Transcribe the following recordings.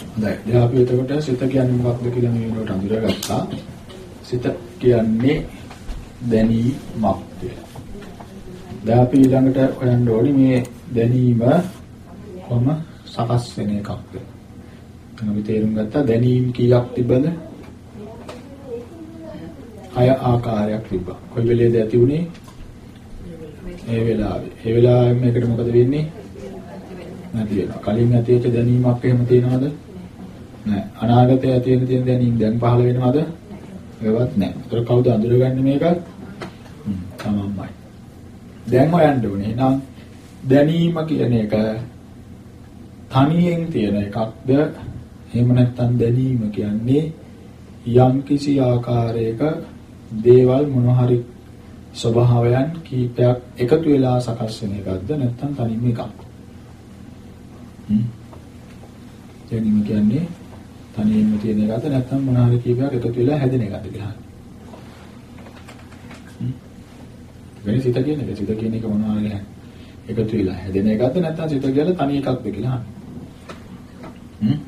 හොඳයි. දැන් අපි එතකොට සිත කියන්නේ මොකක්ද කියලා මේ වෙනකොට අඳුරගත්තා. සිත කියන්නේ දැනීමක් කියලා. දැන් අපි ඊළඟට හොයන්න ඕනි මේ දැනීම කොහොම සකස් වෙන එකක්ද? දැන් අපි තේරුම් ගත්තා දැනීම් කීයක් තිබ්බද? හය ආකාරයක් තිබ්බා. කොයි වෙලේද ඇති උනේ? ඒ වෙලාවේ. ඒ වෙලාවෙම මේකට මොකද වෙන්නේ? නැති වෙනවා. කලින් ඇති වෙච්ච දැනීමක් එහෙම තියනවද? නැහැ. අනාගතයේ ඇති වෙන තියෙන දැනීම් දැන් පහළ වෙනවද? ඒවත් නැහැ. ඒතර කවුද අඳුරගන්නේ මේක? හ්ම් තමන්මයි. දැන් හොයන්න ඕනේ. එහෙනම් දැනීම කියන එක තනියෙන් තියෙන එකක්ද? එහෙම නැත්නම් දැනීම කියන්නේ යම් කිසි ආකාරයක දේවල් මොන හරි ස්වභාවයන් කීපයක් එකතු වෙලා සකස් වෙන එකක්ද නැත්නම් තනියම එකක්? හ්ම්. දැනීම කියන්නේ තනියම තියෙන එකක්ද නැත්නම් මොන හරි කීපයක් එකතු වෙලා හැදෙන එකක්ද කියලා. වෙන සිත කියන එක සිත කියන එක මොන හරි එකතු වෙලා හැදෙන එකක්ද නැත්නම් සිත කියලා තනි එකක්ද කියලා. හ්ම්.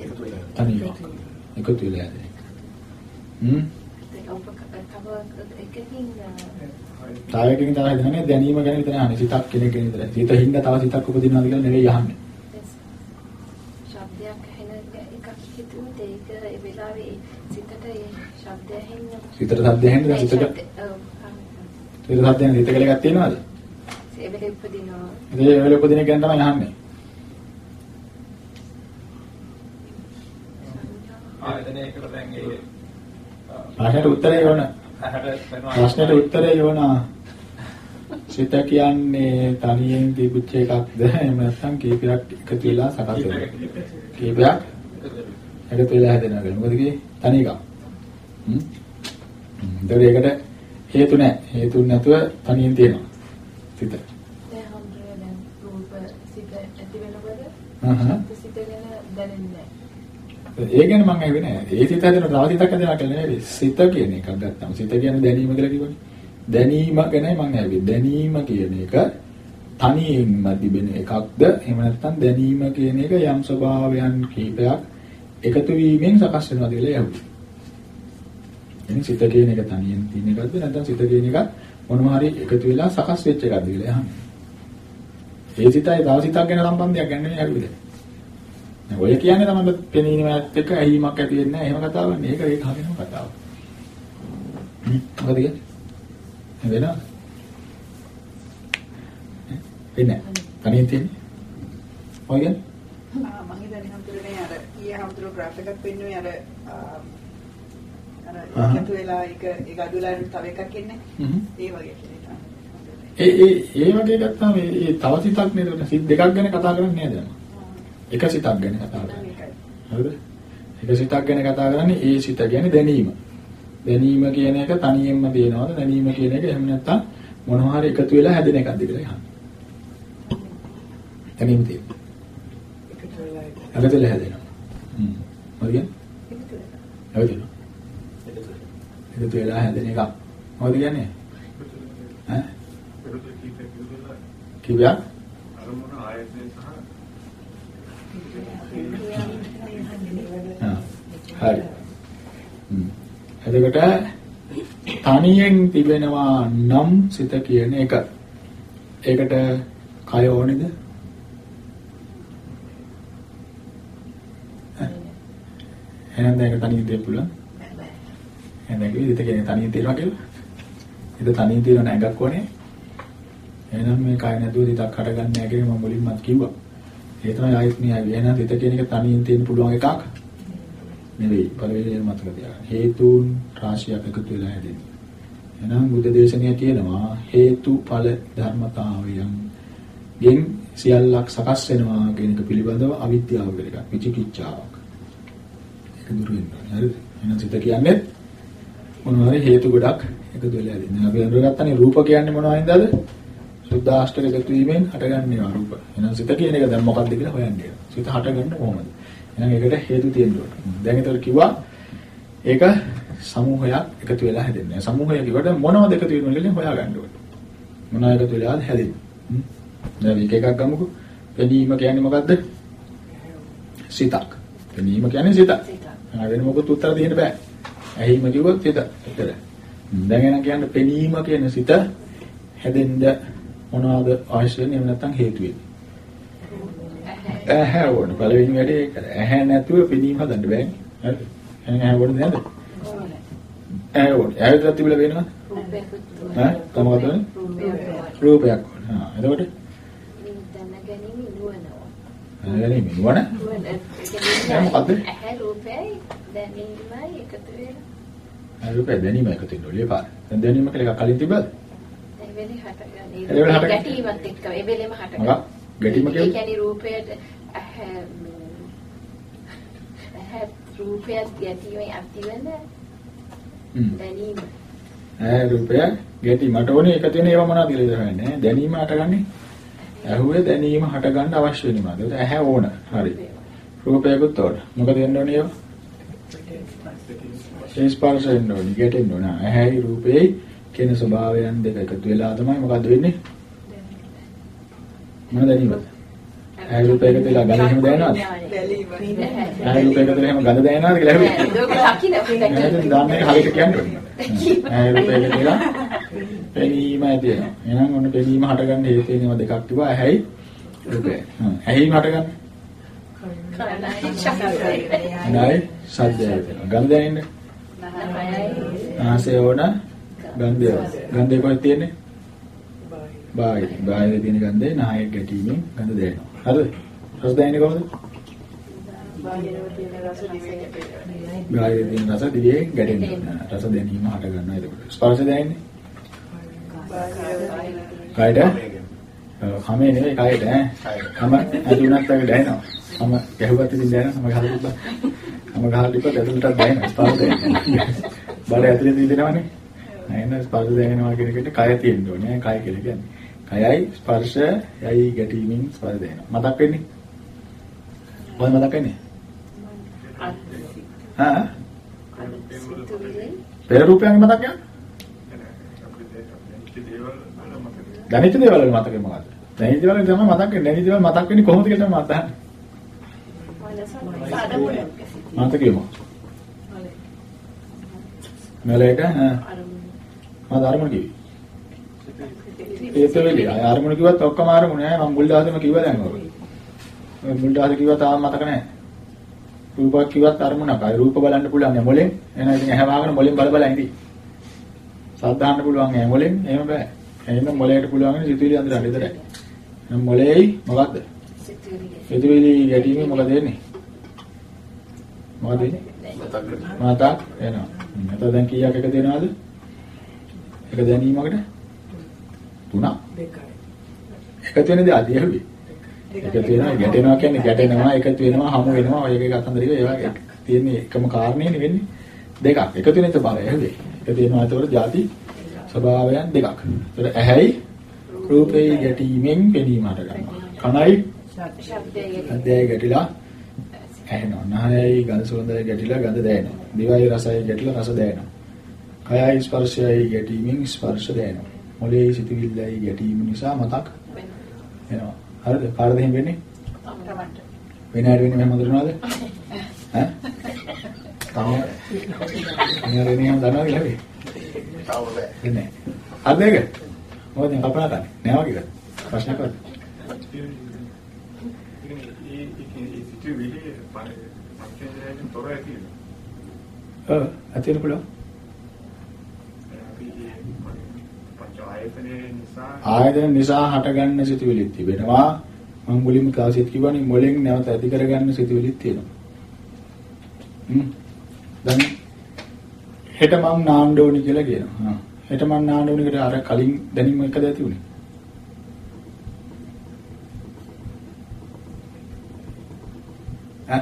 එකතු වෙලා තනි එකක්. එකතු වෙලා හැදෙන එක. හ්ම්. තායකින් හදන්නේ දැනීම ගැන විතරයි අහන්නේ සිතක් කෙනෙක් ගැන විතරයි. සිත හින්දා තව සිතක් උපදිනවද කියලා නෙවෙයි අහන්නේ. ශබ්දයක් ඇහෙන එකක් හිතුනොත් ඒක ඒ වෙලාවේ සිතට ඒ ශබ්දය ඇහෙන්න සිතට සද්ද ඇහෙන්නද සිතට සිතට සද්ද ඇහෙන සිත කියලා එකක් තියෙනවද? ඒ වෙලේ උපදිනවා. ඒ වෙලේ උපදින එක ගැන තමයි අහන්නේ. ආයතනයකට දැන් ඒ ප්‍රශ්නෙට උත්තරේ යෝන. ප්‍රශ්නෙට උත්තරේ යෝන. සිත කියන්නේ තනියෙන් දීපුච්ච එකක්ද එහෙම නැත්නම් කීපයක් එකතු වෙලා සකස් වෙන කීපයක් එකතු වෙලා හැදෙනවා කියලා. මොකද කියේ තනි එකක්. හ්ම්. ඒකට ඒකට හේතු නැහැ. හේතු නැතුව තනියෙන් තියෙනවා. සිත. දැන් හම්බුනේ දැන් රූප සිත ඇති වෙනකොට හ්ම්. සිත ගැන දැනෙන්නේ ඒ ගැන මම ඇහුවේ නෑ. ඒ සිත හැදෙන තව සිතක් හැදෙනවා කියලා නෙවෙයි. සිත කියන එකක් ගත්තාම සිත කියන්නේ දැනීම කියලා කිව්වනේ. දැනීම ගැනයි මම ඇහුවේ. දැනීම කියන එක තනියෙන්ම තිබෙන එකක්ද? එහෙම නැත්නම් දැනීම කියන එක යම් ස්වභාවයන් කීපයක් එකතු වීමෙන් සකස් වෙනවද කියලා ඇහුවේ. එනි සිත කියන එක තනියෙන් තියෙන එකක්ද නැත්නම් සිත කියන එක මොනවා හරි එකතු වෙලා සකස් වෙච්ච එකක්ද කියලා අහන්නේ. ඒ සිතයි තව සිතක් ගැන සම්බන්ධයක් ගන්න නෙවෙයි ඇහුවේ. දැන් ඔය කියන්නේ තමයි පෙනීමත් එක්ක ඇහිීමක් ඇති වෙන්නේ නැහැ. එහෙම කතාවක් නේ. ඒක ඒක හරිනම කතාවක්. හ්ම්. මොකද කියන්නේ? වෙනවද? වෙන්නේ නැහැ. තනියෙන් තියෙන්නේ. ඔය කියන්නේ? ආ මම හිතන්නේ හම්තුනේ අර ඊයේ හම්තුරු graph එකක් පෙන්නුවේ අර අර එකතු වෙලා එක ඒක අදුලා තව එකක් එන්නේ. ඒ වගේ කෙනෙක්. ඒ ඒ ඒ වගේ ගත්තාම ඒ තව සිතක් නේද? සිත් දෙකක් ගැන කතා කරන්නේ නේද? එක සිතක් ගැන කතා කරන්නේ. හරිද? එක සිතක් ගැන කතා කරන්නේ ඒ සිත කියන්නේ දැනීම. දැනීම කියන එක තනියෙන්ම තියෙනවද? දැනීම කියන එක එහෙම නැත්නම් මොනවා හරි එකතු වෙලා හැදෙන එකක්ද කියලා අහන්න. දැනීම තියෙනවා. එකතු වෙලා හැදෙනවා. හ්ම්. කියන්නේ? හැදෙනවා. එකතු වෙලා හැදෙන එක. මොකද කියන්නේ? ඈ? කිව්වා? අරමුණ ආයතනය සහ හරි. හ්ම්. එතකොට තනියෙන් තිබෙනවා නම් සිත කියන එක. ඒකට කය ඕනේද? එහෙනම් දැන් ඒක තනියෙන් දෙන්න පුළුවන්. එහෙනම් ඒක විදිහට කියන්නේ තනියෙන් තියනවා කියලා. ඒක තනියෙන් තියන නැගක් ඕනේ. එහෙනම් මේ කය නැතුව සිතක් හටගන්නේ නැහැ කියලා මම මුලින්මත් කිව්වා. ඒ තමයි ආයෙත් මේ ආවේ. එහෙනම් සිත කියන එක තනියෙන් තියෙන්න පුළුවන් එකක් නෙවෙයි. පළවෙනියෙන් මතක තියාගන්න. හේතුන් රාශියක් එකතු වෙලා හැදෙන්නේ. එහෙනම් බුද්ධ දේශනාවේ කියනවා හේතුඵල ධර්මතාවයන් ගෙන් සියල්ලක් සකස් වෙනවා කියන එක පිළිබඳව අවිද්‍යාව කියලා එකක්. විචිකිච්ඡාවක්. ඒක දුරු වෙනවා. හරිද? එහෙනම් සිත කියන්නේ මොනවා හරි හේතු ගොඩක් එකතු වෙලා හැදෙන්නේ. අපි අඳුරගත්තනේ රූප කියන්නේ මොනවයින්දද? සුද්ධාෂ්ටක එකතු වීමෙන් හටගන්නේවා රූප. එහෙනම් සිත කියන එක දැන් මොකක්ද කියලා හොයන්නේ. සිත හටගන්න කොහොමද? එහෙනම් ඒකට හේතු තියෙන්න ඕනේ. දැන් ඒතර කිව්වා ඒක සමූහයක් එකතු වෙලා හැදෙන්නේ. සමූහය කිව්වට මොනවද එකතු වෙනවද කියලා හොයාගන්න ඕනේ. මොනවද එකතු වෙලාද හැදෙන්නේ? දැන් එක එකක් ගමුකෝ. පෙනීම කියන්නේ මොකද්ද? සිතක්. පෙනීම කියන්නේ සිතක්. වෙන මොකද උත්තර දෙන්න බෑ. ඇහිම කිව්වොත් සිත. එතන. දැන් එන කියන්නේ පෙනීම කියන සිත හැදෙන්න මොනවාද අවශ්‍ය වෙන්නේ එහෙම නැත්නම් හේතු වෙන්නේ. ඇහැ වුණ පළවෙනි වැඩේ ඒක. ඇහැ නැතුව පෙනීම හදන්න බෑනේ. හරිද? එහෙනම් ඇහැ වුණ නේද? ඇහැ වුණ. ඇහැ විතරක් තිබිලා වෙනවද? ඈ? තමකද වෙන්නේ? රූපයක් වුණ. හා එතකොට දැනගැනීම නුවණව. දැනගැනීම නුවණ නුවණ ඒ? කියන්නේ ඇහැ රූපයයි දැනීමයි එකතු වෙලා රූපය දැනීම එකතු වෙන්න ඕනේ පාර. දැන් දැනීම කියලා එකක් කලින් තිබ්බද? ඒ වෙලේ හටගන්නේ. ඒ වෙලේ හටගන්නේ. ගැටීමත් එක්ක ඒ වෙලේම හටගන්නේ. ගැටීම ඒ කියන්නේ? කියන්නේ රූපයට රූපයත් ගැටීමයි ඇතිවෙන. දැනීම. ඇහැ රූපය ගැටි මට ඕනේ එකතු වෙන ඒවා මොනවද කියලා ඉතින් නෑ. දැනීම හටගන්නේ. ඇහුවේ දැනීම හටගන්න අවශ්‍ය වෙන මොනවද? ඒත් ඇහැ ඕන. හරි. රූපයකුත් ඕන. මොකද වෙන්න ඕනේ ඒවා? ඒ ස්පර්ශ වෙන්න ඕනේ. ගැටෙන්න ඕන. ඇහැයි රූපේයි කියන ස්වභාවයන් දෙක එකතු වෙලා තමයි මොකද්ද වෙන්නේ? මොන දැනීමද? ඇහැ රූපය එකතු වෙලා ගඳ එහෙම දැනනවද? ඇහැ රූපය එකතු වෙලා එහෙම ගඳ දැනනවද කියලා ඇහුවේ? පෙනීම ඇති වෙනවා. එහෙනම් ඔන්න පෙනීම හටගන්න හේතු වෙනවා දෙකක් තිබා ඇහැයි රූපය. හ්ම්. ඇහිම හටගන්න. නයි සද්දය වෙනවා. ගඳ දැනෙන්න. ආසය ඕන ගන්ධය. ගන්ධය කොහෙද තියෙන්නේ? බාහිර. බාහිර තියෙන ගන්ධය නායක ගැටීමෙන් ගඳ දැනෙනවා. හරිද? රස දැනෙන්නේ කොහොමද? බාහිරව තියෙන රස දිවේ ගැටෙනවා. බාහිර තියෙන රස දිවේ ගැටෙනවා. රස දැනීම හට ගන්නවා එතකොට. ස්පර්ශ දැනෙන්නේ? බාහිරව කයට? ඔව්, කමේ නෙවෙයි කයට ඈ. කම ඇති උනත් අර දැනෙනවා. කම ගැහුවත් ඉතින් දැනෙනවා. කම ගහලා තිබ්බත් ඇතුළටත් දැනෙනවා. ස්පර්ශ දැනෙනවා. බඩ ඇතුලේ තියෙනවනේ. නැහෙන ස්පර්ශ දැනෙනවා කියන එකට කය තියෙන්න ඕනේ. කය කියලා කියන්නේ. කයයි ස්පර්ශයයි ගැටීමෙන් ස්පර්ශ දැනෙනවා. මතක් වෙන්නේ? මොකද මතක් වෙන්නේ? හා? පෙර රූපයන් මතක් යනවා? දැනෙච්ච දේවල් වල මතකේ මොකද්ද? දැනෙච්ච දේවල් තමයි මතක් වෙන්නේ. දැනෙච්ච දේවල් මතක් වෙන්නේ කොහොමද කියලා තමයි මතක් අහන්නේ. මතකේ මොකක්ද? මලේක හා මම ධර්ම කිව්වේ. ඒත් වෙලී අය අරමුණ කිව්වත් ඔක්කොම අරමුණ නෑ මම මුල් දවසේම කිව්වා දැන් ඔය. ඔය මුල් දවසේ කිව්වා තාම මතක නෑ. රූපයක් කිව්වත් අරමුණක්. අය රූප බලන්න පුළුවන් නේ මොලෙන්. එහෙනම් ඉතින් ඇහැ වහගෙන මොලෙන් බල බල ඉඳී. සද්දාන්න පුළුවන් ඈ මොලෙන් එහෙම බෑ. එහෙනම් මොලේට පුළුවන් නේ සිතුවිලි අඳුරන්න විතරයි. එහෙනම් මොලේයි මොකද්ද? සිතුවිලි ගැටීමේ මොකද වෙන්නේ? මොකද වෙන්නේ? මතක් එනවා. එතකොට දැන් කීයක් එක දෙනවද? එක දැනීමකට තුනක්. දෙකයි. එකතු වෙන දේ අදී හැබි. එකතු වෙනවා ගැටෙනවා කියන්නේ ගැටෙනවා එකතු වෙනවා හමු වෙනවා ඔය එක කතන්දර ඒ වගේ තියෙන්නේ එකම කාරණේ නෙවෙන්නේ දෙකක් එකතු වෙන ස්වභාවය හැබි. එකතු වෙනවා ඒතකොට ಜಾති ස්වභාවයන් දෙකක්. ඒතර ඇහැයි රූපේ ගැටීමෙන් පෙනීම හට ගන්නවා. කනයි අධ්‍යය ගැටිලා ඇහෙනවා. නහයයි ගඳ සුවඳයි ගැටිලා ගඳ දැනෙනවා. දිවයි රසයි ගැටිලා රස දැනෙනවා. කයයි ස්පර්ශයයි ගැටීමෙන් ස්පර්ශ දැනෙනවා. මොළයේ සිතවිල්ලයි ගැටීම නිසා මතක් එනවා. හරිද? කාටද එහෙම වෙන්නේ? වෙන හැර වෙන්නේ මෙහෙම හඳුනනවද? ඈ? තාම මෙහෙම වෙන්නේ එහෙම දන්නවද කියලා වෙයි? තාම බෑ. එන්නේ. හරිද ඒක? මොකද දැන් කල්පනා කරන්නේ? නෑ වගේද? ප්‍රශ්නයක් වද? ඒ ඒ සිතුවිලි පරිච්ඡේදයෙන් තොර ඇති ඔව්, අතින් පුළුවන්. ආයතන නිසා හටගන්න සිතුවිලිත් තිබෙනවා. මම මුලින්ම කාසියත් කිව්වනේ මොලෙන් නැවත ඇති කරගන්න සිතුවිලිත් තියෙනවා. හ්ම්. දැන් හෙට මම නාන්න ඕනි කියලා කියනවා. හෙට මම නාන්න ඕනි කියලා අර කලින් දැනීම එකද ඇති උනේ. ඈ?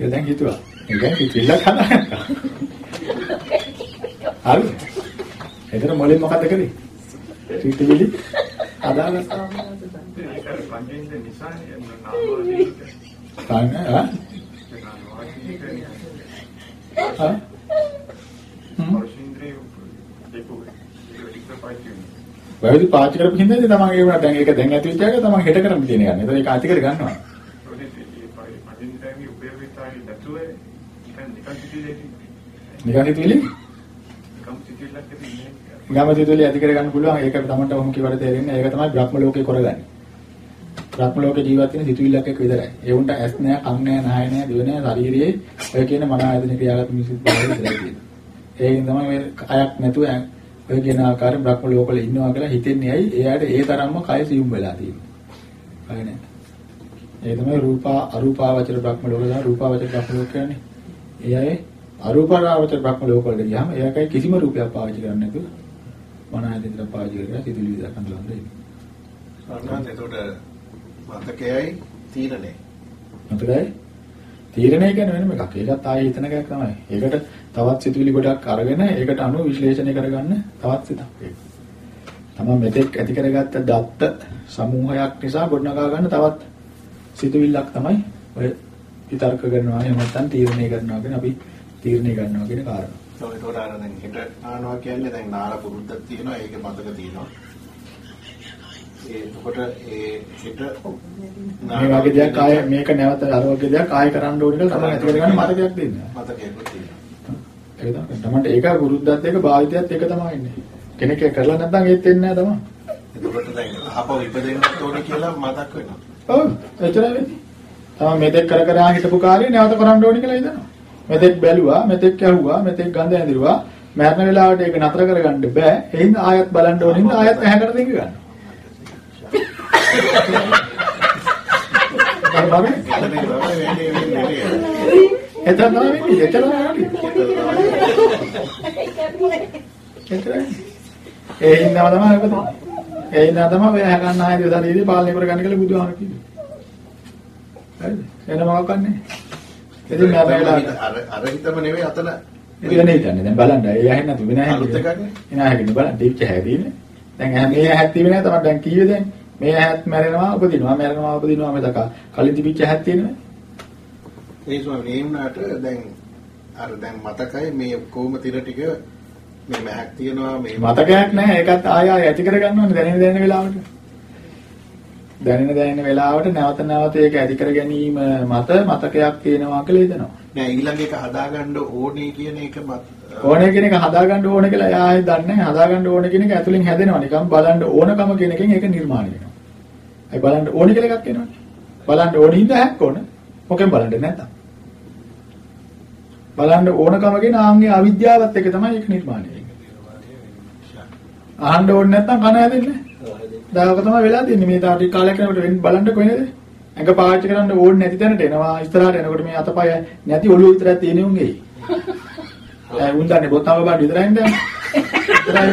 ඒක දැන් හිතුවා. ඒක දැන් හිතෙල්ලක් හදාගත්තා. හරි. එතන මොලේ මොකද කරේ? සිතුවිලි හදාගත්තා. වැරදි පාවිච්චි කරපු හින්දා ඉතින් තමන් ඒ වුණා දැන් ඒක දැන් ඇති වෙච්ච එක තමන් හෙට කරන්න තියෙන ගන්න. ඒක ඇති කර ගන්නවා. පදින්තගේ උපයෝගීතාවය නැතුව නිකන් නිකන් සිටින්නේ නිකන් හිතුවිලි නිකන් සිටිල්ලක් තියෙන්නේ. ගම සිතුවිලි ඇති කර ගන්න පුළුවන්. ඒක තමන්ට ඔහොම කිව්වට තේරෙන්නේ. ඒක තමයි බ්‍රහ්ම ලෝකේ කරගන්නේ. බ්‍රහ්ම ලෝකේ ජීවත් වෙන සිතුවිල්ලක් එක්ක විතරයි. ඒ උන්ට ඇස් නැහැ, කන් නැහැ, නහය නැහැ, දිව නැහැ, ශරීරයේ ඔය කියන මන ආයතන ක්‍රියාගත මිනිස්සුත් බලලා විතරයි තියෙන්නේ. ඒකෙන් තමයි මේ කයක් නැතුව ඔය කියන ආකාරයෙන් බ්‍රහ්ම ලෝකවල ඉන්නවා කියලා හිතෙන්නේ ඇයි? එයාට ඒ තරම්ම කය සියුම් වෙලා තියෙන්නේ. කය නැහැ. ඒ තමයි රූපා අරූපාවචර බ්‍රහ්ම ලෝක තමයි රූපාවචර බ්‍රහ්ම ලෝක කියන්නේ. ඒ අය අරූපාවචර බ්‍රහ්ම ලෝක වලට ගියාම එයාකයි කිසිම රූපයක් පාවිච්චි කරන්නේ නැතුව මන ආයතන විතර පාවිච්චි කරලා සිතුවිලි විතර කඳුලන් දෙන්නේ. සර්ණාන්ත එතකොට මතකයයි තීරණේ. මතකයි? තීරණය කියන්නේ වෙනම එකක්. ඒකත් ආයේ හිතන එකක් තමයි. ඒකට තවත් සිතුවිලි ගොඩක් අරගෙන ඒකට අනුව විශ්ලේෂණය කරගන්න තවත් සිතක්. තමයි මෙතෙක් ඇති කරගත්ත දත්ත සමූහයක් නිසා ගොඩනගා ගන්න තවත් සිතුවිල්ලක් තමයි ඔය විතර්ක කරනවා එහෙම නැත්නම් තීරණය කරනවා කියන අපි තීරණය ගන්නවා කියන කාරණා. ඒතකොට අර දැන් හිත ආනවා කියන්නේ දැන් නාල පුරුද්දක් තියෙනවා ඒක මතක තියෙනවා. ඒ එතකොට ඒ හිත මේ වගේ දෙයක් ආය මේක නැවත අර වගේ දෙයක් ආය කරන්න ඕනේ කියලා තමයි ඇති කරගන්න මතකයක් දෙන්නේ. මතකයකුත් තියෙනවා. ඒක තමයි. ඒක වෘද්ධත් එක භාවිතයත් එක තමයි ඉන්නේ. කෙනෙක් ඒක කරලා නැත්නම් ඒත් වෙන්නේ නැහැ තමයි. එතකොට දැන් අහපව ඉපදෙන්නත් ඕනේ කියලා මතක් වෙනවා. ඔව් එච්චරයි වෙන්නේ. තමයි මෙතෙක් කර කර හිටපු කාර්යය නැවත කරන්න ඕනේ කියලා හිතනවා. මෙතෙක් බැලුවා, මෙතෙක් ඇහුවා, මෙතෙක් ගඳ ඇඳිරුවා. මරණ වෙලාවට ඒක නතර කරගන්න බෑ. ඒ හින්දා ආයත් බලන්න ඕනේ. හින්දා ආයත් ඇහැකට දෙක ගන්න. අර බලන්න. එතන වෙන්නේ. එතන. එතරයි. ඒ හින්දාම තමයි ඔබ තමයි. ඒ හින්දා තමයි ඔය ඇහැ ගන්න ආයතන ශරීරය පාලනය කරගන්න කියලා බුදුහාම කිව්වේ. හරිද? එන මොකක් නැහැ. ඉතින් මම අර අර හිතම නෙවෙයි අතන. ඉතින් හිතන්නේ දැන් බලන්න ඒ ඇහෙන් නැතු වෙන ඇහෙන් අලුත් එකක් නේ. එන ඇහෙන් බලන්න දීප්ච හැදීනේ දැන් ඇහැ මේ ඇහක් තියෙන්නේ නැහැ තමයි දැන් කීවේ දැන්? මේ ඇහත් මැරෙනවා උපදිනවා. මැරෙනවා උපදිනවා මේ දක කලින් තිබිච්ච ඇහක් තියෙනවා ඒ ස්වාමීන් ඒ වුණාට දැන් අර දැන් මතකයි මේ කොහොම තිර ටික මේ මහක් තියනවා මේ මතකයක් නැහැ. ඒකත් ආය ආය ඇති කර ගන්න ඕනේ දැනෙන දැනෙන වෙලාවට දැනෙන දැනෙන වෙලාවට නැවත නැවත ඒක ඇති කර ගැනීම මත මතකයක් තියෙනවා කියලා හිතනවා නෑ ඊළඟ එක හදාගන්න ඕනේ කියන එක මත ඕනේ කියන එක හදාගන්න ඕනේ කියලා එයා ආයේ දන්නේ නැහැ. හදාගන්න ඕනේ කියන එක ඇතුලෙන් හැදෙනවා. නිකන් බලන්න ඕනකම කියන එකෙන් ඒක නිර්මාණය වෙනවා. ඒ බලන්න ඕනේ කියලා එකක් එනවනේ. බලන්න ඕනේ හින්දා හැක් ඕන. මොකෙන් බලන්නේ නැත්තම්. බලන්න ඕනකම කියන ආන්ගේ අවිද්‍යාවත් එක තමයි ඒක නිර්මාණය වෙන්නේ. අහන්න ඕනේ නැත්තම් කන හැදෙන්නේ නැහැ. දායක තමයි වෙලා තියෙන්නේ මේ තාටි කාලයක් යනකොට වෙන්න බලන්න කොහෙද? ඇඟ පාවිච්චි කරන්න ඕනේ නැති තැනට එනවා. ඉස්සරහට එනකොට මේ අතපය නැති ඔළුව විතරක් තියෙන උන්ගේ. ඒ උන් දන්නේ බොත්තම බාඩ විතරයි නේද? විතරයි.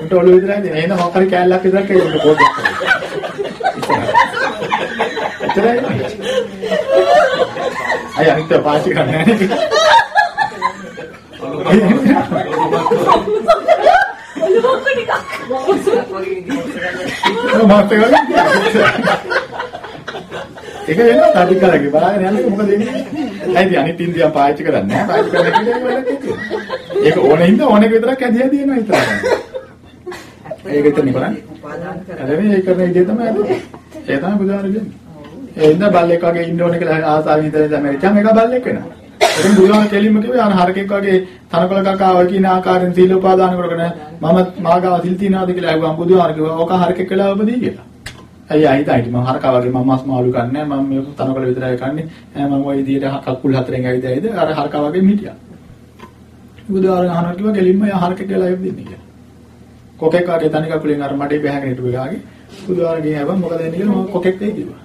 උන්ට ඔළුව විතරයි දෙන්නේ. එහෙනම් මොකක් හරි කෑල්ලක් විතරක් ඒ උන්ට පොඩ්ඩක්. විතරයි. අය අනිත් පාවිච්චි කරන්නේ නැහැ. මොකක්ද ඒක වෙනවා තාටි කරගේ බලාගෙන යනකොට මොකද වෙන්නේ? ඇයිද අනිත් ඉන්දියා පාවිච්චි කරන්නේ නැහැ. පාවිච්චි කරන්නේ කියලා ඒක ඕනේ හින්දා ඕනෙක විතරක් ඇදී ඇදී එනවා විතරයි. ඒක විතරනේ කරන්නේ. උපාදාන කර අර මේ කරන විදිය තමයි අද. ඒ තමයි බුදුහාම කියන්නේ. ඒ හින්දා බල්ලෙක් වගේ ඉන්න ඕනේ කියලා ආසාවෙන් හිතලා ඉඳන් මැරිච්චාම ඒක බල්ලෙක් වෙනවා. ඒකෙන් බුදුහාම කෙලින්ම කිව්වේ අර හරකෙක් වගේ තනකොළ කකා ඔය කියන ආකාරයෙන් සීල උපාදාන කරගෙන මම මාගාව සිල් තියනවාද කියලා අහුවම් බුදුහාම කිව්වා ඕක හරකෙක් වෙලා උපදී කියලා. අයියා හිතයි මම හරකා වගේ මම මස් මාළු කන්නේ මම මේ තනකොළ විතරයි කන්නේ මම ওই විදියට කකුල් හතරෙන් ඇවිද ඇවිද අර හරකා වගේ හිටියා. බුදුහාම අහනවා කිව්වා කෙලින්ම යා හරකෙක් වෙලා ඉපදින්නේ කියලා. කොකෙක් වගේ තනි කකුලෙන් අර මඩේ බැහැගෙන හිටපු ගාගේ බුදුහාම ආවම මොකද වෙන්නේ කියලා මම කොකෙක් වෙයි කිව්වා.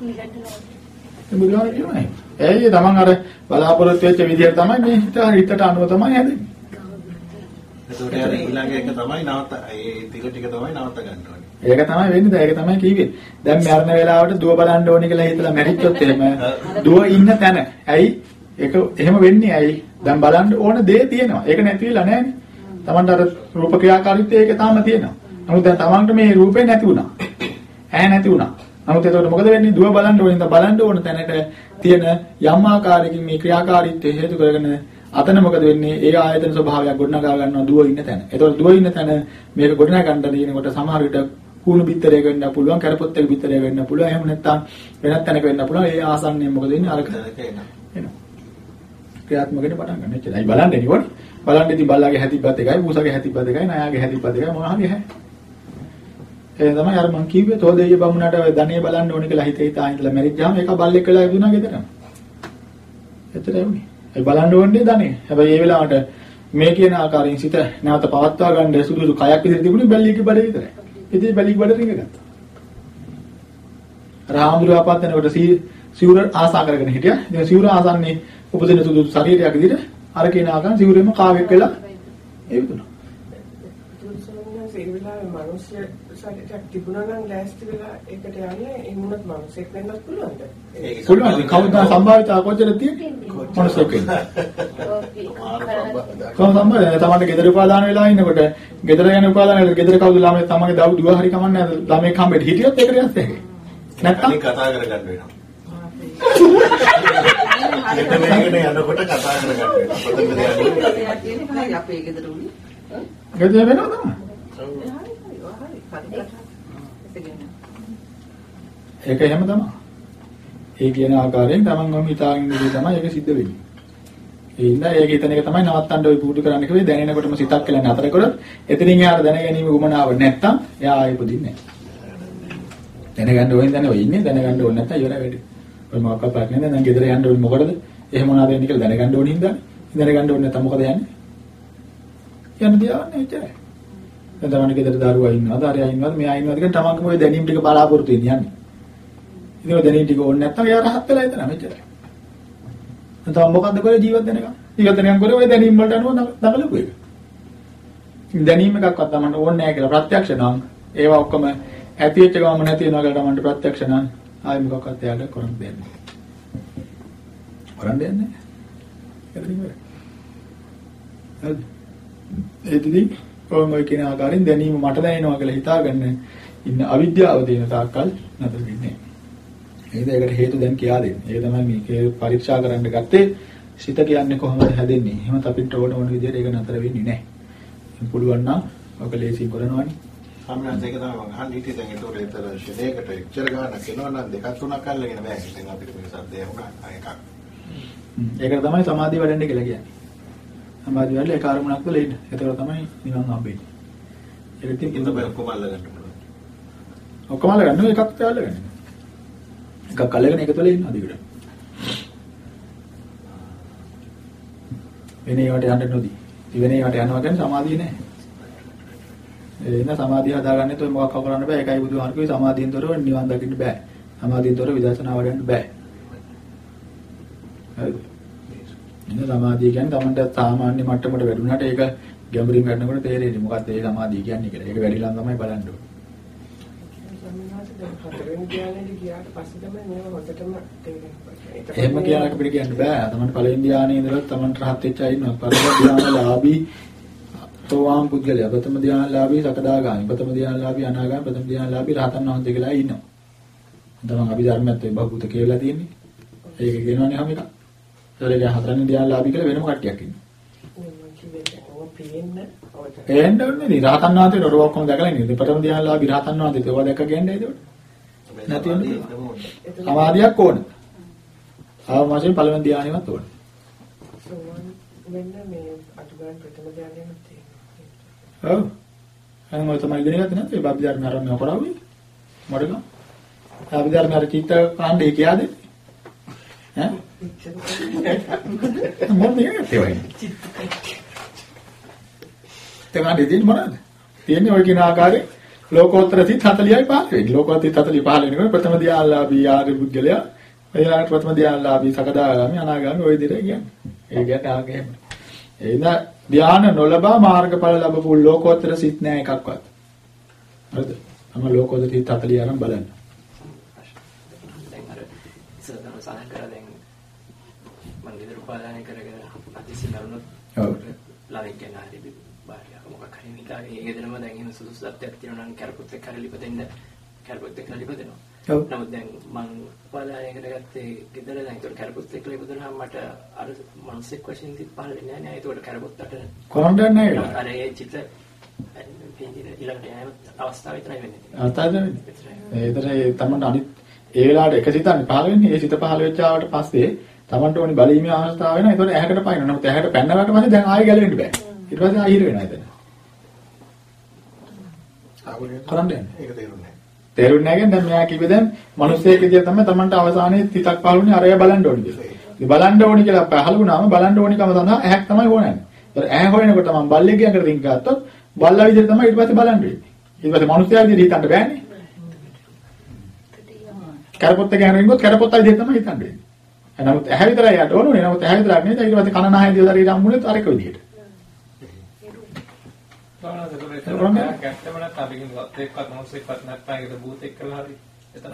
බුදුහාම කියනවා ඇයි තමන් අර බලාපොරොත්තු වෙච්ච විදියට තමයි මේ හිත හිතට අනුව තමයි හැදෙන්නේ. එතකොට අර ඊළඟ එක තමයි නවත්ත ඒ තිර ටික තමයි නවත්ත ගන්න ඕනේ. ඒක තමයි වෙන්නේ. ඒක තමයි කිව්වේ. දැන් මරණ වේලාවට දුව බලන්න ඕනේ කියලා හිතලා මැරිච්චොත් එහෙම දුව ඉන්න තැන. ඇයි? ඒක එහෙම වෙන්නේ ඇයි? දැන් බලන්න ඕන දේ තියෙනවා. ඒක නැති වෙලා නැහැනේ. Tamanට අර රූප ක්‍රියාකාරීත්වය ඒක තාම තියෙනවා. නමුත් දැන් Tamanට මේ රූපේ නැති වුණා. ඇහැ නැති වුණා. නමුත් එතකොට මොකද වෙන්නේ? දුව බලන්න ඕනේ. බලන්න ඕන තැනට තියෙන යම් ආකාරයකින් මේ ක්‍රියාකාරීත්වය හේතු කරගෙන අතන මොකද වෙන්නේ? ඒ ආයතන ස්වභාවයක් ගොඩනගා ගන්නවා දුව ඉන්න තැන. ඒතකොට දුව ඉන්න තැන මේක ගොඩනගා ගන්න දිනකොට සමහර විට කුණු බිත්තරයක වෙන්න පුළුවන්, කැරපොත්තක බිත්තරයක වෙන්න පුළුවන්. එහෙම නැත්නම් වෙනත් තැනක වෙන්න පුළුවන්. ඒ ආසන්නයෙන් මොකද වෙන්නේ? දැනක එනවා. ක්‍රියාත්මක වෙන්න පටන් ගන්න. එච්චරයි. බලන්න එනකොට බලන්න ඉතින් බල්ලාගේ හැතිපත් එකයි, මූසගේ හැතිපත් එකයි, නයාගේ හැතිපත් එකයි මොනවා හරි හැ. ඒ තමයි අර මං කිව්වේ තෝදෙය බමුණට ඔය ධනිය බලන්න ඕනේ කියලා හිතේ හිතා ඉඳලා මැරිච්චාම ඒක බල්ලෙක් කියලා ඉදුණා ගෙදරම. එතරම් උනේ. ඒ බලන්න ඕනේ ධනිය. හැබැයි ඒ වෙලාවට මේ කියන ආකාරයෙන් සිත නැවත පවත්වා ගන්න සුදුසු කයක් විදිහට තිබුණේ බැල්ලියගේ බඩේ විතරයි. ඉතින් බැල්ලියගේ බඩ රිංග ගත්තා. රාමුදුරාපත් වෙනකොට සිවුර ආසා කරගෙන හිටියා. ඉතින් සිවුර ආසන්නේ උපදින සුදුසු ශරීරයක් විදිහට අර කියන ආකාරයෙන් සිවුරෙම කාවෙක් වෙලා ඒ විදුණා. ඒ වෙලාවේ මිනිස්සු ශරීරයක් තිබුණා නම් ලෑස්ති වෙලා ඒකට යන්නේ ඒ මොනත් මිනිසෙක් වෙන්නත් පුළුවන්ද? ඒක පුළුවන්. කවුද සම්භාවිතාව කොච්චර තියෙන්නේ? මොනසෙක් වෙන්නේ. කොහොම සම්බන්ධද? තමන්ට ගෙදර උපාදාන වෙලා ඉන්නකොට ගෙදර යන උපාදාන වෙලා ගෙදර කවුද ළමයි තමන්ගේ දව දුව හරි කමන්නේ නැහැ. ළමයි කම්බෙට හිටියොත් ඒකට යන්න හැකියි. නැත්තම් කතා කරගන්න වෙනවා. මේකට යනකොට කතා කරගන්න වෙනවා. කොතනද යන්නේ? අපේ ගෙදර උනේ. ගෙදර වෙනවා තමයි. ඒක එහෙම තමයි. ඒ කියන ආකාරයෙන් තමන්ගම හිතාගෙන ඉඳී තමයි ඒක සිද්ධ වෙන්නේ. ඒ හින්දා ඒක හිතන එක තමයි නවත්තන්න ඔය පුරුදු කරන්න කිව්වේ දැනෙනකොටම සිතක් කියලා නතර කරොත් එතනින් යාර දැන ගැනීම උමනාව නැත්තම් එයා ආයෙ පුදින්නේ නැහැ. දැනගන්න ඕනේ දැන ඔය ඉන්නේ දැනගන්න ඕනේ නැත්තම් ඉවරයි වැඩේ. ඔය මොකක්වත් ප්‍රශ්නේ නැහැ දැන් ගෙදර යන්න ඕනේ මොකටද? එහෙම මොනවද වෙන්නේ කියලා දැනගන්න ඕනේ හින්දා. දැනගන්න ඕනේ නැත්තම් මොකද යන්නේ? යන්න දියවන්නේ එච්චරයි. දැන් තමන්ගේ ගෙදර දරුවා ඉන්නවද, අරයා ඉන්නවද, මෙයා ඉන්නවද කියලා තමන්ගම ඔය දැනීම් ටික බලාපොරොත්තු වෙන්නේ යන්නේ. ඉතින් ඔය දැනීම් ටික ඕනේ නැත්තම් එයා රහත් වෙලා ඉඳලා මෙච්චරයි. දැන් තව මොකද්ද කරේ ජීවත් වෙනකම්? ජීවත් වෙනකම් කරේ ඔය දැනීම් වලට අනුව දඟලපු එක. ඉතින් දැනීම එකක්වත් තමන්ට ඕනේ නැහැ කියලා ප්‍රත්‍යක්ෂ නම් ඒවා ඔක්කොම ඇති වෙච්ච ගමන් නැති වෙනවා කියලා තමන්ට ප්‍රත්‍යක්ෂ නම් ආයෙ මොකක්වත් එයාට කරන්න දෙන්නේ නැහැ. කරන්න දෙන්නේ නැහැ. ඒක නෙමෙයි. හරිද? ඒකදී කොහොම ඔය කියන ආකාරයෙන් දැනීම මට දැනෙනවා කියලා හිතාගන්න ඉන්න අවිද්‍යාව තියෙන තාක්කල් නතර වෙන්නේ. ඒකද ඒකට හේතු දැන් කියා දෙන්නේ. ඒක තමයි මේකේ පරීක්ෂා කරන්න ගත්තේ සිත කියන්නේ කොහොමද හැදෙන්නේ. එහෙමත් අපිට ඕන ඕන විදිහට ඒක නතර වෙන්නේ නැහැ. පුළුවන් නම් ඔක ලේසියෙන් කරනවානේ. සම්මාස ඒක තමයි මම අහන්නේ ඉතින් දැන් ඒතකොට ඒතර ෂෙඩේකට එච්චර ගානක් එනවා නම් දෙකක් තුනක් අල්ලගෙන බෑ. ඉතින් අපිට මේ සද්දේ මොකක්ද එකක්. ඒකට තමයි සමාධිය වඩන්නේ කියලා කියන්නේ. සමාධිය වඩලා ඒක අරමුණක් වල ඉන්න. ඒතකොට තමයි නිවන් හම්බෙන්නේ. ඒක ඉතින් තමයි ඔක්කොම අල්ලගන්න පුළුවන්. ඔක්කොම අල්ලගන්න එකක් අල්ලගන්න. එකක් අල්ලගෙන ඒක තුළ ඉන්න අදිකට. වෙන ඒවාට යන්න නොදී. වෙන ඒවාට යනවා කියන්නේ සමාධිය නෑ. ඉන්න සමාධිය හදාගන්නෙත් ඔය මොකක් කරන්න බෑ. ඒකයි බුදුහාම කිව්වේ සමාධියෙන් තොරව නිවන් දකින්න බෑ. සමාධියෙන් තොරව විදර්ශනා වඩන්න බෑ. හරිද? ඉන්න සමාධිය කියන්නේ Tamanට සාමාන්‍ය මට්ටමකට වැඩුණාට ඒක ගැඹුරින් ගන්නකොට තේරෙන්නේ මොකක්ද ඒ සමාධිය කියන්නේ කියලා. ඒක වැඩිලා තමයි බලන්න ඕනේ. සම්මාස දැන් හතරවෙනි ධ්‍යානෙට ගියාට පස්සේ තමයි මේව හොඳටම තේරෙන්නේ. එහෙම කියන එක පිට කියන්න බෑ. තමන්ට පළවෙනි ධානයේ ඉඳලා තමන්ට රහත් වෙච්ච අය ඉන්නවා. පළවෙනි ධානලාභී තෝවාම් පුද්ගලයා, ප්‍රථම ධානලාභී සකදාගාමි, ප්‍රථම ධානලාභී අනාගාමි, ප්‍රථම ධානලාභී රහතන් වහන්සේ කියලා ඉන්නවා. තමන් අභිධර්මයත් ඒ බහුත කියලා තියෙන්නේ. ඒක කියනවනේ හැම එකක්. ඒතරේ හතරවෙනි ධානලාභී කියලා වෙනම කට්ටියක් ඉන්නවා. එහෙන්න ඕනේ නේ. රහතන් වහන්සේට ඔර ඔක්කොම දැකලා ඉන්නේ. ප්‍රථම ධානලාභී රහතන් වහන්සේට ඒවා දැක්ක කියන්නේ ඒකට. නැති වෙන සමාධිය පුළුවන්. නෙමෙයි. සමාධියක් ඕන. ආව මාසෙන් පළවෙනි ධානයෙවත් ඕන. සෝවන් මෙන්න මේ අතුගාන ප්‍රථම ධ්‍යානෙම තියෙනවා. ඔව්. එහෙනම් ඔය තමයි ඉගෙන ගත්තේ නැත්නම් ඒ බබ්බි ධර්ම ආරම්භය කරාවේ. මොඩක. බබ්බි ධර්ම අර චිත්ත කාණ්ඩේ කියාද? ඈ? මොකද කියන්නේ වයි? තේමානේ දෙන්නේ මොනවද? තියෙන්නේ ඔය කියන ආකාරයේ ලෝකෝත්තර සිත් 40යි 15 වෙන්නේ. ලෝකෝත්තර සිත් 45 වෙනකොට ප්‍රථම ධ්‍යානලාභී ආර්ය පුද්ගලයා එයාට ප්‍රථම ධ්‍යානලාභී සකදාගාමි අනාගාමි ඔය විදිහට කියන්නේ. ඒ කියන්නේ ආගේ එහෙම. එයින ධ්‍යාන නොලබා මාර්ගඵල ලැබපු ලෝකෝත්තර සිත් නෑ එකක්වත්. හරිද? තම ලෝකෝත්තර සිත් 40 අරන් බලන්න. දැන් අර ඉස්සර තමයි සාහන කරලා දැන් මම ගෙදර උපාදානය කරගෙන අතිසි නරුණොත් ඔව්. ළමෙක් ගැන හරි භාර්යාව මොකක් හරි හිතාගෙන ඒ ගෙදරම දැන් එහෙම සුදුසු තත්ත්වයක් තියෙනවා නම් කරපොත් එක්ක හරි ලිපදෙන්න කැරපොත් එක්ක ඉපදෙනවා. ඔව්. නමුත් දැන් මං උපාදානයකට ගත්තේ ගෙදර දැන් ඒතකොට කැරපොත් එක්ක ඉපදුනහම මට අර මනසෙක් වශයෙන් තිත් පහළ වෙන්නේ නැහැ නේ. ඒතකොට කැරපොත්තට කරන්න දෙන්නේ නැහැ අර ඒ පින්දින ඊළඟට යන අවස්ථාව විතරයි වෙන්නේ. අතහරින්න විතරයි. ඒ තමන්ට අනිත් ඒ වෙලාවට එක සිතන්නේ පහළ වෙන්නේ. ඒ සිත පහළ වෙච්ච ආවට පස්සේ තමන්ට ඕනි බලීමේ අවස්ථාව වෙනවා. ඒතකොට ඇහැකට පයින්න. නමුත් ඇහැට පැන්නවට පස්සේ දැන් ආයෙ ගැලවෙන්න බෑ. ඊට පස්සේ ආයෙ හිර වෙනවා එතන. ආවනේ. කරන්න. ඒක තේරුන්නේ නැහැ. තේරුන්නේ නැහැ දැන් මෙයා කිව්වේ දැන් මිනිස්සෙක් විදිය තමයි තමන්ට අවසානයේ තිතක් පහළුනේ අරය බලන්න ඕනි කියලා. ඉතින් බලන්න ඕනි කියලා පහළ වුණාම බලන්න ඕනිකම සඳහා ඇහැක් තමයි ඕනන්නේ. ඒතර ඇහැ හොයනකොට තමයි බල්ලෙක් ගියකට රින් ගත්තොත් බල්ලා විදියට තමයි ඊට පස්සේ බලන්න වෙන්නේ. ඊට පස්සේ මිනිස්සයා විදියට හිතන්න බෑනේ. කරපොත්ත ගෑනින්ගොත් කරපොත්ත විදියට තමයි හිතන්න. නමුත් ඇහැ විතරයි යට ඕනුනේ. නමුත් ඇහැ විතරක් නෙවෙයි ඊට පස්සේ කන නහය දිව ශරීරය හම්බුනේත් අරක විදියට.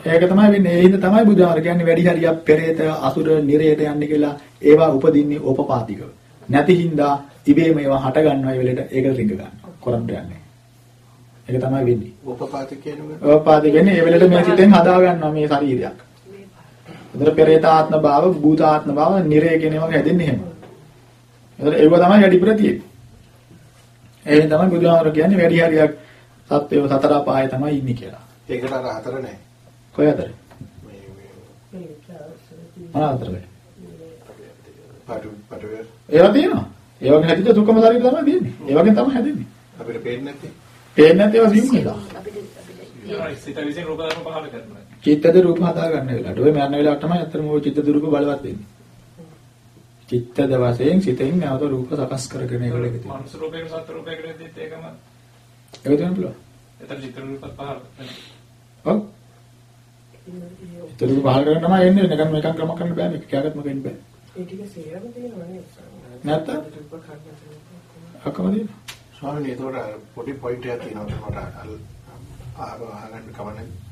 ඒක තමයි වෙන්නේ. ඒ හින්දා තමයි බුදුහාර කියන්නේ වැඩි හරියක් පෙරේත අසුර නිරේත යන්නේ කියලා ඒවා උපදින්නේ ඕපපාතිකව. නැති හින්දා ඉබේම ඒවා හට ගන්නවා ඒ වෙලෙට ඒකට රිංග ගන්නවා. කරන්ට යන්නේ. ඒක තමයි වෙන්නේ. උපපාතික කියනවා. ඕපපාතික වෙන්නේ ඒ වෙලෙට මේ සිතෙන් හදා ගන්නවා මේ ශරීරයක්. ඒතර පෙරේත ආත්ම භාව, භූත ආත්ම භාව, නිරේ කියන ඒවා හැදෙන්නේ එහෙම. ඒතර ඒව තමයි වැඩිපුර තියෙන්නේ. ඒ තමයි බුදුහාර කියන්නේ වැඩි හරියක් සත්‍යව සතර පාය තමයි ඉන්නේ කියලා. ඒකට අර හතර නැහැ. කොයි අතර? මේ මේ මොන අතරද? පාටු පාටු ඒවා තියෙනවා. ඒ වගේ හැදිච්ච දුකම ශරීර තමයි තියෙන්නේ. ඒ වගේ තමයි හැදෙන්නේ. අපිට පේන්නේ නැත්තේ. පේන්නේ නැති ඒවා සිම් නේද? අපිට අපිට සිත විසින් රූප ධර්ම පහල කරනවා චිත්තද රූප හදා ගන්න වෙලාවට. ඔය මරණ වෙලාවට තමයි අත්‍තරම ඔය චිත්තද රූප බලවත් වෙන්නේ. චිත්තද වශයෙන් සිතෙන් නැවත රූප සකස් කරගෙන ඒකට තියෙනවා. මනුස්ස රූපයකට සත්ත්ව රූපයකට දෙද්දිත් ඒකම ඒක තමයි පුළුවන්. එතන චිත්‍ර රූපත් පහල වෙනවා ඔව්. චිත්ත රූප පහල කරගෙන තමයි එන්නේ. නිකන් මේකක් ක්‍රම කරන්න බෑ. මේක කැගත්ම වෙන්න බෑ. ඒ ටික සේරම තියෙනවා නේද? නැත්තම්? අකම දෙන්න. ස්වාමීනි ඒතකොට පොඩි පොයින්ට් එකක් තියෙනවා මට අහගන්න කවන්නේ.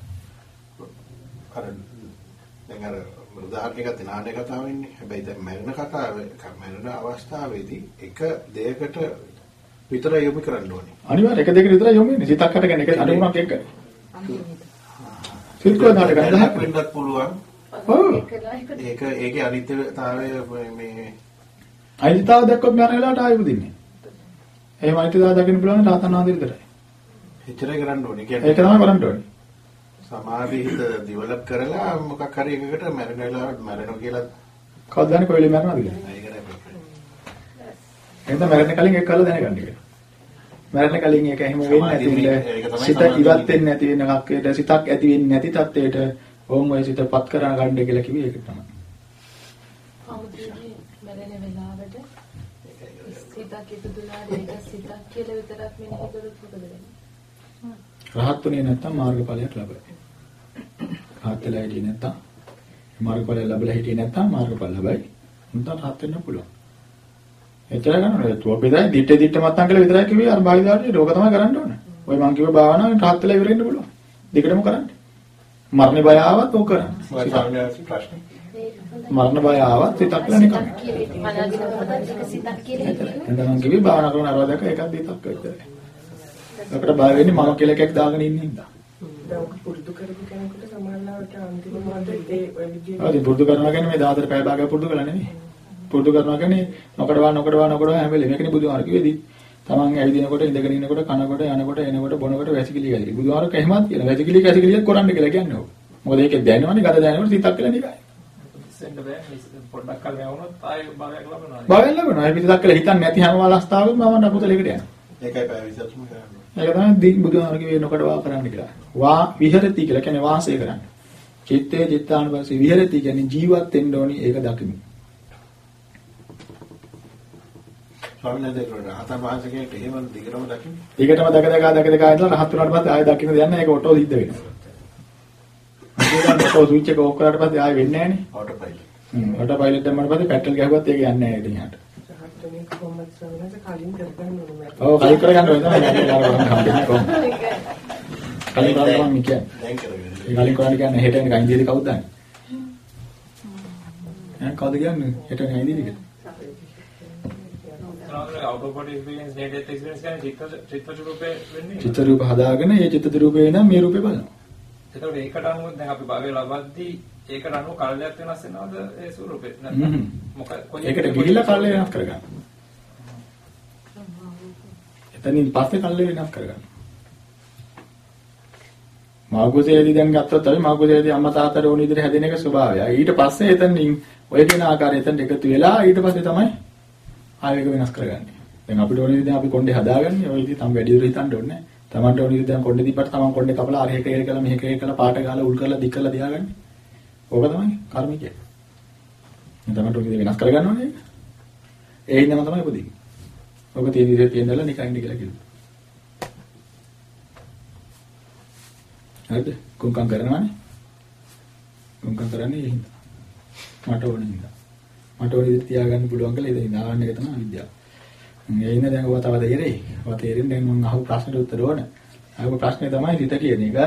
අර දැන් අර උදාහරණයක් ගත්ත නාඩේ කතාව වෙන්නේ. හැබැයි දැන් මරණ කතාවේ මරණ අවස්ථාවේදී එක දෙයකට විතර යොමු කරන්න ඕනේ. අනිවාර්ය එක දෙක විතරයි යොමු වෙන්නේ. සිතක් හටගෙන එක අඩුණක් එක්ක. සිත් කොහොමද වෙනක් ගන්න වෙන්නත් පුළුවන්. ඔව්. ඒක ඒකේ අනිත්‍යතාවය මේ අයිතිතාව දැක්කොත් මරණ වෙලාවට ආයෙ උදින්නේ. එහෙම අයිතිතාව දකින්න පුළුවන් වහන්සේ විතරයි. එච්චරයි කරන්න ඕනේ. ඒක තමයි කරන්න ඕනේ. සමාධි හිත ඩෙවලොප් කරලා මොකක් හරි එකකට මැරෙන වෙලාවට මැරෙනවා කියලා කවදාද දන්නේ කොයි වෙලේ මරනවද කියලා. එහෙනම් මැරෙන්න කලින් ඒක කරලා දැනගන්න කියලා. මැරෙන්න කලින් ඒක එහෙම වෙන්නේ නැති සිත. ඉවත් වෙන්නේ නැති වෙන කක්කේට සිතක් ඇති වෙන්නේ නැති තත්ත්වයට ඕම් ඔය සිතපත් කරා ගන්න කියලා කිව්වේ ඒක තමයි. මැරෙන වෙලාවට සිතක් ඉපදුනාට ඒක සිතක් කියලා විතරක් මෙනෙහි කරොත් මොකද වෙන්නේ? රහත් උනේ නැත්තම් මාර්ගඵලයක් ලැබෙයි. රහත් වෙලා හිටියේ නැත්තම් මාර්ගඵලය ලැබලා හිටියේ නැත්තම් මාර්ගඵල ලැබයි. උන්ට රහත් වෙන්න පුළුවන්. එතන ගන්න. අපි දැන් දිත්තේ දිත්ත මත්තන් කියලා විතරයි කිව්වේ අර භාවිතාවට රෝග තමයි කරන්න ඕනේ. ඔය මං කිව්ව භාවනාවෙන් රහත් වෙලා ඉවර වෙන්න පුළුවන්. දෙකටම කරන්න. මරණ බය ආවත් ඕක කරන්න. ඔය. මරණ බය ආවත් සිතක් කියලා නිකන්. සිතක් කියලා මනාගෙන මොකද ඒක සිතක් කියලා හිතන්නේ. එතන මං කිව්වේ භාවනා කරන අරවදක එකක් දෙකක් විතරයි. ඒකට බය වෙන්නේ මම කියලා එකක් දාගෙන ඉන්න හින්දා. දැන් පුරුදු කරපු කෙනෙකුට සමානලාවට අන්තිම මොහොතේ ඒ ඔය විදිහට හරි පුරුදු කරනවා කියන්නේ මේ 14 පැය භාගයක් පුරුදු කරලා නෙමෙයි. පුරුදු කරනවා කියන්නේ නොකඩවා නොකඩවා නොකඩවා හැම වෙලේම මේකනේ බුදුහාර කිව්වේදී. තමන් ඇවිදිනකොට ඉඳගෙන ඉන්නකොට කනකොට යනකොට එනකොට බොනකොට වැසිකිලි වැසිකිලි. බුදුහාර කැහිමත් කියලා වැසිකිලි වැසිකිලියක් කරන්න කියලා කියන්නේ ඕක. මොකද ඒකේ දැනෙනවනේ ගත දැනෙනකොට සිතක් කියලා නිකයි. ඉස්සෙන්ද බෑ පොඩ්ඩක් කල් යවුනොත් ආයෙ භාවයක් ලබනවා බයෙන් ලබනවා. ඒ පිටක් කියලා හිතන්නේ නැති හැම අවස්ථාවකම මම නපුතලයකට යනවා. ඒකයි පැය 23ම කරන්නේ. ඒක තමයි දී බුදුහාර කිව්වේ නොකඩවා කරන්න කියලා. වා විහෙරති කියලා කියන්නේ වාසය කරන්න. චිත්තේ චිත්තානුපස්සේ විහෙරති කියන්නේ ජීවත් වෙන්න ඕනි ඒක දකිමු. ස්වාමීන් වහන්සේ රහතන් වහන්සේ කෙනෙක්ට එහෙම දිගටම දකින්න. ඒකටම දක දක දක දක ආයතන රහත් වුණාට පස්සේ ආයෙ දකින්න දෙන්න ඒක ඔටෝ සිද්ධ වෙනවා. ඒක ඔටෝ ස්විච් එක ඕෆ් කරාට පස්සේ ආයෙ වෙන්නේ නැහනේ. Auto pilot. හ්ම් ඔටෝ පයිලට් දැම්මම පස්සේ පෙට්‍රල් ගහුවත් ඒක යන්නේ නැහැ එතන රහත්තුනේ කොහොමද සමනස කලින් කරගන්න ඕනේ. ඔව් කලින් කරගන්න ඕනේ තමයි හම්බෙන්නේ කොහොමද? කලින් කරගන්න මම කියන්නේ. දැන් කරගෙන. ඒ කලින් කරන්නේ කියන්නේ හෙට එන කයින් දීලා කවුද දන්නේ? ඈ කවුද කියන්නේ හෙට එන කයින් දීලා කියලා? චිත්ත රූපේ හදාගෙන ඒ චිත්ත රූපේ නම් මේ රූපේ බලනවා. එතකොට ඒකට අනුව දැන් අපි භවය ලබද්දී ඒකට අනුව කල්යත් වෙනස් වෙනවද ඒ ස්වරූපෙ හ්ම්. නැත්නම් මොකද කොයි ඒකට ගිහිල්ලා කල්ලේ වෙනස් කරගන්න. එතනින් පස්සේ කල්ලේ වෙනස් කරගන්න. මාගුසේදී දැන් ගත්තොත් තමයි මාගුසේදී අම්මා තාත්තට ඕන විදිහට හැදෙන එක ස්වභාවය. ඊට පස්සේ එතනින් ඔය කියන ආකාරය එතනට එකතු වෙලා ඊට පස්සේ තමයි ආයෙක වෙනස් කරගන්නේ. දැන් අපිට ඕන විදිහට අපි කොණ්ඩේ හදාගන්නේ ඔය විදිහට තම වැඩි දුර හිතන්න ඕනේ නැහැ. තමන්ට ඕන විදිහට දැන් කොණ්ඩේ දීපට තමන් කොණ්ඩේ කපලා අර එක එක කළා මෙහෙක එක කළා පාට ගාලා උල් කරලා දික් කරලා තියාගන්නේ. ඕක තමයි කර්මික. දැන් තමන්ට ඕන විදිහට වෙනස් කරගන්න ඕනේ. ඒ හින්දාම තමයි උපදින්නේ. ඔබ තියෙන විදිහට තියෙනදලා නිකන් ඉන්න කියලා කිව්වා. හරිද? කුංකම් කරනවානේ. කුංකම් කරන්නේ ඒ හින්දා. මට ඕන හින්දා. මට ඕන විදිහට තියාගන්න පුළුවන් කියලා ඉතින් නාන්න එක තමයි විද්‍යාව. ඒ හින්දා දැන් ඔබ තව තේරෙයි. ඔබ තේරෙන්නේ දැන් මම අහපු ප්‍රශ්නෙට උත්තර ඕන. අහපු ප්‍රශ්නේ තමයි හිත කියන එක.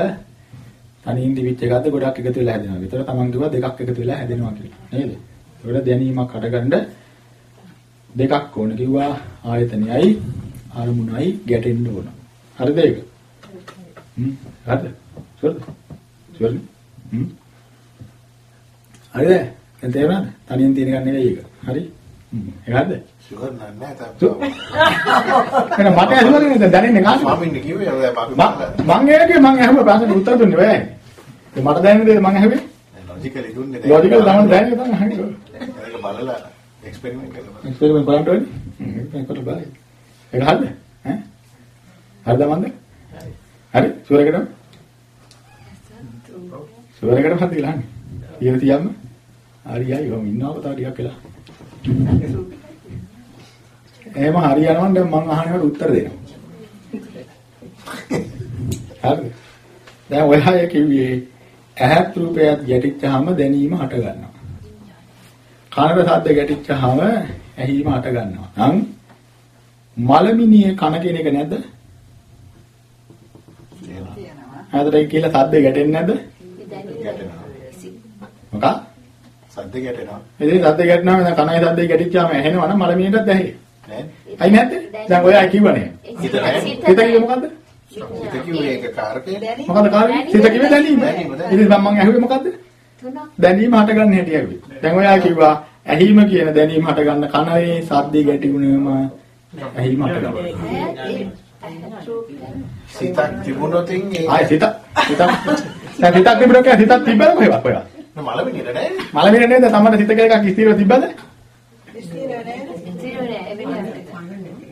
තනියෙන් දිවිච් එකක්ද ගොඩක් එකතු වෙලා හැදෙනවා. විතර තමන් කිව්වා දෙකක් එකතු වෙලා හැදෙනවා කියලා. නේද? ඒකට දැනීමක් හටගන්න දෙකක් ඕන කිව්වා ආයතනයයි අරමුණයි ගැටෙන්න ඕන. හරිද ඒක? හ්ම් හරිද? සුවද? සුවද? හ්ම් හරිද? දැන් තේරුණාද? තනියෙන් තියෙන එක නෙවෙයි ඒක. හරි? හ්ම් ඒක හරිද? ෂුවර් නෑ තාත්තා. එහෙනම් මට ඇහුවනේ නේද දැනෙන්නේ කාටද? ස්වාමීන් කිව්වේ ඔය අපි මම මං ඒකේ මං අහුව ප්‍රශ්නෙට උත්තර දුන්නේ. ඒ මට දැනෙන දේ මං අහුවේ. ලොජිකලි දුන්නේ ලොජිකල් තමයි දැනෙන්නේ තමයි අහන්නේ. ඒක බලලා එක්ස්පෙරිමන්ට් කරලා එක්ස්පෙරිමන්ට් කරන්න ඕනේ. ඒක කරලා බලන්න. ඒක හරිද? ඈ? හරිද මන්ද? හරි. සුවරකට? සුවරකට හරි කියලා අහන්නේ. ඊට තියන්න. හරියයි. ඔහොම ඉන්නවක තව ටිකක් වෙලා. එහෙම හරියනවා නම් දැන් මං අහනවට උත්තර දෙනවා. හරිද? දැන් ඔයා කිව්වේ ඇහත් රූපයත් ගැටිච්චාම දැනීම හට ගන්නවා. කනට ශබ්ද ගැටිච්චාම ඇහිම හට ගන්නවා. නම් මලමිනිය කන කියන එක නැද්ද? තියෙනවා. හතරේ කියලා ශබ්ද ගැටෙන්නේ නැද්ද? ගැටෙනවා. මොකක්? සද්ද ගැටෙනවා ඉතින් ශබ්ද ගැටෙනවා නම් කනයි ශබ්දේ ගැටිච්චාම ඇහෙනවා නම් මලමිනියටත් ඇහි. අයි නැද්ද? දැන් ඔයා කිව්වනේ. හිත හිත කිව්වේ මොකද්ද? හිත කිව්වේ ඒක කාරකේ මොකද්ද කාරණේ? හිත කිව්වේ දැනීම. ඉතින් මම ඇහුවේ මොකද්ද? දැනීම හටගන්න හැටි ඇහුවේ. දැන් ඔයා කිව්වා ඇහිම කියන දැනීම හටගන්න කනවේ ශබ්දේ ගැටුණාම ඇහිම ඇහත් රූපය සිතක් තිබුණොතින් ඒ ආයි සිත සිත දැන් සිතක් තිබුණා කියලා සිතක් තිබ්බද කොහෙවත් ඔයා? මලමිනියට නෑ මලමින නේද තමයි සිත කියලා එකක් ස්ථිරව තිබ්බද? ස්ථිර නෑ. ඉතිරෝනේ එවෙලට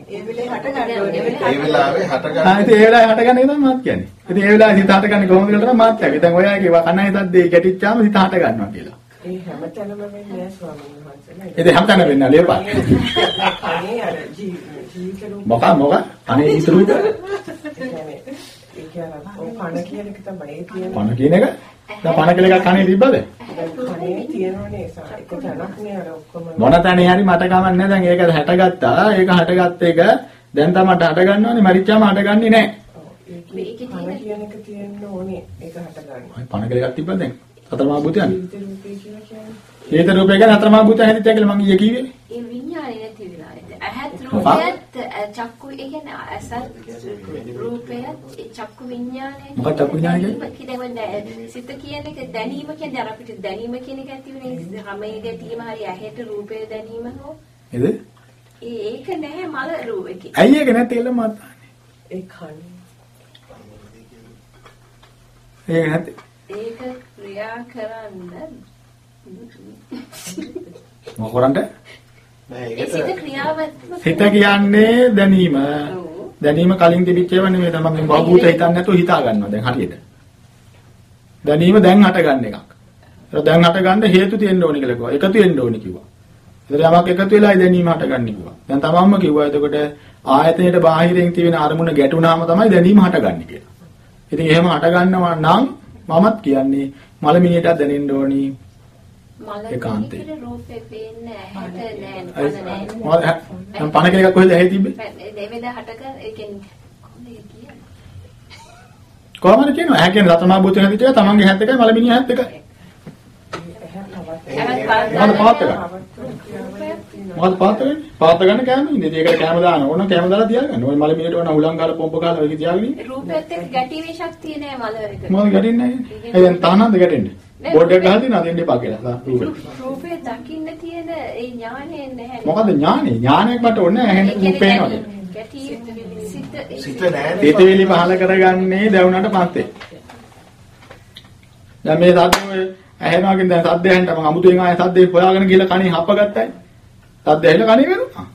ඒ වෙලේ හට ගන්න ඕනේ. ඒ වෙලාවේ ආ හටගන්න ඉතින් ඒ වෙලාවේ හටගන්නේ තමයි මාත් කියන්නේ. ඉතින් ඒ වෙලාවේ සිත හටගන්නේ කොහොමද කියලා තමයි මාත් කියන්නේ. දැන් ඔයා කිව්වා කනයි සද්දේ ගැටිච්චාම සිත හට ගන්නවා කියලා. ඒ හැමතැනම වෙන්නේ නැහැ ස්වාමීන් ඉතින් හැමතැනම වෙන්නේ ලියපන්. මොකක් මොකක්? අනේ ඉතුරු විතර. කන කියන එක තමයි කියන්නේ. පණ කියන එක. දැන් පණ කියලා එකක් කනේ තිබ්බද? කනේ තියෙනවනේ එක තැනක් නේ අර ඔක්කොම මොන තැනේ හරි මට නැහැ. දැන් ඒක හැටගත්තා. ඒක හටගත්ත එක දැන් තමයි හට ගන්නවනේ. මරිච්චාම හටගන්නේ නැහැ. ඒකේ කන කියන එක තියෙන්න ඕනේ ඒක හට ගන්න. පණ කියලා එකක් තිබ්බද දැන්? සතර මහා භූතයන්. හේත රූපය ගැන හතර මහා භූතයන් හැදිච්චා කියලා මම ඊයේ කිව්වේ. ඒ විඤ්ඤාණය නැති වෙලා ඇහත් රූපයත් චක්කු ඒ කියන්නේ අසත් රූපයත් චක්කු විඤ්ඤාණය මොකක්ද චක්කු විඤ්ඤාණය කියන්නේ? සිත කියන එක දැනීම කියන්නේ අර අපිට දැනීම කියන එක ඇති වෙන්නේ හැමේ ගැටීම හරි ඇහෙට රූපය දැනීම හෝ නේද? ඒක නැහැ මල රූපේ ඇයි ඒක නැති කියලා මම අහන්නේ. ඒ කනේ ඒක නැති. ඒක ක්‍රියා කරන්න මොකරන්ට? හිත කියන්නේ දැනීම. දැනීම කලින් තිබිච්ච ඒවා නෙමෙයි තමයි බහූත හිතන්නේ නැතුව හිතා ගන්නවා දැන් හරියට. දැනීම දැන් හට ගන්න එකක්. ඒක දැන් හට ගන්න හේතු තියෙන්න ඕනි කියලා කිව්වා. එකතු වෙන්න ඕනි කිව්වා. ඒතර යමක් එකතු වෙලායි දැනීම හටගන්නේ කිව්වා. දැන් තමන්ම කිව්වා එතකොට ආයතනයේ බාහිරින් තියෙන අරමුණ ගැටුණාම තමයි දැනීම හටගන්නේ කියලා. ඉතින් එහෙම හටගන්නවා නම් මමත් කියන්නේ මලමිනියටත් දැනෙන්න ඕනි. මල ඒකාන්තේ. රූපේ පේන්නේ ඇහැට නෑ පන නෑ දැන් පණ කියලා කොහෙද ඇහි තිබ්බේ? දෙවෙද හටක ඒ කියන්නේ කොහොමද කියනවා? ඇහැ කියන්නේ රතමා භූතය හැදිච්ච එක තමන්ගේ හැත් එකයි මලමිනිය හැත් එකයි. ඇහත් මොකද ක්‍රියාවක් තියෙනවා මොකද පාත් වෙන්නේ? පාත් ගන්න කෑම ඉන්නේ. ඒකට කෑම දාන ඕන කෑම දාලා තියාගන්න. ඔය මල මිනියට ඕන හුලං ගාලා පොම්ප ගාලා ඔයක තියාගෙන. රූපෙත් එක්ක ගැටීමේ ශක්තිය නෑ මල එක. මොකද ගැටෙන්නේ නැහැ. ඒ දැන් තහනම්ද ගැටෙන්නේ? බෝඩ් එක ගහලා තියෙනවා දෙන්න එපා කියලා. රූපේ දකින්න තියෙන ඒ ඥානය නැහැ. මොකද ඥානෙ? ඥානයක් මට ඕනේ නැහැ. ඇහෙන රූප පේනවද? ගැටි සිත සිත නෑනේ. දෙතවිලි පහල කරගන්නේ දැවුනට පස්සේ. දැන් මේ සද්දේ ඇහෙනවා කියන දැන් සද්ද ඇහෙන්න මම අමුතුවෙන් ආයෙ සද්දේ හොයාගෙන ගිහලා කණේ හප්ප ගත්තයි. සද්ද ඇහිලා කණේ වෙනවා.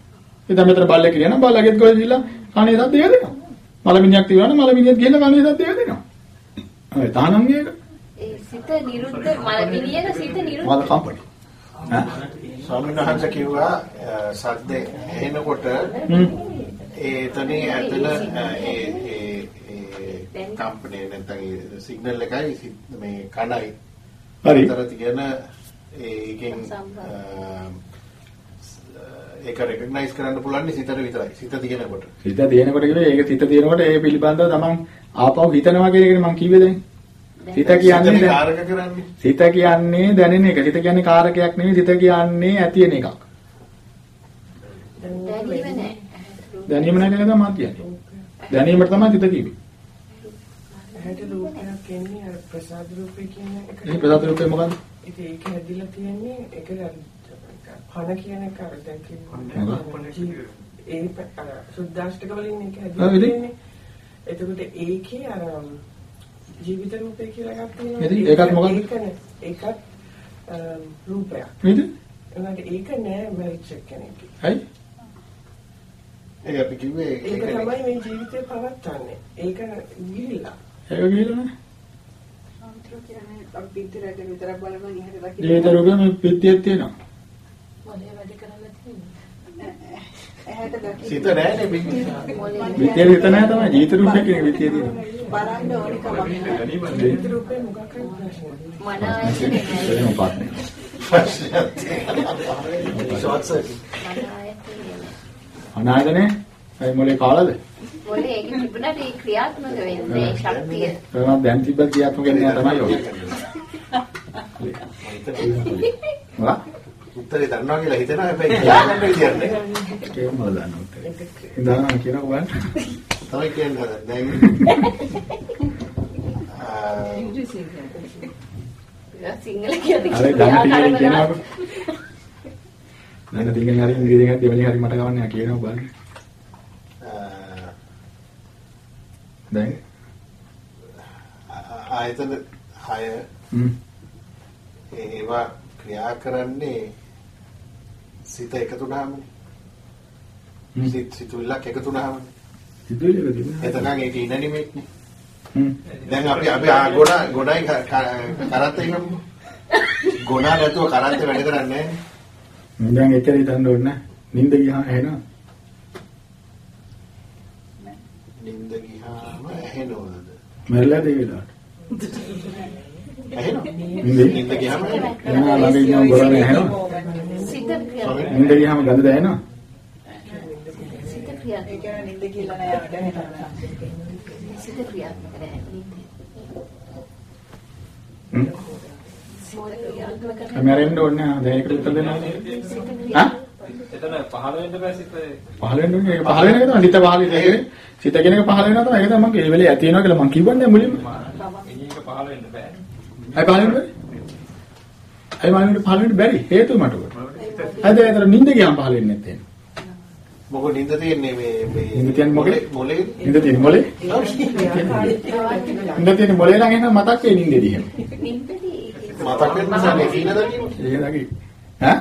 ඉතින් මෙතන බල්ලෙක් කියනවා බල්ලගෙත් ගොඩ ගිහලා කණේ සද්ද යදෙනවා. මලමිණියක් තියනවා මලමිණියත් ගිහලා කණේ සද්ද යදෙනවා. ඔය තානම් මේක සිත නිරුද්ධ මල මිනියක සිත නිරුද්ධ මල කම්පටි. ඈ ස්වාමීන් වහන්සේ කිව්වා සද්දේ හ්ම්. ඒ එතනින් ඇතුළ ඒ ඒ ඒ කම්පැනි නැත්නම් සිග්නල් එකයි මේ කණයි හරි. අතර තියෙන ඒකෙන් ඒක රෙකග්නයිස් කරන්න පුළුවන් සිතට විතරයි. සිත තියෙනකොට. සිත තියෙනකොට කිව්වේ ඒක සිත තියෙනකොට ඒ පිළිබඳව තමන් ආපහු හිතනවා කියන එකනේ මම කිව්වේ දැන්. සිත කියන්නේ කාරක කරන්නේ. සිත කියන්නේ දැනෙන එක. සිත කියන්නේ කාරකයක් නෙවෙයි. සිත කියන්නේ ඇතින එකක්. දැනීම නෑ. දැනීම නැති එක තමයි කියන්නේ. දැනීමට තමයි සිත කිව්වේ. ඇහැට රූපයක් එන්නේ අර ප්‍රසාද රූපේ කියන එක. මේ ප්‍රසාද රූපේ මොකද්ද? ඉතින් ඒක හැදිලා තියෙන්නේ ඒක අර පණ කියන එක අර දැන් කිව්වා. ඒ සුද්දාෂ්ටක වලින් ඒක හැදිලා? තියෙන්නේ. එතකොට ඒකේ අර ජීවිත රූපේ කියලා එකක් තියෙනවා. ඉතින් ඒකත් මොකක්ද? ඒකනේ. ඒකත් රූපයක්. නේද? ඒකට ඒක නෑ මැරිච් කෙනෙක්. හයි? ඒක අපි කිව්වේ ඒක තමයි මේ ජීවිතේ පවත්වන්නේ. ඒක ගිහිල්ලා. ඒක ගිහලා නැහැ. සම්ත්‍ර කියන්නේ අපි පිටරට විතරක් බලනවා ඉහළ දකින්න. රූපේ මේ පිටියක් තියෙනවා. මොලේ වැඩ කරලා තියෙන්නේ. ඇහැට දකින්න. සිත නෑනේ පිටින්. පිටියේ හිත නැහැ තමයි ජීවිත රූපේ කියන පිටියේ තියෙනවා. බලන්න ඕනි කමක් ජීවිත රූපේ මොකක් හරි ප්‍රශ්නයක්. මන ආයතනේ නෑ. ඒක මොකක්ද? ප්‍රශ්නයක් තියෙනවා. Short circuit. අනායතනේ? අය මොලේ කාලද? මොලේ ඒක තිබුණාට ඒ ක්‍රියාත්මක වෙන්නේ ශක්තිය. ඒවා දැන් තිබ්බ කියාත්මක වෙන්නේ නැහැ තමයි ඔය. වා? උත්තරේ දන්නවා කියලා හිතනවා හැබැයි කියන්න විදියක් නෑ. ඒක මම දන්නවා. ඉඳලා කියනවා බලන්න. තමයි කියන්නේ දැන් සිංහල කියන්නේ අර ටිකෙන් කියනවා. දැන් ටිකෙන් හරි ඉංග්‍රීසියෙන් හරි දෙවෙනි හරි මට ගවන්නේ කියනවා බලන්න. ආ, දැන් ආයතන 6 හ්ම්. ඒවා ක්‍රියා කරන්නේ සිත එකතු වුණාමනේ. සිත සිතුවිල්ලක් එකතු වුණාමනේ. සිතුවිලි එක තිබුණා. එතකන් ඒක ඉනනිමේට්නේ. හ්ම්. දැන් අපි අපි ආ ගොඩ ගොඩයි කරත් එකමු. ගොනා නැතුව කරත් වැඩ කරන්නේ නැහැ. දැන් එච්චර හිතන්න ඕනේ නැහැ. නිින්ද ගියා එහෙනම්. නිින්ද ගියාම ඇහෙනවද? මැරිලාද ඒ වෙලාවට? ඇහෙනවද? නිින්ද ගියාම? එහෙනම් ළඟ ඉන්න ගොරනේ ඇහෙනවා. සිත ක්‍රියා නිින්ද ගියාම ගඳ දැනෙනවා. සිත ක්‍රියා ඒ කියන්නේ නිින්ද කියලා නෑ දැනෙනවා. සිත ක්‍රියාත්මක නෑ. හ්ම්. නෑ. මැරෙන්න ඕනේ නැහැ. දැන් ඒකට උත්තර දෙන්න? ක්‍රියා එතන පහළ වෙන්න බෑ සිත පහල වෙන්න ඕනේ. ඒක පහල වෙන එක තමයි සිත පහල වෙන්නේ. සිත කියන එක පහල වෙනවා තමයි. ඒක තමයි මම ඒ වෙලේ ඇති වෙනවා කියලා මම කිව්වන්නේ මුලින්ම. එනික පහළ වෙන්න බෑ අය පහල වෙන්නේ. අය මානෙට පහල වෙන්න බැරි. හේතුව මට උගල. අද ඒතර නිින්ද ගියාම පහල වෙන්නේ නැත්තේ. මොකද නිින්ද තියෙන්නේ මේ මේ නිින්ද තියෙන්නේ මොකේ? මොලේ නිින්ද තියෙන මොලේ? නිින්ද තියෙන මොලේ නම් එහෙනම් මතක් වෙයි නිින්දේදී එහෙම. නිින්දදී මතක් වෙන නිසා නේ කීන දකින්නේ. ඒක දකි. ඈ?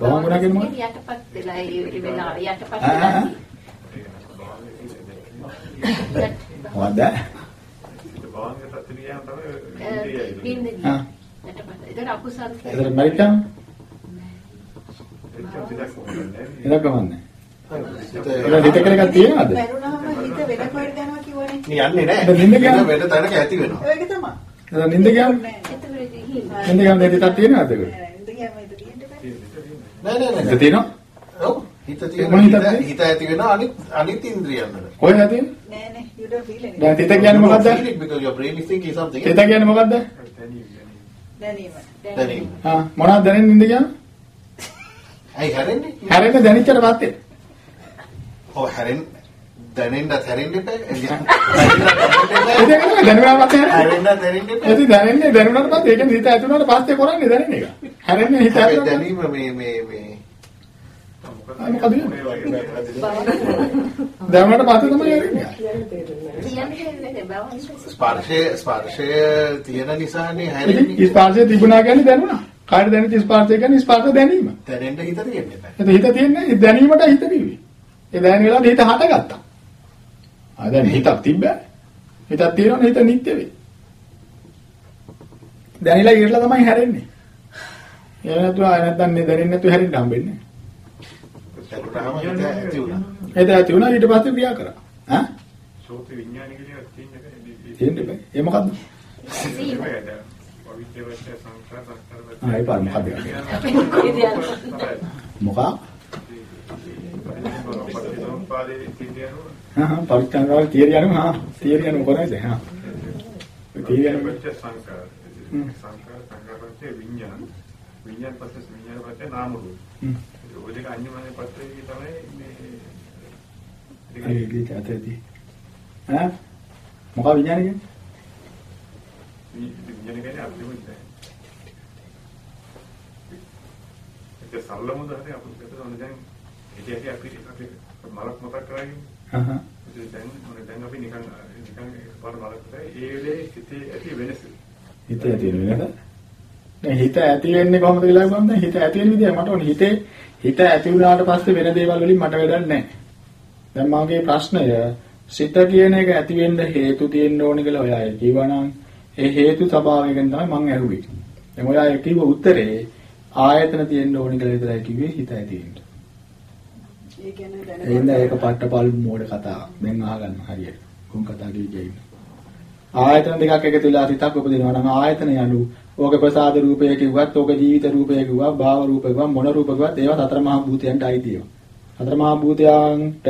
බවංග වුණා කියන්නේ මොකක්ද? යටපත් වෙලා ඒ වෙලාව යටපත් ආ, ආ, ආ. වෙලා මොකද්ද? නිින්ද ආ. යටපත් ඒක අකුසල් ඒතර මරිච්චාම එදක් ගමන්නේ. ඒක හිත කියලා එකක් තියෙනවද? මරුණාම හිත වෙන කොහෙද යනවා කිව්වනේ. නේ යන්නේ නැහැ. නිින්ද ගියාම- වෙන තැනක ඇති වෙනවා. ඒක තමයි. එතන නිින්ද ගිහින් නිින්ද ගියාම දැන් හිතක් තියෙනවද ඒක? නෑ, නිින්ද ගියාම හිත තියෙන්න බෑ. නෑ නෑ නෑ. හිත තියෙනවා? ඔව්. හිත මොන තියෙන හිතක්ද? හිත- ඇති වෙනවා අනිත් අනිත් ඉන්ද්‍රියන් වල. කොහෙද තියෙන්නේ? නෑ නෑ you don't feel anything. දැන් හිත කියන්නේ මොකද්ද? Because your brain is thinking something. හිත කියන්නේ මොකද්ද? දැනීම. දැනීම. ආ මොනවද දැනෙන්නේ නිින්ද ගියාම? ඇයි හැරෙන්නේ? හැරෙන්න දැනෙච්චට පස්සේ. ඔව් හැරෙන්න දැනෙන්නත් හැරෙන්න එපා. ඒක නෙමෙයි දැනුණාට පස්සේ හැරෙන්න. හැරෙන්න දැනෙන්න එපා. ඒක දැනෙන්නේ දැනුණාට පස්සේ ඒ කියන්නේ හිත ඇතුළට පස්සේ කරන්නේ දැනෙන එක. හැරෙන්නේ හිත ඇතුළට. දැනීම මේ මේ මේ මොකද දැනුණාට පස්සේ තමයි හැරෙන්නේ. ස්පර්ශය ස්පර්ශය තියෙන නිසානේ හැරෙන්නේ. ස්පර්ශය තිබුණා කියන්නේ දැනුණා. කාට දැනෙච්ච ස්පර්ශය කියන්නේ ස්පර්ශ දැනීම. දැනෙන්න හිත තියෙන්න. එතකොට හිත තියන්නේ දැනීමට හිත කිව්වේ. ඒ දැනෙන වෙලාවට හිත හටගත්තා. ආ දැන් හිතක් තිබ්බා. හිතක් තියෙනවනේ හිත නිත්‍ය වෙයි. දැනিলা ඉරලා තමයි හැරෙන්නේ. ඒ නැතුව ආය නැත්නම් නේ දැනෙන්නේ නැතුව හැරෙන්න හම්බෙන්නේ. දැනුණාම හිත ඇති වුණා. ඒක ඇති වුණා ඊට පස්සේ ක්‍රියා කරා. ඈ? සෝත විඥාන කියලා තියෙන එක තියෙන්නේ බෑ. ඒ මොකද්ද? මොකක්? හා හා පරිත්‍යාගවල තියරිය යනවා. හා තියරිය යනවා කොහොමද? හා. තියරිය යනවා. අවිද්‍යාවච්ච සංස්කාර සංස්කාර සංස්කාරපච්ච විඥාන විඥාන පස්ස විඥාන පස්ස නාම රූප. ඔය දෙක අන්‍යමනේ පස්සේ තමයි මේ ඒ ගිහින් ඇතදී. ඈ? මොකක් විඥානය කියන්නේ? විඥාන කියන්නේ අන්තිම විඥාන ඒක සරලම උදාහරණයක් අපිට ගන්න දැන් ඒ කියන්නේ අපි අපි මලක් මතක් කරගන්නේ හා හා. ඉතින් දැන් මොනේ දැන් අපි නිකන් නිකන් වර බලකට ඒ වෙලේ හිතේ ඇති වෙනස. හිත ඇති වෙන නේද? දැන් හිත ඇති වෙන්නේ කොහොමද කියලා ගමන් දැන් හිත ඇති වෙන විදිය මට ඕනේ හිතේ හිත ඇති වුණාට පස්සේ වෙන දේවල් වලින් මට වැඩක් නැහැ. දැන් මාගේ ප්‍රශ්නය සිත කියන එක ඇති වෙන්න හේතු තියෙන්න ඕනේ කියලා ඔයා කිව්වනම් ඒ හේතු ස්වභාවයෙන් තමයි මම ඇහුවේ. දැන් ඔයා කිව්ව උත්තරේ ආයතන තියෙන්න ඕනේ කියලා විතරයි කිව්වේ හිත ඇති වෙන්න. ඒ කියන්නේ එහෙනම් ඒක පට්ටපල් මෝඩ කතා. දැන් අහගන්න හරියට. කොන් කතා කිව්වේ ආයතන දෙකක් එකතු වෙලා සිතක් උපදිනවා නම් ආයතන යනු ඕක ප්‍රසාද රූපය කිව්වත් ඕක ජීවිත රූපය කිව්වා භාව රූපය කිව්වා මොන රූප කිව්වත් ඒවා සතර මහා භූතයන්ට අයිති ඒවා. සතර මහා භූතයන්ට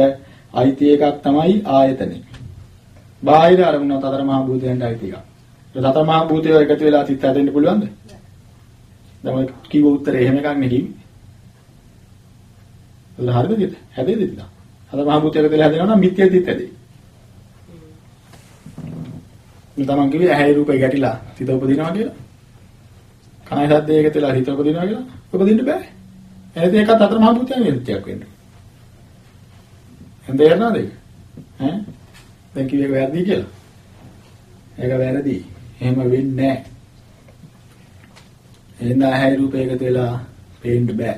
අයිති එකක් තමයි ආයතනෙ. බාහිර අරමුණ සතර මහා භූතයන්ට අයිති එකක්. ඒ සතර මහා භූතය එකතු වෙලා සිත හැදෙන්න පුළුවන්ද? දැන් ඔය කිව්ව උත්තරේ එහෙම එකක් නෙකි. ඒක හරිද කිව්ද? හැදෙයිද ඉතින්? සතර මහා භූතය එකතු වෙලා හැදෙනවා නම් මිත්‍ය සිත් හැදෙයි. මේ තමන් කිව්වේ ඇහැ රූපේ ගැටිලා සිත උපදිනවා කියලා. කනයි සද්දේ එකතු වෙලා සිත උපදිනවා කියලා. උපදින්න බෑ. එහෙනම් ඒකත් අතර මහ භූතයන් විරුද්ධයක් වෙන්නේ. එහෙනම් තේරෙනවද ඒක? ඈ? දැන් කිව්වේ ඒක වැරදි කියලා. ඒක වැරදි. එහෙම වෙන්නේ නැහැ. එහෙනම් ඇහැ රූපේ එකතු වෙලා පේන්න බෑ.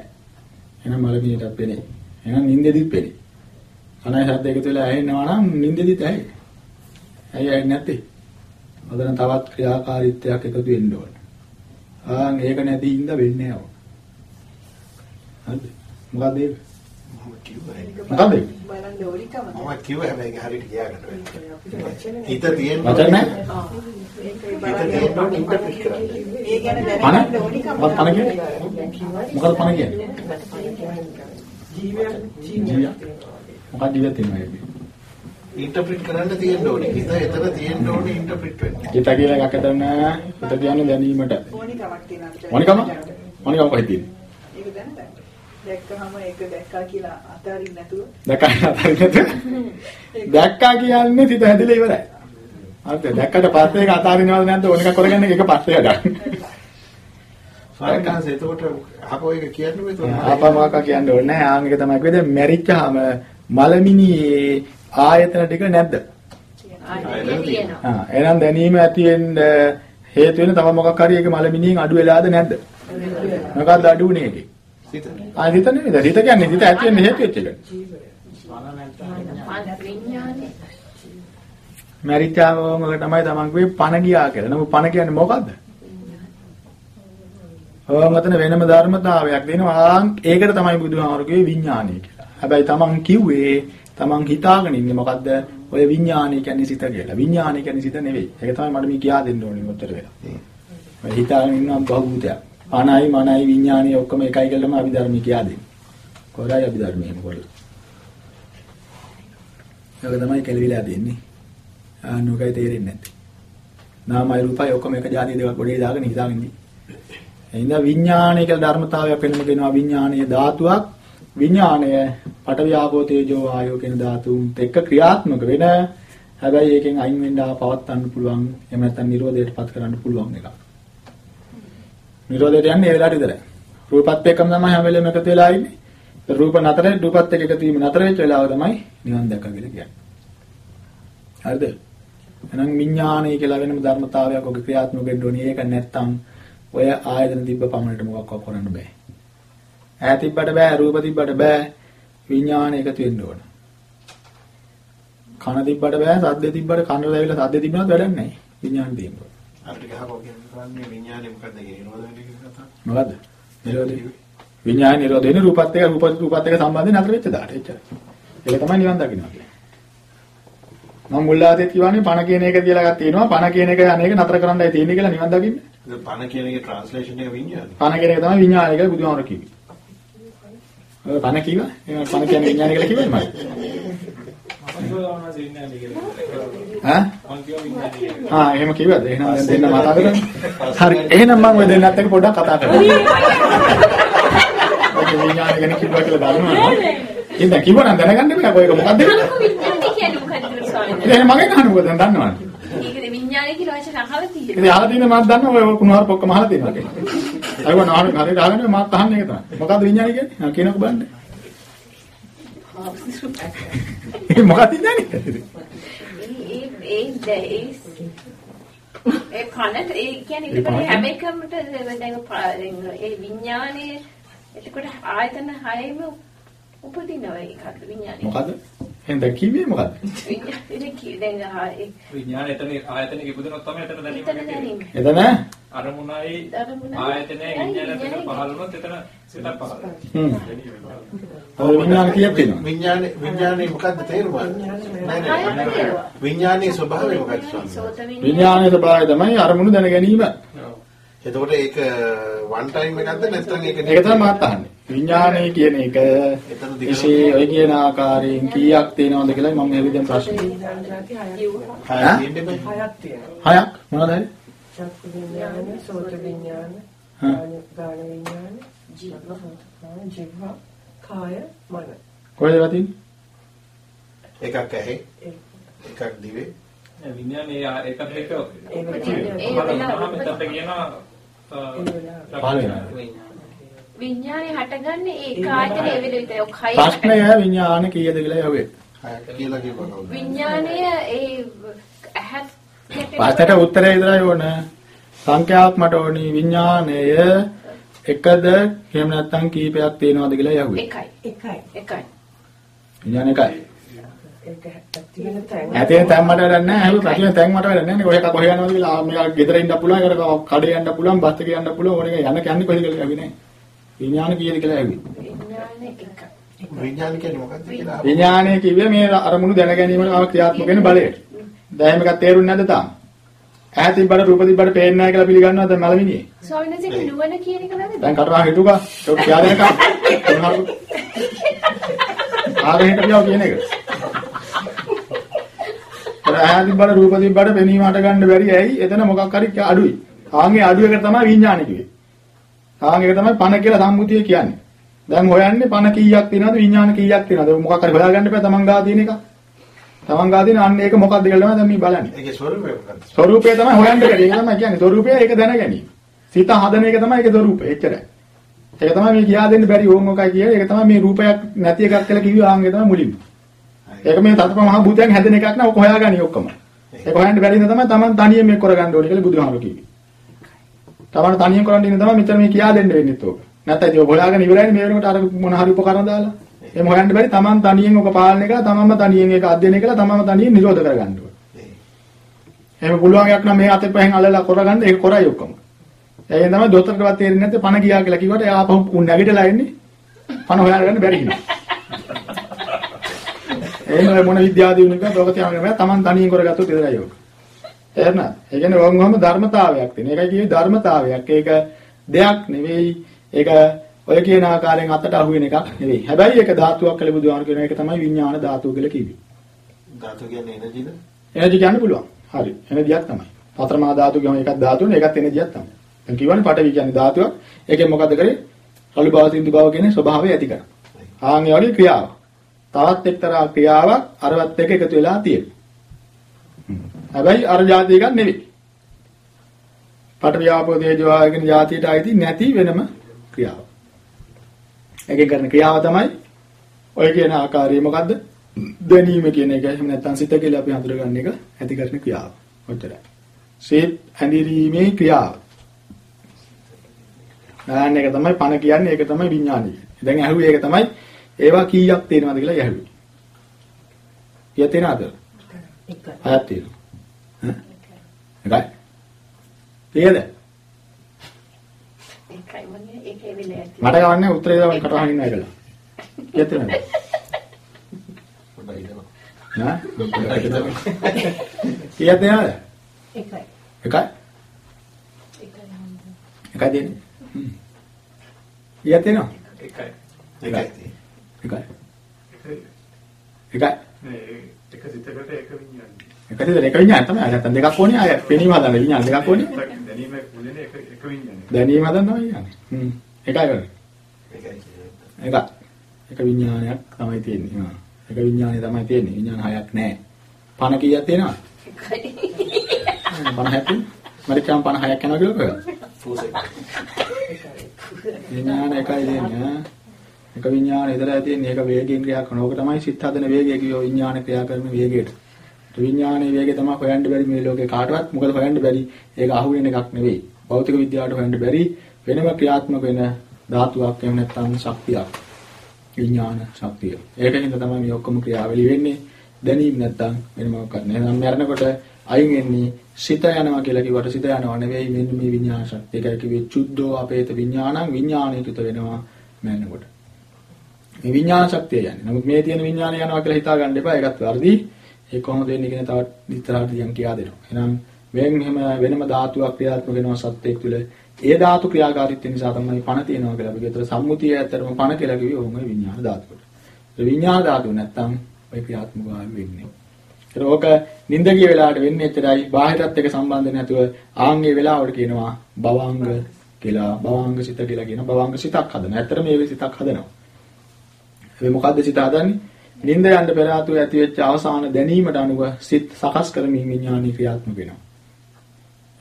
එහෙනම් මලමිණියටත් පේන්නේ. එහෙනම් නින්දෙදිත් පේන්නේ. කනයි සද්දේ එකතු වෙලා ඇහෙනවා නම් නින්දෙදිත් ඇහි. ඇයි ඇයි නැත්තේ? අදන තවත් ක්‍රියාකාරීත්වයක් එකතු වෙන්න ඕන. ආන් ඒක නැති ඉඳ වෙන්නේ නැහැ. හරිද? මොකද ඒක? මොකද ඒක? බලන්න ඕනිකම මම කිව්වා හැබැයි හරියට කියාගන්න බැහැ. හිත තියෙන වචන නැහැ? ඒක හිත බලන්න ඉන්ටර්ප්‍රිට් කරන්න. ඒ ගැන පණ? දැනගන්න ඕනිකම මොකද පණ කියන්නේ? මොකද පණ කියන්නේ? ජීවය. ජීවයන් මොකක්ද ජීවිතේ තියෙනවා ඒක? ඉන්ටර්ප්‍රිට් කරන්න තියෙන්න ඕනේ. හිත එතන තියෙන්න ඕනේ ඉන්ටර්ප්‍රිට් වෙන්න. හිත කියලා එකක් හදන්න හිත කියන්නේ දැනීමට. ඕනිකමක් තියෙනවා මොනිකම? මොනිකම කොහෙද තියෙන්නේ? ඒක දැනගන්න දැක්කහම ඒක දැක්කා කියලා අතාරින්න නැතුව දැක්කා නැත්නම් දැක්කා කියන්නේ හිත හැදිලා ඉවරයි. හරිද? දැක්කට පස්සේ ඒක අතාරිනවද නැද්ද ඕන එකක් කරගන්න එක පස්සේ ගන්න. සාරකාස එතකොට අපෝ ඒක කියන්නේ මේ තෝරන. ආපමාක කියන්න ඕනේ නැහැ. ආන් එක තමයි කිව්වේ දැන් මැරිච්චාම මලමිනියේ ආයතන ටික නැද්ද? ආ එහෙනම් දැනීම ඇති වෙන්න හේතු වෙන තව මොකක් හරි ඒක මලමිනියෙන් අඩු වෙලාද නැද්ද? මොකක්ද අඩු වුනේ ඒකේ? සිත. ආ හිත නෙමෙයි. හිත කියන්නේ හිත ඇති වෙන්න හේතු වෙච්ච එක. මොකක් තමයි තමන් කිව්වේ පණ ගියා කියලා. නමුත් පණ කියන්නේ මොකද්ද? අතන වෙනම ධර්මතාවයක් දෙනවා. ඒකට තමයි බුදුහාමර කිව්වේ විඥානය කියලා. හැබැයි තමන් කිව්වේ තමන් හිතාගෙන ඉන්නේ මොකද්ද? ඔය විඥානය කියන්නේ සිත කියලා. විඥානය කියන්නේ සිත නෙවෙයි. ඒක තමයි මට මේ කියා දෙන්න ඕනේ උත්තර වෙලා. මම හිතාගෙන ඉන්නවා බහූතයක්. අනයි මනයි විඥානය ඔක්කොම එකයි කියලා තමයි අභිධර්ම කියා දෙන්නේ. කොරයි අභිධර්ම එහෙම කරලා. ඒක තමයි කෙලවිලා දෙන්නේ. ආනෝකයි තේරෙන්නේ නැත්තේ. නාමයි රූපයි ඔක්කොම එක જાතිය දෙකක් ගොඩේ දාගෙන හිතාගෙන ඉන්නේ. එහෙනම් විඥානය කියලා ධර්මතාවයක් වෙනම කියනවා විඥානීය ධාතුවක්. විඥානය පඨවි ආපෝ තේජෝ වායෝ කියන ධාතුන්ත් එක්ක ක්‍රියාත්මක වෙන හැබැයි ඒකෙන් අයින් වෙන්න පවත්වන්න පුළුවන් එහෙම නැත්නම් නිරෝධයට පත් කරන්න පුළුවන් එකක්. නිරෝධයට යන්නේ ඒ වෙලාවට විතරයි. රූපත් එක්කම තමයි හැම වෙලේම එකතු වෙලා ඉන්නේ. රූප නතරේ රූපත් එක්ක එකතු වීම නතර වෙච්ච වෙලාව තමයි නිවන් දැක්ක කියලා කියන්නේ. හරිද? එහෙනම් විඥානය කියලා වෙනම ධර්මතාවයක් ඔක ක්‍රියාත්මක වෙන්න ඕනේ. ඒක නැත්තම් ඔය ආයතන තිබ්බ පමණට මොකක්වත් කරන්න බෑ. ඈ තිබ්බට බෑ, රූප තිබ්බට බෑ. විඥානය එකතු වෙන්න ඕන. කන තිබ්බට බෑ, සද්ද තිබ්බට කනට ඇවිල්ලා සද්ද තිබුණාත් වැඩක් නැහැ. විඥාන තියෙනවා. අපිට ගහපුවා කියන්නේ විඥානේ මොකද්ද කියන නිරෝධ වෙන්නේ කියන කතාව. මොකද්ද? නිරෝධය. විඥාන නිරෝධ වෙන රූපත් එක්ක රූප රූපත් එක්ක සම්බන්ධය නතර වෙච්ච දාට එච්චරයි. ඒක තමයි නිවන් දකින්නවා කියන්නේ. මම මුල්ලාදෙත් කියවනේ පණ කියන එක කියලා එකක් තියෙනවා. පණ කියන එක අනේක නතර කරන්නයි තියෙන්නේ කියලා නිවන් දකින්න. පණ කියන එකේ ට්‍රාන්ස්ලේෂන් එක විඥානේ. පණ කියන එක තමයි විඥානය කියලා බුදුහාමර කිව්වේ. පණ කිව්වා? එහෙනම් පණ කියන්නේ විඥානය කියලා කිව්වේ මම. ඈ? ආ එහෙම කිව්වද? එහෙනම් දැන් දෙන්න මතක කරගන්න. හරි. එහෙනම් මම ඔය දෙන්නත් එක්ක පොඩ්ඩක් කතා කරනවා. ඔය විඥානය ගැන කිව්වා කියලා දන්නවනේ. ඉතින් දැන් කිව්වනම් දැනගන්න බෑ කොයික මොකද්ද කියලා. විඥානය කියන්නේ මොකක්ද ස්වාමීන් එහෙනම් මගෙන් අහන්න මොකද දැන්. වහන්සේ? ඒකද විඥානය කියලා වචන අහලා තියෙන්නේ. ඉතින් අහලා තියෙන මාත් දන්නවා ඔය කුණාර පොක්කම අහලා තියෙනවා කියලා. අයව නාහන හරියට අහගන්න මාත් අහන්නේ ඒක තමයි. මොකද්ද විඥානය කියන්නේ? ආ කියනකො බලන්න. ඒ මොකක්ද විඥානය? ඒ ඒ ඒ ඒ කනට ඒ කියන්නේ ඒ කනට? ඒක හැම එකමට දැන් පා- දැන් ඒ විඥානයේ එතකොට ආයතන හයෙම උපදිනවා ඒකත් විඥානය. මොකද්ද? එහෙනම් දැන් කිව්වේ මොකද්ද? විඥානය කි- දැන් ආ- ඒ විඥාන එතන ආයතනෙක ඉපදුනොත් තමයි එතන දැනීම එතන අරමුණයි අරමුණයි ආයතනය විඥානය දෙක විඥානය පහළ වුණොත් එතන සිතක් පහළ වෙනවා. ඔය විඥාන කීයක් තියෙනවද? විඥානේ විඥානේ මොකද්ද තේරුම? නෑ නෑ හයක් තියෙනවා. විඥානයේ ස්වභාවය? සෝත විඥානය. විඥානයේ ස්වභාවය තමයි අරමුණු දැන ගැනීම. එතකොට ඒක වන් ටයිම් එකක්ද නැත්නම් ඒක ඒක තමයි මාත් අහන්නේ. විඥානය කියන එක එසේ ඔය කියන ආකාරයෙන් කීයක් තියෙනවද කියලා මම මෙහෙම දැන් ප්‍රශ්න. හයක් මොනවද? චක්කු විඥාන, සෝත විඥාන. ගාන විඥාන, ජීව කාය මන. කොහෙද ඒවා තියෙන්නේ? එකක් ඇහි එකක් දිවේ විඥානේ ඒකත් එක්ක ඒ ඒ වෙලාව- වෙලාව- එතනට කියනවා. පහළ වෙනවා. විඥානය හටගන්නේ ඒ ආයතන ඒ වෙලෙ විතරයි. ඔය කය ප්‍රශ්නය විඥාන කීයද කියලා යවෙයි. හයක් කියලා කියපුවා කවුද? විඥානය ඒ ඇහත් පාස්තට උත්තරය විතරයි ඕන. සංඛ්‍යාවක් මට ඕනි විඥානය එකද එහෙම නැත්නම් කීපයක් තියෙනවද කියලා යහුවේ. එකයි. එකයි. එකයි. විඥාන එකයි. ඒක ඇති තැන. මට වැඩක් නැහැ. හැබැයි ප්‍රතිම තැන් මට වැඩක් නැහැ. කොහෙක කොහෙ යනවද කියලා මෙයා ගෙදර ඉන්න පුළුවන්. ඒකට කඩේ යන්න පුළුවන්. බස් එකේ යන්න පුළුවන්. ඕන එක යන්න කියන්නේ කොහෙද කියලා යහුවේ නැහැ. විඥාන කීයද කියලා යහුවේ. විඥානය එකයි. විඥාන කියන්නේ මොකක්ද කියලා විඥානය කිව්වේ මේ අරමුණු දැන ගැනීමට ක්‍රියාත්මක වෙන බලයට. දැන් මේකත් තේරුන්නේ නැද්ද තාම? ඈත තිබ්බට රූප තිබ්බට පේන්නේ නැහැ කියලා පිළිගන්නවද මලමිනියේ? ස්වාමීන් වහන්සේ නුවණ කියන එක වැරදිද? දැන් කටවා හිටුකා. ඒක කියා දෙනකම්. ආයෙ හිටියව කියන එක. ඈත තිබ්බට රූප තිබ්බට පෙනීම හට ගන්න බැරි ඇයි? එතන මොකක් හරි අඩුයි. ආන්ගේ අඩු එක තමයි විඥාන කිව්වේ. ආගේක තමයි පණ කියලා සම්මුතිය කියන්නේ. දැන් හොයන්නේ පණ කීයක් තියෙනවද විඥාන කීයක් තියෙනවද මොකක් හරි හොයාගන්න එපා තමන් ගා තියෙන එක. තමන් ගා තියෙන අන්න ඒක මොකක්ද කියලා තමයි දැන් මේ බලන්නේ. ඒකේ ස්වરૂපය මොකක්ද? ස්වરૂපය තමයි හොයන්න ගන්නේ. ඒක තමයි කියන්නේ ස්වરૂපය ඒක දැන ගැනීම. සිත හදන එක තමයි ඒක ස්වરૂපය. එච්චරයි. ඒක තමයි මේ කියා දෙන්න බැරි ඕම් මොකයි කියන්නේ. ඒක තමයි මේ රූපයක් නැති එකක් කියලා කිව්ව ආංගය තමයි මුලින්ම. ඒක මේ තත්ප මහ භූතයන් හැදෙන එකක් නෑ. ඔක හොයාගන්නේ ඔක්කොම. ඒක හොයන්න බැරි නිසා තමයි තමන් තනියෙන් මේක කරගන්න ඕනේ කියලා බුදුහාමුදුරුවෝ කිව්වේ. Taman තනියෙන් කරන් ඉන්න තමයි මෙතන මේ කියා දෙන්න වෙන්නේ ඕක. නැත්නම් ඒක හොයාගෙන ඉවරයි මේ වෙනකොට අර මොන හරි උපකරණ දාලා. එහෙම හොයන්න බැරි Taman තනියෙන් ඔක පාලනය කරලා තමන්ම තනියෙන් ඒක අධ්‍යයනය කරලා තමන්ම තනියෙන් නිරෝධ කරගන්න ඕනේ. එහෙම පුළුවන් එකක් නම් මේ අතේ පහෙන් අල්ලලා කරගන්න ඒක කරයි ඔක්කොම. එයෙන් තමයි දොස්තරටවත් තේරෙන්නේ නැත්te පණ ගියා කියලා කිව්වට එයා ආපහු උන් නැගිටලා එන්නේ පණ හොයාගන්න බැරි හිනා. එහෙම මොන විද්‍යාව දිනුනක ප්‍රගතියම නෑ තමන් තනියෙන් කරගත්තොත් විතරයි ඔක. එහෙනම් ඒ කියන්නේ වොන්ගම ධර්මතාවයක් තියෙන. ඒකයි කියේ ධර්මතාවයක්. ඒක දෙයක් නෙවෙයි. ඒක ඔය කියන ආකාරයෙන් අතට අහු වෙන එකක් නෙවෙයි. හැබැයි ඒක ධාතුවක් කියලා බුදුහාම කියන එක තමයි විඥාන ධාතුව කියලා කිව්වේ. ධාතු කියන්නේ එනර්ජිද? එනර්ජි කියන්න පුළුවන්. හරි. එනර්ජියක් තමයි. පතරමා ධාතු කියම එකක් ධාතුනේ ඒකත් එනර්ජියක් තමයි. දැන් කියවනේ පටවි කියන්නේ ධාතුවක්. ඒකෙන් මොකද කරේ? රළු බව සින්දු බව කියන ස්වභාවය ඇති කරනවා. ආන් ඒ වගේ ක්‍රියාවක්. තවත් එක්තරා ක්‍රියාවක් අරවත් එක්ක එකතු වෙලා තියෙනවා. හැබැයි අර જાති එකක් නෙවෙයි. පටවියාපෝ තේජෝ ආයගෙන જાතියට ආйти නැති වෙනම ක්‍රියාව. ඒකෙන් කරන ක්‍රියාව තමයි ඔය කියන ආකාරයේ මොකද්ද? දැනීම කියන එක. එහෙම නැත්නම් සිත කියලා අපි හඳුනගන්න එක ඇති කරන ක්‍රියාව. ඔච්චරයි. සිත ඇඳීමේ ක්‍රියාව. බලන්න එක තමයි පණ කියන්නේ ඒක තමයි විඥානය. දැන් ඇහුවේ ඒක තමයි ඒවා කීයක් තියෙනවද කියලා ඇහුවේ. කීයක් තියෙනවද? එකයි. හයක් තියෙනවා. එකයි. තේද? ඒකයි මගේ ඒකේ විලය ඇති. මට ගවන්නේ උත්තරේ දාන්න කටහන් ඉන්න එකලා. කීයක් තියෙනවද? පොඩ්ඩක් ඉතන. නෑ? කීයක් තියෙනවද? එකයි. එකයි. එකයි දෙන්නේ. හ්ම්. කීයක් තියෙනවද? එකයි. තියෙන්නේ. එකයි. එකයි. එකයි. නෑ එක සිතකට එක විඤ්ඤාණය. එකද එක විඤ්ඤාණ තමයි. නැත්නම් දෙකක් ඕනේ. අය පෙනීම හදන්න විඤ්ඤාණ දෙකක් ඕනේ. දැනීම මුලින් එක එක විඤ්ඤාණය. දැනීම හදන්න තමයි කියන්නේ. හ්ම්. එකයි කරන්නේ. ඒකයි තියෙන්නේ. එක. එක විඤ්ඤාණයක් තමයි තියෙන්නේ. හා. එක විඤ්ඤාණය තමයි තියෙන්නේ. විඤ්ඤාණ හයක් නැහැ. පණ කීයක් තියෙනවද? එකයි. පණ හැටි. මට කියම් පණ හයක් යනවා කියලා කොහෙද? ෆූසෙක්. විඥාන එකයි දෙන්නේ ඈ. එක විඥාන ඉදලා තියෙන්නේ ඒක වේගයෙන් ක්‍රියා කරන. ඕක තමයි සිත් හදන වේගය කියෝ විඥාන ක්‍රියා කරන වේගයට. ඒ විඥානයේ වේගය තමයි හොයන්න බැරි මේ ලෝකේ කාටවත්. මොකද හොයන්න බැරි. ඒක අහු වෙන එකක් නෙවෙයි. භෞතික විද්‍යාවට හොයන්න බැරි වෙනම ක්‍රියාත්මක වෙන ධාතුවක් එහෙම නැත්නම් ශක්තියක්. විඥාන ශක්තිය. ඒකින්ද තමයි මේ ඔක්කොම ක්‍රියාවලි වෙන්නේ. දැනීම නැත්නම් වෙන මොකක්ද නෑ. නම් මරනකොට අයින් වෙන්නේ සිත යනවා කියලා කිව්වට සිත යනවා නෙවෙයි මෙන්න මේ විඥාන ශක්තිය. ඒකයි කිව්වේ චුද්ධෝ අපේත විඥානං විඥානීතුත වෙනවා මරනකොට. මේ විඥාන ශක්තිය යන්නේ. නමුත් මේ තියෙන විඥානය යනවා කියලා හිතා ගන්න එපා. ඒකත් වර්ධි. ඒ කොහොමද වෙන්නේ කියන තවත් විස්තරات දියම් කියා දෙනවා. එහෙනම් වෙන් එහෙම වෙනම ධාතුවක් ක්‍රියාත්මක වෙනවා සත්‍යයක් තුළ. ඒ ධාතු ක්‍රියාකාරීත්වය නිසා තමයි පණ තියෙනවා කියලා. අපි ඒතර සම්මුතිය ඇත්තටම පණ කියලා කිව්වේ ඕමයි විඥාන ධාතුවට. ඒ විඥාන ධාතුව නැත්තම් ඔය ක්‍රියාත්මක වෙන්නේ. ඒක ඕක නිින්ද ගිය වෙලාවට වෙන්නේ එච්චරයි. බාහිරත් එක්ක සම්බන්ධ නැතුව ආන්ගේ වෙලාවට කියනවා භවංග කියලා. භවංග සිත කියලා කියන භවංග සිතක් හදනවා. ඇත්තට මේ සිතක් හදනවා. ඒ මොකද්ද සිත හදන්නේ? නිින්ද යන්න පෙර ආතුව ඇති වෙච්ච අවසාන දැනීමට අනුව සිත් සකස් කරමින් විඥානීය ක්‍රියාත්මක වෙනවා.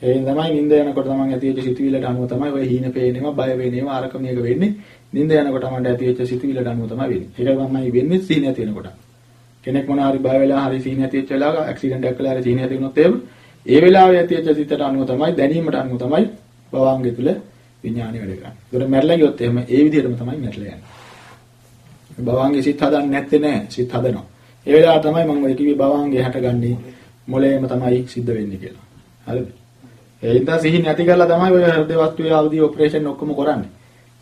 ඒ තමයි නිින්ද යනකොට තමයි ඇති වෙච්ච සිතුවිල්ලට අනුව තමයි ඔය හීන පේනවා, බය වෙනවා, අරක මේක වෙන්නේ. නිින්ද යනකොට තමයි ඇති වෙච්ච සිතුවිල්ලට අනුව තමයි වෙන්නේ. ඒක තමයි වෙන්නේ සීන ඇති වෙනකොට. කෙනෙක් මොන හරි බය වෙලා හරි සීන ඇති වෙච්ච වෙලාවක ඇක්සිඩන්ට් එකක් වෙලා හරි සීන ඇති වුණොත් එහෙම ඒ වෙලාවේ ඇති වෙච්ච සිතට අනුව තමයි දැනීමට අනුව තමයි භවංගය තුල විඥානය වැඩ කරන්නේ. ඒතර මැරලා ගියොත් එහෙම ඒ විදිහටම තමයි මැරලා යන්නේ. භවංගේ සිත් හදන්නේ නැත්තේ නෑ සිත් හදනවා. ඒ වෙලාව තමයි මම ඔය කිව්වේ භවංගේ හැටගන්නේ මොලේම තමයි සිද්ධ වෙන්නේ කියලා. හරිද? ඒ හින්දා සිහි නැති කරලා තමයි ඔය හෘද වස්තුවේ අවදි ඔපරේෂන් ඔක්කොම කරන්නේ.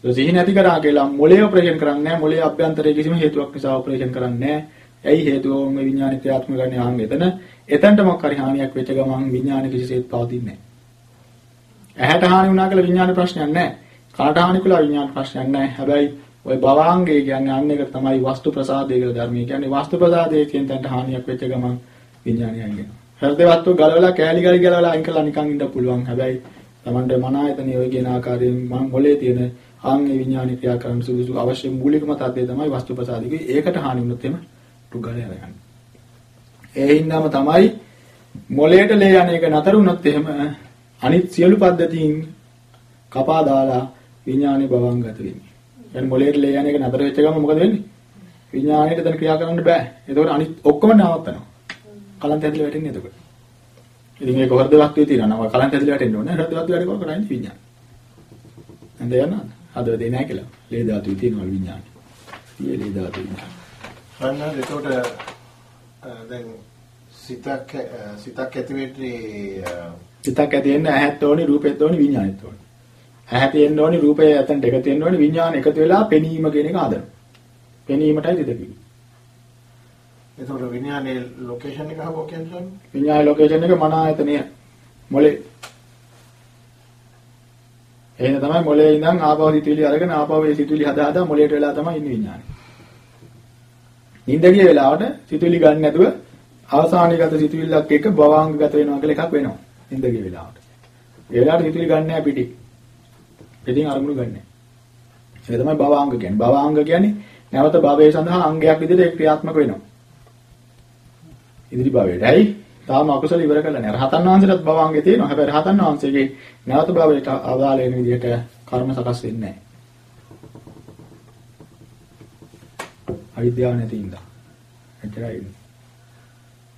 ඒ සිහි නැති කරා කියලා මොලේ ඔපරේෂන් කරන්නේ නෑ මොලේ අභ්‍යන්තරයේ කිසිම හේතුවක් නිසා ඔපරේෂන් කරන්නේ නෑ. ඇයි හේතුව මේ විඥාන ක්‍රියාත්මක කරන්නේ ආන් එතන එතනට මොකක් හරි හානියක් වෙච්ච ගමන් විඥාන කිසිසේත් පවතින්නේ නෑ. ඇහැට හානි වුණා කියලා විඥාන ප්‍රශ්නයක් නෑ. කනට හානි කළා විඥාන ප්‍රශ්නයක් නෑ. හැබැයි ওই භවංගය කියන්නේ අන්න එක තමයි වස්තු ප්‍රසාදය කියලා ධර්මයේ කියන්නේ වස්තු ප්‍රසාදයේ කියන තැනට හානියක් වෙච්ච ගමන් විඥානය අයිනවා. හෘද වස්තු ගලවලා කෑලි ගලි ගලවලා අයින් කළා නිකන් ඉන්න පුළුවන්. හැබැයි Tamande මන ආයතනයේ ඔය කියන ආකාරයෙන් මම මොලේ තියෙන ආන්ගේ විඥානික ක්‍රියා කරන සුදුසු අවශ්‍ය මූලිකම තත්ත්වය තමයි වස්තු ප්‍රසාදිකේ. ඒකට හානි වුණොත් එම ටුගලේ අරගන්න. ඒ හින්දාම තමයි මොලේට ලේ යන එක නතර වුණොත් එහෙම අනිත් සියලු පද්ධතීන් කපා දාලා විඥානේ භවංගත වෙන්නේ. يعني මොලේට ලේ යන එක නතර වෙච්ච ගමන් මොකද වෙන්නේ? විඥාණයට දැන් ක්‍රියා කරන්න බෑ. එතකොට අනිත් ඔක්කොම නවත්තනවා. කලන්ත ඇතුලේ වැටෙන්නේ එතකොට. ඉතින් ඒක හෘද වස්තුවේ තියෙනවා. කලන්ත ඇතුලේ වැටෙන්න ඕනේ. හෘද වස්තුවේ වැඩ කරන්නේ විඥාන. හඳ යනවා. හදවතේ නැහැ කියලා. ලේ ධාතුවේ තියෙනවා විඥාන. ඊයේ ලේ ධාතුවේ විඥාන. අන්න එතකොට දැන් සිතක් සිතක් ඇති වෙන්නේ සිතක් ඇති වෙන්න ඇහත් ඕනි රූපෙත් ඕනි විඥානෙත් ඕනි. ඇහැ තියෙන්න ඕනි රූපය ඇතන්ට එක තියෙන්න ඕනි විඥාන එකතු වෙලා පෙනීම කියන එක හදනවා. පෙනීමටයි සිත කිව්වේ. එතකොට විඥානයේ ලොකේෂන් එක හවෝ කියන්නේ විඥාන ලොකේෂන් එක මන ආයතනය මොලේ. එහෙනම් තමයි මොලේ ඉඳන් ආපහු සිතුවිලි අරගෙන ආපහු ඒ සිතුවිලි හදා හදා මොලේට වෙලා තමයි ඉන්නේ විඥානේ. නිින්ද ගිය වෙලාවට සිතුවිලි ගන්න නැතුව අවසානීගත සිතුවිල්ලක් එක්ක භවංගගත වෙනවා කියලා එකක් වෙනවා. නිින්ද ගිය වෙලාවට. ඒ වෙලාවට සිතුවිලි ගන්න නැහැ පිටි. පිටින් අරමුණු ගන්න. ඒක තමයි භවාංග කියන්නේ. භවාංග කියන්නේ නැවත භවයේ සඳහා අංගයක් විදිහට ඒක ක්‍රියාත්මක වෙනවා. ඉදිරි භවයට. ඇයි? තාම අකුසල ඉවර කරලා නැහැ. රහතන් වහන්සේටත් භවාංගේ තියෙනවා. හැබැයි රහතන් වහන්සේගේ නැවත භවයට අදාළ වෙන විදිහට කර්ම සකස් වෙන්නේ නැහැ. අවිද්‍යාව නැති ඉඳා. එච්චරයි.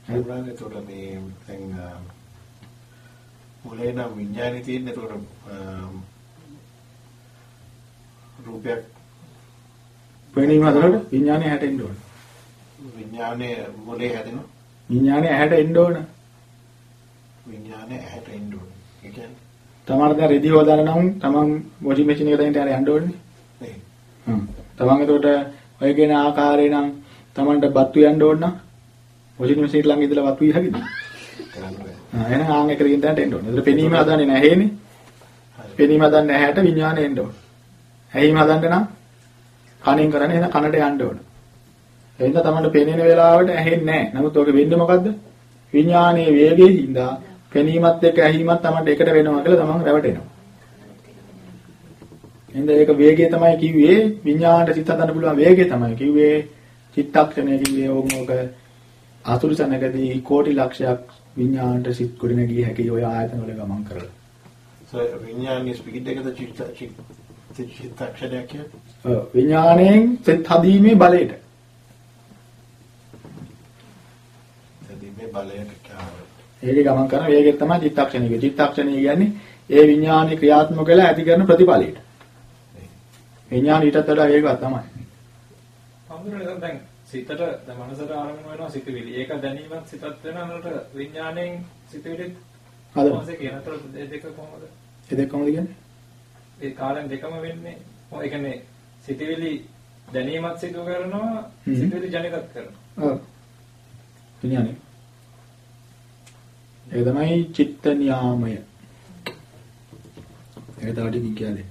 හරිවන්නේ එතකොට මේ දැන් මුලේ නම් විඥානේ තියෙන එතකොට රූපයක් පෙනීම හදනකොට විඥානය හැටෙන්න ඕන. විඥානේ මොලේ හැදෙනවා. විඥානය ඇහැට එන්න ඕන. විඥානේ ඇහැට එන්න ඕන. ඒ කියන්නේ තමන් දැන් රෙදි හොදන නම් තමන් වොෂින් මැෂින් එක දැන් යන්න ඕනේ. නේ. හ්ම්. තමන් එතකොට ඔය කියන ආකාරය නම් තමන්ට බත්තු යන්න ඕන නම් වොෂින් මැෂින් ළඟ ඉඳලා බත්තු. ආ එහෙනම් ආන් එකකින් දැන් එන්න ඕනේ. ඒතර පෙනීම හදන්නේ නැහැනේ. පෙනීම හදන්නේ ඇහැට විඥානය එන්න ඕන. ඇහිම හදන්න නම් කණෙන් කරන්නේ එහෙනම් කනට යන්න ඕන. එහෙනම් තමන්ට පෙනෙන වෙලාවට ඇහෙන්නේ නැහැ. නමුත් ඔක වෙන්නේ මොකද්ද? විඥානයේ වේගයේ හින්දා පෙනීමත් එක්ක ඇහිමත් තමන්ට එකට වෙනවා කියලා තමන් රැවටෙනවා. එහෙනම් ඒක වේගය තමයි කිව්වේ විඥාණයට සිත හදන්න පුළුවන් වේගය තමයි කිව්වේ චිත්තක්ෂණය කිව්වේ ඕක අතුරුසනකදී කෝටි ලක්ෂයක් විඥාණයට සිත් ගොඩ නැගී හැකි ඔය ආයතන වල ගමන් කරලා. So විඥානයේ ස්පීඩ් එකද චිත්ත චිත්ත චිත්තක්ෂරයක් කියන්නේ? ඔව් විඥාණයෙන් සිත් හදීමේ බලයට. එතදී මේ බලයට. ඒකේ ගමන් කරන වේගය තමයි චිත්තක්ෂණය කියන්නේ. චිත්තක්ෂණය කියන්නේ ඒ විඥානයේ ක්‍රියාත්මක වෙලා ඇති කරන ප්‍රතිඵලයට. විඥාන ඊටත් වඩා වේගවත් තමයි. හඳුනන දැන් සිතට දැන් මනසට ආරම්භ වෙනවා සිතවිලි. ඒක දැනීමත් සිතත් වෙනනට විඥාණයෙන් සිතවිලි. මොකද කියනතර ඒ දෙක කොහොමද? ඒ දෙක කොහොමද කියන්නේ? ඒ කාලෙන් දෙකම වෙන්නේ. ඔය කියන්නේ සිතවිලි දැනීමත් සිදු කරනවා. සිතවිලි ජනිතත් කරනවා. ඔව්. විඥානය. ඒ තමයි චිත්ත නියාමය. ඒක තමයි විඥානය.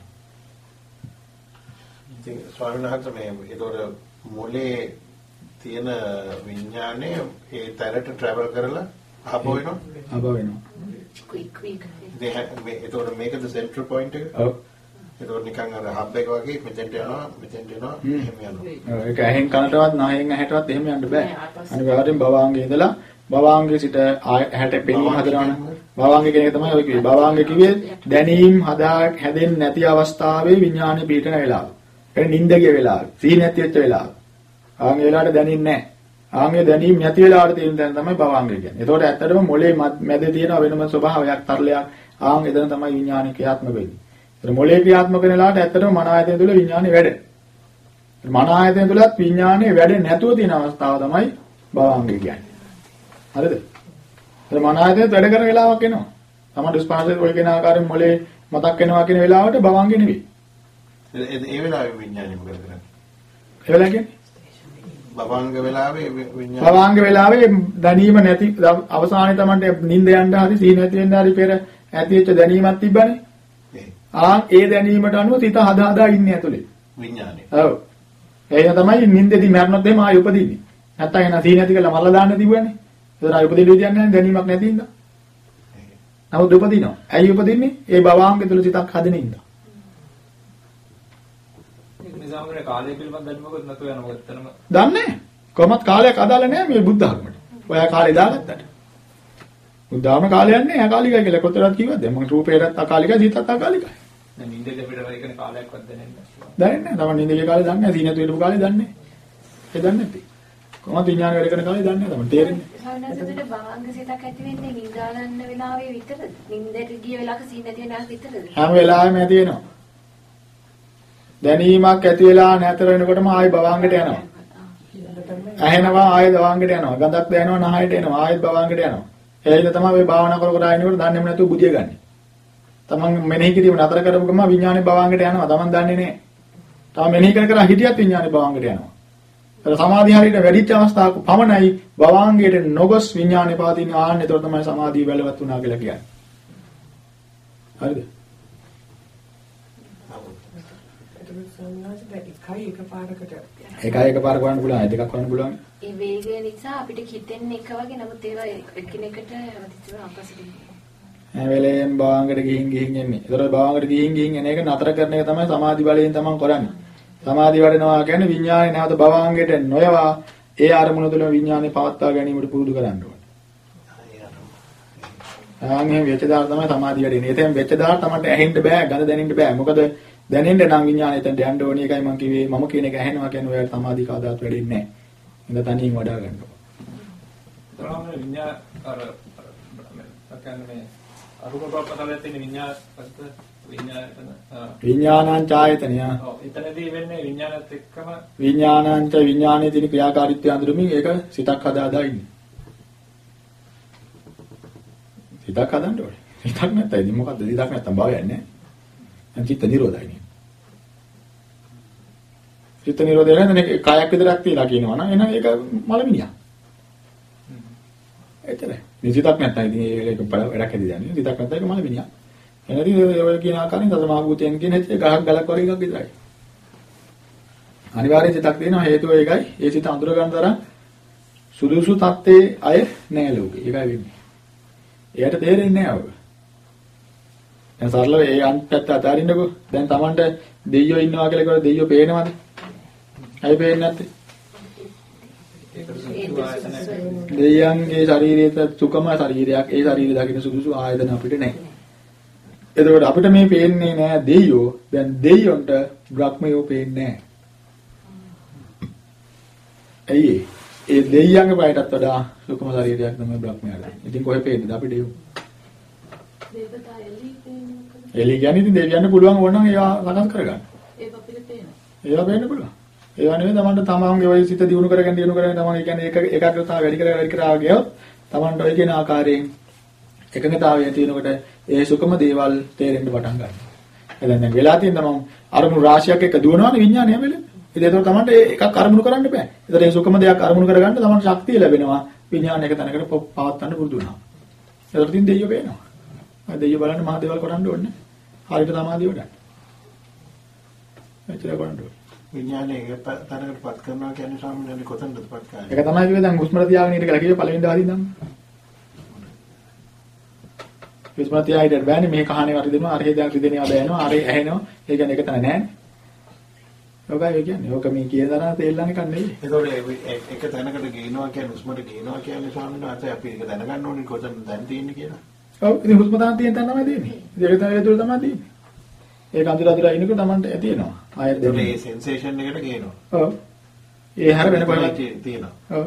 ඉතින් ස්වාමීන් වහන්සේ මේ ඒතකොට මොලේ තියෙන විඥානය ඒ තැනට ට්‍රැවල් කරලා ආපහු එනවා. ආපහු වෙනවා. හැ- මේ ඒතකොට මේකද සෙන්ටර් පොයින්ට් එක? ඔව්. ඒතකොට නිකන් අර හබ් එක වගේ මෙතෙන්ට යනවා මෙතෙන්ට එනවා හ්ම්. එහෙම යනවා. ඔව්, ඒක ඇහෙන් කනටවත් නහයෙන් ඇහැටවත් එහෙම යන්න බෑ. අනිවාර්යෙන් භවාංගයේ ඉඳලා භවාංගයේ සිට ඇහැට පෙනීම හදනවනේ. භවාංග කියන එක තමයි ඔය කිව්වේ. භවාංග කිව්වේ දැනීම් හදා හැදෙන්නේ නැති අවස්ථාවේ විඥානෙ පිටන වෙලාව. ඒ නිින්ද ගිය වෙලාව. සීන නැති වෙච්ච වෙලාව. ආන්ගේ වෙලාවට දැනෙන්නේ නැහැ. ආන්ගේ දැනීම් නැති වෙලාවට තියෙන තැන තමයි භවාංග කියන්නේ. ඒතකොට ඇත්තටම මොලේ මැද- මැද තියෙන වෙනම ස්වභාවයක් තරලයක්. ආන් එතන තමයි විඥානෙ ක්‍රියාත්මක වෙන්නේ. ඒතර මොලේ ක්‍රියාත්මක වෙන වෙලාවට ඇත්තටම මන ආයතන තුළ විඥානෙ වැඩ. මන ආයතන තුලත් විඥානයේ වැඩ නැතුව තියෙන අවස්ථාව තමයි භවංගය කියන්නේ. හරිද? ඒ මන ආයතනත් වැඩ කරන වෙලාවක් එනවා. තමයි ස්පාර්ශය ඔය කියන ආකාරයෙන් මොලේ මතක් වෙනවා කියන වෙලාවට භවංගය නෙවෙයි. ඒ වෙලාවේ විඥානය මොකද කරන්නේ? ඒ වෙලාව කියන්නේ බවංග වෙලාවේ වි- විඥානය භවංග වෙලාවේ දැනීම නැති අවසානයේ Tamante නිින්ද යන්න හරි සීන නැති වෙන්න හරි පෙර ඇතිවෙච්ච දැනීමක් තිබ්බනේ. ආ ඒ දැනීමට අනුව සිත හදා හදා ඉන්නේ ඇතුලේ. විඥානය. ඔව්. ඒක තමයි නිින්දෙදි මරණොත් එහෙම ආයෙ උපදින්නේ. නැත්තම් එන සීන නැති කරලා මරලා දාන්න තිබුණනේ. ඒතර ආයෙ උපදින්න විදියක් නැහැ දැනීමක් නැති ඉඳා. නමුත් උපදිනවා. ඇයි උපදින්නේ? ඒ භවාංග තුල සිතක් හදෙන ඉඳා. නිසාමනේ කාලය පිළිබඳ දැනුමකුත් නැතුව යනවා එතනම. දන්නේ. කොහොමත් කාලයක් අදාළ නැහැ මේ බුද්ධ ධර්මයට. ඔයා කාලේ දාගත්තට. බුද්ධ ධර්ම කාලයක් නැහැ. අකාලිකයි කියලා කොතරම් කිව්වද? දැන් මම රූපේටත් අකාලිකයි, සිතත් අකාලිකයි. දැන් නිින්දේ අපිට ඒකනේ කාලයක්වත් දැනෙන්නේ නැහැ. දන්නේ නැහැ. තමන් නින්දේ කාලේ දන්නේ නැහැ. සීනතු හිටපු කාලේ දන්නේ නැහැ. ඒ දන්නේ නැති. කොහොමද විඥාන වැඩ කරන කාලේ දන්නේ නැහැ. තමන් තේරෙන්නේ. සාමාන්‍යයෙන් භවංග සිතක් ඇති වෙන්නේ නිදා ගන්න වෙලාවේ විතරද? නිින්දට ගිය වෙලාවක සීන නැති වෙනාක විතරද? හැම වෙලාවෙම ඇති වෙනවා. දැනීමක් ඇති වෙලා නැතර වෙනකොටම ආයෙ භවංගට යනවා. ඇහෙනවා ආයෙ භවංගට යනවා. ගඳක් දැනෙනවා නහයට එනවා ආයෙත් භවංගට යනවා. ඒ හින්දා තමයි මේ භාවනා කර කර ආයෙනකොට දන්නේම නැතුව බුදිය ගන්න. තමන් මෙනෙහි කිරීම නතර කරපු ගමන් විඥානේ භවංගට යනවා. තමන් දන්නේ නැහැ. තම මෙනෙහි කර කර හිටියත් විඥානේ භවංගට යනවා. ඒක සමාධිය හරියට වැඩිච්ච අවස්ථාවක පමණයි භවංගයට නොගොස් විඥානේ පාදින ආන්නේ ඒතර තමයි සමාධිය බලවත් වුණා කියලා කියන්නේ. හරිද? එතකොට සම්මාස දැන් එකයි එකපාරකට ඒකයි එකපාර කරන්න පුළුවන් දෙකක් කරන්න පුළුවන්. ඒ වේගය නිසා අපිට හිතෙන්නේ එක වගේ නමුත් ඒවා එකිනෙකට හැමතිස්සෙම අපසට හැම වෙලේම භාවංගකට ගිහින් ගිහින් එන්නේ. ඒතර භාවංගකට ගිහින් ගිහින් එන එක නතර කරන එක තමයි සමාධි බලයෙන් තමයි කරන්නේ. සමාධි වඩනවා කියන්නේ විඥානේ නැවත භවංගයට නොයවා ඒ අරමුණ තුළ විඥානේ පවත්වා ගැනීමට පුරුදු කරන්න ඕනේ. ආන්ගේ වෙච්ච දාර තමයි සමාධි වැඩෙන්නේ. ඒතෙන් වෙච්ච දාර තමයි ඇහෙන්න බෑ, ගඳ දැනෙන්න බෑ. මොකද දැනෙන්න නම් විඥානේ එතනට යන්න ඕනේ. ඒකයි මම කිව්වේ මම කියන එක ඇහෙනවා කියන්නේ ඔයාලට සමාධි කවදාත් වැඩෙන්නේ නැහැ. ඉඳ තනියෙන් වඩා ගන්න ඕනේ. තරම විඤ්ඤා අර අර කියන්නේ අරුම බපතලයේ තියෙන විඤ්ඤා පස්ත විඤ්ඤායතන විඥානං ඡායතනය. ඔව් එතනදී වෙන්නේ විඤ්ඤාණයත් එක්කම විඥානංච විඥානයේ තියෙන ක්‍රියාකාරීත්වය අඳුරමින් ඒක සිතක් හදා හදා ඉන්නේ. සිතක් හදන්න ඕනේ. සිතක් නැත්නම් ඉතින් මොකද්ද? සිතක් නැත්නම් භාවයක් නැහැ. දැන් චිත්ත නිරෝධයි නේ. චිත්ත නිරෝධය නැත්නම් කායක් විතරක් තියලා කියනවා නම් එහෙනම් ඒක මලමිනියක්. එතරම්. නිසිතක් නැත්නම් ඉතින් ඒක වැඩක් හැදි දන්නේ. සිතක් නැත්නම් ඒක මලමිනියක්. එහෙනම් ඔය කියන ආකාරයෙන් සතමාභූතයන් කියන හැටි ගහක් ගලක් වගේ එකක් විතරයි. අනිවාර්යෙන් සිතක් තියෙනවා හේතුව ඒකයි. ඒ සිත අඳුර ගන්න තරම් සුදුසු තත්ත්වයේ අය නෑ ලෝකේ. ඒකයි වෙන්නේ. එයාට තේරෙන්නේ නෑ ඔය. දැන් සරලව ඒ අන්පැත්ත අතාරින්නකෝ. දැන් Tamanට දෙයියෝ ඉන්නවා කියලා කිව්වොත් දෙයියෝ පේනවද? ඇයි පේන්නේ නැත්තේ? දෙයයන්ගේ ශරීරයේ සුකම ශරීරයක් ඒ ශරීරය දකින්න සුදුසු ආයතන අපිට නැහැ. එතකොට අපිට මේ පේන්නේ නෑ දෙයියෝ. දැන් දෙයියොන්ට බ්‍රහ්මයෝ පේන්නේ නෑ. ඇයි ඒ දෙයියන්ගේ බයටත් වඩා සුකම ශරීරයක් තමයි බ්‍රහ්මයාට. ඉතින් කොහෙ පේන්නේද අපිට ඒක? දේවතා එළි පේනකද? එළි කියන්නේ ඉතින් දෙවියන්ට පුළුවන් ඕනනම් ඒවා සකස් කරගන්න. ඒක අපිට පේනවා. ඒවා පේන්න පුළුවන්. ඒවා නෙවෙයි තමන්ට තමන්ගේ වයි සිත දියුණු කරගෙන දියුණු කරගෙන තමන් කියන්නේ ඒක ඒකාග්‍රතාව වැඩි කරගෙන වැඩි කරා ගියොත් තමන්ට ඔය කියන ආකාරයෙන් එකඟතාවය තියෙනකොට ඒ සුකම දේවල් තේරෙන්න පටන් ගන්නවා. එතෙන් දැන් වෙලා තියෙන තමන් අරමුණු රාශියක් එක දුවනවානේ විඥානය හැමලෙ. ඉතින් ඒක තමයි එකක් අරමුණු කරන්න බෑ. ඒතර ඒ සුකම දෙයක් අරමුණු කරගන්න තමන් ශක්තිය ලැබෙනවා. විඥානය එක තැනකට පවත් ගන්න පුරුදු වෙනවා. ඒතර තින් දෙයියෝ පේනවා. ආ දෙයියෝ බලන්න මහා දේවල් කරන්න ඕනේ. හරියට තමයි දියවඩන්නේ. එච්චර කරන්න ඕනේ. විඥානයේ තැනකටපත් කරනවා කියන්නේ සාමාන්‍යයෙන් කොතනදපත් කරන්නේ? ඒක තමයි කිව්වේ දැන් හුස්මට තියාගෙන ඉන්න කියලා කිව්වේ පළවෙනි දවසින් නම්. හුස්මට තියාගෙන බෑනේ මේ කහනේ වරිදෙනවා අරහේ දැන් රිදෙනවා දැනෙනවා අරේ ඇහෙනවා ඒ කියන්නේ ඒක තමයි නෑනේ. ඔකයි ඒ කියන්නේ. ඕක මේ කියන තරම් තේල්ලන එකක් නෙවෙයි. ඒතකොට එක තැනකට ගේනවා කියන්නේ උස්මට ගේනවා කියන්නේ ස්වාමීන් වහන්සේ අපි ඒක දැනගන්න ඕනේ කොතනද දැන් තියෙන්නේ කියලා. ඔව් ඉතින් හුස්ම තාම තියෙන තැන තමයි තියෙන්නේ. ඒක තමයි ඒ තුල තමයි තියෙන්නේ. ඒක අඳුර අඳුර ඉන්නකොට Tamanට ඇතිවෙනවා. ආයෙත් දෙන්නේ. මේ සෙන්සේෂන් එකට ගේනවා. ඔව්. ඒ හැර වෙන කොහෙවත් තියෙනවා. ඔව්.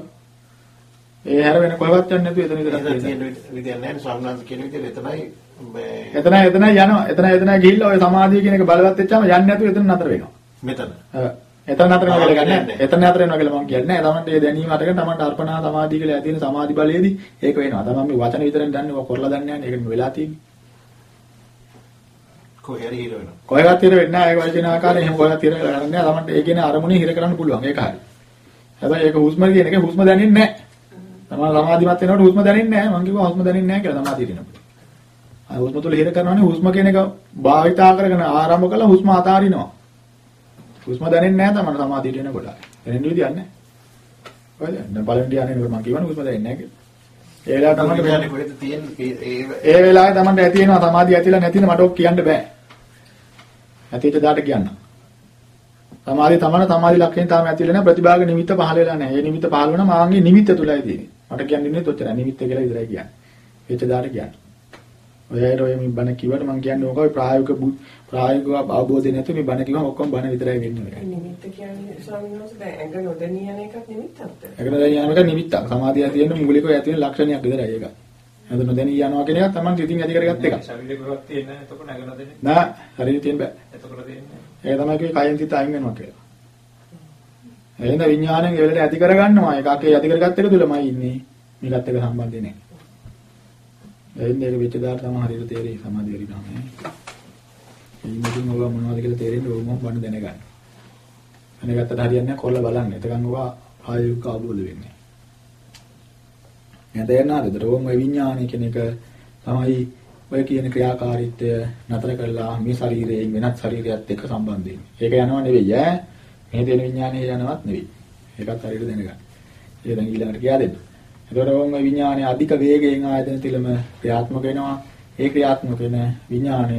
ඒ හැර වෙන කොහෙවත් යන්නේ නැතුව එතන විතරක් තියෙන විදියක් නැහැ ස්වාමීන් කියන විදිහට එතනයි මේ එතන එතන යනවා. එතන එතන ගිහිල්ලා ඔය සමාධිය කියන එක බලවත් වෙච්චාම යන්නේ නැතුව එතන නතර වෙනවා. මෙතන. ඔව්. එතන නතර වෙනවා කියලා ගන්න. එතන නතර වෙනවා කියලා මම කියන්නේ නැහැ. තමන්ට ඒ දැනීම අරගෙන තමන්ට අර්පණා සමාධිය කියලා ඇති වෙන සමාධි බලයේදී ඒක වෙනවා. තමන් මේ වචන විතරෙන් දන්නේ ඔය කරලා දන්නේ නැහැ. ඒකෙම වෙලා තියෙන්නේ. කොහේ හරි හිර වෙනවා. කොහෙවත් හිර වෙන්නේ නැහැ. ඒක වචන ආකාරයෙන් එහෙම කොහෙවත් හිර කරන්නේ නැහැ. තමන්ට ඒ කියන අරමුණේ හිර කරන්න පුළුවන්. ඒක හරි. හැබැයි ඒක හුස්ම කියන එක හුස්ම දැනෙන්නේ නැහැ. තමන් සමාධිමත් වෙනකොට හුස්ම දැනෙන්නේ නැහැ. මම කිව්වා හුස්ම දැනෙන්නේ නැහැ කියලා සමාධිය දිනකොට. ආ හුස්ම තුල හිර කරනවානේ හුස්ම කියන එක භාවිතා කරගෙන ආරම්භ කළා හුස්ම අතාරිනවා. හුස්ම දැනෙන්නේ නැහැ තමයි සමාධියට එනකොට. දැනෙන්න විදියක් නැහැ. ඔයද? බලන්න යන්නේ මම කියවනේ හුස්ම දැනෙන්නේ නැහැ කියලා. ඒ වෙලාවට තමයි ඒ වෙලාවේ තමයි ඇති වෙනවා සමාධිය ඇතිලා නැතින මට ඔක් කියන්න බෑ. ඇතිට දාට කියන්න. සමාධිය තමයි සමාධි ලක්ෂණ තාම ඇතිලා නැහැ ප්‍රතිභාග නිමිත්ත පහළ වෙලා නැහැ. ඒ නිමිත්ත පහළ වුණාම ආන්ගේ නිමිත්ත තුලයි තියෙන්නේ. මට කියන්නේ ඔච්චරයි නිමිත්ත කියලා විතරයි කියන්නේ. ඒච්ච දාට කියන්නේ. ඔය ඇයිද ඔය මේ බණ කිව්වට මම කියන්නේ ඕක ප්‍රායෝගික ප්‍රායෝගික අවබෝධය නැතුව මේ බණ කිව්වම ඔක්කොම බණ විතරයි වෙන්නේ. නිමිත්ත කියන්නේ ස්වාමීන් වහන්සේ දැන් ඇඟ නොදැනී යන එකක් නිමිත්තක්ද? ඇඟ නොදැනී යන එක නිමිත්තක්. සමාධිය තියෙන මූලිකව ඇති වෙන ලක්ෂණයක් විතරයි ඒක. ඇඟ නොදැනී යනවා කියන එක තමයි ඉතින් ඇති කරගත්ත එක. ශරීරේ කොහොමද තියෙන්නේ? එතකොට නැග නොදෙන්නේ. නෑ, ශරීරේ තියෙන්න බෑ. එතකොට තියෙන්නේ. ඒක තමයි කිව්වේ කයෙන් සිත අයින් වෙනවා කියලා. එහෙනම් විඥාණයෙන් ඒ වෙලට ඇති කරගන්නවා. ඒකක් ඒ ඇති කරගත්ත එක තුලමයි ඉන්නේ. මේකත් එක්ක සම්බන්ධ නැහැ. එයින් මේක වෙච්ච දාට තමයි හරියට තේරෙයි සමාධිය හරියටම. ඉන්නකින් ඔබ මොනවද කියලා තේරෙන්නේ ඕමම බණ දැනගන්න. අනේකට හරියන්නේ කොල්ල බලන්න. එතකන් ඔබ ආයුක අවබෝධ වෙන්නේ. එයා තේරෙනවද? රෝම විඥානය කියන එක තමයි ඔය කියන ක්‍රියාකාරීත්වය නතර කරලා මේ ශරීරයෙන් වෙනත් ශරීරයත් එක්ක සම්බන්ධ වෙන්නේ. ඒක යනව නෙවෙයි ඈ. මේ දෙන විඥානය යනවත් නෙවෙයි. ඒකත් හරියට දැනගන්න. ඒක දැන් ඊළඟට කියා දෙන්න. එතකොට ඔය විඥානයේ අධික වේගයෙන් ආයතන තිලම ක්‍රියාත්මක වෙනවා. ඒ ක්‍රියාත්මක වෙන විඥාණය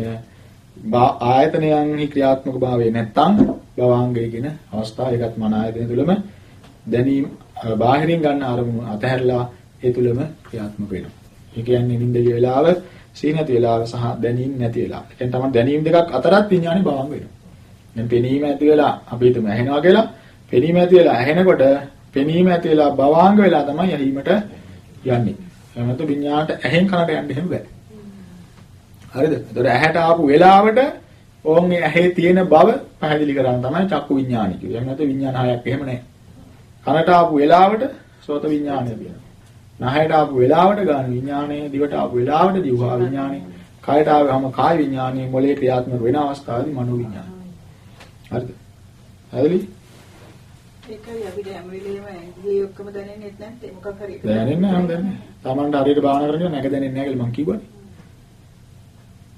ආයතනයන්හි ක්‍රියාත්මක භාවය නැත්තම් භවාංගය කියන අවස්ථාව ඒකත් මන ආයතනය තුළම දැනීම බාහිරින් ගන්න අරමුණු අතහැරලා ඒ තුළම ක්‍රියාත්මක වෙනවා. ඒ කියන්නේ නිින්දේ වෙලාව, සීනති වෙලාව සහ දැනීම නැති වෙලාව. ඒ කියන්නේ තමයි දැනීම දෙකක් අතරත් විඥානේ භවංග වෙනවා. දැන් පෙනීම ඇති වෙලා අපි හිතමු ඇහෙනවා කියලා. පෙනීම ඇති වෙලා ඇහෙනකොට පෙනීම ඇති වෙලා භවංග වෙලා තමයි ඇහිීමට යන්නේ. එහෙම නැත්නම් විඥාණයට ඇහෙන් කනට යන්න එහෙම බෑ. හරිද? ඒතකොට ඇහැට ආපු වෙලාවට ඕන්ගේ ඇහි තියෙන බව පැහැදිලි කරන්න තමයි චක්කු විඥානි කියන්නේ. එහෙම නැත්නම් විඥාන හයක් එහෙම නැහැ. කනට ආපු වෙලාවට සෝත විඥානය කියනවා. නහයට ආපු වෙලාවට ගාන විඥානය, දිවට ආපු වෙලාවට දිවහා විඥානය, කයට ආවම කාය විඥානය, මොලේ ක්‍රියාත්මක වෙන අවස්ථාවේදී මනෝ විඥානය. හරිද? හරිද? ඒකයි අපිට හැම වෙලේම ඇඟේ ඔක්කොම දැනෙන්නේ නැත්නම් මොකක් හරි දැනෙන්නේ නැහැ දැනෙන්නේ. Tamanට හරියට භාවනා කරගෙන නැග දැනෙන්නේ නැහැ කියලා මං කිව්වනේ.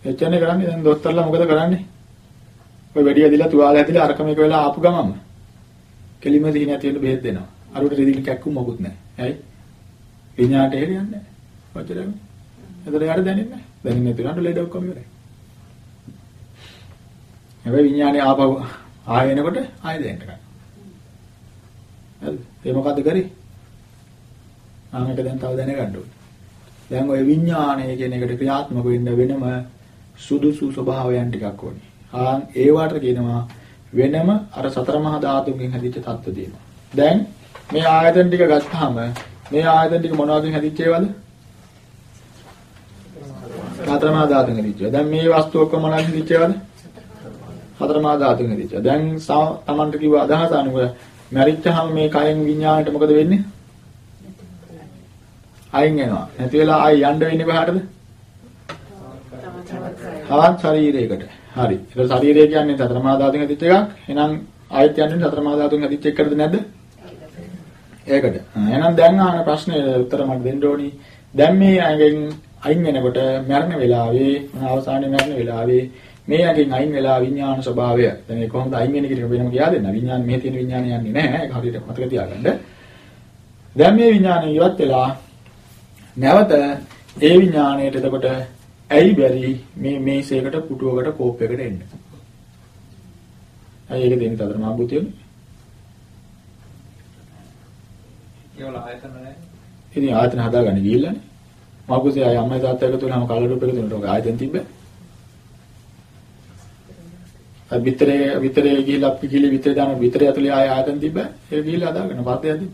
එච්චරනේ කරන්නේ දැන් දොස්තරලා මොකද කරන්නේ? ඔය වැඩි ඇදිලා තුවාල ඇදිලා අරකම එක වෙලා ආපු ගමන්ම කෙලිම දිහි නැති වෙන බෙහෙත් දෙනවා. අරුවට රිදිලි කැක්කුම් මොකුත් නැහැ. ඇයි? විඤ්ඤාණයට එහෙ යන්නේ නැහැ. වචරම. එතකොට යාට දැනෙන්නේ නැහැ. දැනෙන්නේ නැති උනාට ලෙඩ ඔක්කොම ඉවරයි. හැබැයි විඤ්ඤාණය ආපහු ආය වෙනකොට ආය දැනෙන්න ගන්නවා. හරිද? ඒ මොකද්ද කරේ? ආන් එක දැන් තව දැනගන්න ඕනේ. දැන් ওই විඤ්ඤාණය කියන එකට ක්‍රියාත්මක වෙන්න වෙනම සුදුසු ස්වභාවයන් ටිකක් ඕනේ. ආන් ඒ වාට කියනවා වෙනම අර සතර මහා ධාතුන්ගෙන් හැදිච්ච தত্ত্ব දෙනවා. දැන් මේ ආයතන ටික ගත්තාම මේ ආයතන ටික මොනවකින් හැදිච්ච ඒවාද? සතර මහා ධාතුන් හැදිච්ච. දැන් මේ වස්තු ඔක්කොම මොනවකින් හැදිච්ච ඒවාද? සතර මහා ධාතුන් හැදිච්ච. දැන් තමන්ට කිව්ව අදහස අනුව මැරිච්චහම මේ කයෙන් විඤ්ඤාණයට මොකද වෙන්නේ? අයින් වෙනවා. නැති වෙලා ආයි යන්න වෙන්නේ කොහාටද? හවත් ශරීරයකට. හරි. ඒක ශරීරය කියන්නේ සතර මහා ධාතුන් හැදිච්ච එකක්. එහෙනම් ආයත් යන්නේ සතර මහා ධාතුන් හැදිච්ච එකකටද නැද්ද? ඒකට. එහෙනම් දැන් අහන ප්‍රශ්නේ උත්තර මට දෙන්න ඕනි. දැන් මේ ඇඟෙන් අයින් වෙනකොට මරණ වෙලාවේ අවසානයේ මරණ වෙලාවේ මේ ඇඟෙන් අයින් වෙලා විඥාන ස්වභාවය. දැන් ඒක කොහොමද අයින් වෙන්නේ කියන එක වෙනම කියා දෙන්න. විඥාන මේ තියෙන විඥානය යන්නේ නැහැ. ඒක හරියට මතක තියාගන්න. දැන් මේ විඥානය ඉවත් වෙලා නැවත ඒ විඥාණයට එතකොට ඇයි බැරි මේ මේසයකට පුටුවකට කෝප්පයකට එන්න. ඇයි ඒක දෙන්නේ තදර මාබුතියනේ? ඒවල ආයතන නැහැ. ඉතින් ආයතන හදාගන්න ගිහිල්ලානේ. මාබුතිය අය අම්මයි තාත්තා එකතු වෙනාම කලර් රූප එකතු වෙනකොට ආයතන තිබ්බේ. අය විතරේ විතරේ ගිහිල්ලා අපි ගිහිලි විතරේ දාන විතරේ ඇතුලේ ආය ආයතන තිබ්බේ. ඒක ගිහිල්ලා හදාගන්න පස්සේ යදී.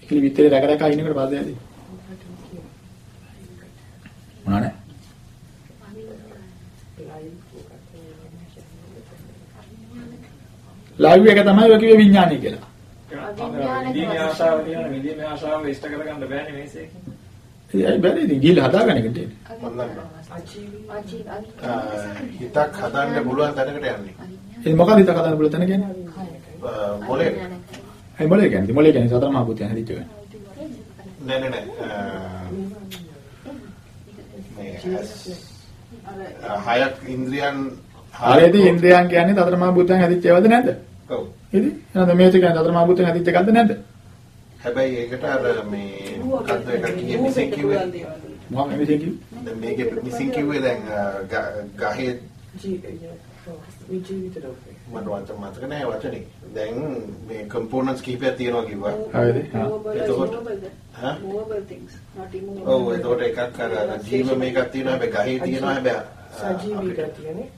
ඒකලි විතරේ රැක රැක ඉන්නකොට පස්සේ යදී. මොනවානේ? ලයිව් එක තමයි ඔය කිව්වේ විඥානය කියලා. විදීමේ ආශාව තියෙන විදීමේ ආශාව ඉෂ්ට කරගන්න බෑනේ මේසේකින්. ඒ බැරි ඉතින් ගිහලා හදාගන්න එකට. හිතක් හදන්න පුළුවන් තැනකට යන්නේ. ඒ මොකක්ද හිතක් හදන්න පුළුවන් තැන කියන්නේ? මොලේ. ඒ මොලේ කියන්නේ මොලේ කියන්නේ සතර මහා භූතයන් හැදිච්ච එක. නෑ නෑ නෑ. මේ හයක් ඉන්ද්‍රියන් හරියදී ඉන්ද්‍රියන් කියන්නේ සතර මහා භූතයන් හැදිච්ච ඒවාද නැද්ද? ඔව්. ඉතින් එහෙනම් මේක කියන්නේ සතර මහා භූතයන් හැදිච්ච එකක්ද නැද්ද? හැබැයි ඒකට අර මේ මොකද්ද ඒක කියේ මිසින් කිව්වේ මොකක්ද මේ කිව්වේ? දැන් මේකේ මිසින් කිව්වේ දැන් ගහේ. මට වචන මතක නෑ වචනේ. දැන් මේ කම්පෝනන්ට්ස් කීපයක් තියෙනවා කිව්වා. හරිද? එතකොට හා? movable things not immovable ඔව් එතකොට එකක් අර ජීව මේකක් තියෙනවා හැබැයි ගහේ තියෙනවා හැබැයි සජීවී ගතියනේ.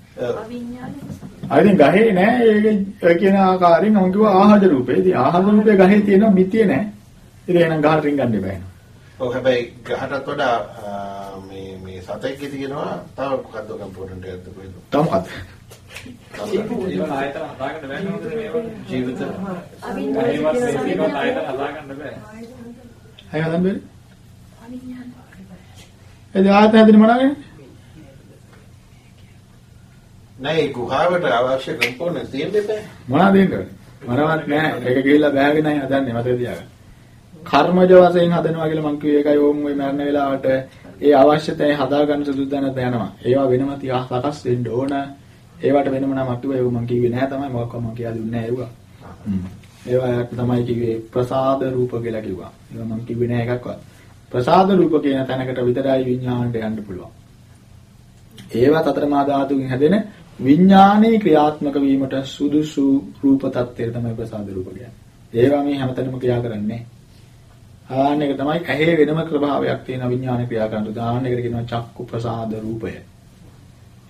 අයිතින් ගහේ නෑ ඒක කියන ආකාරයෙන් මම කිව්වා ආහාර රූපේ. ඉතින් ආහාර රූපේ ගහේ තියෙනවා මිතිය නෑ. ඉතින් එහෙනම් ගහට රින් ගන්න එපා. ඔව් හැබැයි ගහටත් වඩා මේ මේ සතෙක්ගේ තියෙනවා තව මොකද්ද කම්පෝනන්ට් එකක්ද කොහෙද? තව මොකක්ද? ඒවල ආයතන හදාගන්න බෑ නේද මේවල? ජීවිත මේකවත් ආයතන හදාගන්න බෑ. අය හදන්න බැරි. ඒ ආයතන හැදෙන්නේ මොනවාගෙන? නෑ ගුහාවට අවශ්‍ය කම්පෝනන්ට් තියෙන්න බෑ. මොනවද දෙන්නේ? මොනවත් නෑ. ඒක ගිහිල්ලා බෑගෙනයි හදන්නේ මතක තියාගන්න. කර්මජ වශයෙන් හදනවා කියලා මං කිව්වේ ඒකයි ඕම් ওই මරණ වෙලාවට ඒ අවශ්‍යතාවය හදාගන්න සුදුසුදනත් යනවා. ඒවා වෙනම තියා සකස් වෙන්න ඕන. ඒවට වෙනම නමක් කිව්වා ඒක මං කිව්වේ නෑ තමයි මොකක්ද මං කියලා දුන්නේ නෑ ඒවා. ඒවා තමයි කිව්වේ ප්‍රසාද රූප කියලා කිව්වා. ඒවා මං කිව්වේ නෑ එකක්වත්. ප්‍රසාද රූප කියන තැනකට විතරයි විඥාණයට යන්න පුළුවන්. ඒවත් අතරමා ධාතුකින් හැදෙන විඥානයේ ක්‍රියාත්මක වීමට සුදුසු රූප tattweට තමයි ප්‍රසාද රූප කියන්නේ. ඒවා මේ හැමතැනම ක්‍රියා කරන්නේ. ආන්න එක තමයි ඇහි වෙනම ප්‍රභාවයක් තියෙන විඥාන ක්‍රියා කරන උදාහරණ එකට කියනවා චක්කු ප්‍රසාද රූපය.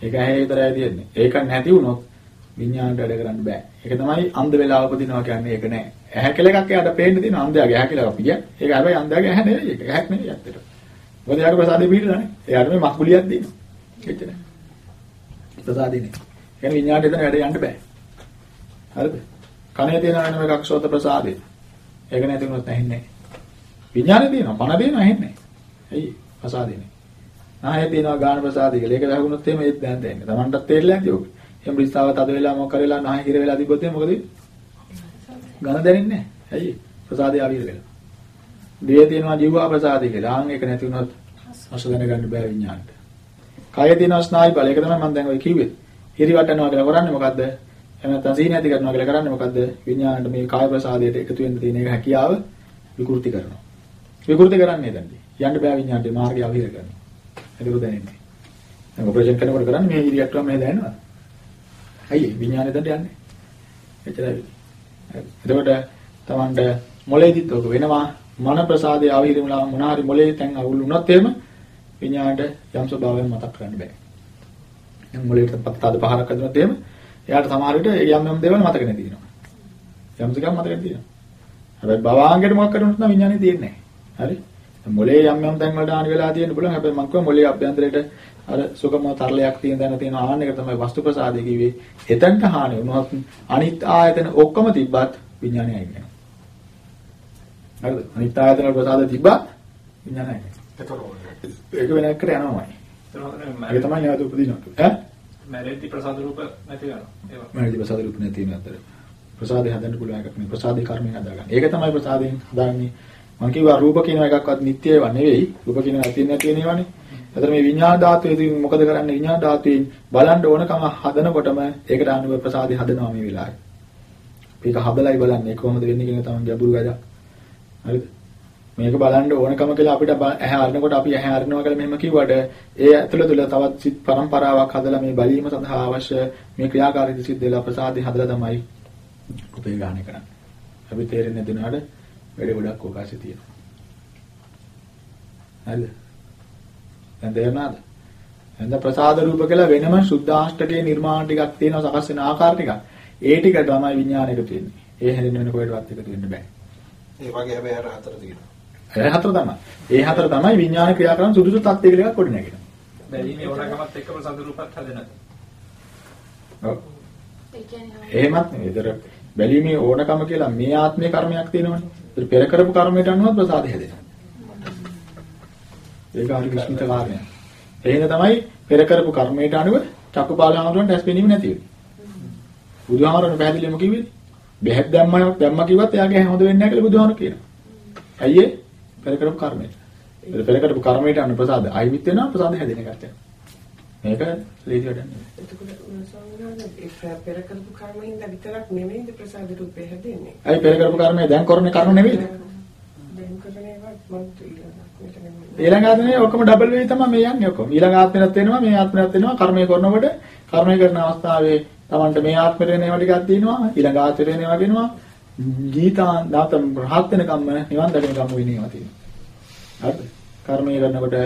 ඒක ඇහි විතරයි තියෙන්නේ. ඒක නැති වුණොත් විඥාණයට වැඩ කරන්න බෑ. ඒක තමයි අන්ධ වෙලා උපදිනවා කියන්නේ ඒක නෑ. ඇහැ කියලා එකක් එයාට පේන්න තියෙන අන්ධයාගේ ඇහැ කියලා අපි කියන්නේ. ඒක හැබැයි අන්ධයාගේ ඇහැ නෙවෙයි ඒක. ඇහැක් නෙවෙයි ඇත්තට. මොකද එයාට ප්‍රසාදේ පිළිලානේ. එයාට මේ මස්කුලියක් දෙනවා. එච්චරයි. ප්‍රසාදිනේ. කියන්නේ විඤ්ඤාණයට එතන වැඩ යන්න බෑ. හරිද? කනේ තියෙන වෙනම එකක් සෝත ප්‍රසාදේ. ඒක නැති වුණොත් ඇහෙන්නේ නැහැ. විඤ්ඤාණේ තියෙනවා, පණ දෙනවා ඇහෙන්නේ නැහැ. ඇයි? ප්‍රසාදිනේ. නාහේ තියෙනවා ගාන ප්‍රසාදේ කියලා. ඒක දැහුනොත් එහෙම ඒත් දැන් දැනෙන්නේ. Tamanටත් තේරෙලා නැති ඔක. එහෙම බ්‍රිස්තාව තද වෙලා මොකක් කරලා නාහේ හිර වෙලා තිබ්බොත් එහෙම මොකද වෙන්නේ? ගන දැනෙන්නේ නැහැ. ඇයි? ප්‍රසාදේ ආවිර වෙලා. දිවේ තියෙනවා ජීවා ප්‍රසාදේ කියලා. ආන් ඒක නැති වුණොත් අස දැනගන්න බෑ විඤ්ඤාණයට. කය තියෙනවා ස්නායු බල. ඒක තමයි මම දැන් ඔය කිව්වේ. හිරි වටනවා කියලා කරන්නේ මොකද්ද? එහෙම නැත්නම් සීන ඇති කරනවා කියලා කරන්නේ මොකද්ද? විඥාණයට මේ කාය ප්‍රසාදයට එකතු වෙන්න තියෙන එක හැකියාව විකෘති කරනවා. විකෘති කරන්නේ දැන්දී. යන්න බෑ විඥාණයට මාර්ගය අවහිර කරනවා. ඒක දැනෙන්නේ. දැන් ඔපරේෂන් කරනකොට කරන්නේ මේ ඉරියට්ටුව මේ දැනෙනවා. අයියේ විඥාණය දැන් යන්නේ. එච්චරයි. එතකොට තමන්ට මොලේදිත් ඔක වෙනවා මන ප්‍රසාදයේ අවහිරමුලා මොනාරි මොලේ තැන් අවුල් වුණොත් එහෙම විඥාණයට යම් ස්වභාවයක් මතක් කරන්න බෑ. දැන් මොලේට පත්තාද පහරක් හදුනොත් එහෙම එයාට සමහර විට යම් යම් දේවල් මතක නැති වෙනවා. යම් ටිකක් මතක නැති වෙනවා. හැබැයි භවාංගයට මොකක් කරුණොත් නම් විඥානේ තියෙන්නේ නැහැ. හරි? මොලේ යම් යම් තැන් වලට ආන වෙලා තියෙන්න පුළුවන්. හැබැයි මම කිව්වා මොලේ අභ්‍යන්තරයට අර සුගම තරලයක් තියෙන තැන තියෙන ආහන එක තමයි වස්තු ප්‍රසාදේ කිව්වේ. එතනට හානි වුණොත් අනිත් ආයතන ඔක්කොම තිබ්බත් විඥානය අයින් වෙනවා. හරිද? අනිත් ආයතන ප්‍රසාද තිබ්බත් විඥානය අයින් වෙනවා. ඒක වෙන එකට යනවාමයි. ඒක තමයි නැවත උපදිනවා. ඈ? මැරෙද්දි ප්‍රසාද රූප නැති වෙනවා. ඒවා. මැරෙද්දි ප්‍රසාද රූප නැති වෙන අතර. ප්‍රසාදේ හදන්න පුළුවන් එකක් නෙවෙයි. ප්‍රසාදේ කර්මයෙන් හදාගන්න. ඒක තමයි ප්‍රසාදයෙන් හදාගන්නේ. මම කිව්වා රූප කියන එකක්වත් නිට්ටය ඒවා නෙවෙයි. රූප කියන නැති නැති වෙන ඒවානේ. එතන මේ විඤ්ඤාණ ධාතුවේදී මොකද කරන්නේ? විඤ්ඤාණ ධාතුවෙන් බලන්න ඕනකම හදනකොටම ඒකට අනුව ප්‍රසාදේ හදනවා මේ වෙලාවේ. මේක හදලයි බලන්නේ කොහොමද වෙන්නේ කියන තමයි ගැඹුරු වැඩක්. හරිද? මේක බලන්න ඕනකම කියලා අපිට ඇහැ අරිනකොට අපි ඇහැ අරිනවා කියලා මෙහෙම කිව්වට ඒ ඇතුළ තුළ තවත් සිත් පරම්පරාවක් හදලා මේ බැලීම සඳහා අවශ්‍ය මේ ක්‍රියාකාරීත්ව සිද්ධ වෙලා ප්‍රසාදේ හදලා තමයි උපේ ගානේ කරන්නේ. අපි තේරෙන්නේ නැතුණාට වැඩි ගොඩක් ඕකාශය තියෙනවා. හරිද? දැන් තේරුණාද? එඳ ප්‍රසාද රූප කියලා වෙනම සුද්ධාෂ්ටකයේ නිර්මාණ ටිකක් තියෙනවා සකස් වෙන ආකාර ටිකක්. ඒ ටික තමයි විඥානයක තියෙන්නේ. ඒ හැදෙන්න වෙන කොහෙටවත් එකතු වෙන්න බෑ. ඒ වගේ හැබැයි අර හතර තියෙනවා. ඒ හතර තමයි. ඒ හතර තමයි විඥාන ක්‍රියා කරන සුදුසු තත්ත්වය කියලා එකක් පොඩි නැගෙනවා. බැලීමේ ඕනකමත් එක්කම සතු රූපත් හැදෙනවා. ඔව්. එහෙමත් නෙවෙයි. ඒතර බැලීමේ ඕනකම කියලා මේ ආත්මයේ කර්මයක් තියෙනවනේ. ඒතර පෙර කරපු කර්මයට අනුව ප්‍රසාද හැදෙනවා. ඒක හරි විශ්මිත කාරණයක්. එහෙනම් තමයි පෙර කරපු කර්මයට අනුව චක්කුපාලහාමුදුරන්ට ඇස් පෙනීම නැති වෙන්නේ. බුදුහාමරණ පැහැදිලිවම කිව්වේ. බෙහෙත් දැම්ම දැම්ම කිව්වත් එයාගේ හොඳ වෙන්නේ නැහැ කියලා බුදුහාමර කියනවා. ඒ? පෙර කරපු කර්මයට. පෙර කරපු කර්මයට අනුව ප්‍රසාද ආයිවිත් වෙනවා ප්‍රසාද හැදෙන එකක් යනවා. මේක ලේසි වැඩක් නෙවෙයි. එතකොට සංඥා පෙර කරපු කර්මෙන්ද විතරක් නෙමෙයිද ප්‍රසාද රූපේ හැදෙන්නේ. ඇයි පෙර කරපු කර්මය දැන් කරන්නේ කර්ම නෙවෙයිද? දැන් කරන ඒවා ඊළඟ ආත්මේ ඔක්කොම ඩබල් වෙයි තමයි මේ යන්නේ ඔක්කොම. ඊළඟ ආත්මෙත් වෙනවා මේ ආත්මෙත් වෙනවා කර්මය කරනකොට කර්මය කරන අවස්ථාවේ Tamanට මේ ආත්මෙට වෙන ඒවා ටිකක් තියෙනවා ඊළඟ ආත්මෙට වෙන ඒවා වෙනවා ගීතා දාතම් රහත් වෙනකම්ම නිවන් දකිනකම් වෙන ඒවා තියෙනවා. හරිද? කර්මය කරනකොට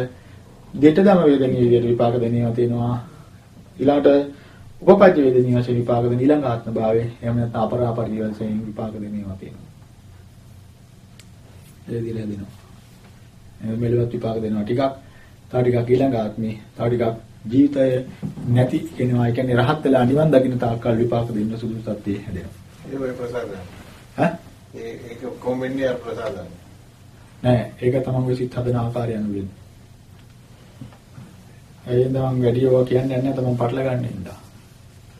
දෙට දම වේදනීය විදියට විපාක දෙන ඒවා තියෙනවා. ඊළඟට උපපජ්ජ වේදනීය වශයෙන් විපාක දෙන ඊළඟ ආත්ම භාවයේ එහෙම නැත්නම් අපරාපරිය වශයෙන් විපාක දෙන ඒවා තියෙනවා. ඒ විදිහට හැදෙනවා. මෙලොවත් විපාක දෙනවා ටිකක්. තව ටිකක් ඊළඟ ආත්මේ තව ටිකක් ජීවිතය නැති කෙනා ඒ කියන්නේ රහත් වෙලා නිවන් දකින්න තාක්කල් විපාක දෙන්න සුදුසු තත්ත්වයේ හැදෙනවා. ඒ වගේ ප්‍රසාදය. ඈ? ඒක කොම්බින්නේ අර ප්‍රසාදය. නෑ ඒක තමන්ගේ සිත් හදන ආකාරය අනුව වෙන්නේ. ඒ නම් වැඩි ඒවා කියන්නේ නැහැ තමන් පටල ගන්න ඉඳා.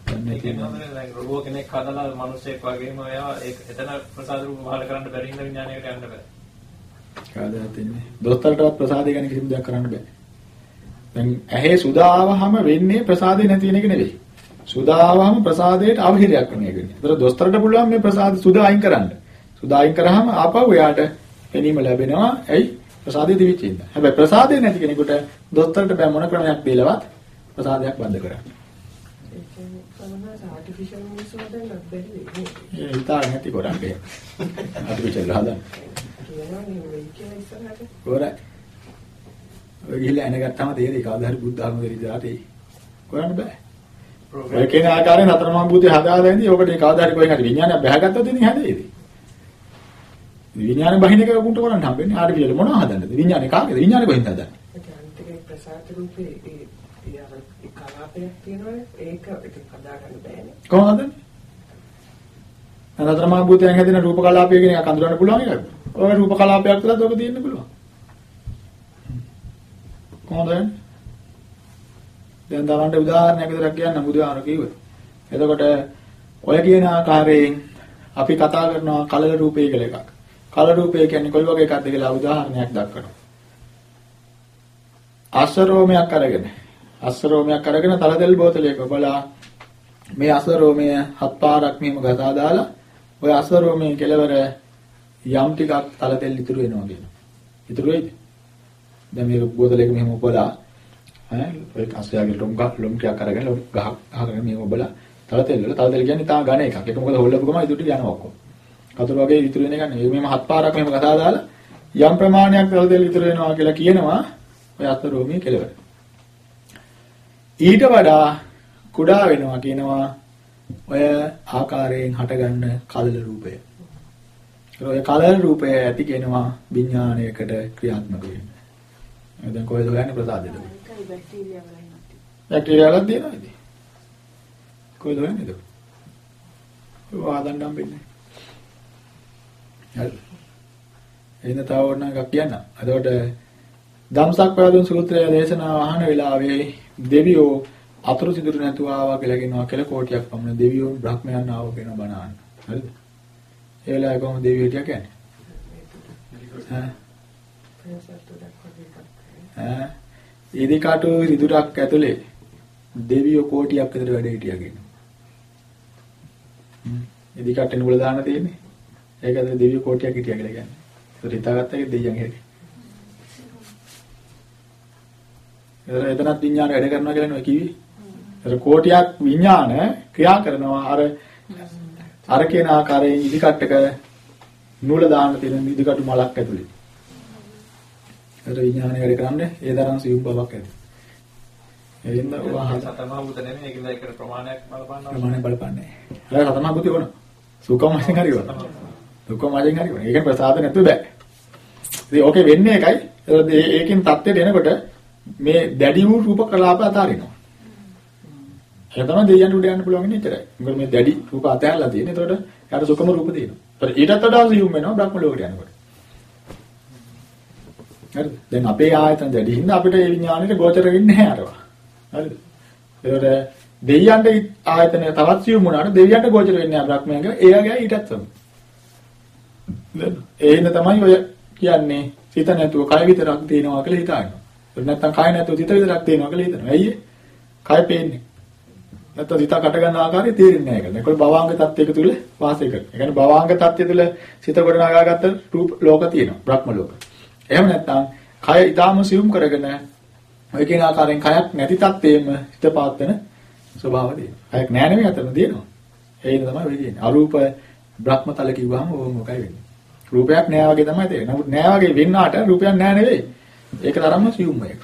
දැන් රොබෝ කෙනෙක් හදලා මිනිස්සෙක් වගේම එයා ඒක එතන ප්‍රසාද රූප පහල කරන්න බැරි ඉන්න විඥානයකට යන්න බෑ. කාදා තින්නේ. දොස්තරටවත් ප්‍රසාදය ගැන කිසිම දෙයක් කරන්න බෑ. දැන් ඇහි සුදාවහම වෙන්නේ ප්‍රසාදේ නැති වෙන එක නෙවෙයි. සුදාවහම ප්‍රසාදයට අවහිරයක් වෙන එක. ඒතර දොස්තරට පුළුවන් මේ ප්‍රසාද සුදා අයින් කරන්න. සුදා අයින් කරාම ආපහු එයාට පෙනීම ලැබෙනවා. ඇයි? ප්‍රසාදේ දිවිච්ච ඉන්න. හැබැයි ප්‍රසාදේ නැති කෙනෙකුට දොස්තරට බෑ මොන ක්‍රමයක් දීලවත් ප්‍රසාදයක් බද්ධ කරන්නේ. ඒ කියන්නේ සමහරවිට ආටිෆිෂල් මිනිස්සු හදන්න බැරි වෙන්නේ. ඒ හිතාගෙන නැති කරන්නේ. ආටිෆිෂල් හදන්න. කොරයි. ඔය ගිහිල්ලා එන ගත්තාම තේරෙයි කවදා හරි බුද්ධ ධර්ම දෙරිදාට ඒ. කරන්න බෑ. ඔය කියන ආකාරයෙන් හතර මහා භූතය හදාලා ඉඳි ඔකට ඒ කවදා හරි කොහෙන් හරි විඥානය බහැගත්තොත් ඉතින් හැදෙයිද? විඥාන බහින එක උන්ට කරන්න හම්බෙන්නේ ආර්ටිෆිෂල් මොනවද හදන්නද? විඥානේ කාගේද? විඥානේ කොහෙන්ද හදන්නේ? ඒක අන්තිමේ ප්‍රසාද රූපේ ඒ ඒ ඒ කලාපයක් තියෙනවනේ ඒක ඒක හදාගන්න බෑනේ. කොහොමද? අනතර මහා භූතයන් හැදෙන රූප කලාපය කියන එක අඳුරන්න පුළුවන් එකද? ඔය රූප කලාපයක් තුලත් ඔබ තියෙන්න පුළුවන්. කොහොමද? දැන් තමන්ට උදාහරණයක් විතරක් කියන්න බුදුහාමර කිව්වේ. එතකොට ඔය කියන ආකාරයෙන් අපි කතා කරනවා කලල රූපය කියලා එකක්. කල රූපය කියන්නේ කොයි වගේ එකක්ද කියලා උදාහරණයක් දක්වනවා. අස්රෝමයක් අරගෙන අස්රෝමයක් අරගෙන තලතෙල් බෝතලයක බලා මේ අස්රෝමය හත් පාරක් මෙහෙම ගසා දාලා ඔය අස්රෝමයේ කෙලවර යම් ටිකක් තලතෙල් ඉතුරු වෙනවා කියනවා. ඉතුරු වෙයිද? දැන් මේ බෝතලයක මෙහෙම ඔබලා ඈ ඔය අස්යාගේ ලොම් ගහ ලොම් ටිකක් අරගෙන ලොම් ගහ ගහගෙන මෙහෙම ඔබලා තලතෙල් වල තලතෙල් කියන්නේ තා ඝන එකක්. ඒක මොකද හොල්ලපු ගමන් ඉතුරු ටික යනවා ඔක්කොම. වතුර වගේ ඉතුරු වෙන එක නෙවෙයි. මෙහෙම හත් පාරක් මෙහෙම ගසා දාලා යම් ප්‍රමාණයක් තලතෙල් ඉතුරු වෙනවා කියලා කියනවා ඔය අස්රෝමයේ කෙලවර. ඊට වඩා කුඩා වෙනවා කියනවා ඔය ආකාරයෙන් හටගන්න කලල රූපය. ඔය කලල රූපය ඇති කියනවා විඥාණයකට ක්‍රියාත්මක වෙන්නේ. දැන් කොහෙද හොයන්නේ ප්‍රසාදෙද? ඒකයි බැක්ටීරියා වලින් නැති. බැක්ටීරියා වලක් තියෙනවා ඉතින්. කොහෙද හොයන්නේද? වාදන් හම්බෙන්නේ. හරි. එහෙනම් තව ඕන එකක් කියන්න. එතකොට ධම්සක් පාදුන් සූත්‍රය දේශනාව අහන වෙලාවේ දෙවියෝ අතුරු සිදුරු නැතුව ආවා කියලා කියනවා කියලා කෝටියක් පමණ දෙවියෝ බ්‍රහ්මයන් ආවා කියන බණ අහන්න. හරිද? ඒ වෙලාවේ කොහොමද දෙවියෝ හිටියා කියන්නේ? ඈ ඉදිකාටු සිදුරක් ඇතුලේ දෙවියෝ කෝටියක් විතර වැඩ හිටියා කියනවා. හ්ම්. ඉදිකාටේ නුඹල දාන්න තියෙන්නේ. ඒක ඇතුලේ දෙවියෝ කෝටියක් හිටියා කියලා කියන්නේ. ඒක හිතාගත්ත එක දෙයියන් හැටි. එතන එතනත් විඥාන වැඩ කරනවා කියලා නේ කිව්වේ. එතන කෝටියක් විඥාන ක්‍රියා කරනවා අර අර කියන ආකාරයෙන් ඉදිකට්ටක නූල දාන්න තියෙන ඉදිකටු මලක් ඇතුලේ. ඒතර විඥානය වැඩ කරන්නේ ඒ තරම් සියුම් බවක් ඇති. එයින්ද ඔවා හද සතමා බුත නෙමෙයි ඒකද ඒකට ප්‍රමාණයක් බලපන්නවා. ප්‍රමාණය බලපන්නේ. අර සතමා බුති වුණා. සුඛම වශයෙන් හරි වුණා. දුක්ඛම වශයෙන් හරි වුණා. ඒකෙන් ප්‍රසාද නැතුව බෑ. ඉතින් ඕකේ වෙන්නේ එකයි. ඒකෙන් தත්ත්වයට එනකොට මේ දැඩි වූ රූප කලාප අතාරිනවා. ඒක තමයි දෙයයන්ට උඩ යන්න පුළුවන් ඉන්නේ ඉතරයි. මොකද මේ දැඩි රූප අතහැරලා තියෙන. ඒතකොට යාට සුඛම රූප දෙනවා. ඊටත් වඩා සියුම් වෙනවා බ්‍රහ්ම ලෝකයට යනකොට. හරිද? දැන් අපේ ආයතන දැඩි හින්දා අපිට මේ විඥානෙට ගෝචර වෙන්නේ නැහැ අරවා. හරිද? ඒතකොට දෙයයන්ට ආයතනය තවත් සියුම් වුණාට දෙවියන්ට ගෝචර වෙන්නේ නැහැ බ්‍රහ්මයන්ගේ. එයාගේ ඊටත් සම. නේද? ඒ හින්දා තමයි ඔය කියන්නේ සිත නැතුව කය විතරක් තියෙනවා කියලා හිතාගන්නවා. ඒක නැත්තම් කය නැතුව සිත විතරක් තියෙනවා කියලා හිතනවා. ඇයි ඒ? කය පේන්නේ. නැත්තම් සිත කට ගන්න ආකාරය තේරෙන්නේ නැහැ කියලා. ඒක භවාංග තත්ත්වයක තුල වාසය කරනවා. ඒ කියන්නේ භවාංග තත්ත්වය තුල සිත ගොඩනගාගත්ත රූප ලෝක තියෙනවා. බ්‍රහ්ම ලෝක. එහෙම නැත්තම් කය ඊටාම සියුම් කරගෙන ඔය කියන ආකාරයෙන් කයක් නැති තත්ත්වෙම හිත පාත් වෙන ස්වභාව දෙනවා. කයක් නැහැ නෙමෙයි අතන දෙනවා. ඒ ඉන්න තමයි වෙයි කියන්නේ. අරූප බ්‍රහ්මතල කිව්වහම ඕම මොකයි වෙන්නේ? රූපයක් නෑ වගේ තමයි තේරෙන්නේ. නමුත් නෑ වගේ වෙන්නාට රූපයක් නෑ නෙවෙයි. ඒක තරම්ම සියුම් එක.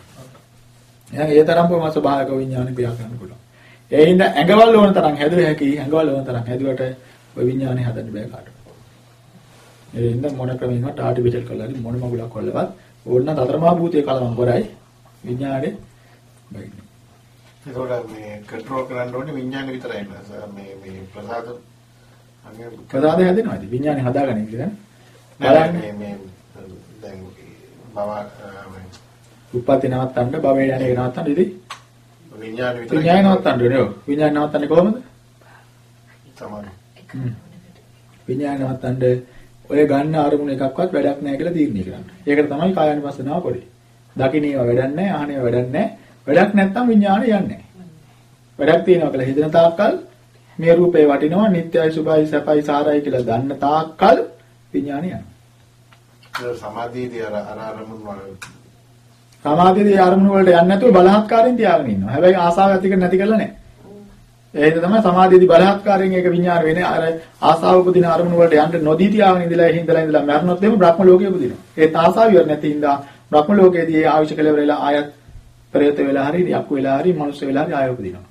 එහෙනම් ඒ තරම්ම ස්වභාවික විඥාන ක්‍රියා කරන්න පුළුවන්. ඒ හින්දා ඇඟවල ඕන තරම් හැදුව හැකි ඇඟවල ඕන තරම් හැදුවට ඔය විඥානේ හදන්න බෑ කාටවත්. හින්දා මොන ක්‍රමයකට ආටිෆිෂල් කරලා හරි මොන මගුලක් කරලවත් ඕන්න තතරමා භූතයේ කලවම් කරයි විඥානේ බයින්නේ. ඒකෝට මේ කන්ට්‍රෝල් කරන්න ඕනේ විඥානේ විතරයි නේද? මේ මේ ප්‍රසාද ප්‍රසාදය හැදෙනවා. ඉතින් විඥානේ හදාගන්න ඉතින් නෑ මේ දැන් බව උප්පත්ති නවත්තන්න භවය යන එක නවත්තන්න ඉතින් විඥාන විතරයි විඥානය නවත්තන්න ඕනේ. ඔව්. විඥානය නවත්තන්නේ කොහොමද? තමයි. විඥානය නවත්තන්න ඔය ගන්න අරමුණ එකක්වත් වැඩක් නැහැ කියලා තීරණය කරන්න. ඒකට තමයි කායानुපස්සනාව පොඩි. දකින්නේව වැඩක් නැහැ, අහනේව වැඩක් නැහැ. වැඩක් නැත්තම් විඥානය යන්නේ නැහැ. වැඩක් තියෙනවා කියලා හිතන තාක්කල් මේ රූපේ වටිනවා, නිට්ටයයි, සුභයි, සැපයි, සාරයි කියලා දන්න තාක්කල් විඥානය යනවා. සමාධියේදී අර අරමුණු වල සමාධියේදී අරමුණු වලට යන්නේ නැතුව බලහත්කාරයෙන් තියාගෙන ඉන්නවා. හැබැයි ආසාව ඇති කර නැති කරලා නැහැ. ඒ හින්දා තමයි සමාධියේදී බලහත්කාරයෙන් ඒක විඥාන වෙන්නේ අර ආසාව උපදින අරමුණු වලට යන්න නොදී තියාගෙන ඉඳලා ඒ හින්දලා ඉඳලා මරණොත් එimhe බ්‍රහ්ම ලෝකයේ උපදිනවා. ඒ තාසාව ඉවර නැති හින්දා බ්‍රහ්ම ලෝකයේදී ඒ ආවිෂ කෙලවරලා ආයත් ප්‍රේත වෙලා හරි යක්කු වෙලා හරි මනුස්ස වෙලා හරි ආය උපදිනවා.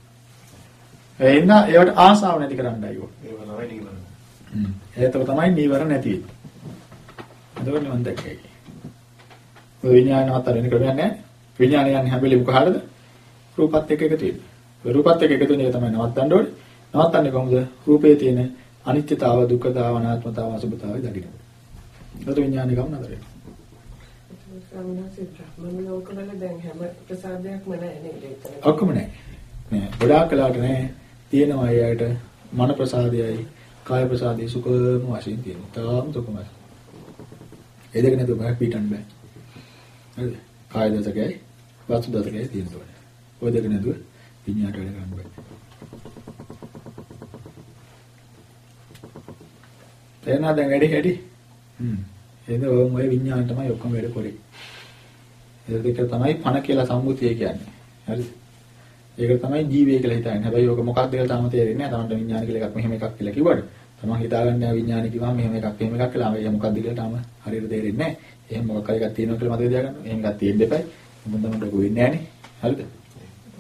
ඒ හින්දා ඒවට ආසාව නැති කරන්නයි ඕන. ඒව තමයි නීවරණ. හ්ම්. ඒක තමයි නීවර නැති වෙන්නේ. එතකොට නිවන් දැක්කේ. ඔය විඥාන හතර වෙන ක්‍රමයක් නැහැ. විඥානය යන්නේ හැම වෙලෙම කොහාටද? රූපත් එක්ක එකතු වෙන්නේ. රූපත් එක්ක එකතු වෙන එක තමයි නවත්තන්න ඕනේ. නවත්තන්නේ කොහොමද? රූපයේ තියෙන අනිත්‍යතාව, දුක්ඛතාව, අනාත්මතාව, අසුභතාවය දකින්න. ඒකට විඥානය ගමන නතර වෙනවා. නේද. ඔක්කොම නැහැ. නෑ. ගොඩාක් කලාවට නෑ. තියෙනවා ඒ අයට මන ප්‍රසාදයයි, කාය ප්‍රසාදයයි සුඛම වශයෙන් තියෙනවා. තාම සුඛමයි. ඒ දෙක නැතුව බයක් පිටන්න බෑ. හරිද? කාය දසකයි, වාචු දසකයි තියෙනවා. ඔය දෙක නැතුව විඤ්ඤාණයට වැඩ කරන්න බෑ. තේරෙනවද දැන් වැඩි හැටි? හ්ම්. එහෙනම් ඔය විඤ්ඤාණ තමයි ඔක්කොම වැඩ කරේ. ඒ දෙක තමයි පණ කියලා සම්මුතිය කියන්නේ. හරිද? ඒක තමයි ජීවය කියලා හිතන්නේ. හැබැයි ඔක මොකක්ද කියලා තාම තේරෙන්නේ නැහැ. තමන්ට විඥාන කියලා එකක් මෙහෙම එකක් කියලා කිව්වට. තමන් හිතාගන්නේ නැහැ විඥාන කිව්වම මෙහෙම එකක් මෙහෙම එකක් කියලා. ඒක මොකක්ද කියලා තාම හරියට තේරෙන්නේ නැහැ. එහෙම මොකක් හරි එකක් තියෙනවා කියලා මතක තියාගන්න. එහෙම එකක් තියෙන්න එපයි. මොකද ඔක වෙන්නේ නැහනේ. හරිද?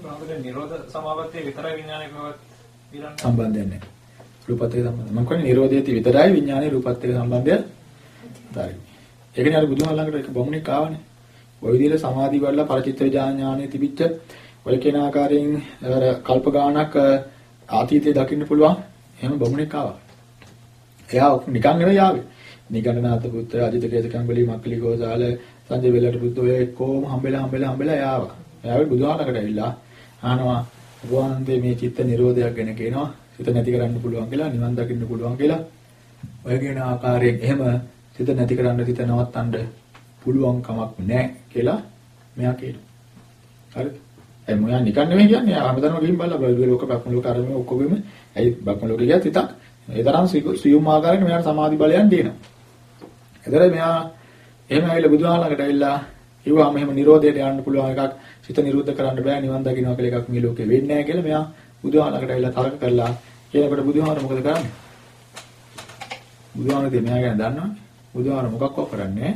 රාමදේ නිරෝධ සමාපත්තිය විතරයි විඥානයකවත් විරන්න සම්බන්ධයක් නැහැ. රූපත් එක්ක සම්බන්ධ. මම කියන්නේ නිරෝධයති විතරයි විඥානේ රූපත් එක්ක සම්බන්ධය තරයි. ඒකනේ අර බුදුහාම ළඟට එක බොමුණෙක් ආවනේ. ওই විදිහට සමාධි වඩලා පරචිත්ත ඥානය තිබිච්ච ඔය කියන ආකාරයෙන් අර කල්ප ගාණක් ආතීතේ දකින්න පුළුවන් එහෙම බමුණෙක් ආවා. එයා නිකන් නෙවෙයි ආවේ. නිගණනාත පුත්‍ර අජිත කේතකම්බලි මක්කලි ගෝසාල සංජය වෙලට බුද්ධ ඔය කොහොම හම්බෙලා හම්බෙලා හම්බෙලා එයා ආවා. එයාගේ බුදුහාමකට ඇවිල්ලා අහනවා වහන්සේ මේ චිත්ත නිරෝධයක් ගැන කියනවා. සිත නැති කරන්න පුළුවන් කියලා නිවන් දකින්න පුළුවන් කියලා. ඔය කියන ආකාරයෙන් එහෙම සිත නැති කරන්න සිත නවත්තන්න පුළුවන් කමක් නැහැ කියලා මෙයා කියනවා. හරිද? ඒ මොයා නිකන් නෙමෙයි කියන්නේ හැමදාම ගිහින් බලලා බැලුවේ ලෝක බක්ම ලෝක අරමේ ඔක්කොගෙම ඇයි බක්ම ලෝක ගියත් හිතක් ඒ තරම් සියුම් ආකාරයෙන් මෙයාට සමාධි බලයන් දෙනවා. එතකොට මෙයා එහෙම ඇවිල්ලා බුදුහාම ළඟට ඇවිල්ලා කිව්වාම එහෙම නිරෝධයට යන්න පුළුවන් එකක් සිත නිරුද්ධ කරන්න බෑ නිවන් දකින්නවා කියලා එකක් මේ ලෝකේ වෙන්නේ නැහැ කියලා මෙයා බුදුහාම ළඟට ඇවිල්ලා තර්ක කරලා කියනකොට බුදුහාමර මොකද කරන්නේ? බුදුහාමරදී මෙයා ගැන දන්නවනේ. බුදුහාමර මොකක්වත් කරන්නේ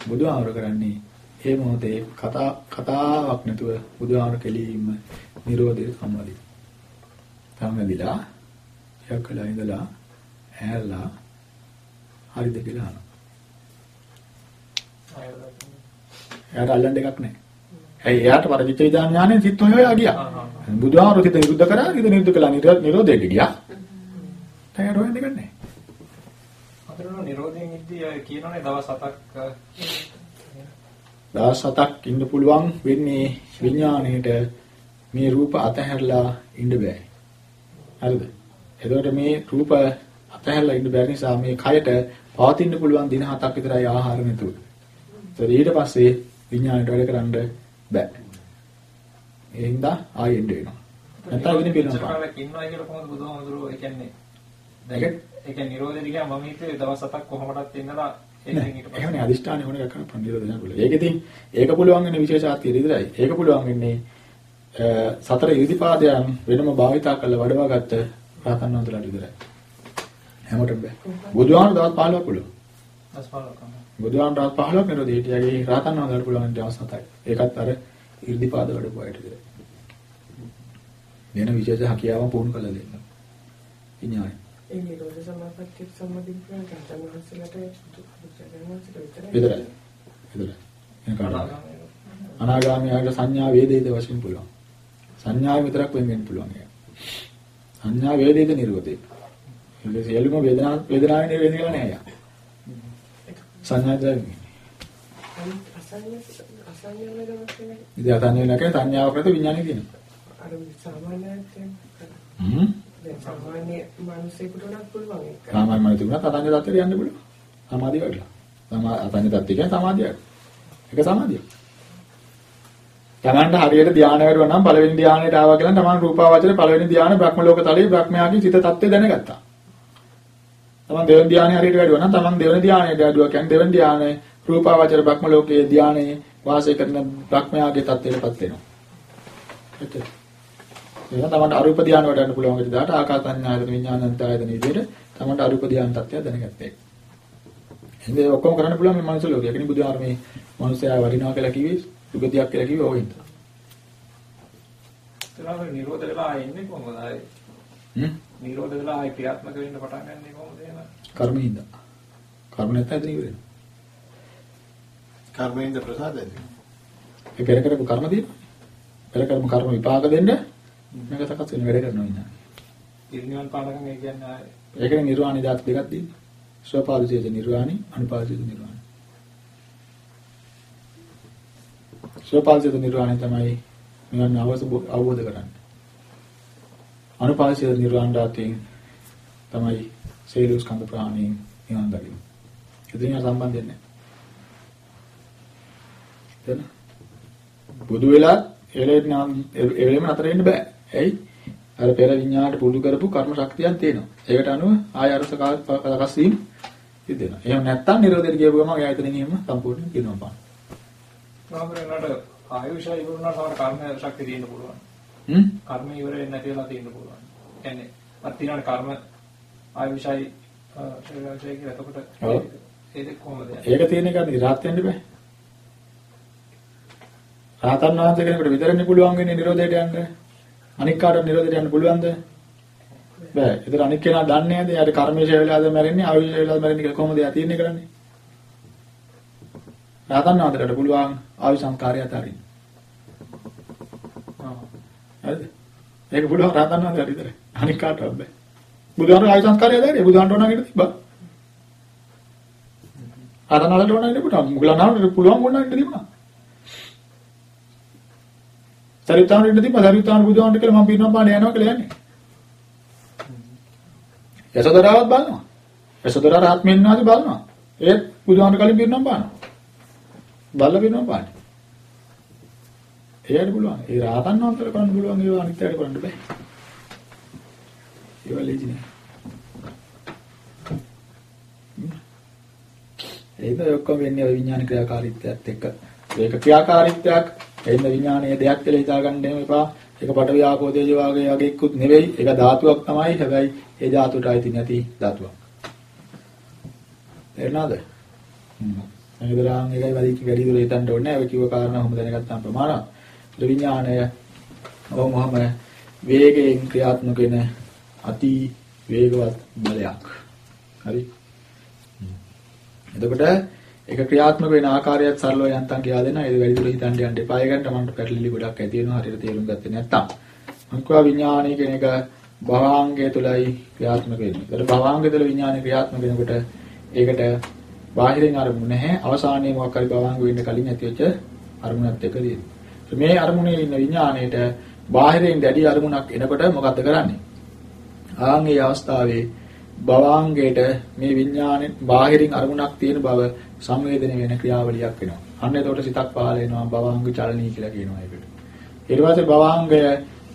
බුදුහාමර කරන්නේ ඒ මොහොතේ කතා කතාවක් නැතුව බුදුහාමර කෙලින්ම නිරෝධයට සම්බන්ධයි. සම්බන්ධිලා යකලා ඉඳලා ඇහැලා හරිද කියලා අහනවා. එයාට අල්ලන්න එකක් නැහැ. ඇයි එයාට පරිචිත විඥාන ඥානෙ සිත් හොය හොයා ගියා. බුදුහාමර සිත නිරුද්ධ කරා, සිත නිරුද්ධ කළා නිරෝධයට ගියා. දැන් හොයන්න දෙයක් නැහැ. අතරන නිරෝධයෙන් ඉද්දී කියනෝනේ දවස් 7ක් දවස් 7ක් ඉන්න පුළුවන් වෙන්නේ විඥාණයට මේ රූප අතහැරලා ඉන්න බෑ. හරිද? එතකොට මේ රූප අතහැරලා ඉන්න බැරි නිසා මේ කයට පවතින්න පුළුවන් දින 7ක් විතරයි ආහාර නැතුව. ඊට පස්සේ විඥාණයට වැඩ කරන්න බෑ. ඒ හින්දා ආයෙ එන්න වෙනවා. නැත්නම් වෙන. කාලයක් ඉන්නවා කියලා කොහොමද බුදුහාමුදුරුවෝ ඒ කියන්නේ දැන් ඒ කියන්නේ නිරෝධය දිහා මම හිතුවේ දවස් 7ක් කොහොමදත් ඉන්නලා ඒකෙන් ඊට පස්සේ එහෙමනේ අදිෂ්ඨානෙ ඕන එකක් කරන්න නිරෝධ යන පුළුවන්. ඒක ඉතින් ඒක පුළුවන් වෙන විශේෂාත්ය විතරයි. ඒක පුළුවන් වෙන්නේ සතර ඉරිදිපාදයන් වෙනම භාවිතා කරලා වඩවා ගත්ත රහතන් වහන්සේලාට විතරයි. හැමෝටම බෑ. බුදුහාමුදුරුවෝ දවස් 15ක් පුළුවන්. දවස් 15ක් බුදුහාමුදුරුවෝ 15ක් නිරෝධය හිටියාගේ රහතන් වහන්සේලාට පුළුවන් දවස් 7යි. ඒකත් අර ඉරිදිපාද වඩපු අයට විතරයි. වෙන විශේෂ හැකියාවක් පුහුණු කරලා දෙන්න. විඥානය. ඒ නිරෝධ සමාපත්තිය සම්බන්ධ කරගෙන ගන්න වහන්සේලාට විතරයි. විතරයි. විතරයි. එන කාටද? අනාගාමීයාට සංඥා වේදේද වශයෙන් පුළුවන්. සංඥාව විතරක් වෙන් වෙන්න පුළුවන්. සංඥා වේදේද නිරෝධේ. ඒක සියලුම වේදනා වේදනාවේ නිරෝධය කියලා නෑ යා. සංඥා දැනෙන්නේ. අසඤ්ඤ අසඤ්ඤ වෙනදම ඉතින් අසංඥා නැකේ සංඥාවක් නැත විඥානේ තියෙනවා. අර සාමාන්‍යයෙන් හ්ම්. සාමාන්‍ය මිනිසෙකුට උනත් පුළුවන් ඒක. සාමාන්‍ය මනස තිබුණා අසංඥ තත්ත්වයට යන්න පුළුවන්. සමාධිය වඩලා. සමා අසංඥ තත්ත්වය කියන්නේ සමාධියක්. ඒක සමාධියක්. තමන්ට හරියට ධානය වැඩුවා නම් පළවෙනි ධානයට ආවා කියලා තමන් රූපාවචරේ පළවෙනි ධානය බ්‍රහ්ම ලෝක තලයේ බ්‍රහ්මයාගේ චිත tattve දැනගත්තා. තමන් දෙවෙනි ධානය හරියට වැඩුවා නම් තමන් දෙවෙනි ධානයට වැඩුවා කියන්නේ දෙවෙනි ධානය රූපාවචර බ්‍රහ්ම ලෝකයේ ධානයේ වාසය කරන බ්‍රහ්මයාගේ තත්ත්වයටපත් වෙනවා. එතකොට එහෙනම් තමන්ට අරූප ධානය වඩන්න පුළුවන් විදිහට ආකාසඤ්ඤායතන විඥානන්තයතන විදිහට තමන්ට අරූප ධානය තත්ත්වය දැනගත්තා. එහෙනම් ඔක්කොම කරන්න පුළුවන් මේ මනුස්ස ලෝකයේ. ඒකනේ බුදුහාර මේ මනුස්සයා වරිනවා කියලා කිව්වේ සුගතියක් කියලා කිව්වේ ඕකින්ද. ඒතරම් නිරෝධ වෙලා ඉන්නේ කොහොමද? හ්ම්? නිරෝධ වෙලා ආයේ ක්‍රියාත්මක වෙන්න පටන් ගන්නේ කොහොමද එහෙම? කර්මෙන්ද. කර්ම නැත්නම් එතන ඉවරයි. කර්මයෙන්ද ප්‍රසාදයෙන්. ඒ පෙර කරපු කර්ම තියෙනවා. පෙර කරපු කර්ම විපාක දෙන්න මේක සකස් වෙන වැඩ කරනවා ඉන්න. ඉර්ණිවන් පාඩකම් ඒ කියන්නේ ඒකනේ නිර්වාණ ධාතු දෙකක් තියෙන්නේ. ස්වපාදිතේජ නිර්වාණි, අනුපාදිතේජ නිර්වාණි. ස්වපාදිතේජ නිර්වාණය තමයි නිවන අවබෝධ කරන්නේ. අනුපාදිතේජ නිර්වාණ ධාතුවෙන් තමයි සේලු ස්කන්ධ ප්‍රාණීන් නිවන් දකින්න. ඉතින් සම්බන්ධයක් නැහැ. එතන බුදු වෙලා එළෙන්න එළෙම නතර වෙන්න බෑ. ඇයි? අර පෙර විඤ්ඤාණයට පුරුදු කරපු කර්ම ශක්තියක් තියෙනවා. ඒකට අනුව ආය අරස සකස් වීම සිදෙනවා. එහෙම නැත්තම් නිරෝධයට කියපු ගමන් එයා එතනින් එහෙම සම්පූර්ණ දිනනවා පාන. නාමරේනට ආයුෂය ඉවරුණාට තව කර්ම ශක්තිය තියෙන්න පුළුවන්. හ්ම්? කර්ම ඉවර වෙන්නේ නැති වෙලා තියෙන්න පුළුවන්. කියන්නේ අත් තියනට කර්ම ආයුෂයි ශරීරය කියලා එතකොට ඔව්. ඒ දෙක කොහොමද? ඒක තියෙන එක නිරාත් වෙන්න බෑ. රාතන් වහන්සේ කෙනෙකුට විතරනේ පුළුවන් වෙන්නේ නිරෝධයට යන්න. අනික් කාටවත් නිරෝධයට යන්න පුළුවන්ද? බෑ. ඒතර අනික් කෙනා දන්නේ නැද්ද? යාට කර්මයේ ඡය වෙලාද මැරෙන්නේ, ආයුෂ වෙලාද මැරෙන්නේ කියලා කොහොමද එයා තීරණය කරන්නේ? රාතන් වහන්සේට පුළුවන් ආයු සංස්කාරය අතරින්. හරිද? ඒක පුළුවන් රාතන් වහන්සේට විතරයි. අනික් කාටවත් බෑ. බුදුහාම ආයු සංස්කාරය අතරින් බුදුහාමට ඕන නේද තිබ්බා? රාතන් වහන්සේට ඕන නේද පුතා? මුගලන්වහන්සේට පුළුවන් ඕන නේද තිබුණා? සරිතාන ඉන්න තිබ්බා සරිතාන බුදුහාමට කියලා මම පිරිනොම් පාන යනවා කියලා යන්නේ. යසෝදරාවත් බලනවා. යසෝදරා රාත්මෙන් වාදී බලනවා. ඒත් බුදුහාමට කලින් පිරිනොම් පානවා. බල්ල පිරිනොම් පාන්නේ. එයාට පුළුවන්. ඒ රාතන් වහන්සේට කරන්න පුළුවන් ඒවා අනිත් අයට කරන්න බෑ. ඒවා ලේසි නෑ. ඒක ඔක්කොම වෙන්නේ ඔය විඥාන ක්‍රියාකාරීත්වයත් එක්ක. ඒක ක්‍රියාකාරීත්වයක් එන්න විඥානයේ දෙයක් කියලා හිතාගන්න එහෙම එපා. ඒක පට වියාපෝ තේජෝ වාගේ යගෙකුත් නෙවෙයි. ඒක ධාතුවක් තමයි. හැබැයි ඒ ධාතුවට අයිති නැති ධාතුවක්. තේරුණාද? හ්ම්. එනිදරාන් එකයි වැඩි වැඩි දුර හිතන්න ඕනේ නැහැ. ඔය කිව්ව කාරණා හොම දැනගත්තාම ප්‍රමාණවත්. ඒ විඥානය ඔහොමම වේගයෙන් ක්‍රියාත්මක වෙන අති වේගවත් බලයක්. හරි. එතකොට ඒක ක්‍රියාත්මක වෙන ආකාරයත් සරලව යන්තම් කියලා දෙනවා. ඒක වැඩි දුර හිතන්න යන්න එපා. ඒකට මන්ට පැටලිලි ගොඩක් ඇති වෙනවා. හරියට තේරුම් ගත්තේ නැත්තම්. මංකවා විඥානය කියන එක භවාංගය තුලයි ක්‍රියාත්මක වෙන්නේ. ඒතර භවාංගය තුල විඥානය ක්‍රියාත්මක වෙනකොට ඒකට බාහිරින් අරමුණ නැහැ. අවසානයේ මොකක් හරි භවාංග වෙන්න කලින් ඇතිවෙච්ච අරමුණත් එක දෙන්නේ. මේ අරමුණේ ඉන්න විඥාණයට බාහිරින් දැඩි අරමුණක් එනකොට මොකද්ද කරන්නේ? ආන්ගේ අවස්ථාවේ භවාංගයට මේ විඥානේ බාහිරින් අරමුණක් තියෙන බව සංවේදනය වෙන ක්‍රියාවලියක් වෙනවා. අන්න එතකොට සිතක් පහළ වෙනවා භවාංග චලනී කියලා කියනවා ඒකට. ඊට පස්සේ භවාංගය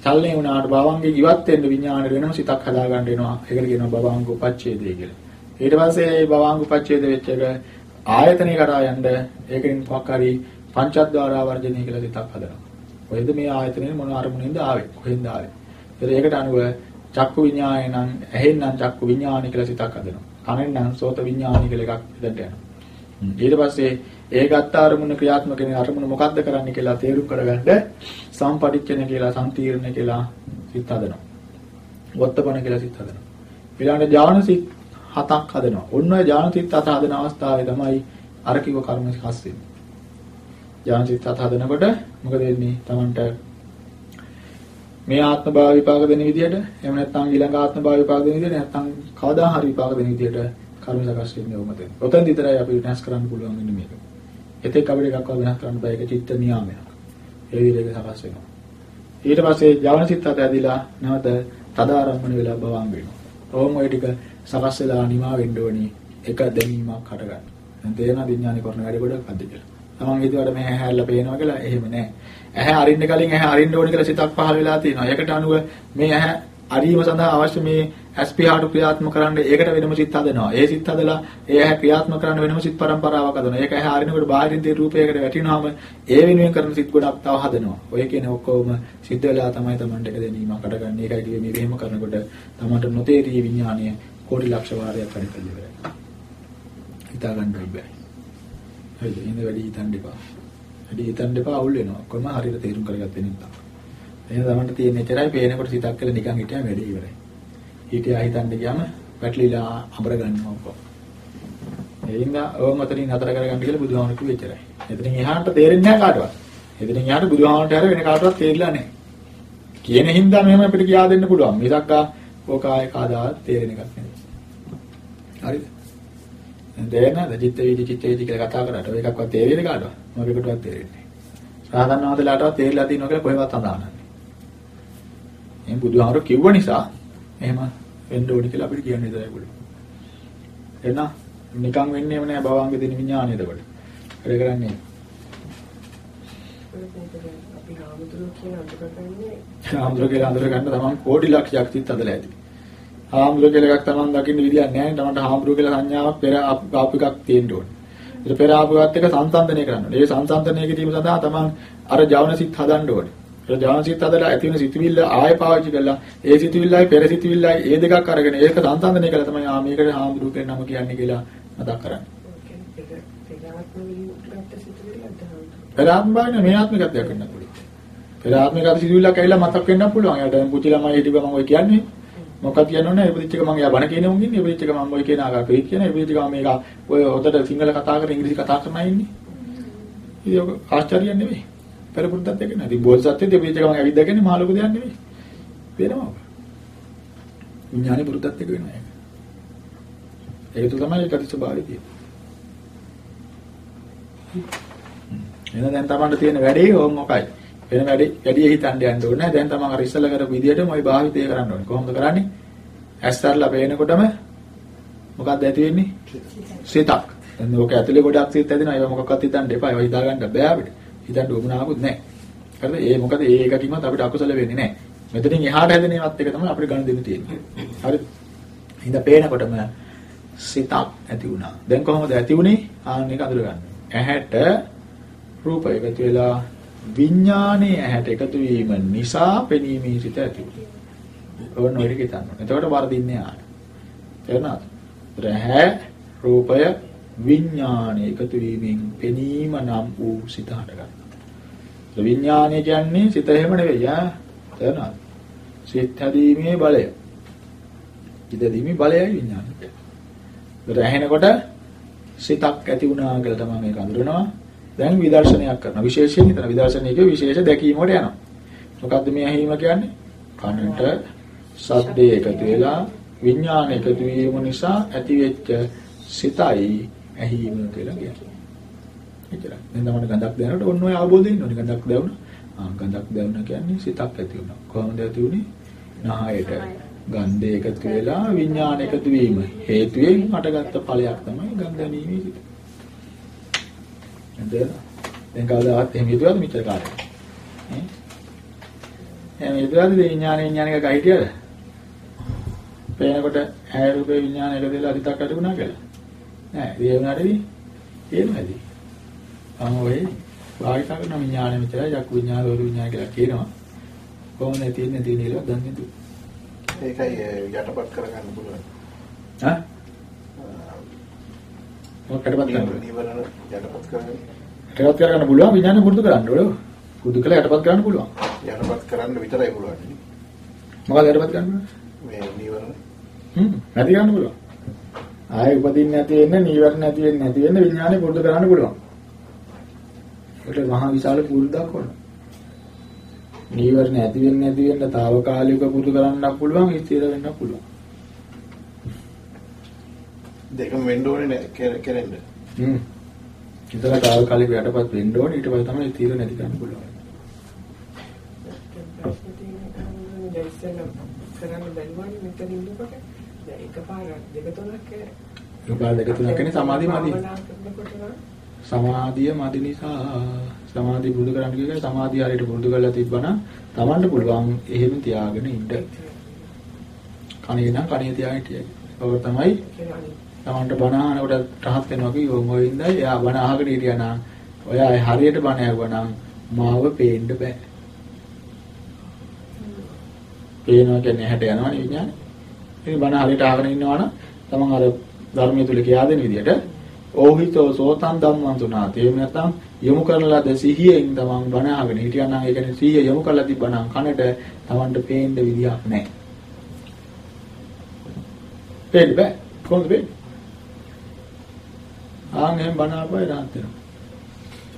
චලනය වුණාට භවාංගේ ඉවත් වෙන්න විඥාණය වෙනම සිතක් හදාගන්න වෙනවා. ඒකට කියනවා භවාංග උපච්ඡේදය කියලා. ඊට පස්සේ මේ භවාංග උපච්ඡේද වෙච්ච එක ආයතනය කරා යන්න ඒකෙන් මොකක් හරි පංචද්වාරා වර්ජනය කියලා සිතක් හදනවා. කොහෙද මේ ආයතනෙ මොන අරමුණෙන්ද ආවේ? කොහෙන්ද ආවේ? ඒකට අනුව චක්කු විඥානය නම් ඇහෙන් නම් චක්කු විඥානය කියලා සිතක් හදනවා. කනෙන් නම් සෝත විඥානය කියලා එකක් එතනට යනවා. ඊට පස්සේ ඒ ගත්ත අරමුණ ක්‍රියාත්මක වෙන අරමුණ මොකද්ද කරන්න කියලා තේරුම් කරගන්න සම්පටිච්ඡන කියලා සම්තීර්ණ කියලා සිත හදනවා. වත්තපන කියලා සිත හදනවා. ඊළඟට ඥාන සිත් හතක් හදනවා. ඔන්න ඔය ඥාන සිත් හත හදන අවස්ථාවේ තමයි අර කිව්ව කර්ම හස් වෙන්නේ. ඥාන සිත් හත හදනකොට මොකද වෙන්නේ? Tamanට මේ ආත්ම භාව විපාක දෙන විදිහට එහෙම නැත්නම් ඊළඟ ආත්ම භාව විපාක දෙන විදිහට නැත්නම් කවදා හරි විපාක දෙන විදිහට කර්ම සකස් වෙන්නේ ඕමද. ඔතෙන් විතරයි අපි වෙනස් කරන්න පුළුවන් වෙන්නේ මේක. එතෙක් අපිට එකක්වත් වෙනස් කරන්න බෑ ඒක චිත්ත නියාමයක්. ඒ විදිහට සකස් වෙනවා. ඊට පස්සේ ජවන සිත් අත ඇදිලා නැවත තදාරම්මන වෙලා බවංග වෙනවා. ඕම ඔය ටික සකස් වෙලා නිමා වෙන්න ඕනි එක දැනීමක් හටගන්න. දැන් තේරෙනවා විඥානේ කරන වැඩ ගොඩක් අද්ද කියලා. තමන් හිතුවට මේ ඇහැ හැල්ලා පේනවා කියලා එහෙම නෑ. ඇහැ අරින්න කලින් ඇහැ අරින්න ඕනේ කියලා සිතක් පහළ වෙලා තියෙනවා. ඒකට අනුව මේ ඇහැ අරීම සඳහා අවශ්‍ය මේ ඇස්පිහාට ක්‍රියාත්මක කරන්න ඒකට වෙනම සිත් හදනවා. ඒ සිත් හදලා ඒ ඇහැ ක්‍රියාත්මක කරන්න වෙනම සිත් පරම්පරාවක් හදනවා. ඒක ඇහැ හරිනකොට බාහිරින් දේ රූපයකට වැටෙනවාම ඒ වෙනුවෙන් කරන සිත් ගොඩක් තව හදනවා. ඔය කියන ඔක්කොම සිද්ධ වෙලා තමයි Tamanට එක දැනීමකට ගන්න. ඒකයි කිව්වේ මේ වෙහෙම කරනකොට Tamanට නොතේරී විඥානය කෝටි ලක්ෂ වාරයක් වැඩ කළ ඉවරයි. හිතා ගන්න බෑ. හරිද? ඉන්න වැඩි හිතන්න එපා. වැඩි හිතන්න එපා අවුල් වෙනවා. කොහොම හරියට තේරුම් කරගත්තේ නැත්නම්. එහෙනම් Tamanට තියෙන එච්චරයි පේනකොට සිතක් කියලා නිකන් හිටියා වැඩි ඉවරයි. හිටියා හිතන්න ගියාම පැටලිලා අඹර ගන්නවා ඔක්කොම. ඒ හින්දා ඕම අතරින් නතර කරගන්න කියලා බුදුහාමුදුරු කිව්වෙ එච්චරයි. එතනින් එහාට තේරෙන්නේ නැහැ කාටවත්. එතනින් එහාට බුදුහාමුදුරට හැර වෙන කාටවත් තේරිලා නැහැ. කියන හින්දා මෙහෙම අපිට කියා දෙන්න පුළුවන්. මිසක් ඕක ආයේ කාදාවත් තේරෙන එකක් නෙවෙයි. හරිද? නේද චිත්ත වීදි චිත්ත වීදි කියලා කතා කරාට ඔය එකක්වත් තේරෙන්නේ කාටවත්? මොකෙකටවත් තේරෙන්නේ නැහැ. සාධන වහන්සේලාටවත් තේරිලා තියෙනවා කියලා කොහෙවත් අඳානන්නේ. එහෙනම් බුදුහාමුදුරු කිව්ව නිසා එහෙම වෙන්න ඕනි කියලා අපිට කියන්න ඉදරයි පුළුවන්. එහෙනම් නිකන් වෙන්නේම නෑ භවංග දින විඥානය එතකොට. වැඩ කරන්නේ. අපි හාමුදුරුවෝ කියන අඳුරගන්නේ හාමුදුරුවෝ කියලා අඳුර ගන්න තමන් කෝටි ලක්ෂයක් සිත් හදලා ඇති. හාමුදුරුවෝ කියලා එකක් තමන් දකින්න විදියක් නෑ. තමන්ට හාමුදුරුවෝ කියලා සංඥාවක් පෙර ආපු එකක් තියෙන්න ඕනේ. ඒක පෙර ආපුවත් එක සංසන්දනය කරන්න ඕනේ. ඒ සංසන්දනය කිරීම සඳහා තමන් අර ජවන සිත් හදන්න ඕනේ. ඒ ජවන සිත් හදලා ඇති වෙන සිතුවිල්ල ආයෙ පාවිච්චි කරලා ඒ සිතුවිල්ලයි පෙර සිතුවිල්ලයි ඒ දෙකක් අරගෙන ඒක සංසන්දනය කළා තමයි ආ මේකට හාමුදුරුවෝ කියන නම කියන්නේ කියලා මතක් කරන්නේ. පෙර ආත්ම භාවනේ මේ ආත්මිකත්වයක් වෙන්න පුළුවන්. පෙර ආත්මිකත් සිදුවිල්ලක් ඇවිල්ලා මතක් වෙන්න පුළුවන්. එයාට දැන් පුචි ළමයි හිටිව මම ඔය කියන්නේ. මොකක්ද කියනෝනේ ඉපදිච්ච එක මම එයා බණ කියන උන් ඉන්නේ. ඉපදිච්ච එක මම ඔය කියන ආකාර පිළිත් කියන. ඉපදිච්ච එක මේක ඔය හොතට සිංහල කතා කරලා ඉංග්‍රීසි කතා කරන අය ඉන්නේ. ඉතින් ඔක ආශ්චර්යයක් නෙවෙයි. පෙර පුරුද්දත් එක නෑ. ඉතින් බෝධිසත්වෙත් ඉපදිච්ච එක මම ඇවිද්දා කියන්නේ මහ ලොකු දෙයක් නෙවෙයි. වෙනවා. විඥානේ පුරුද්දත් එක වෙනවා ඒක. ඒක තුල තමයි ඒකටි ස්වභාවය තියෙන්නේ. එහෙනම් දැන් Tamanට තියෙන වැඩේ ඕම් මොකයි? වෙන වැඩේ වැඩි හිතන්න යන්න ඕනේ නැහැ. දැන් තමන් අර ඉස්සලා කරපු විදිහටම ওই භාවිතය කරන්න ඕනේ. කොහොමද කරන්නේ? ඇස්තරලා පේනකොටම මොකක්ද ඇති වෙන්නේ? සිතක්. දැන් ඕක ඇතුලේ ගොඩක් සිත් ඇදෙනවා. ඒවා මොකක්වත් හිතන්න එපා. ඒවා හිතා ගන්න බෑ අපිට. හිතන්න උවමනාවකුත් නැහැ. හරිද? ඒ මොකද ඒ එකකින්වත් අපිට අකුසල වෙන්නේ නැහැ. මෙතනින් එහාට හැදෙන ඒවත් එක තමයි අපිට ගන්න දෙන්න තියෙන්නේ. හරිද? හින්ද පේනකොටම සිතක් ඇති වුණා. දැන් කොහොමද ඇති වුනේ? ආන්න එක අඳුර ගන්න. ඇහැට රූපය එකතු වෙලා විඥානයේ ඇහැට එකතු වීම නිසා පෙනීමේ සිට ඇති වෙනවා. ඕන ඔය ටික හිතන්න. එතකොට වර්ධින්නේ ආන. තේරුණාද? රහැ රූපය විඥානයේ එකතු වීමෙන් පෙනීම නම් වූ සිත හටගන්නවා. විඥානය කියන්නේ සිත එහෙම නෙවෙයි ආ. තේරුණාද? සිත හැදීමේ බලය. සිත හැදීමේ බලයයි විඥානය. ඒක ඇහෙනකොට සිතක් ඇති වුණා කියලා තමයි මේක අඳුරනවා. දැන් විදර්ශනයක් කරනවා. විශේෂයෙන් හිතන විදර්ශනයේක විශේෂ දැකීමකට යනවා. මොකද්ද මේ ඇහිම කියන්නේ? කනට සද්දේ එකතු වෙලා විඥාන එකතු වීම නිසා ඇතිවෙච්ච සිතයි ඇහිම කියලා කියන්නේ. එච්චරයි. දැන් තමයි ගඳක් දැනනකොට ඔන්න ඔය අවබෝධය ඉන්න ඕනේ. ගඳක් දැවුණා. ආ ගඳක් දැවුණා කියන්නේ සිතක් ඇති වුණා. කොහොමද ඇති වුනේ? නාහයට ගන්ධය එකතු වෙලා විඥාන එකතු වීම හේතුවෙන් හටගත්ත ඵලයක් තමයි ගන්ධ දැනීමේ සිත. නේද? දැන් කවදාවත් එහෙම හිතුවද මෙච්චර කාලෙක? ඈ? එහෙම හිතුවද විඥාන විඥානික ගහිටියද? පේනකොට ඇහැ රූප විඥාන එක දෙලා හිතක් ඇති වුණා කියලා. නෑ, ඒ වුණාටදී තේරුණාද? අම ඔය භාවිත කරන විඥානය මෙච්චරයි චක්කු විඥාන දෝරු විඥාන කියලා කියනවා. කොහොමද තියෙන්නේ තියෙන ඒවා දන්නේ නැතුව. ඒකයි යටපත් කරගන්න පුළුවන්. හා? මොකක්ද යටපත් කරන්නේ? නිවරණ යටපත් කරගන්න. යටපත් කරගන්න පුළුවන් විඥානය පුරුදු කරන්න ඕනේ. පුරුදු කළා යටපත් කරන්න පුළුවන්. යටපත් කරන්න විතරයි පුළුවන්. මොකද යටපත් කරන්න? මේ නිවරණ හ්ම් නැති කරන්න පුළුවන්. ආයෙ උපදින්න නැති වෙන්න, නීවරණ නැති වෙන්න නැති වෙන්න විඥානය පුරුදු කරන්න පුළුවන්. ඒකට මහා විශාල පුරුද්දක් ඕන. නීවරණ ඇති වෙන්න නැති වෙන්න తాවකාලික පුරුදු කරන්නත් පුළුවන්, ස්ථිර වෙන්නත් පුළුවන්. දෙකම වෙන්න ඕනේ නෑ කෙර- කෙරෙන්න. හ්ම්. ඉතලා తాවකාලික යටපත් වෙන්න ඕනේ ඊට පස්සේ තමයි ස්ථිර නැති කරන්න පුළුවන්. ප්‍රශ්න තියෙනවා දැන් ඉස්සෙල්ලා කරන්න බැලුවානේ මෙතන ඉන්නකොට දැන් එකපාරක් දෙක තුනක් උපාද දෙක තුනක් කියන්නේ සමාධිය මදි. භාවනා කරනකොට නම් සමාධිය මදි නිසා සමාධිය පුරුදු කරන්න කියනවා සමාධිය හරියට පුරුදු කරලා තිබ්බනම් Tamanට පුළුවන් එහෙම තියාගෙන ඉන්න. කණේ නම් කණේ තියාගෙන හිටියයි. ඒක තමයි කියන්නේ අනිත් තමන්ට බණ අහනකොට රහත් වෙනවා කිව්වොත් ඔය ඉඳයි එයා බණ අහගෙන හිටියා නම් ඔයා හරියට බණ ඇහුවා නම් මාව පේන්න බෑ. පේනවා කියන්නේ හැට යනවනේ විඥානේ. ඉතින් බණ හරියට අහගෙන ඉන්නවා නම් තමන් අර ධර්මයේ තුල කියා දෙන විදිහට ඕහිතෝ සෝතං ධම්මං තුනාති. එහෙම නැත්නම් යොමු කරන ලද සිහියෙන් තමන් බණ අහගෙන හිටියා නම් ඒ කියන්නේ සිහිය යොමු කරලා තිබ්බනම් කනට තමන්ට පේන්න විදිහක් නැහැ. පේන්න බෑ. කොහොමද පේන්නේ? ආන් එහෙම බණ ආපුවා රහත් වෙනවා.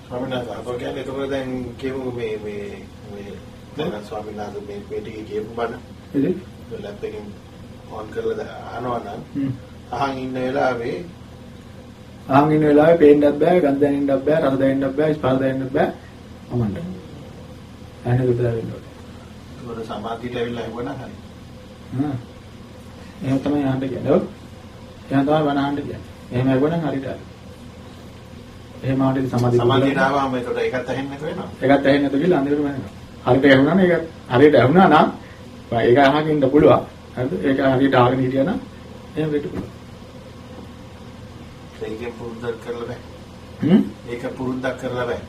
ස්වාමීන් වහන්සේ අපෝ කියන්නේ එතකොට දැන් කියමු මේ මේ මේ දැන් ස්වාමීන් වහන්සේ මේ ටික කියපු බණ ඉතින් ලැප් එකෙන් ඔන් කරලා අහනවා නම්. අහන් ඉන්න වෙලාවේ ආන් ඉන්න වෙලාවේ පේන්නත් බෑ, ගඳ දැනෙන්නත් බෑ, රස දැනෙන්නත් බෑ, ස්පර්ශ දැනෙන්නත් බෑ. අමන්ට. ඇහෙන විතර වෙන්න ඕනේ. ඒකට සමාධියට ඇවිල්ලා හෙවණ හරි. හ්ම්. එහෙම තමයි අහන්න කියන්නේ. එහෙනම් තමයි බණ අහන්න කියන්නේ. එහෙම ඇහුවනම් හරියට හරි. එහෙම ආවට සමාධිය සමාධියට ආවම ඒකට ඒකත් ඇහෙන්නේ නැත වෙනවා. ඒකත් ඇහෙන්නේ නැතු කියලා අන්තිමට මැරෙනවා. හරියට ඇහුණා නම් ඒක හරියට ඇහුණා නම් ඒක අහගෙන ඉන්න පුළුවන්. හරිද? ඒක හරියට අහගෙන හිටියා නම් එහෙම වෙන්න පුළුවන්. ඒකෙන් පුරුද්දක් කරලා බෑ. හ්ම්? ඒක පුරුද්දක් කරලා බෑ.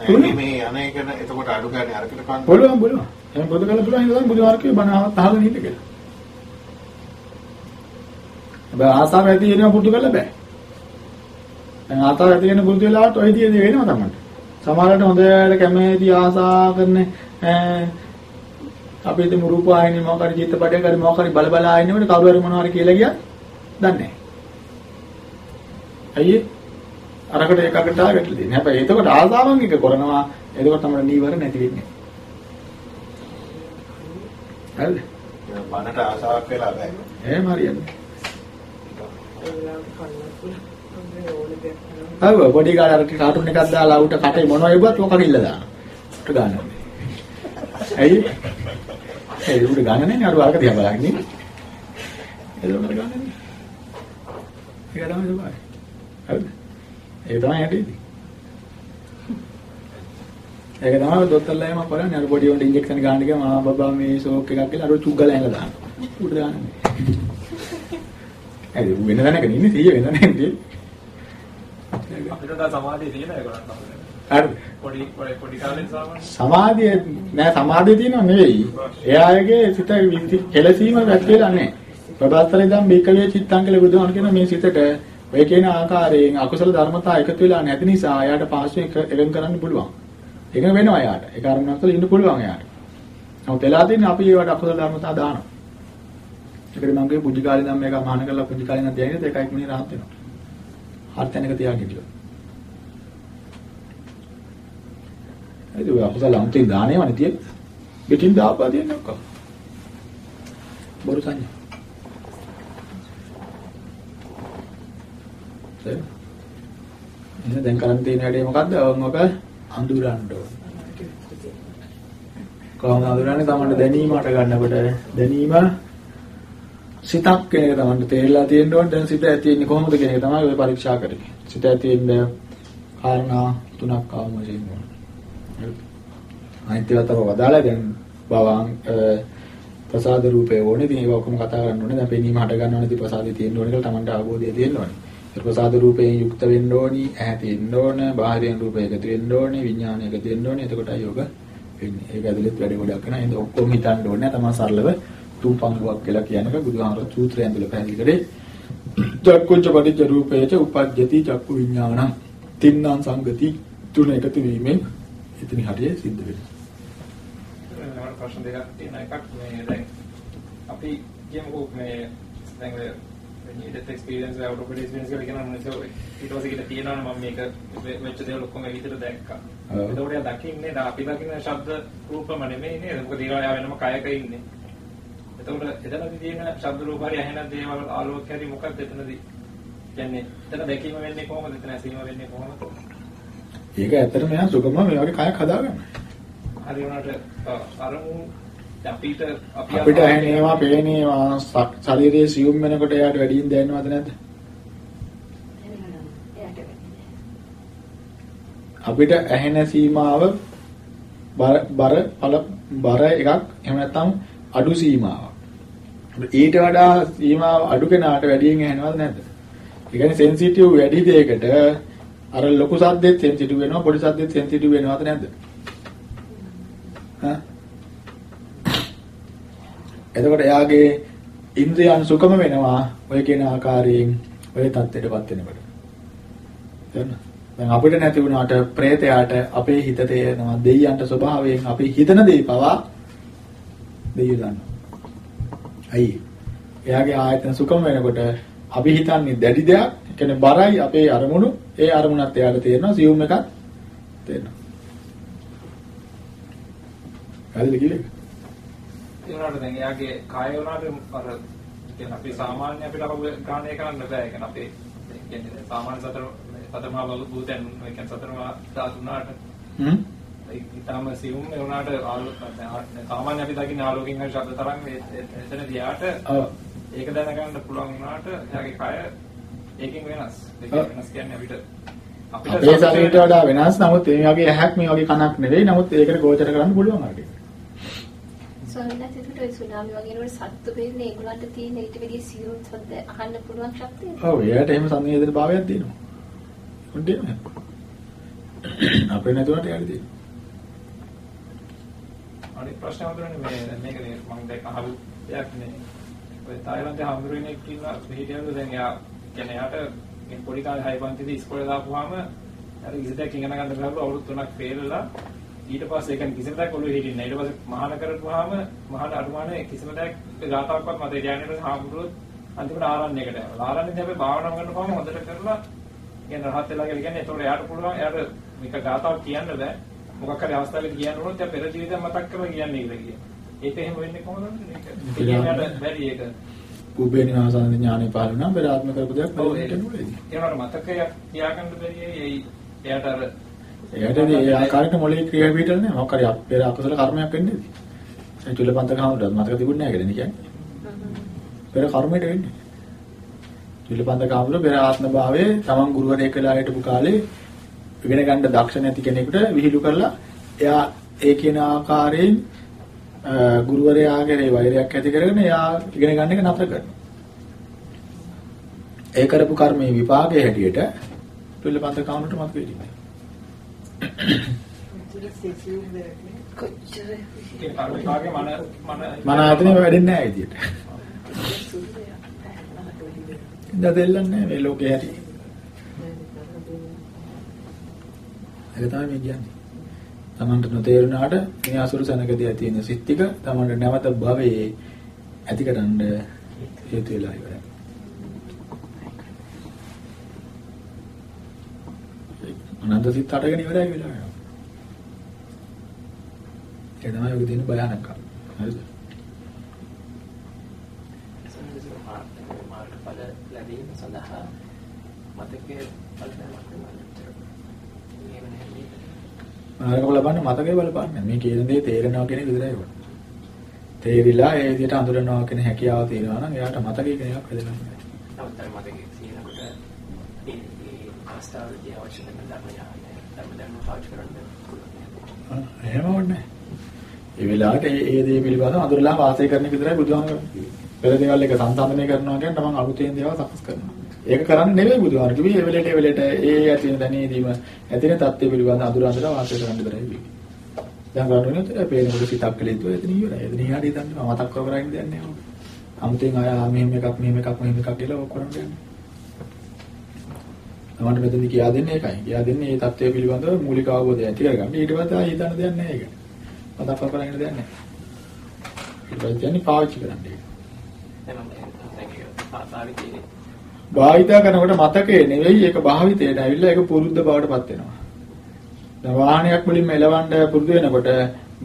ඒ මේ අනේකන එතකොට අඩු ගන්න අරකට කන්න. පුළුවන් පුළුවන්. එහෙනම් පොදු කරලා පුළුවන් ඒක තමයි බුදු ආරකේ බණ අහගෙන ඉන්න කියලා. හැබැයි ආසාව ඇති වෙනවා පුරුදු කරලා බෑ. දැන් ආසාව ඇති වෙන පුරුදු වෙලාවට ඔය දේ වෙනවා තමයි. සමහරවිට හොඳට කැමති ආසා කරන අපි හිතමු රූපවාහිනිය මොකක් හරි චිත්තපටයක් හරි මොකක් හරි බල බලා ඉන්නකොට කවුරු හරි මොනවා හරි කියලා ගියත් දන්නේ නැහැ. ඒ? අරකට එකකට ආවෙట్లా දෙන්නේ. හැබැයි එතකොට ආසාවන් එක කරනවා. එතකොට තමයි නීවර නැති වෙන්නේ. හරිද? බනට ආසාවක් වෙලා බෑ. එහෙම හරියන්නේ. ඒ වෙලාවට කන්න පුළුවන්. අnder ඕනේ දෙයක් කරනවා. හරිද? පොඩි කාලේ අර කාටුන් එකක් දාලා උට කටේ මොනවා ඉබ්බත් ඔක කිල්ල දානවා. උට ගන්නවා. ඇයි? ඒ උට ගන්න නැහැ අර වරක දිහා බලන්නේ. ඒක උට ගන්න නැහැ. ඒක තමයි ස්වභාවය. හරිද? ඒක තමයි හැටි. ඒක තමයි දොස්තරලා එම කරන්නේ අර පොඩි උන්ට ඉන්ජෙක්ෂන් ගන්න ගියාම ආ බබා මේ ෂෝක් එකක් කියලා අර චුග්ගල ඇඟ දානවා. උට දාන්නේ. ඇයි වෙන දැනක ඉන්නේ 100 වෙන නැන්නේ. අපිට දා සමාධිය තියෙන ඒගොල්ලන්ට හරිද? පොඩි පොඩි පොඩි කාලේ සාමාන්‍ය සමාධිය නෑ සමාධිය තියෙනව නෙවෙයි. එයාගේ සිත කෙලසීම වැටෙලා නෑ. ප්‍රබස්තර ඉඳන් මේකවේ චිත්තං කියලා බුදුහාම කියන මේ සිතට ඔය කියන ආකාරයෙන් අකුසල ධර්මතා එකතු වෙලා නැති නිසා එයාට පාස්වෙන් එකඟ කරන්න පුළුවන්. එකඟ වෙනවා එයාට. ඒ කාරණාවක් තුළ ඉන්න පුළුවන් එයාට. නමුත් වෙලා තියෙන්නේ අපි ඒවට අකුසල ධර්මතා දානවා. ඒකද මම කිව්වේ පුංචි කාලේ නම් මේක මහාන කරලා පුංචි කාලේ නම් තියන්නේ ඒකයි මොනේ rahat වෙනවා. හත් තැනක තියාගෙන ඉන්නවා. ඒක ඔය අකුසල අන්තිම දානේවනේ තියෙන්නේ. පිටින් දාපා තියෙන්නේ ඔක්කොම. බොරු සංඥා. හරි. එහෙනම් දැන් කරන් තියෙන වැඩේ මොකද්ද? ඔව් මොක අඳුරන්න ඕන. කොහොමද අඳුරන්නේ? තමන්ට දැනීමට ගන්නකොට දැනීම සිතක් කියන එක තමන්ට තේරලා තියෙන්න ඕන. දැන් සිත ඇති වෙන්නේ කොහොමද කියන එක තමයි ඔය පරීක්ෂා කරන්නේ. සිත ඇති වෙන්නේ කාරණා තුනක් ආවම තියෙනවා. අනිත් ඒවා තමයි වදාලා දැන් බවං ප්‍රසාද රූපේ ඕනේ. ඉතින් ඒක ඔක්කොම කතා කරන්න ඕනේ. දැන් පෙනීම හට ගන්න ඕනේ. ඉතින් ප්‍රසාදේ තියෙන්න ඕනේ කියලා තමන්ට අවබෝධය තියෙන්න ඕනේ. ඒ ප්‍රසාද රූපයෙන් යුක්ත වෙන්න ඕනි. ඇහැ තියෙන්න ඕනේ. බාහිරින් රූපය එකතු වෙන්න ඕනේ. විඥානය එකතු වෙන්න ඕනේ. එතකොටයි යෝග වෙන්නේ. ඒක ඇතුළෙත් වැඩ ගොඩක් කරනවා. එහෙනම් ඔක්කොම හිතන්න ඕනේ. තමයි සරලව තුන් පංගුවක් කියලා කියන එක බුදුහාමර සූත්‍රයෙන් තුල පැහැදිලි කරේ. චක්කුච්ච පටිච්ච රූපේච උපජ්ජති චක්කු විඥානං. තින්නම් සංගති තුන එකතු වීමෙන් ඉතින් හරිය සිද්ධ වෙනවා. මම ප්‍රශ්න දෙකක් තියෙන එකක් මේ දැන් අපි කියමුකෝ මේ දැන් ඔය needed experience out of experience කියලා කියනවා නේද ඊට පස්සේ කියලා තියෙනවා මම මේක වෙච්ච දේවල් ඔක්කොම විතර දැක්කා. එතකොට එයා දකින්නේ අපි දකින්න ශබ්ද රූපම නෙමෙයි නේද? මොකද ඒවා වෙනම කයක ඉන්නේ. එතකොට එතනදී තියෙන ශබ්ද රූප හරි ඇහෙන දේවල් ආලෝක හරි මොකක්ද එතනදී? කියන්නේ එතන දැකීම වෙන්නේ කොහොමද? එතන ඇසීම වෙන්නේ කොහොමද? ඒක ඇත්තටම එයා සුගම මේ වගේ කයක් හදාගන්න. හරි වුණාට අරමුණු අපිට අපි අපිට ඇහෙනේවා පේනේවා ශරීරයේ සියුම් වෙනකොට එයාට වැඩියෙන් දැනෙනවද නැද්ද? අපිට ඇහෙන සීමාව බර බර බර එකක් එහෙම නැත්නම් අඩු සීමාවක්. ඊට වඩා සීමාව අඩු කෙනාට වැඩියෙන් ඇහෙනවද නැද්ද? ඒ කියන්නේ සෙන්සිටිව් වැඩි දෙයකට අර ලොකු සද්දෙත් සෙන්සිටිව් වෙනවා පොඩි සද්දෙත් සෙන්සිටිව් වෙනවද නැද්ද? හා එතකොට එයාගේ ඉන්ද්‍රියන් සුකම වෙනවා ඔය කියන ආකාරයෙන් ඔය தත්ත්වයටපත් වෙනකොට. දැන් දැන් අපිට නැති වුණාට പ്രേතයාට අපේ හිතේ තියෙනවා දෙයයන්ට ස්වභාවයෙන් අපි හිතන දේ පවා දෙයියෝ දන්නවා. අයි එයාගේ ආයතන සුකම වෙනකොට අපි හිතන්නේ දැඩි දෙයක්, කියන්නේ බරයි අපේ අරමුණු, ඒ අරමුණත් එයාට තේරෙනවා, සියුම් එකක් තේරෙනවා. හරිද කිව්වේ? ඒ වුණාට දැන් එයාගේ කාය වුණාට අර කියන්නේ අපි සාමාන්‍ය අපිට අපු ග්‍රහණය කරන්න බෑ. ඒ කියන්නේ අපේ කියන්නේ සාමාන්‍ය සතර සතර මහා භූතයන් ඒ කියන්නේ සතර මහා ධාතු වුණාට හ්ම් ඒ ඊටම සියුම් ඒ වුණාට ආලෝක සාමාන්‍ය අපි දකින්න ආලෝකයෙන් හරි ශබ්ද තරංග එතන ඔව් ඒක දැනගන්න පුළුවන් වුණාට එයාගේ කය ඒකෙන් වෙනස්. වෙනස් කියන්නේ අපිට අපේ ශරීරයට වඩා වෙනස්. නමුත් මේ වගේ ඇහැක් මේ වගේ කනක් නෙවෙයි. නමුත් ඒකට ගෝචර කරන්න පුළුවන් අරගෙන. සොල්නත් එතකොට ඔය සුනාමි වගේ නෝර සත්තු බේරන ඒගොල්ලන්ට තියෙන ඊට වැඩිය සියුම් සද්ද අහන්න පුළුවන් ශක්තිය. ඔව් එයාට එහෙම සංවේදන භාවයක් තියෙනවා. උන්ට. අපේ නැතුවට එයාට තියෙනවා. අනිත් ප්‍රශ්නේ හඳුනන්නේ මේ මේක මම දැන් අහපු දෙයක් නේ. ඔය තායිලන්තේ හඳුනන්නේ කියලා හිටියද දැන් එයා කියන්නේ එයාට මේ පොඩි කාලේ හයි පන්තිදී ඉස්කෝලේ දාපුවාම අර ඉසිතක් ඉගෙන ගන්න බැලුවා අවුරුදු 3ක් ෆේල්ලා ඊට පස්සේ ඒ කියන්නේ කිසිම දෙයක් ඔළුවේ හිටින්නේ නැහැ. ඊට පස්සේ මහාන කරපුවාම මහාන අනුමානේ කිසිම දෙයක් ගාතාවක්වත් මතේ ධානයට හාමුදුරුවෝ අන්තිමට ආරණ්‍යයකට යනවා. ආරණ්‍යයේදී අපි භාවනා කරනකොම හොඳට කරලා කියන්නේ රහත් වෙලා කියලා කියන්නේ ඒතකොට එයාට පුළුවන් එයාට මේක ගාතාවක් කියන්න බෑ. මොකක් හරි අවස්ථාවක කියන්න උනොත් එයා පෙර ජීවිතය මතක් කරලා කියන්නේ කියලා කියන. ඒක එහෙම වෙන්නේ කොහොමද? ඒක කියන්නට බැරි ඒක. කුබ්බේ නිවාසානන්ද ඥානෙ වුණා. පෙර ආත්ම කරපු දෙයක් ඔව් පරිවර්තන ඒක. වෙන්නේ. ඒනට මතකය තියාගන්න බැරි ඒ එයාට අර එයාට ඒ ආකාරයට මොලේ ක්‍රියා පිටල නෑ. මොකක් හරි පෙර අකුසල කර්මයක් වෙන්නේ. ඒ චුල්ලපන්තක හමුදුවත් මතක තිබුණේ නැහැ කියලා කියන්නේ. පෙර කර්මයට වෙන්නේ. චුල්ලපන්තක හමුදුව පෙර ආත්ම භාවයේ තමන් ගුරුවරයෙක් වෙලා හිටපු කාලේ ඉගෙන ගන්න දක්ෂ නැති කෙනෙකුට විහිළු කරලා එයා ඒ කියන ආකාරයෙන් ගුරුවරයාගේ වෛරයක් ඇති කරගෙන එයා ඉගෙන ගන්න එක නතර කරනවා. ඒ කරපු කර්මයේ විපාකයේ හැටියට චුල්ලපන්තක හමුදුවට මත කර්මිකාගේ මන ආයතනෙ වැඩෙන්නේ නැහැ විදියට. ඉඳලා දෙල්ලන්නේ මේ ලෝකේ හැටි. ඒක තමයි මේ කියන්නේ. Tamanට නොතේරුණාට මේ අසුරු සනකදී තියෙන සිත් ටික Tamanට නැවත භවයේ ඇතිකරන්න හේතු වෙලා ඉවරයි. අනන්ත සිත් අටගෙන ඉවරයි වෙලා යනවා. ඒ තමයි ඔය තියෙන භයානකම. හරිද? සම්පූර්ණ මාර්ග මාර්ගඵල ලැබීම සඳහා මතකයේ බලපෑමක් වෙනවා. මේව නැහැ. මාර්ගඵල ලබන්න මතකේ බලපන්න. මේ කියන දේ තේරෙනවා කියන එක විතරයි ඕන. තේරිලා ඒ විදිහට අඳුරනවා කියන හැකියාව තියෙනවා නම් එයාට මතකේ කියන එකක් වැදගත් නෑ. නමුත් අර මතකයේ තියෙනකොට ඒ අවස්ථාවේදී අවශ්‍ය කරන ධර්ම ඥානය ධර්ම ධර්ම පාවිච්චි කරන්න එහෙම ඕනේ. ඒ වෙලාවට ඒ දේ පිළිබඳව අඳුරලා වාසය කරන එක විතරයි බුදුහාම පෙර දේවල් එක සංසන්දනය කරනවා කියන්නේ තමන් අලුතෙන් දේවල් සකස් කරනවා. ඒක කරන්නේ නෙවෙයි බුදුහාම කිව්වේ ඒ වෙලේට ඒ වෙලේට ඒ ඇති වෙන දැනීමදීම ඇතින தත්ත්වය පිළිබඳව අඳුර අඳුර වාසය කරන්න විතරයි වෙන්නේ. දැන් ගන්නොත් ඒ පේනකොට සිතක් කළ යුතුයි එතන ඉවරයි. එතන ඊහාට හිතන්න මතක් කර කර ඉන්න දෙයක් නෑ. අමුතෙන් ආය ආ මෙහෙම එකක් මෙහෙම එකක් මෙහෙම එකක් කියලා ඔක් කරන්න යන්නේ. තමන්ට මෙතනදි කියා දෙන්නේ ඒකයි. කියා දෙන්නේ මේ தත්ත්වය පිළිබඳව මූලික අවබෝධය ඇති කරගන්න. ඊට පස්සේ ආයෙ හිතන්න දෙයක් නෑ ඒක. මතක් කර කර ඉන්න දෙයක් නෑ. ඊට පස්සේ කියන්නේ පාවිච්චි කරන්න ඒක. දැන් මම දැන් ඒක පාවිච්චි භාවිතා කරනකොට මතකේ නෙවෙයි ඒක භාවිතයට ඇවිල්ලා ඒක පුරුද්ද බවට පත් වෙනවා. දැන් වාහනයක් මුලින්ම එලවන්න පුරුදු වෙනකොට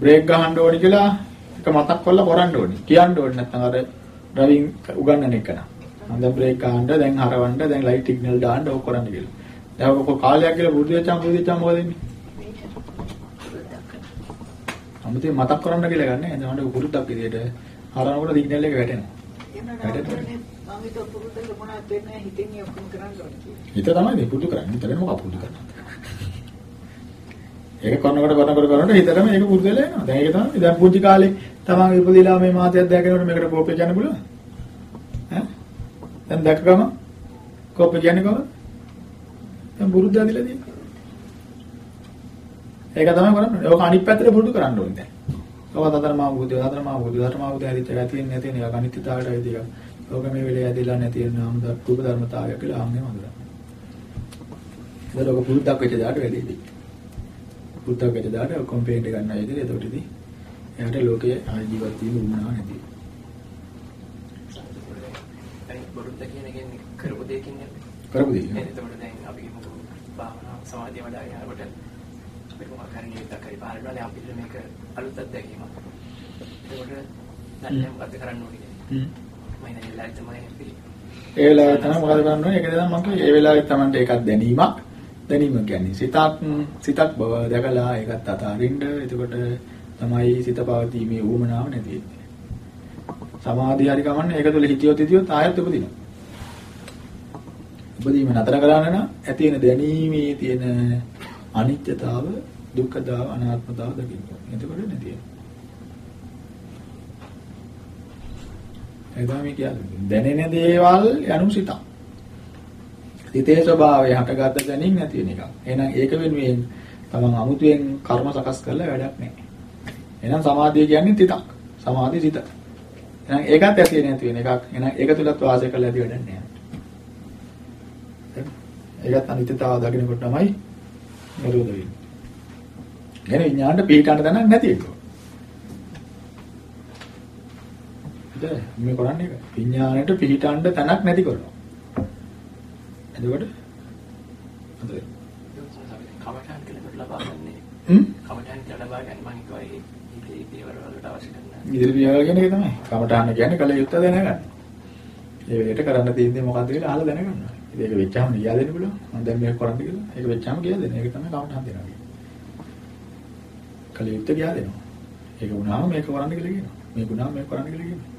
බ්‍රේක් ගහන්න ඕනි කියලා ඒක මතක් කරලා කරන්න ඕනි. කියන්න ඕනි නැත්නම් අර ඩ්‍රයිවිං උගන්වන එක නා. මම බ්‍රේක් ගහන්න දැන් හරවන්න දැන් ලයිට් සිග්නල් දාන්න ඕක කරන්න කියලා. දැන් ඔක කාලයක් කියලා පුරුදු වෙච්චාම පුරුදු වෙච්චාම මොකද වෙන්නේ? අමුතේ මතක් කරන්න කියලා ගන්න. එතකොට පුරුද්දක් විදියට හරවනකොට සිග්නල් එක වැටෙනවා. මම හිත පුරුද්දක මොනවද වෙන්නේ හිතෙන් ඔක්කොම කරන්න ඕනේ කියලා. හිත තමයි මේ පුරුදු කරන්නේ. හිතගෙන මොකක් පුරුදු කරන්නේ? ඒක කරනකොට කරනකොට කරනකොට හිතටම ඒක පුරුදු වෙලා යනවා. දැන් ඒක තමයි දැන් පුංචි කාලේ තමන් ඉපදිලා මේ මාතයක් දැකනකොට මේකට කෝපය කියන්න පුළුවන්. ඈ දැන් දැක්කම කෝපය කියන්නේ කොහොමද? දැන් බුරුද්ද ඇදලා තියෙන්නේ. ඒක තමයි කරන්නේ. ඒක අනිත් පැත්තට පුරුදු කරන්න ඕනේ දැන්. ඔක අතර මා බුද්ධ අතර මා බුද්ධ අතර මා බුද්ධ හැදිච්ච එක තියෙන්නේ නැති නේ. අනිත්‍යතාවයට ඇවිත් එක. ඕක මේ වෙලේ ඇදලා නැති වෙන නාම රූප ධර්මතාවය කියලා ආන්නේ වඳුරා. ඒක ලෝක පුරුද්දක් වෙච්ච දාට වැඩිදී. පුරුද්දක් වෙච්ච දාට කොම්පේන්ට් ගන්න ඇවිත් එතකොට ඉතින් එයාට ලෝකයේ ආයි ජීවත් වීම උවමනා නැති. බොරුද්ද කියන එකෙන් කරපු දෙයකින් යන්නේ. කරපු දෙයක්. නේද? එතකොට දැන් අපි කියමු භාවනා සමාධිය වඩාගෙන යනකොට අපිට මොකක් හරි නිවිතක් හරි පහළ වෙනවා. දැන් අපිට මේක අලුත් අත්දැකීමක්. එතකොට දැන් මොකද කරන්න ඕනේ? හ්ම්. මම ඉතින් එල්ලයි තමයි පිළි. ඒ වෙලාවේ තමයි මොකද කරන්න ඕනේ? ඒක තමයි මම කිව්වේ. ඒ වෙලාවේ තමයි ඒකක් දැනීමක්. දැනීම කියන්නේ සිතක් සිතක් බව දැකලා ඒකත් අතාරින්න. එතකොට තමයි සිත පවතිීමේ ඌමනාව නැති වෙන්නේ. සමාධිය හරි කමන්නේ ඒක තුළ හිතියොත් හිතියොත් ආයත් උපදිනවා. උපදීම නතර කරන්න නම් ඇති වෙන දැනීමේ තියෙන අනිත්‍යතාව, දුක්ඛතාව, අනාත්මතාව දකින්න. එතකොට නැති වෙනවා. එදා මේ කියන්නේ දැනෙන දේවල් යනු සිතක්. සිතේ ස්වභාවය හටගත දැනින් නැති වෙන එකක්. එහෙනම් ඒක වෙනුවෙන් තමන් අමුතුවෙන් කර්ම සකස් කරලා වැඩක් නැහැ. එහෙනම් සමාධිය කියන්නේ තිතක්. සමාධි සිත. එහෙනම් ඒකත් ඇති නැති වෙන එකක්. එහෙනම් ඒක තුලත් වාසය කරලා ඇති වැඩක් නැහැ. ඒකත් අනිත්‍යතාව දකිනකොට තමයි නිරෝධ වෙන්නේ. එන විඥාණයට පිටාට දැනක් නැති එක. ඉතින් මේ කරන්නේ ඒක. විඥාණයට පිටාන්න තැනක් නැති කරනවා. එතකොට අතේ කමඨාන් කියලා ලබා ගන්නේ. හ්ම් කමඨාන් කියලා ලබා ගන්න මම කිව්වා ඉතින් පියවර වලට අවශ්‍ය කරන. ඉදිරි පියවර කියන එක තමයි. කමඨාන කියන්නේ කල යුත්තේ දැනගන්න. ඒ වෙලේට කරන්න තියෙන්නේ මොකද්ද කියලා අහලා දැනගන්න. ඉතින් ඒක වෙච්චාම ගියා දෙන්න පුළුවන්. මම දැන් මේක කරන්න කියලා. ඒක වෙච්චාම ගියා දෙන්න. ඒක තමයි කමඨාන් දෙනවා කියන්නේ. කල යුත්තේ ගියා දෙනවා. ඒක වුණාම මේක කරන්න කියලා කියනවා. මේක වුණාම මේක කරන්න කියලා කියනවා.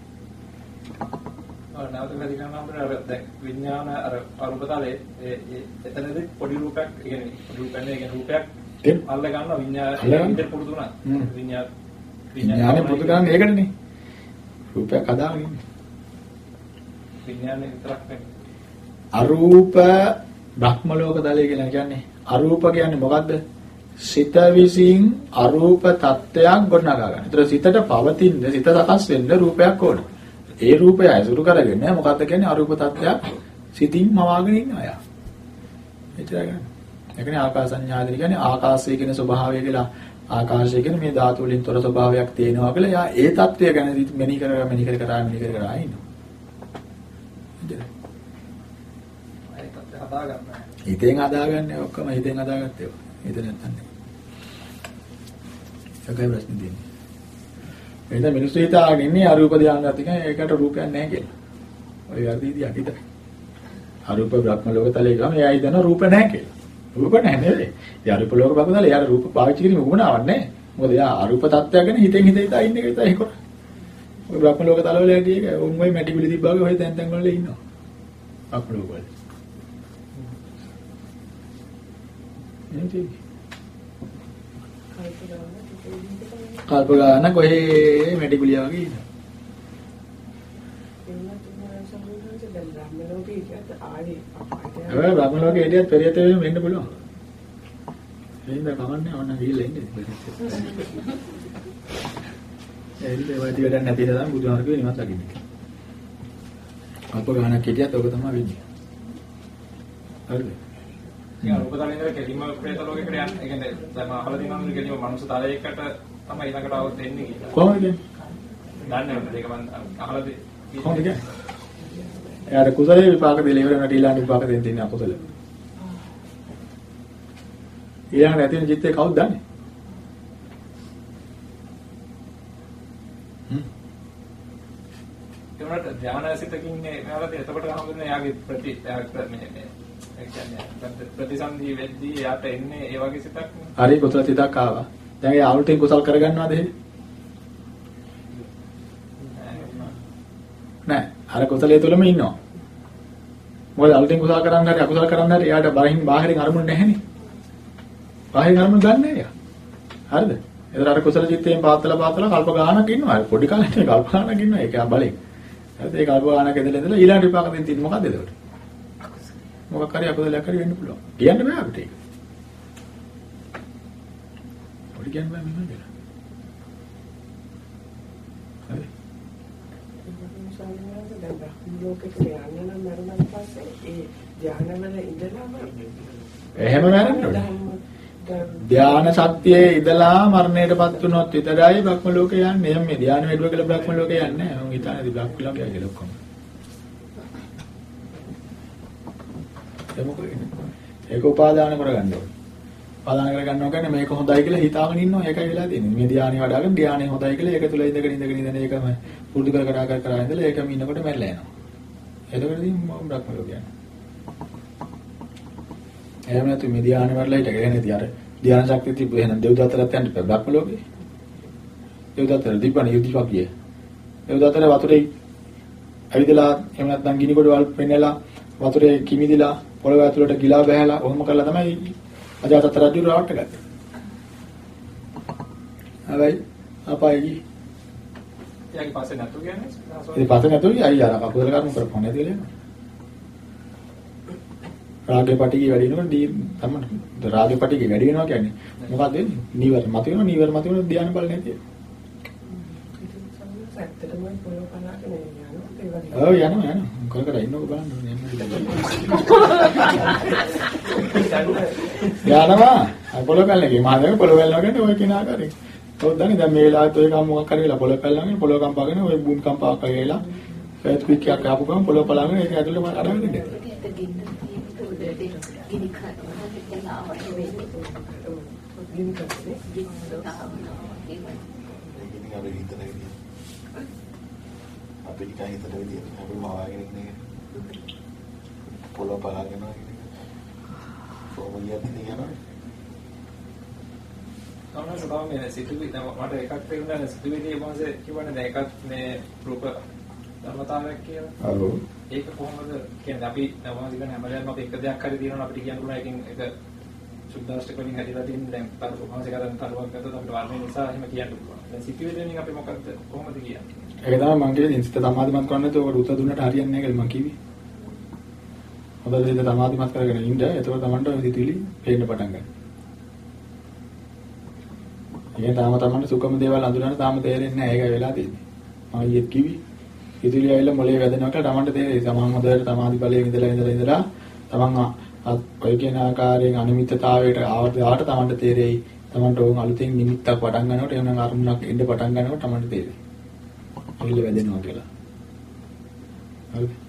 ඔව් නැවත වැඩි කරනවා අපිට අර දැන් විඥාන අර ඒ එතනදී පොඩි රූපයක් කියන්නේ පොඩි රූපයක් නේ රූපයක්. අල්ල ගන්න. ඉතින් පුරුදු වුණා. විඥාන විඥානේ පුරුදු කරන්නේ ඒකටනේ. රූපයක් හදාගෙන ඉන්නේ. විඥානේ විතරක් නෙමෙයි අරූප බ්‍රහ්ම ලෝක තලය කියලා කියන්නේ අරූප කියන්නේ මොකද්ද? සිත විසින් අරූප තත්ත්වයක් ගොඩනගා ගන්න. ඒතර සිතට පවතින සිත සකස් වෙන්න රූපයක් ඕන. ඒ රූපය ඇසුරු කරගෙන මොකද්ද කියන්නේ අරූප තත්ත්වයක් සිතින් මවාගෙන ඉන්න අය. එච්චරයි ගන්න. ඒ කියන්නේ ආකාස සංඥාදින කියන්නේ ආකාශය කියන ස්වභාවය කියලා ආකාශය කියන්නේ මේ ධාතු වලින් තොර ස්වභාවයක් තියෙනවා කියලා යා ඒ தත්ත්වය ගැන මෙනි කර මෙනි කර කර මෙනි කර කර ඉන්නවා. එච්චරයි. ඒකත් හදා ගන්න හිතෙන් හදාගන්නේ ඔක්කොම හිතෙන් හදාගත්තේ ඒවා. හිත නැත්තම් නේ. ඒකයි ප්‍රශ්නේ තියෙන්නේ. එහෙනම් මිනිස්සු හිතාගෙන ඉන්නේ අරූප ධානයත් එක ඒකට රූපයක් නැහැ කියලා. ඔය වැඩිදී අකිතයි. අරූප බ්‍රහ්ම ලෝකතලේ ගම එයා හිතන රූප නැහැ කියලා. රූප නැහැ නේද? ඒ අරූප ලෝක බබදල එයාට රූප පාවිච්චි කිරීම උවමනාවක් නැහැ. මොකද එයා අරූප තත්ත්වයක් ගැන හිතෙන් හිත හිතා ඉන්න එක විතරයි ඒක කරන්නේ. ඔය බ්‍රහ්ම ලෝක තලවල ඇදී ඒක උන් ওই මැටි පිළි තිබ්බාගේ ඔය තැන් තැන් වල ඉන්නවා. බ්‍රහ්ම ලෝක වල. එන්නේ කල්ප ගන්න කොහේ මැටි කුලිය වගේ ඉන්න. ඔය බ්‍රහ්ම ලෝකේ හිටියත් පෙරියත වෙන්න පුළුවන්. එහෙනම් කමන්නේ ඕන ගිහිල්ලා ඉන්නේ. එල්ල ඒ වගේ වැඩක් නැති නිසා බුදුහාර කිව්වේ නිවන් දකින්න. කල්ප ගන්නක් හිටියත් ඔක තමයි වෙන්නේ. හරිද? ඉතින් රූපතලේ ඉඳලා කෙලිම ප්‍රේත ලෝකෙකට යන්න. ඒ කියන්නේ දැන් මම අහලා තියෙනවා නේ කෙලිම මනුස්ස තලයකට තමයි ඊළඟට આવත් එන්නේ කියලා. කොහොමද කියන්නේ? දන්නේ නැහැ ඒක මම අහලා තියෙන්නේ. කොහොමද කියන්නේ? එයාට කුසලයේ විපාක දෙල ඉවර වෙනට ඊළඟ විපාක දෙන්න තියෙන අකුසල. ඊළඟ නැති වෙන චිත්තේ කවුද දන්නේ? ඒ වුණාට ධානසිතකින් මේ මෙයාලා එතකොට හම්බුනේ යාගේ ප්‍රති යාගේ මේ මේ ඒ කියන්නේ ප්‍රතිසන්දි වෙද්දී යාට එන්නේ ඒ වගේ සිතක් නේ. හරි කුසල සිතක් ආවා. දැන් ඒ ආවුල්ටෙන් කුසල් කරගන්නවද එහෙම? නෑ. අර කුසලයේ තුලම ඉන්නවා. මොකද අලුතෙන් කුසල කරන්න හරි අකුසල කරන්න හරි එයාට බරින් බාහිරින් අරමුණ නැහැනේ. බාහිරින් අරමුණ ගන්න නෑ එයා. හරිද? ඒතර අර කුසල චිත්තයෙන් පාත්තලා පාත්තලා කල්ප ගානක් ඉන්නවා. පොඩි කාලේ කල්ප ගානක් ඉන්නවා. ඒක බලෙන්. හරිද? ඒක අල්ප ගානක් ඇදලා ඉඳලා ඊළඟ විපාක දෙන්න තියෙන්නේ මොකද්ද එතකොට? මොකක් හරි අකුසලයක් හරි වෙන්න පුළුවන්. කියන්න බෑ අපිට ඒක. පොඩි කියන්න බෑ මෙහෙම කියලා. හරි. දැන් බ්‍රහ්ම ලෝකෙට යන්න නම් මරුණාට පස්සේ ඒ ධානවල ඉඳලාම එහෙම මැරෙන්න ඕනේ. ධාන සත්‍යයේ ඉඳලා මරණයටපත් වුණොත් විතරයි බ්‍රහ්ම ලෝකේ යන්නේ. එහෙනම් මේ ධාන වැඩුව කියලා බ්‍රහ්ම ලෝකේ යන්නේ නැහැ. මම හිතන්නේ බ්‍රහ්ම ලෝකේ කියලා ඔක්කොම. ඒක ඒක උපාදාන කරගන්න ඕනේ. උපාදාන කරගන්නවා කියන්නේ මේක හොඳයි කියලා හිතාගෙන ඉන්නවා. ඒකයි වෙලා තියෙන්නේ. මේ ධානය වඩාගෙන ධානය හොඳයි කියලා ඒක තුල ඉඳගෙන ඉඳගෙන ඉඳගෙන ඒකම පුරුදු කර කර කර කර ඉඳලා ඒකම ඉන්නකොට මැරලා යනවා. එතකොටදී මම බ්‍රහ්ම ලෝකේ යනවා. එහෙම නැතු මේ ධානය වඩලා හිටගෙන නැති අර ධාන ශක්තිය තිබ්බ එහෙනම් දෙව්දත්තරත් යන්න බෑ බ්‍රහ්ම ලෝකේ. දෙව්දත්තර දීපණ යුද්ධිපා කියේ. දෙව්දත්තර වතුරේ ඇවිදලා එහෙම නැත්නම් ගිනි ගොඩවල් පෙන්නලා වතුරේ කිමිදිලා පොළව ඇතුළට ගිලා බහැලා ඔහොම කරලා තමයි අජාතත් රජු රවට්ට ගත්තේ. හැබැයි අපායි ගියේ. ඊට පස්සේ නැතු කියන්නේ ඉතින් පස්සේ නැතුයි අයියා අර කකුල කර්ම කරපොන නැති කියලා යනවා. රාගේ පටිගේ වැඩි වෙනකොට දී තමයි රාගේ පටිගේ වැඩි වෙනවා කියන්නේ මොකක්ද වෙන්නේ? නීවර මත වෙනවා නීවර මත වෙනවා ධානය බල නැති. ඇත්තටම පොළොව පලාගෙන යනවා ඒ වගේ. ඔව් යනවා යනවා. කර කර ඉන්නකො බලන්න. යනවා. පොළොව පැල්ලගේ මහදක පොළොව පැල්ලනවා කියන්නේ ඔය කෙනා කරේ. ඔව් දන්නේ දැන් මේ වෙලාවත් ඔය කම් මොකක් හරි වෙලා පොළොව පැල්ලගෙන පොළොව කම්පාගෙන ඔය බූම් කම්පාවක් වෙලා ෆේස් පික් එකක් ආපු ගමන් පොළොව පලාගෙන ඒක ඇතුළේ මම අරගෙන ඉන්නේ. ඒක ගින්න තියෙන්නේ ගිනි කරනවා ඒක ආවට වෙන්නේ. ගිනි කරන්නේ. ගින්න තාවනවා. ඉතින් අපි හිතන විදිය. අපි නිකන් හිතන විදිය අපි මවාගෙන ඉන්නේ. පොළොව බලාගෙන ඉන්නේ. කොහොමද යන්නේ? තමයි සතාව මේ සිතුවි මට එකක් තේරුණා සිතුවිලි මොහොතේ කිව්වනේ දැන් එකක් මේ රූප ධර්මතාවයක් කියලා. ඔව්. ඒක කොහොමද කියන්නේ අපි නවම දිගන හැමදේම අපි එක දෙයක් හරි දිනනවා අපිට කියන්න පුළුවන් එකකින් එක සුද්දාෂ්ටක වලින් හැදිලා තියෙන දැන් තරු කොහොමද කරන් තරුවක් ගත්තොත් අපිට වර්ණය නිසා එහෙම කියන්න පුළුවන්. දැන් සිතුවිලි වලින් අපි මොකක්ද කොහොමද කියන්නේ? ඒක තමයි මම කියන්නේ ඉන්ස්ත සමාධිමත් කරන්න ඔකට උත්තර දුන්නට හරියන්නේ නැහැ කියලා මම කිව්වේ. හොඳට ඉඳ සමාධිමත් කරගෙන ඉන්න එතකොට Tamanට ඔය සිතුවිලි පේන්න පටන් ගන්නවා. ඒක තාම Tamanට සුකම දේවල් අඳුරන තාම තේරෙන්නේ නැහැ. ඒකයි වෙලා තියෙන්නේ. මම ඊයේත් කිව්වේ. සිතුවිලි ඇවිල්ලා මොලේ වැදෙනවා කියලා Tamanට තේරෙයි. Taman හොඳට සමාධි බලයෙන් ඉඳලා ඉඳලා ඉඳලා Taman ඔය කියන ආකාරයෙන් අනිමිත්තතාවයට ආවට ආවට Tamanට තේරෙයි. Tamanට ඕන් අලුතෙන් නිමිත්තක් පටන් ගන්නකොට එහෙනම් අරමුණක් එන්න පටන් ගන්නකොට Tamanට තේරෙයි. ඇවිල්ලා වැදෙනවා කියලා. හරිද?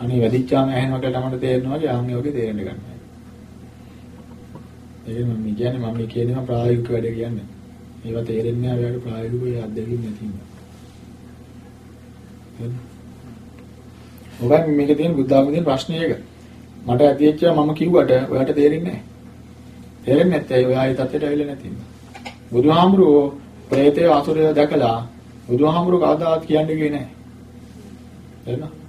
අනේ වැදිච්චාම ඇහෙනවා කියලා තමයි තේරෙනවා වගේ ආන් යෝගේ තේරෙන්න ගන්නවා. ඒක මම කියන්නේ මම කියන්නේ ප්‍රායෝගික වැඩ කියන්නේ. ඒවා තේරෙන්නේ නැහැ ඔයාලට ප්‍රායෝගිකව අත්දැකීම් නැති නිසා. හරිද? ඔබයි මේකේ තියෙන බුද්ධාගමේ ප්‍රශ්නේ ඒක. මට ඇතිවෙච්ච මම කිව්වට ඔයාලට තේරෙන්නේ නැහැ. තේරෙන්නේ නැත්නම් ඔයා ඒ තත්ත්වයට ඇවිල්ලා නැති නිසා. බුදුහාමුදුරුවෝ ප්‍රේතය අසුරය දැකලා බුදුහාමුදුරුවෝ කවදාවත් කියන්නේ කියේ නැහැ. එනවා.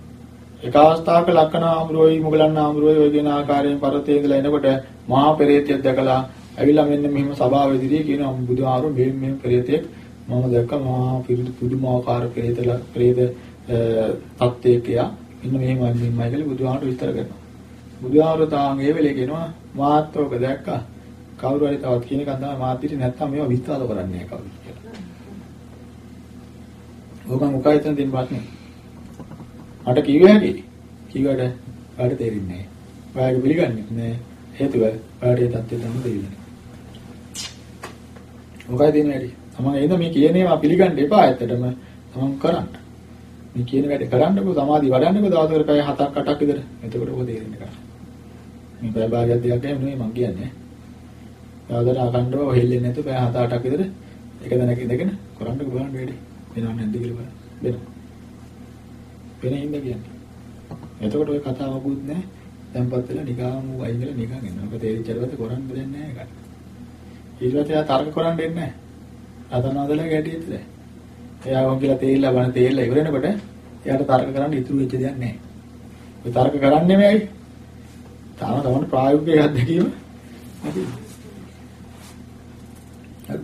එක අවස්ථාවක ලක්කන ආමරෝයි මුගලන් ආමරෝයි ඔය කියන ආකාරයෙන් පරතේ ඉඳලා එනකොට මහා පෙරේතයෙක් දැකලා ඇවිල්ලා මෙන්න මෙහිම සභාව ඉදිරියේ කියනවා බුදුහාරු මේ මේ පෙරේතයෙක් මම දැක්ක මහා පිරිදු පුදුමාකාර පෙරේතලා පෙරේත තත්ත්වයක යා ඉන්න මෙහෙම මෙහෙමයි කියලා බුදුහාරු විස්තර කරනවා බුදුහාරු තාන් ඒ වෙලේ කියනවා මාත් ඔක දැක්කා කවුරු හරි තවත් කියන එකක් තමයි මාත් ඉතින් නැත්තම් මේවා විස්තර කරන්නේ නැහැ කවුරු කියලා. ඕකම උකයිතන දින ප්‍රශ්නේ. මට කිව්ව හැකි. කිව්වට ඔයාලට තේරෙන්නේ නැහැ. ඔයාලට පිළිගන්නේ නැහැ. හේතුව ඔයාලට ඒ தත්ත්වය තමයි තේරෙන්නේ. මොකයි දෙන්නේ වැඩි? තමන් එන මේ කියන ඒවා පිළිගන්න එපා ඇත්තටම. තමන් කරන්න. මේ කියන වැඩ කරන්නකෝ සමාධි වඩන්නකෝ දවසකට පැය 7ක් 8ක් විතර. එතකොට ඔබ තේරෙන්න ගන්න. මේ පැය භාගයක් දෙකක් එහෙම නෙමෙයි මං කියන්නේ. දවසට අකණ්ඩව හෙල්ලෙන්නේ නැතුව පැය 7 8ක් විතර එක දැනක ඉඳගෙන කරන්නකෝ බලන්න වැඩි. වෙනව නැද්ද කියලා බලන්න. වෙනවා. වෙන ඉන්න කියන්නේ. එතකොට ඔය කතාව මොකුත් නැහැ. දැන්පත් වෙලා නිකාම වයින් වෙලා නිකන් එනවා. ඔබ තේරිච්චට පස්සේ කරන්න දෙන්නේ නැහැ ඒක. ඊට පස්සේ එයා තර්ක කරන්න දෙන්නේ නැහැ. අතනවදලා ගැටියෙත් නැහැ. එයා වොන් කියලා තේරිලා බන තේරිලා ඉවර වෙනකොට එයාට තර්ක කරන්න ඉතුරු වෙච්ච දෙයක් නැහැ. ඔය තර්ක කරන්නේ මේ ඇයි? තාම තමයි ප්‍රායෝගික අත්දැකීම නැති. හරි.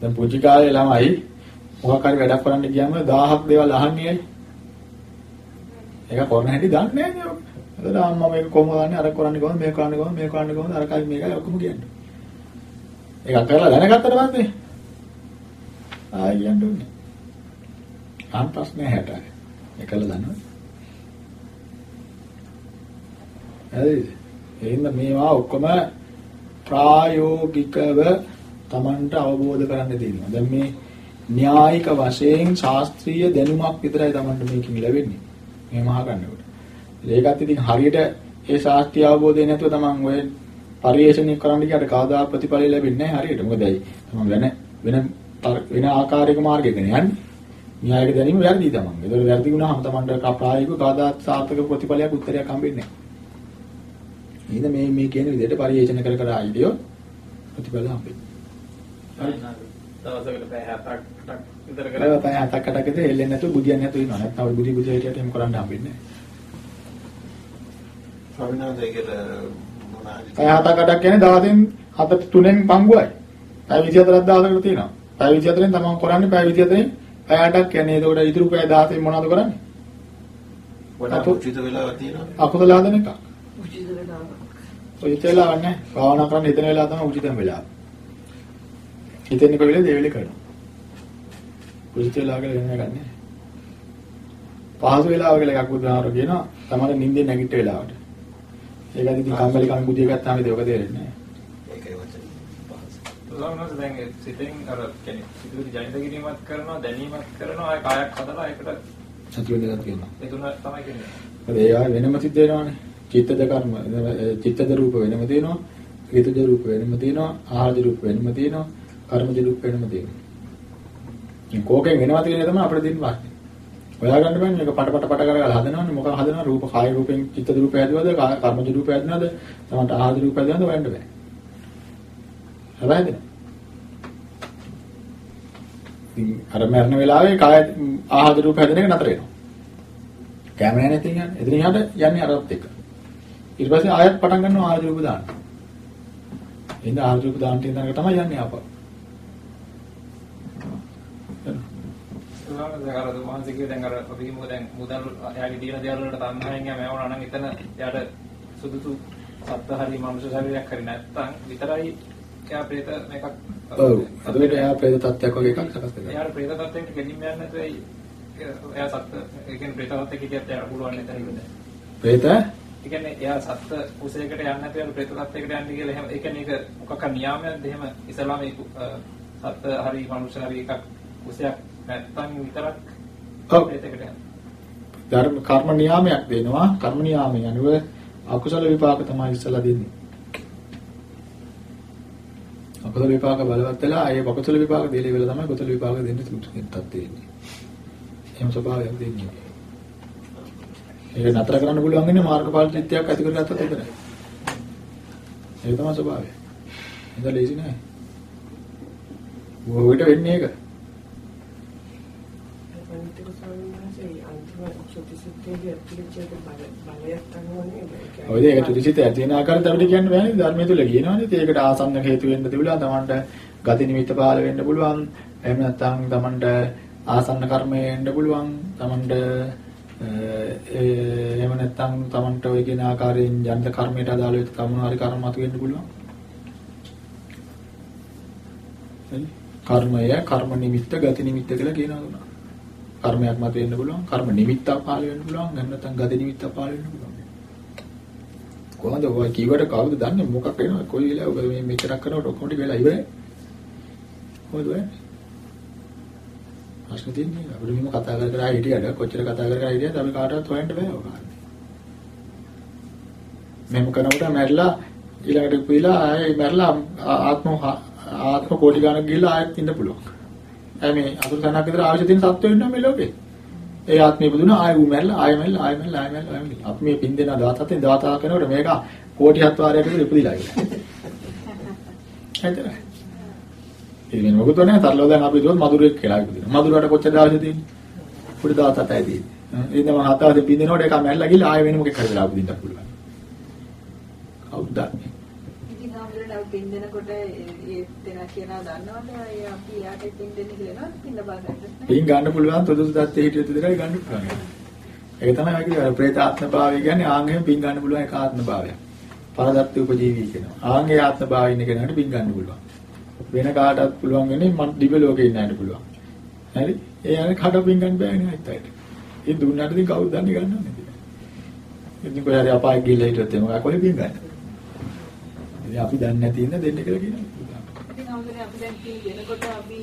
දැන් පුංචි කාලේ ළමයි මොකක් හරි වැඩක් කරන්න ගියාම 1000ක් දේවල් අහන්නේ ඇයි? ඒක කරන හැටි දන්නේ නැහැ නේ ඔක. එතකොට අම්මා මේක කොහොමද කරන්නේ අර කරන්නේ කොහොමද මේක කරන්නේ කොහොමද මේක කරන්නේ කොහොමද අරකයි මේකයි ඔක්කොම කියන්නේ. ඒක කරලා දැනගත්තට පස්සේ ආයෙ කියන්න ඕනේ. අන් ප්‍රශ්නේ 60යි. ඒකල දන්නවද? හරිද? එහෙනම් මේවා ඔක්කොම ප්‍රායෝගිකව Tamanට අවබෝධ කරන්න තියෙනවා. දැන් මේ න්‍යායික වශයෙන් ශාස්ත්‍රීය දැනුමක් විතරයි Tamanට මේකෙන් ලැබෙන්නේ. මේ මහා ගන්නකොට. ඒකත් ඉතින් හරියට ඒ ශාස්ත්‍රීය අවබෝධය නැතුව Taman ඔය පරිේශණය කරන්න ගියාට කාදා ප්‍රතිඵල ලැබෙන්නේ නැහැ හරියට. මොකද ඒ Taman වෙන වෙන වෙන ආකාරයක මාර්ගයකට යන්නේ. න්‍යායික දැනීම වැරදි Taman. ඒතකොට වැරදි වුණාම Tamanට ප්‍රායෝගික කාදා සාර්ථක ප්‍රතිඵලයක් උත්තරයක් හම්බෙන්නේ නැහැ. එහෙනම් මේ මේ කියන විදිහට පරිේශන කර කර ආයිදියෝ ප්‍රතිඵල හම්බෙන්නේ. දවසකට පැය 7ක් විතර කරලා තමයි හතක් අටක් විතර හෙල්ලෙන්නේ නැතුව බුදියන්නේ නැතුව ඉන්නවා. නැත්නම් බුදි බුදි හිටියට එහෙම කරන්න හම්බෙන්නේ ස්වාමීන් වහන්සේ ඒකට මොනවාද නැහැ. පැය හතක් අටක් කියන්නේ දවසෙන් හත තුනෙන් පංගුවයි. පැය 24ක් දවසකට තියෙනවා. පැය 24න් තමන් කරන්නේ පැය 24න් පැය 8ක් කියන්නේ එතකොට ඉතුරු පැය 16න් මොනවද කරන්නේ? වඩා උචිත වෙලාවක් තියෙනවා අකුසල හදන එක. උචිත වෙලාවක්. ඔය වෙලාවක් නැහැ. භාවනා කරන්න හිතන වෙලාව තමයි උචිතම වෙලාව. හිතෙන්නේ කොයි වෙලේද ඒ වෙලේ කරනවා. උචිත වෙලාව කියලා වෙන එකක් නැහැ. පහසු වෙලාව කියලා එකක් බුදුහාමර කියනවා. තමයි නිින්දෙන් නැගිට වෙලාවට. ඒකත් ඉතින් කම්මැලි කම් බුදිය ගත්තාම ඒක තේරෙන්නේ නැහැ. ඒකයි වචන පහස. උදාහරණයක් දැන් ඒ සිතෙන් අර කියන්නේ සිතුවිලි ජනිත කිරීමක් කරනවා දැනීමක් කරනවා ආය කායක් හදලා ඒකට සතුටු වෙන එකක් කියනවා. ඒ තුන තමයි කියන්නේ. මොකද ඒවා වෙනම සිද්ධ වෙනවානේ. චිත්තද කර්ම චිත්තද රූප වෙනම තියෙනවා. ඍතුජ රූප වෙනම තියෙනවා. ආහාරජ රූප වෙනම තියෙනවා. කර්මජ රූප වෙනම තියෙනවා. මේ කෝකෙන් වෙනවා කියන එක තමයි අපිට දෙන්න වාස්තේ. හොයාගන්න බෑනේ මේක පට පට පට කරලා හදනවනේ මොකක් හදනවා රූප කාය රූපෙන් චිත්තද රූප හැදුවද කා- කර්මජ රූප හැදුනද තමන්ට ආහාරජ රූප හැදුනද හොයන්න බෑ. හැබැයිද? ඉතින් අර මරණ වෙලාවේ කාය ආහාරජ රූප හැදෙන එක නතර වෙනවා. කැමරා නැති යන්නේ. එතන යහට යන්නේ අරත් එක්ක. ඊට පස්සේ ආයත් පටන් ගන්නවා ආහාර රූප දාන්න. එඳ ආහාර රූප දාන්න තියෙන තැනක තමයි යන්නේ ආපහු. උදාහරණයක් දැන් අර කිව්ව දැන් අර අපි කිව්ව දැන් මුදල් එයාගේ තියෙන දේවල් වලට තණ්හාවෙන් යම යවනවා නම් එතන එයාට සුදුසු සත්ත්ව හරි මනුෂ්‍ය ශරීරයක් හරි නැත්තම් විතරයි එයා ප්‍රේත මේකක් ඔව්. අදට එයා ප්‍රේත තත්ත්වයක් වගේ එකක් සකස් කරනවා. එයාට ප්‍රේත තත්ත්වයකට ගෙනින්න යන්නේ නැතුව එයි සත්ත්ව ඒ කියන්නේ ප්‍රේත තත්ත්වයක කියත් එයාට පුළුවන් නැතර ඉවද. ප්‍රේත ඒ කියන්නේ එයා සත්ත්ව කුසයකට යන්නේ නැතුව එයාට ප්‍රේත තත්ත්වයකට යන්නේ කියලා එහෙම ඒ කියන්නේ ඒක මොකක් හරි නියාමයක්ද එහෙම ඉස්ලාම ඒ සත්ත්ව හරි මනුෂ්‍ය හරි එකක් කුසයක් නැත්තම් විතරක්. ධර්ම කර්ම නියාමයක් දෙනවා. කර්ම නියාමය අනුව අකුසල විපාක තමයි ඉස්සලා දෙන්නේ. අකුසල විපාක බලවත් වෙලා ඒ අකුසල විපාක දෙලේ වෙලා තමයි කුසල විපාක දෙන්න තුන්ටත් තියෙන්නේ. එහෙම ස්වභාවයක් දෙන්නේ. ඒක නතර කරන්න පුළුවන් වෙන්නේ මාර්ගඵල චිත්තයක් ඇති කරගත්තත් විතරයි. ඒක තමයි ස්වභාවය. එඳ ලේසි නෑ. ඔය වෙන්නේ ඒක. අනිතික ස්වාමීන් වහන්සේ අන්තිම සුතිසිතේදී ඇතුළේ බල බලයක් ගන්නවනේ ඒක. ඔය දෙක තුලිසිත ඇති වෙන ආකාරයට අපිට කියන්න බෑනේ ධර්මයේ තුල කියනවනේ. ඉතින් ඒකට ආසන්න හේතු වෙන්න තිබුණා. තමන්ට ගති නිමිත්ත පහළ වෙන්න පුළුවන්. එහෙම නැත්නම් තමන්ට ආසන්න කර්මය එන්න පුළුවන්. තමන්ට ඒ එහෙම නැත්නම් තමන්ට ඔය කියන ආකාරයෙන් ජනිත කර්මයට අදාළ වෙච්ච කර්ම හරි කර්ම මතු වෙන්න පුළුවන්. හරි? කර්මය කර්ම නිමිත්ත ගති නිමිත්ත කියලා කියනවා. කර්මයක් මත වෙන්න පුළුවන්. කර්ම නිමිත්තක් පහළ වෙන්න පුළුවන්. එහෙම නැත්නම් ගති නිමිත්තක් පහළ වෙන්න පුළුවන්. කොහොමද ඔය කීවට කවුද දන්නේ මොකක් වෙනවද කොයි වෙලාවක මේ මෙච්චරක් කරනකොට ඔක්කොම ටික වෙලා ඉවරයි කොහොමද වෙන්නේ ප්‍රශ්න තියෙන්නේ අපිට මෙහෙම කතා කර කර හිටියට කොච්චර කතා කර කර හිටියත් අපි කාටවත් හොයන්න බෑ ඔය කාරණේ මෙහෙම කරනකොට මැරිලා ඊළඟට පිළා ආයේ මැරිලා ආ- ආත්ම ආත්ම කෝටි ගණක් ගිහිල්ලා ආයෙත් ඉන්න පුළුවන් ඇයි මේ අතුරු තනක් විතර අවශ්‍ය තියෙන සත්ත්වෙ ඉන්නවා මේ ලෝකේ ඒ ආත්මය බුදුනා ආයෙ ඌ මැරිලා ආයෙ මැරිලා ආයෙ මැරිලා ආයෙ මැරිලා ආයෙ මැරිලා අපි මේ පින් දෙන 17 දාතා කරනකොට මේක කෝටි හත් වාරයකට විතර ඉපදිලා ඉන්නේ. හරිද? ඉතින් මොකද නැහැ තරලව දැන් අපි දුවත් මధుරෙක් කියලා ඉපදිනවා. මధుරට කොච්චර දාලා තියෙන්නේ? පුඩි 17යි තියෙන්නේ. ඉතින් මම හත අවසේ පින් දෙනකොට ඒක මැරිලා ගිහලා ආයෙ වෙන මොකෙක් හරි වෙලා උපදින්නත් පුළුවන්. කවුද දන්නේ? ඉතින් ආම්ලට පින් දෙනකොට ඒ දෙන කියනවා දන්නවද ඒ අපි යාට පින් දෙන්න කියලා නේද පින්න බාගන්න පින් ගන්න පුළුවන් තොදුසු දත්තේ හිටියොත් විතරයි ගන්න පුළුවන්. ඒක තමයි අපි කියන්නේ ප්‍රේතාත්ම භාවය කියන්නේ ආංගෙන් පින් ගන්න පුළුවන් එක ආත්ම භාවයක්. පරදත්ත උපජීවී කියනවා. ආංගේ ආත්ම භාවය ඉන්න කෙනාට පින් ගන්න පුළුවන්. වෙන කාටවත් පුළුවන් වෙන්නේ මන් දිව්‍ය ලෝකේ ඉන්නට පුළුවන්. හරි? ඒ අය කට පින් ගන්න බෑනේ අයිත් අයට. ඒ දුන්නාට ඉතින් කවුද දන්නේ ගන්නව නේද? ඉතින් කොහේ හරි අපායක් ගිහලා හිටියොත් එමු කොහෙද පින් ගන්න? ඉතින් අපි දන්නේ නැති ඉන්න දෙන්න කියලා කියනවා. ඉතින් අවුලනේ අපි දැන් පින් දෙනකොට අපි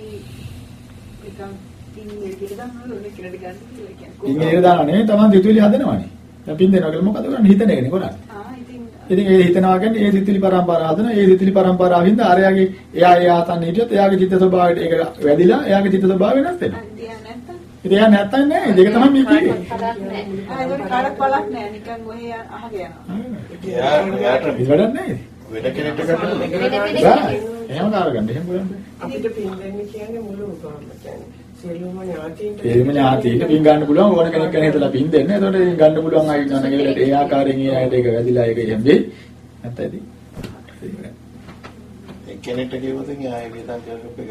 නිකන් පින් එකට දාන්න ඕනේ කෙනෙක් ගන්න කියලා කියන්නේ. ඉංග්‍රීසි දානවා නෙවෙයි තමන් සිතුවිලි හදනවානේ. දැන් පින් දෙනවා කියලා මොකද කරන්නේ? හිතන එකනේ කරන්නේ. ආ ඉතින් ඉතින් ඒ හිතනවා කියන්නේ ඒ සිතුවිලි පරම්පරාව හදන ඒ සිතුවිලි පරම්පරාවින්ද අරයාගේ එයා ඒ ආතන් හිටියොත් එයාගේ චිත්ත ස්වභාවයට ඒක වැඩිලා එයාගේ චිත්ත ස්වභාවය වෙනස් වෙනවා. ඉතින් එයා නැත්තම් නෑ. ඒක තමයි මේ නැහැ. ආ ඒක කාලක් බලක් නෑ නිකන් ඔහේ අහගෙන යනවා. එයා එයාට ඉතින් වැඩක් නෑ. වෙන කෙනෙක්ට ගන්න බෑ. එහෙම කාරගන්න. එහෙම කරන්නේ. අපිට පින් දෙන්නේ කියන්නේ මුළු උපම කියන්නේ සියලුම ඥාතීන්ට තේරුම ඥාතියින්ට පින් ගන්න පුළුවන් ඕන කෙනෙක් ගැන හිතලා පින් දෙන්න. එතකොට ඉතින් ගන්න පුළුවන් අය ඉන්නවනේ කියලා ඒ ආකාරයෙන් ඒ අයට ඒක වැඩිලා ඒක එහෙම වෙයි. නැත්නම් ඉතින් එක්කෙනෙක්ට කිව්වොත් එයා ඒ විතන් කරපු එක.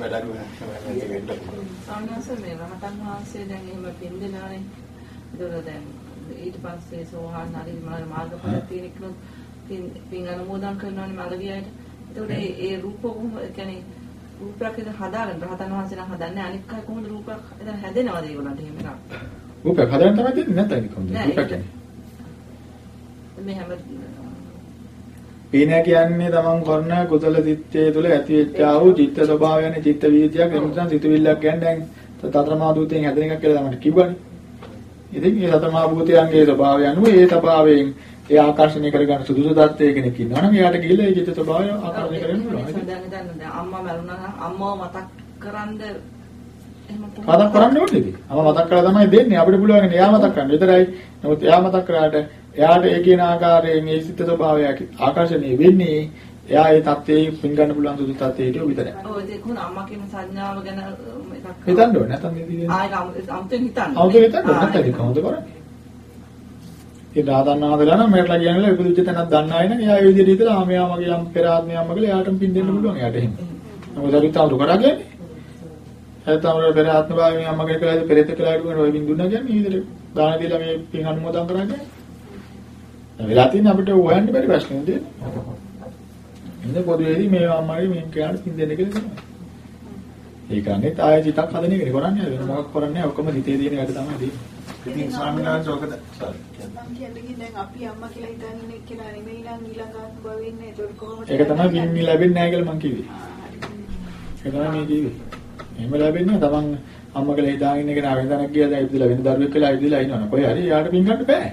වැඩක් වෙන්න පුළුවන්. සාමාන්‍යස මේ රහතන් වහන්සේ දැන් එහෙම පින් දෙනානේ. ඒතකොට දැන් ඊට පස්සේ සෝහන් හරි මාර්ගඵල තියෙන කෙනෙක් පින් අනුමෝදන් කරනවානේ මඟ ගියාට. ඒතකොට ඒ ඒ රූප කොහොම කියන්නේ රූපයක් ඉතින් හදාගන්න රහතන් වහන්සේ නම් හදන්නේ අනික් අය කොහොමද රූපයක් ඉතින් හැදෙනවද ඒගොල්ලන්ට එහෙම එකක්. රූපයක් හදන්න තමයි දෙන්නේ නැත්නම් කොහොමද? නෑ, රූපයක් කියන්නේ. මේ හැම පීන කියන්නේ තමන් කරන කුසල සිත්තේ තුළ ඇති වෙච්ච ආ වූ චිත්ත ස්වභාවයන් චිත්ත වීතියක් එනිසා සිතුවිල්ලක් කියන්නේ දැන් තතරමා දූතෙන් හැදෙන එකක් කියලා තමයි කිව්වනේ. ඉතින් මේ සතරමා භූතයන්ගේ ස්වභාවය අනුව ඒ ස්වභාවයෙන් ඒ ආකර්ෂණය කරගන්න සුදුසු தත්ත්වයේ කෙනෙක් ඉන්නවා නම් එයාට ගිහිල්ලා ඒ චිත්ත ස්වභාවය ආකර්ෂණය කරගන්න පුළුවන්. දැන් දැන් අම්මා මරුණා නම් අම්මව මතක් කරන්ද? මතක් කරන්න ඕනේ. අම මතක් කරලා තමයි දෙන්නේ අපිට පුළුවන් එයා මතක් කරන්න විතරයි. නමුත් එයා මතක් කරාට එයාට ඒ කියන ආකාරයෙන් ඒ සිත් ස්වභාවය ආකර්ෂණය වෙන්නේ එයා ඒ தත්ත්වයේ පින් ගන්න පුළුවන් සුදු தත්ත්වයට විතරයි. ඔව් ඒක කොහොමද අම්මා කියන සංඥාව ගැන එකක් හිතන්න ඕනේ නැත්නම් මේ ආයෙත් අමුතෙන් හිතන්න. අමුතෙන් හිතන්න නැත්නම් ඒක කොහොමද කරන්නේ? ඒ දාතන්නාදලා නම් මටලා කියන්නේ විපදිච්ච තැනක් දන්න අය නම් එයා ඒ විදිහට හිතලා ආ මෙයා මගේ යම් පෙර ආත්මයක්ම කියලා එයාටම පින් දෙන්න පුළුවන් එයාට එහෙම. මොකද අපි තාම දුක කරගන්නේ. එයා තමයි පෙර ආත්මභාවය මෙයා මගේ කියලා පෙරෙත් කියලා හිටගෙන ඔය බින් දුන්නා කියන්නේ මේ විදිහට දාන දීලා මේ පින් අනුමෝදන් කරන්නේ. දැන් වෙලා තියෙන අපිට හොයන්න බැරි ප්‍රශ්නෙ තියෙනවා. ඉන්න පොදුවේදී මේ අම්මගේ මේ කෙනාට පින් දෙන්න කියලා කියනවා. ඒ කියන්නේ ආයෙ සිතක් හදන එකනේ කරන්නේ වෙන මොකක් කරන්නේ නැහැ ඔක්කොම හිතේ තියෙන වැඩ තමයි තියෙන්නේ. ඉතින් ස්වාමීන් වහන්සේ ඔකද. මම කියන්නේ දැන් අපි අම්මා කියලා හිතන්නේ ඉන්නේ කියලා නෙමෙයි නම් ඊළඟ ආත්ම භවෙන්නේ ඒක කොහොමද? ඒක තමයි පින් ලැබෙන්නේ නැහැ කියලා මං කිව්වේ. ඒක තමයි මේ කිව්වේ. එහෙම ලැබෙන්නේ තමන් අම්මා කියලා හිතාගෙන ඉගෙන ආවෙන්දනක් ගියා දැන් ඉපදිලා වෙන දරුවෙක් කියලා ඉපදිලා ඉන්නවනේ. කොහේ හරි යාට පින් ගන්න බෑ.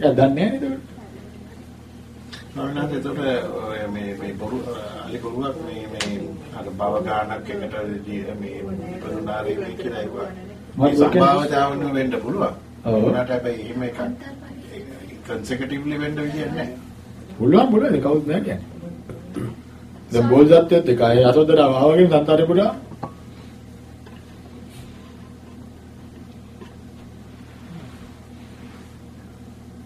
එයා දන්නේ නැහැ නේද? වහන්සේ එතකොට මේ මේ බොරු අලි බොරුවක් මේ මේ අර භව ගානක් එකට මේ පරුණාවේ මේ කියලා ඒවා. මේ සම්භාවතාවන වෙන්න පුළුවන්. ඔව්. උනාට හැබැයි එහෙම එකක් කන්සෙකියටිව්ලි වෙන්න විදියක් නැහැ. පුළුවන් පුළුවන් කවුද නැහැ කියන්නේ. දැන් බෝධිසත්වයත් එකයි අසොදර ආවගෙන සංතරේ පුරා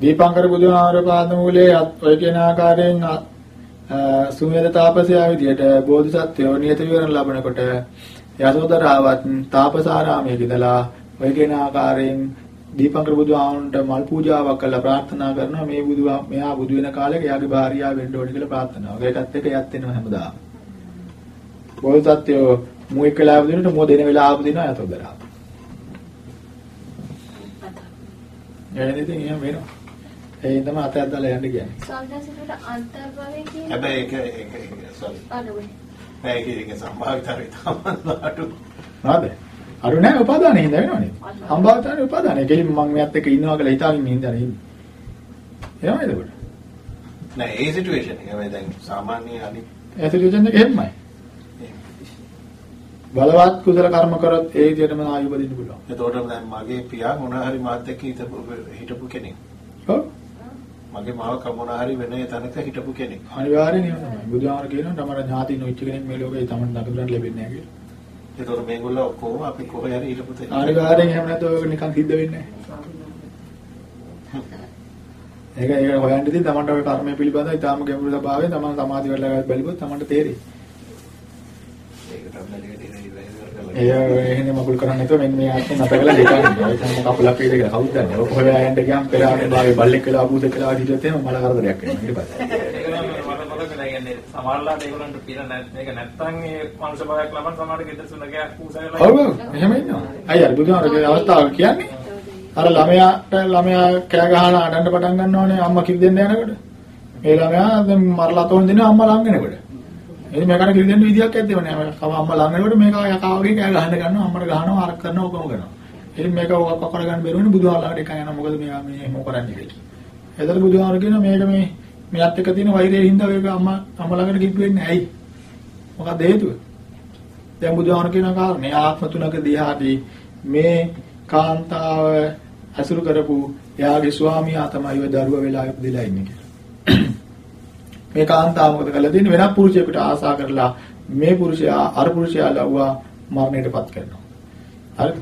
දීපංකර බුදුහාමර පාද මූලයේ අත්- ඔය කියන ආකාරයෙන් අ- අ, සුමේද තාපසයා විදියට බෝධිසත්වයෝ නියත විවරණ ලබනකොට යසෝදරාවත් තාපසාරාමයේ ඉඳලා ඔය කියන ආකාරයෙන් දීපංකර බුදුහාමුදුරන්ට මල් පූජාවක් කළා ප්‍රාර්ථනා කරනවා මේ බුදු මෙහා බුදු වෙන කාලෙක එයාගේ භාර්යාව වෙන්න ඕනේ කියලා ප්‍රාර්ථනා. ඒකත් එක්ක යත් වෙනවා හැමදාම. බෝධිසත්වයෝ මු එක්කලා ආපදිනට මෝ දෙන වෙලාව ආපදිනවා යසෝදරාව. එහෙනම් ඉතින් එහෙම වෙනවා. ඒ තමයි අතයක් දාලා යන්න කියන්නේ. ස්වාමීන් අන්තර්භවය කියන්නේ හැබැයි ඒක ඒක sorry. අනුවේ. නෑ ඒක ඒක සම්භාවිතාවේ තමයි අඩු. හරිද? අරු නෑ උපාදානෙ හින්දා වෙනවනේ. සම්භාවිතාවේ උපාදානෙ. කෙලින් මම මෙයත් එක්ක ඉන්නවා කියලා හිතාගෙන ඉඳලා ඉන්නේ. එහෙමයි එතකොට. නෑ ඒ සිටුේෂන් එක හැබැයි දැන් සාමාන්‍ය අනිත් ඒ සිටුේෂන් එක එහෙමයි. බලවත් කුසල කර්ම කරොත් ඒ විදිහටම ආයු බදින්න පුළුවන්. එතකොට දැන් මගේ පියා මොන හරි මාත් එක්ක හිටපු කෙනෙක්. ඔව්. මගේ මාව කමොන හරි වෙන තැනක හිටපු කෙනෙක්. අනිවාර්යෙන් එහෙම තමයි. බුදුහාමර කියනවා තමර ඥාති නොවිච්ච කෙනෙක් මේ ලෝකේ තමන් දකින්න ලැබෙන්නේ නැහැ කියලා. එතකොට මේගොල්ලෝ ඔක්කොම අපි කොහේ හරි හිටපු තැන. අනිවාර්යෙන් එහෙම නැත්නම් ඔයක නිකන් සිද්ධ වෙන්නේ නැහැ. ඒක ඒක හොයන්න ඉතින් තමන්ට ඔය කර්මය පිළිබඳව ඊටාම ගැඹුරු ස්වභාවයෙන් තමන් සමාධි වල බලුවොත් තමන්ට තේරෙයි. වැඩි වැඩි ඒ එහෙනම් මගුල් කරන්නේ නැතුව මෙන්න මේ ආත්මෙ නැත කළා දෙකක් ඉන්නවා. ඒක තමයි කකුලක් වේද කියලා කවුද දන්නේ. ඔක හොයා යන්න ගියාම පෙර ආනේ බාගේ බල්ලෙක් කියලා අබුද කියලා හිටියොත් එහෙම මල කරදරයක් වෙනවා ඊට පස්සේ. ඒක නම් මට මතක නැහැ කියන්නේ සමහරලාට ඒගොල්ලන්ට පින නැත් මේක නැත්තම් ඒ මනුෂ්‍ය භාවයක් ලබන සමහරට ගෙදර සුනගයක් පූසාවලා ඔව් ඔව් එහෙම ඉන්නවා. අය අර බුදුහාමරගේ අවස්ථාව කියන්නේ අර ළමයාට ළමයා කෑ ගහලා අඬන්න පටන් ගන්නවානේ අම්මා කිරි දෙන්න යනකොට. ඒ ළමයා දැන් මරලා තෝන් දෙනවා අම්මා ළඟ වෙනකොට. ඉතින් මේකට කිරි දෙන්න විදියක් ඇත්තේව නෑ. මම කව අම්මා ළඟ වෙනකොට මේක යකා වගේ කෑ ගහන්න ගන්නවා අම්මට ගහනවා අරක් කරනවා ඔකම කරනවා. ඉතින් මේක ඔක කර ගන්න බැරුවනේ බුදුහාමරට එක යනවා මොකද මෙයා මේ මොක කරන්නේ කියලා. එතකොට බුදුහාමර කියනවා මේක මේ මෙයත් එක්ක තියෙන වෛරය හින්දා මේක අම්මා අම්මා ළඟට කිප්පු වෙන්නේ ඇයි? මොකක්ද හේතුව? දැන් බුදුහාමර කියන කාරණේ ආත්ම තුනක දිහාදී මේ කාන්තාව අසුරු කරපු එයාගේ ස්වාමියා තමයි ඔය දරුවා වෙලා ඉපදිලා ඉන්නේ කියලා. මේ කාන්තාව මොකද කළා දෙන්නේ වෙනත් පුරුෂයෙකුට ආසා කරලා මේ පුරුෂයා අර පුරුෂයා ලව්වා මරණයටපත් කරනවා. හරිද?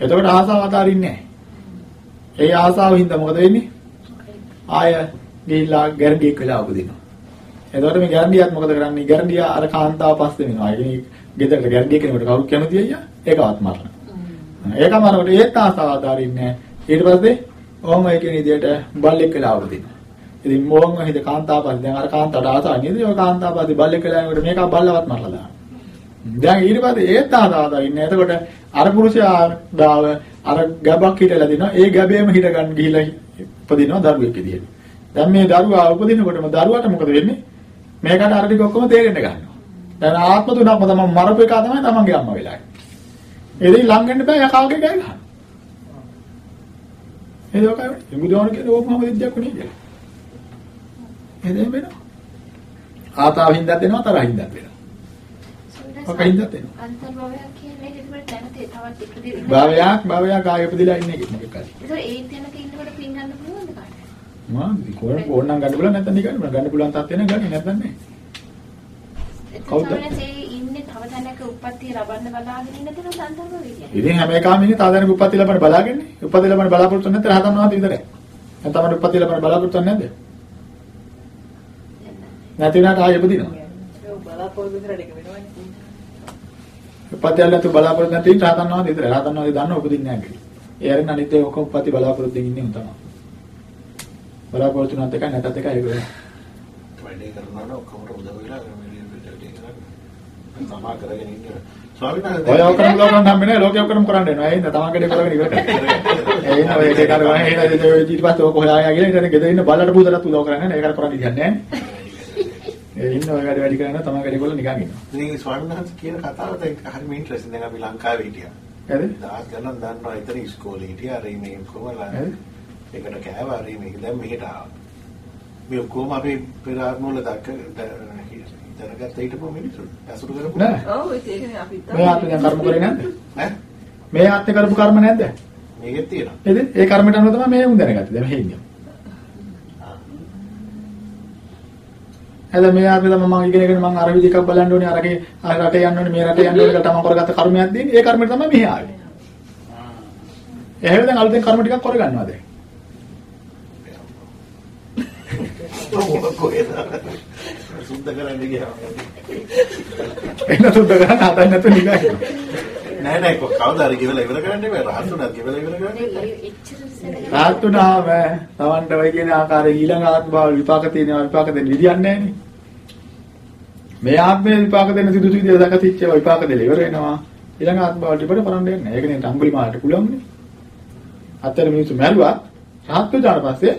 එතකොට ආසාව අතාරින්නේ නැහැ. ඒ ආසාව හින්දා මොකද වෙන්නේ? ආය ගිහිල්ලා ගැරන්ඩියක් වෙලා උපදිනවා. එතකොට මේ ගැරන්ඩියත් මොකද කරන්නේ? ගැරන්ඩිය අර කාන්තාව පස්සේ වෙනවා. ඒ ගෙදරට ගැරන්ඩිය කෙනෙකුට කවුරු කැමති අයියා? ඒකවත් මරනවා. ඒක මරනකොට ඒත් ආසාව අතාරින්නේ නැහැ. ඊට පස්සේ ඔහොම ඒ කියන විදිහට බල්ලෙක් වෙලා උපදිනවා. ඉතින් මොහොන් හිත කාන්තාව පස්සේ දැන් අර කාන්තාවට ආසාව නේද? ඒ කාන්තාව පස්සේ බල්ලෙක් වෙලා යනකොට මේක බල්ලවත් මරලා දානවා. දැන් ඊට පස්සේ ඒත් ආසාව අතාරින්නේ නැහැ. එතකොට අර පුරුෂයා දාව අර ගැබක් හිටලා දිනවා. ඒ ගැබේම හිට ගන්න ගිහිල්ලා උපදිනවා දරුවෙක් විදියට. දැන් මේ දරුවා උපදිනකොටම දරුවාට මොකද වෙන්නේ? මේකට අර ටික ඔක්කොම තේරෙන්න ගන්නවා. දැන් ආත්ම තුනක්ම තමයි මරපු එක තමයි තමන්ගේ අම්මා වෙලා ඉන්නේ. එදින් ලං වෙන්න බෑ යකාගේ ගෑ ගන්න. ඒ දෝකයි බුදුහාම කියන්නේ ඕක මම විද්‍යාවක් නෙවෙයි එදෙම වෙනවා. ආතාව හින්දා දෙනවා තරහ හින්දා දෙනවා. ඔක හින්දා දෙනවා. අන්තර්භවය කියන්නේ ඒකට දැනට තවත් ඉපදිරි. භාවයක් භාවයක් ආයෙ උපදිලා ඉන්නේ කෙනෙක් මොකක්ද? ඒක ඒ තැනක ඉන්නකොට පින් ගන්න පුළුවන්ද කාට? මා කොහොම ඕනනම් ගන්න පුළුවන් නැත්නම් නිකන් ගන්න පුළුවන් තත්ත්වෙ නේ ගන්න නැත්නම් නෑ. කවුද? ඉන්නේ තව තැනක උප්පත්තිය ලබන්න බලාගෙන ඉන්න තැන අන්තර්භවය කියන්නේ. ඉතින් හැම එකම ඉන්නේ තාදනක උප්පත්ති ලබන්න බලාගන්නේ. උප්පත්ති ලබන්න බලාපොරොත්තු නැත්නම් රහතන් වහන්සේ විතරයි. නැත්නම් අපිට උප්පත්ති ලබන්න බලාපොරොත්තු නැද්ද? නැති වුණාට ආයෙ උපදිනවා. ඒක බලාපොරොත්තු විතරට එක වෙනවනේ. උප්පත්ති ලැබෙන්න බලාපොරොත්තු නැති රහතන් වහන්සේ විතරයි. රහතන් වහන්සේ දන්නව උපදින්නේ නැහැ කියලා. ඒ අරින් අනිත් ඒ ඔක්කොම උප්පත්ති බලාපොරොත්තු ඉන්නේ උන් තමයි. බලාපොරොත්තු නැත් එකයි නැතත් එකයි ඒක වෙනවා. වැඩේ කරනවා නම් ඔක්කොම උදව් වෙලා තමා කරගෙන ඉන්න ස්වාමීන් වහන්සේ ඔය ඔක්කොම ලෝකම් හම්බෙන්නේ ලෝකේ ඔක්කොම කරන්න වෙනවා. ඒ හින්දා තමන්ගේ දේ කරගෙන ඉවර කරන්න. ඒ හින්දා ඔය දෙක කරගෙන ඊට පස්සේ ඔක හොයා ගිහලා ඊට ගෙදර ඉන්න බල්ලට පුතලත් උදව් කරන්නේ නැහැ. ඒකට කරන්න ඉතින් නැහැ. හින්දා ඔය වැඩ වැඩි කරන්න තමන්ගේ දේ කරලා නිකන් ඉන්නවා. ඉතින් ස්වාමීන් වහන්සේ කියන කතාව දැන් හරිම ඉන්ට්‍රෙස්ටිං දැන් අපි ලංකාවේ හිටියා. හරිද? දහස් ගණන් දන්නවා ඉතින් ඉස්කෝලේ හිටියා අර මේ කොහමලා හරි. ඒකට කෑවා හරි මේක දැන් මෙහෙට ආවා. මේ ඔක්කොම අපි පෙර ආත්මවල දක්ක දැනගත්ත හිටපු මිනිස්සු අසුරු කරපු නෑ. ඔව් ඒකනේ අපි මේ ආත්මෙ දැන් කර්ම කරේ නැද්ද? ඈ මේ ආත්මෙ කරපු කර්ම නැද්ද? මේකෙත් තියෙනවා. නේද? ඒ කර්මයට අනුව තමයි මේ උන් දැනගත්තේ. දැන් මෙහෙ ඉන්නේ. එතන මේ ආත්මෙ තමයි මම ඉගෙනගෙන මම අර විදිහ එකක් බලන්න ඕනේ අරගේ අර රටේ යන්න ඕනේ මේ රටේ යන්න ඕනේ කියලා තමයි කරගත්ත කර්මයක් දෙන්නේ. ඒ කර්මයට තමයි මෙහෙ ආවේ. එහෙනම් දැන් අලුතෙන් කර්ම ටිකක් කරගන්නවා දැන්. සුද්ධ කරන්න ගියා. එන්න සුද්ධ කරන්න හදන්න නැතුව නිකන්. නෑ නෑ කො- කවුද හරි ගෙවලා ඉවර කරන්න බෑ. රහතුණත් ගෙවලා ඉවර කරන්න. සැලකලා රාත්තුනාම තවන්ට ඔය කියන ආකාරයේ ඊළඟ ආත්ම භාව විපාක තියෙනවා විපාක දෙන්න විදියක් නැහැ නේ. මේ ආත්මේ විපාක දෙන්න සිදුසු විදිය දකතිච්ච විපාක දෙල ඉවර වෙනවා. ඊළඟ ආත්ම භාවයට ඉබට කරන්න දෙන්නේ. ඒක නේ අඟුලි මාලට පුළුවන්නේ. අතර මිනිස්සු මැරුවා රාත්තු දාන පස්සේ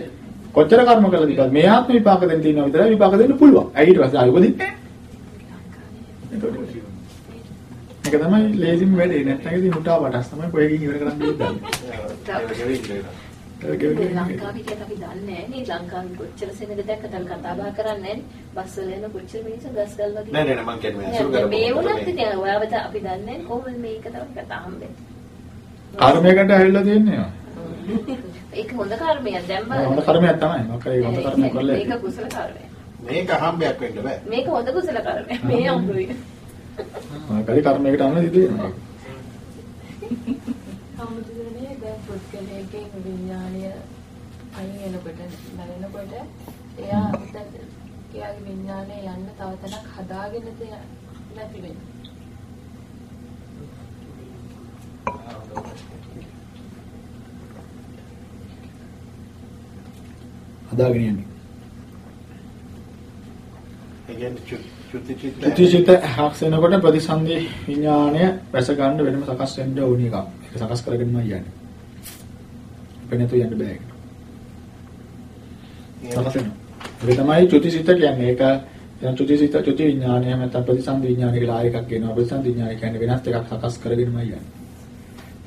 කොච්චර කර්ම කළද ඉතින් මේ ආත්ම විපාක දෙන්න තියෙනවා විතරයි විපාක දෙන්න පුළුවන්. ඇයි ඊට පස්සේ ආයෙ උපදින්නේ නැහැ. ඒක තමයි ලේසිම වැඩේ. නැත්නම් ඉතින් උටා වටස් තමයි කොහෙකින් ඉවර කරන්න දෙන්නේ. ඒක. ඒක. ලංකාවේ කියලා අපි දන්නේ නැහැ නේ ලංකාවේ කොච්චර සෙනග දැක්කද කතා බහ කරන්නේ බස් වල යන කොච්චර මිනිස්සු ගස් ගල් වගේ නෑ නෑ නෑ, මං කියන්නේ මේ අසුරු නෑ, කරපු මේ වුණත්. ඉතින් ඔයාලට අපි දන්නේ කොහොමද මේක තමයි කතා හම්බෙන්නේ කර්මයකට ඇවිල්ලා තියෙන්නේ. ඒක හොඳ කර්මයක් දැන් හොඳ කර්මයක් තමයි. මොකද ඒක හොඳ කර්මයක් කරලා මේක කුසල කර්මයක් මේක හම්බයක් වෙන්න බෑ. මේක හොඳ කුසල කර්මයක් මේ අම්බුයි ආකාරي කර්මයකට අනුව සිදු වෙනවා. සම්මුතිනේ දැන් පුද්ගලයේ විඥානය අයින් වෙනකොට නැරෙනකොට එයා එයාගේ විඥානය යන්න තව තැනක් හදාගෙන නැති වෙනවා. හදාගෙන යන්නේ. ඒ කියන්නේ චුති චිත්ත චුතිචිත හක්ස් වෙනකොට ප්‍රතිසන්දි විඥාණය වැස ගන්න වෙනම සකස් වෙන්න ඕනි එකක්. ඒක සකස් කරගෙනම යන්නේ. වෙනතු යන්න බෑ. සකස් වෙනවා. ඒක තමයි චුතිචිත කියන්නේ. ඒක දැන් චුතිචිත චුති විඥාණය නැත්නම් ප්‍රතිසන්දි විඥාණය කියලා ආයෙ එකක් එනවා. ප්‍රතිසන්දි විඥාණය කියන්නේ වෙනස් එකක් සකස් කරගෙනම යන්නේ.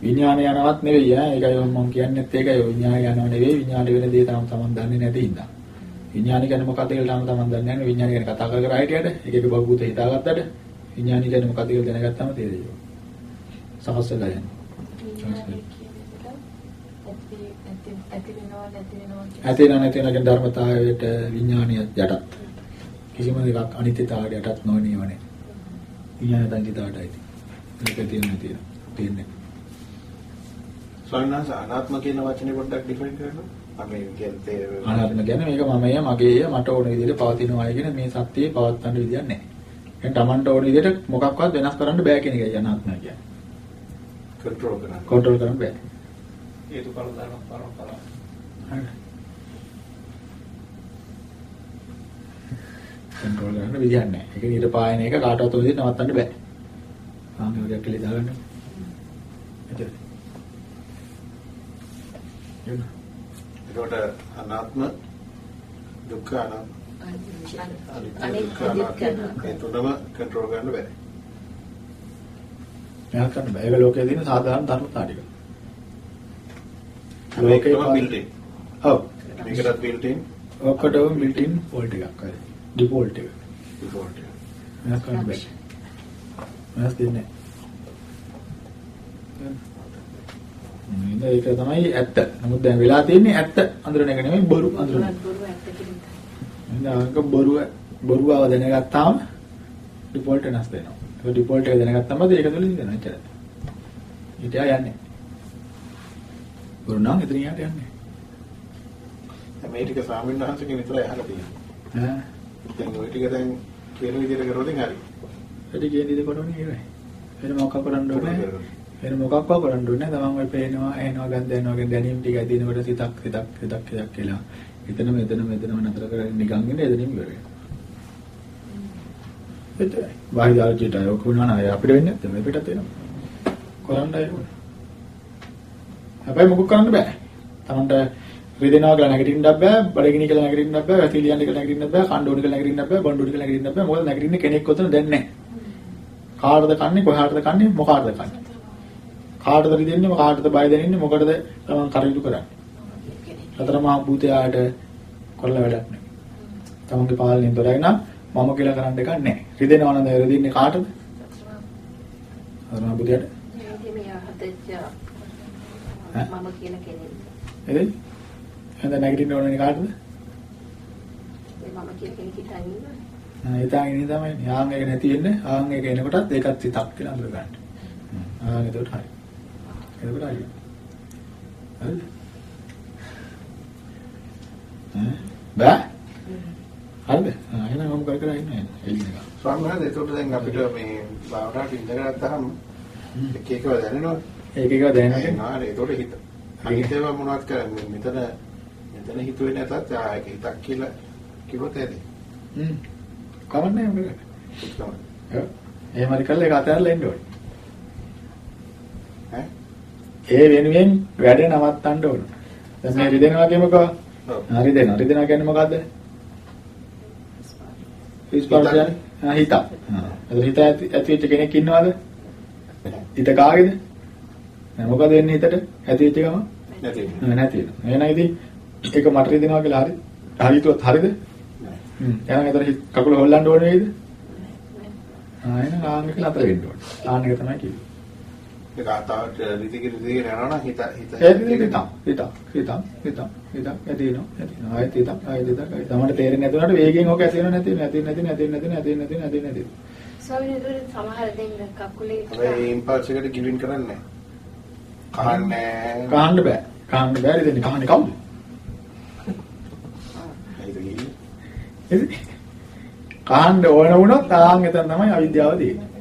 විඥානය යනවත් නෙවෙයි ඈ ඒකයි මම කියන්නේත් ඒකයි විඥානය යනව නෙවෙයි විඥාන වෙන දේ තමයි තමන් දන්නේ නැති හින්දා විඥානය කියන්නේ මොකක්ද කියලා තාම තමන් දන්නේ නැහැ විඥානය ගැන කතා කර කර හිටියට එක එක බහුබූත හිතාගත්තට විඥානය කියන්නේ මොකක්ද කියලා දැනගත්තාම තේරෙයි. සමස්ත ගයන් ඇති වෙනව නැති වෙන කියන ධර්මතාවයට විඥානිය යටත්. කිසිම දෙයක් අනිත්‍යතාවයට යටත් නොවනේවනේ විඥානය තනිතාවටයි ඒක තියෙන තියෙන තියෙන්නේ. ස්වාමීන් වහන්සේ අනාත්ම කියන වචනේ පොඩ්ඩක් ඩිෆයින් කරනවා. අනාත්ම ගැන මේක මමය මගේය මට ඕන විදිහට පවතිනවා කියන මේ සත්‍යයේ පවත්තන්න විදියක් නැහැ. දැන් Tamanට ඕන විදිහට මොකක්වත් වෙනස් කරන්න බෑ කියන එකයි අනාත්ම කියන්නේ. කන්ට්‍රෝල් කරන්න. කන්ට්‍රෝල් කරන්න බෑ. හේතු කල දාන පරම්පරාව. හරි. කන්ට්‍රෝල් කරන්න විදියක් නැහැ. ඒක නිර්පායන එක කාටවත් උදේ නවත්තන්න බෑ. සාමයේ ඔය කියලා දාගන්න. එතන. එනවා. එතකොට අනාත්ම දුක්ඛ අනාත්ම අනිත්‍ය තුනම කන්ට්‍රෝල් ගන්න බැහැ. එයා ගන්න බෑ. ඒක ලෝකයේ තියෙන සාධාරණ ධර්මතා ටික. ලෝකේ බිල්ටින්. ඔව්. මේකටත් බිල්ටින්. ඔක්කොටම බිල්ටින් ෆෝල්ට් එකක් ආයි. ඩිෆෝල්ට් එක. ඩිෆෝල්ට් එක. එයා ගන්න බෑ. මම දෙන්නේ නෑ. ඒක තමයි ඇත්ත. නමුත් දැන් වෙලා තියෙන්නේ ඇත්ත අඳුරන එක නෙමෙයි බොරු අඳුරන. නේද? බොරුව බොරුවව දැනගත්තාම ඩිෆෝල්ට් වෙනස් වෙනවා. ඒක ඩිෆෝල්ට් එක දැනගත්තම ඒක තුලින් දෙනවා එච්චරයි. ඊට යන්නේ. බොරු නම් එතන යට යන්නේ. මේ ටික ස්වාමීන් වහන්සේගෙන් විතරයි අහලා තියෙන්නේ. ඈ දැන් ওই ටික දැන් කියන විදිහට කරොත් හරි. වැඩි කියන දේ කරන්නේ ඉවරයි. වෙන මොකක් කරන්න ඕනේ? වෙන මොකක්වත් කරන්න ඕනේ නැහැ. තමන් ඔය පේනවා, ඇහෙනවා, ගඳ දැනෙනවා වගේ දැනීම් ටික ඇදිනකොට සිතක් සිතක් සිතක් සිතක් කියලා. එතන මෙතන මෙතනම නතර කරගෙන නිකන් ඉන්න එතනින් ඉවර වෙනවා. එතනයි. බාහිර ආර්ජිට අය ඔක්කොම නෑ අපිට වෙන්නේ නැත්නම් මේ පිටත් වෙනවා. කරන්නයි ඕනේ. හැබැයි මොකක් කරන්න බෑ. තමන්ට රිදෙනවා කියලා නැගිටින්නත් බෑ, බඩගිනි කියලා නැගිටින්නත් බෑ, වැසිලියන් කියලා නැගිටින්නත් බෑ, කණ්ඩෝනි කියලා නැගිටින්නත් බෑ, බොණ්ඩෝනි කියලා නැගිටින්නත් බෑ. මොකද නැගිටින්න කෙනෙක් ඔතන දැන් නැහැ. කාටද කන්නේ, කොහාටද කන්නේ, මොකාටද කන්නේ? කාටද රිදෙන්නේ, මොකාටද බය දැනෙන්නේ, මොකටද තමන් කටයුතු කරන්නේ? හතර මහා භූතයාට කොල්ල වැඩක් නැහැ. තමන්ගේ පාලනයෙන් තොරයි නම් මම කියලා කරන්න එකක් නැහැ. රිදෙනවා නම් රිදින්නේ කාටද? හතර මහා භූතයාට. මම කියන කෙනෙක්. එදේ? එහෙනම් නැගිටින්න ඕනේ කාටද? මම කියන කෙනෙක් හිතන්නේ. ආ ඒ තාගෙන තමයි යාන් එක නැති වෙන්නේ. ආන් එක එනකොටත් ඒකත් සිතක් කියලා අඳුර ගන්න. ආ එතකොට හරි. එතකොට හරි. හරිද? බෑ. හරිද? එහෙනම් මම කර කර ඉන්නේ. එළින්. ස්වාමීන් වහන්සේ ඒකට දැන් අපිට මේ භාවනාවට ඉඳගත්තාම එක එකව දැනෙනවා. එක දැනෙනවා. එනවා ඒකට හිත. අනිතේව මොනවද කරන්නේ? මෙතන මෙතන හිතුවේ නැතත් ආ ඒක හිතක් කියලා කිව්වොත් ඇති. හ්ම්. කවන්නේ මොකද? එහෙම හරි කළා ඒක අතහැරලා එන්න ඕනේ. ඈ? ඒ වෙනුවෙන් වැඩ නවත්තන්න ඕන. දැන් මේ රිදෙනවා කියමුකෝ. හරි දෙනවා. රිදෙනවා කියන්නේ මොකද්ද? ස්පර්ශයනේ. හිත. හිත ඇති ඇති වෙච්ච කෙනෙක් ඉන්නවද? හිත කාගේද? නෑ මොකද වෙන්නේ හිතට? ඇති වෙච්ච ගම? නැති. නෑ නැති වෙනවා. එහෙනම් ඉතින් ඒක මට රිදෙනවා කියලා හරි. හරිතුවත් හරිද? නෑ. හ්ම්. එහෙනම් එතන කකුල හොල්ලන්න ඕනේ වේද? ආ එහෙනම් ආන් එක නතර වෙන්න ඕනේ. ආන් එක තමයි කිව්වේ. ඒක ආතාවට රිදිගිරි රිදිගිරි යනවා නම් හිත හිත ඒ හිත හිත හිත හිත හිත හිත ඇදිනවා. ඇදිනවා. ආයෙත් හිත ආයෙත් හිත ආයෙත් තමයි තේරෙන්නේ නැතුනට වේගෙන් ඕක ඇති වෙනව නැති නැති නැති නැති නැති නැති නැති නැති නැති ස්වාමීන් වහන්සේ සමහර දෙන්න කකුලේ හැබැයි ඉම්පල්ස් එකට ගිවින් කරන්නේ කහන්නේ කහන්න බෑ. කහන්න බෑ. ඉතින් කහන්නේ කවුද? කහන්න ඕන වුණොත් ආන් එතන තමයි අවිද්‍යාව තියෙන්නේ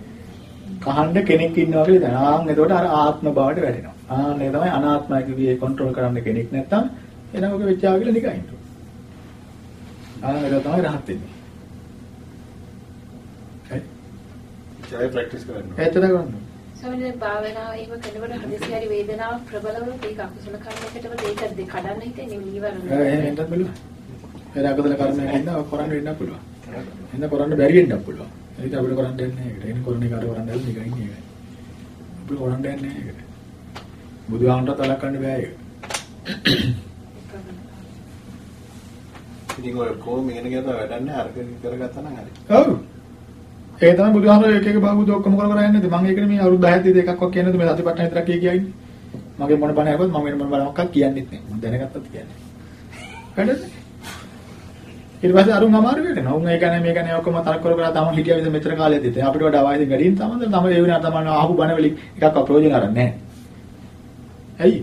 කහන්න කෙනෙක් ඉන්නවා කියලා දැන ආන් එතකොට අර ආත්ම බවට වැටෙනවා ආන් ඒ තමයි අනාත්මයි කිව්වේ කන්ට්‍රෝල් කරන්න කෙනෙක් නැත්තම් එනකොක වෙච්චා කියලා නිකන් ඉන්නවා ආ ඒක තමයි රහත් වෙන්නේ. හරි. ජය ප්‍රැක්ටිස් කරන්න. ඒත් ඒක කරන්න. ස්වාමීනි භාවනාව එහෙම කරනකොට හදිසි හරි වේදනාවක් ප්‍රබල වුණොත් ඒක අකුසල කර්මයකටම ඒක දෙ කඩන්න හිතෙන්නේ නීවරණ. ඒ එහෙම වෙන්නත් පුළුවන්. ඒක අකුසල කර්මයක් හින්දා කරන්න වෙන්නත් පුළුවන්. එහෙනම් කරන්න බැරි වෙන්නත් පුළුවන්. ඒක අපිට කරන්න දෙන්නේ නැහැ ඒකට. එන්නේ කරන්නේ කාට කරන්න දෙන්නේ ඉන්නේ ඒකයි. අපිට කරන්න දෙන්නේ නැහැ ඒකට. බුදුහාමරට තලක් ගන්න බෑ ඒක. ඉතින් ඔය කොහොම ඉගෙන ගියද වැඩන්නේ අර කරගත්තා නම් හරි. ඔව්. ඒක තමයි බුදුහාමර එක එක බාහුව ඔක්කොම කර කර යන්නේ. මම ඒකනේ මේ අවුරුදු 10ක් තියදී එකක් වක් කියන්නේ මේ සතිපට්ඨාන විතරක් කිය කියයි. මගේ මොන බණ ඇහුවත් මම වෙන මොන බණ මොකක්ද කියන්නෙත් නෑ. මම දැනගත්තත් කියන්නේ. වැඩද? ඊට පස්සේ අරුන් අමාරු වෙනවා. උන් ඒ කියන්නේ මේ කියන්නේ ඔක්කොම තරක් කර කර තමයි හිටියා විතර මෙච්චර කාලයක් දිත්තේ. අපිට වඩා වයසින් වැඩිින් තමයි තමයි ඒ වෙනා තමයි ආපු බණ වලින් එකක් අප්‍රයෝජන අරන්නේ නැහැ. ඇයි?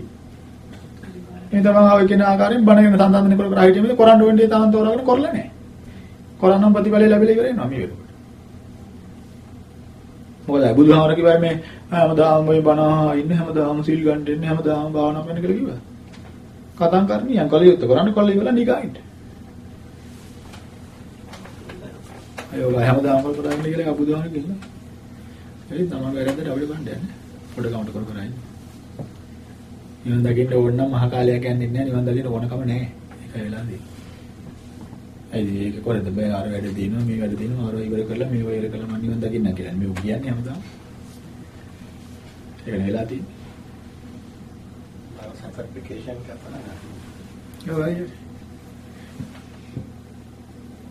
මේ තමයි ඔය කියන ආකාරයෙන් බණගෙන සම්බන්ධන කර කර හිටියේ මේ කරන්න වෙන්නේ තාම තෝරාගෙන කරලා නැහැ. කරන්නම් ප්‍රතිඵලය ලැබිලා ඉවර වෙනවා මේ වෙනකොට. මොකද බුදුහාමර කිව්වා මේ හැමදාම මේ බණ අහා ඉන්න හැමදාම සිල් ගන්න දෙන්න හැමදාම භාවනා කරන්න කියලා කිව්වා. කතම් කරණියන් කලියුත් කරන්න කලිය ඉවර නිකායින්ට. අය ඔය හැමදාම කල් කරන්නේ කියලා බුදුහාමර කිව්වා. ඒ තමන් වැරද්දට අපිට බණ්ඩ යන්නේ. පොඩ කවුන්ට් කර කර ඉන්න. නිවන් දකින්න ඕන නම් මහ කාලයක් යන්නේ නැහැ නිවන් දකින්න ඕනකම නැහැ. ඒක වෙලා තියෙන්නේ. ඇයි ඒක කොහෙද බෑ අර වැඩ දිනනවා මේ වැඩ දිනනවා අර ඉවර කරලා මේ ඉවර කරලා මම නිවන් දකින්න කියලා. මේ කියන්නේ හැමදාම. ඒක නෙලා තියෙන්නේ. සර්ටිෆිකේෂන් කරනවා.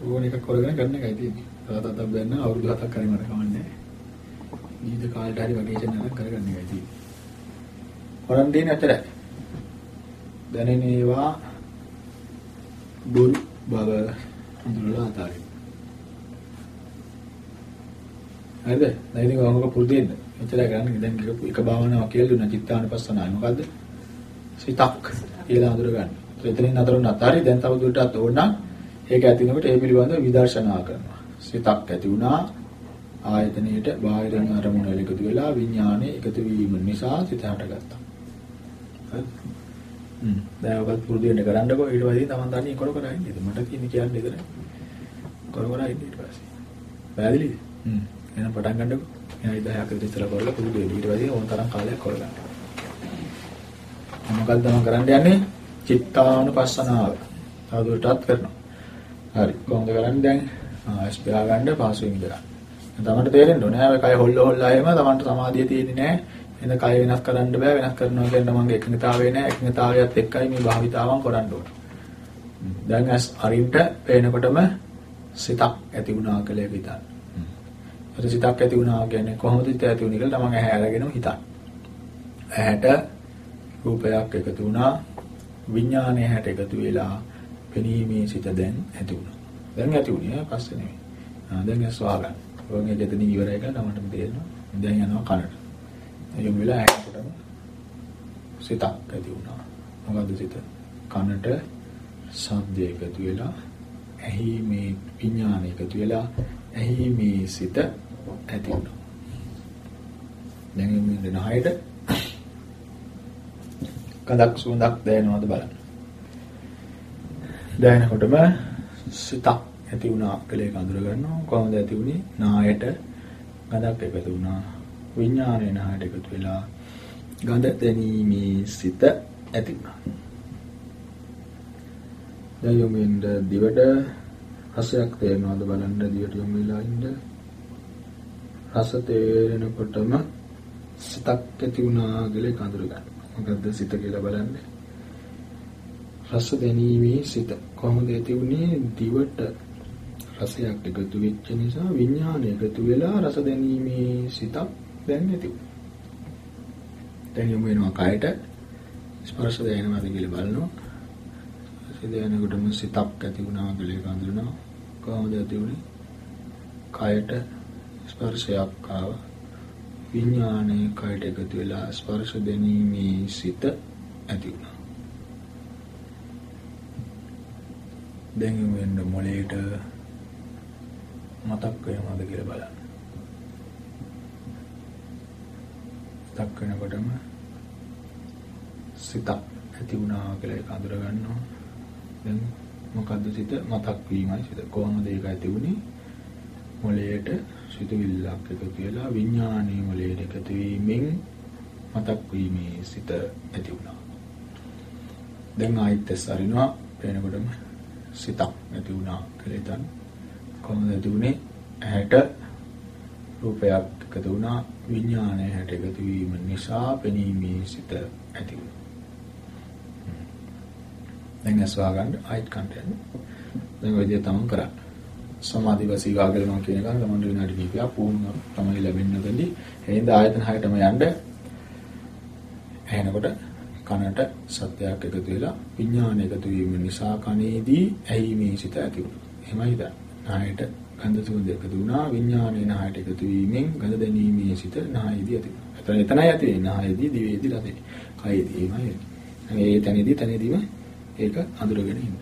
ඔව් ඕන එක කරගෙන ගන්න එකයි තියෙන්නේ. තව තවත් බැන්න අවුරුදු 7ක් හරි මට කවන්නේ. ජීවිත කාලයට හරි වගේෂන් එකක් කරගන්න එකයි තියෙන්නේ. හොරන් දෙන්නේ නැතරයි. දැනෙන ඒවා බුල් බව හඳුනලා අතාරින්න. හරිද? දැන් ඉතින් ඔහොම පුරුදු වෙන්න. එච්චරයි කරන්නේ. දැන් කරපු එක භාවනාවක් කියලා දුන්නා චිත්තානුපස්සනාවයි. මොකද්ද? සිතක් කියලා හඳුර ගන්න. එතනින් නතර වුණාත් හරි දැන් තව දුරටත් ඕන නම් ඒක ඇති වෙනකොට ඒ පිළිබඳව විදර්ශනා කරනවා. සිතක් ඇති වුණා ආයතනයේට බාහිරින් අරමුණ එකතු වෙලා විඥානයේ එකතු වීම නිසා සිත හටගත්තා. හ්ම්. දැන් ඔබත් පුරුදු වෙන්න කරන්නකෝ ඊට පස්සේ තමන් දන්නේ කර කර ඉන්නේ. මට කියන්නේ ඒක නේ. කර කර ඉන්නේ ඊට පස්සේ. පැහැදිලිද? හ්ම්. එහෙනම් පටන් ගන්නකෝ. එහයි 10ක් විතර ඉස්සලා කරලා පුරුදු වෙන්න. ඊට පස්සේ ඕන තරම් කාලයක් කරගන්න. මොකක්ද මම කරන්න යන්නේ? චිත්තානුපස්සනාව. තවදුරටත් කරනවා. හරි. කොහොමද කරන්නේ දැන්? ආ ස්පෙයා ගන්න පාසුවෙන් ඉඳලා. තමන්ට තේරෙන්න ඕනේ. හැබැයි කය හොල්ල හොල්ලා එහෙම තමන්ට සමාධිය තියෙන්නේ නැහැ. එහෙනම් කය වෙනස් කරන්න බෑ. වෙනස් කරනවා කියන්නේ මගේ එකඟතාවය නැහැ. එකඟතාවයත් එක්කයි මේ භාවිතාවන් කරන්න ඕනේ. දැන් ඇස් අරින්ට පේනකොටම සිතක් ඇති වුණා කියලා හිතන්න. ඒ සිතක් ඇති වුණා කියන්නේ කොහොමද සිත ඇති වුනේ කියලා තමන් ඇහැ අරගෙන හිතන්න. ඇහැට රූපයක් එකතු වුණා විඥානය හැට එකතු වෙලා පෙනීමේ සිත දැන් ඇති වුණා. දැන් ඇති වුණේ පස්සේ නෙමෙයි. ආ දැන් ඇස් වහගන්න. ඔයගේ දෙතන ඉවරයි කියලා තමයි තේරෙනවා. දැන් යනවා කනට. එයම වෙලා ඇහැටම සිතක් ඇති වුණා. මොකද්ද සිත? කනට ශබ්දය එකතු වෙලා ඇහිීමේ විඥානය එකතු වෙලා ඇහිීමේ සිත ඇති වුණා. දැන් මේ නහයට කඳක් සුවඳක් දැනෙනවද බලන්න. දැනෙනකොටම සිතක් ඇති වුණා කියලා ඒක අඳුර ගන්නවා. කොහොමද ඇති වුනේ? නායට ගඳක් එකතු වුණා. විඥානයේ නායට එකතු වෙලා ගඳ දැනීමේ සිත ඇති වුණා. දැන් යොමු වෙන්න දිවට රසයක් තේරෙනවද බලන්න දිවට යොමු වෙලා ඉන්න. රස තේරෙනකොටම සිතක් ඇති වුණා කියලා ඒක අඳුර ගන්න. මොකද්ද සිත කියලා බලන්න. රස දැනීමේ සිත කොහොමද ඇති වුනේ දිවට රසයක් එකතු වෙච්ච නිසා විඥානය එකතු වෙලා රස දැනීමේ සිතක් දැන් ඇති වුණා. දැන් යමු වෙනවා කයට ස්පර්ශ දැනෙනවද කියලා බලනවා. රස දැනෙනකොටම සිතක් ඇති වුණා කියලා ඒක හඳුනනවා. කොහොමද ඇති වුනේ? කයට ස්පර්ශයක් ආවා. විඥානයේ කයට එකතු වෙලා ස්පර්ශ දැනීමේ සිත ඇති වුණා. දැන් වෙන්න මොලේට මතක් වෙනවද කියලා බලන්න. මතක් වෙනකොටම සිතක් ඇති වුණා කියලා ඒක අඳුර ගන්නවා. දැන් මොකද්ද සිත? මතක් වීමයි සිත. කොහොමද ඒක ඇති වුනේ මොළයට සිතුවිල්ලක් එකතු වෙලා විඥානීය මොළයට එකතු වීමෙන් මතක් වීමේ සිත ඇති වුණා. දැන් ආයිත් ඇස්සරිනවා පේනකොටම සිතක් ඇති වුණා කියලා හිතන්න. කොහොමද ඇති වුනේ? ඇහැට රූපයක් එකතු වුණා. විඥානය හැට එකතු වීම නිසා පෙනීමේ සිත ඇති වුණා. දැන් ඇස්වා ගන්න ආයිත් කන්ටෙන්ට් දැන් ඔය විදිය තමයි කරන්නේ සමාධි වසී ගාගලනවා කියන එක තමයි විනාඩි කිහිපයක් පුහුණු තමයි ලැබෙන්නේ නැදි එහෙනම් ආයතන හයටම යන්න. ඇහෙනකොට කනට සත්‍යයක් එකතු වෙලා විඥාන එකතු වීම නිසා කනේදී ඇහිීමේ සිත ඇති වුණා. එහෙමයි දැන්. නායට ගන්ධ සුවඳ එකතු වුණා විඥානේ නායට එකතු වීමෙන් ගඳ දැනීමේ සිත නායේදී ඇති වුණා. එතන එතනයි ඇති වෙන්නේ නායේදී දිවේදී රසෙදී. කයේදී එහෙමයි. ඒ තැනේදී තැනේදීම ඒක අඳුරගෙන ඉන්න.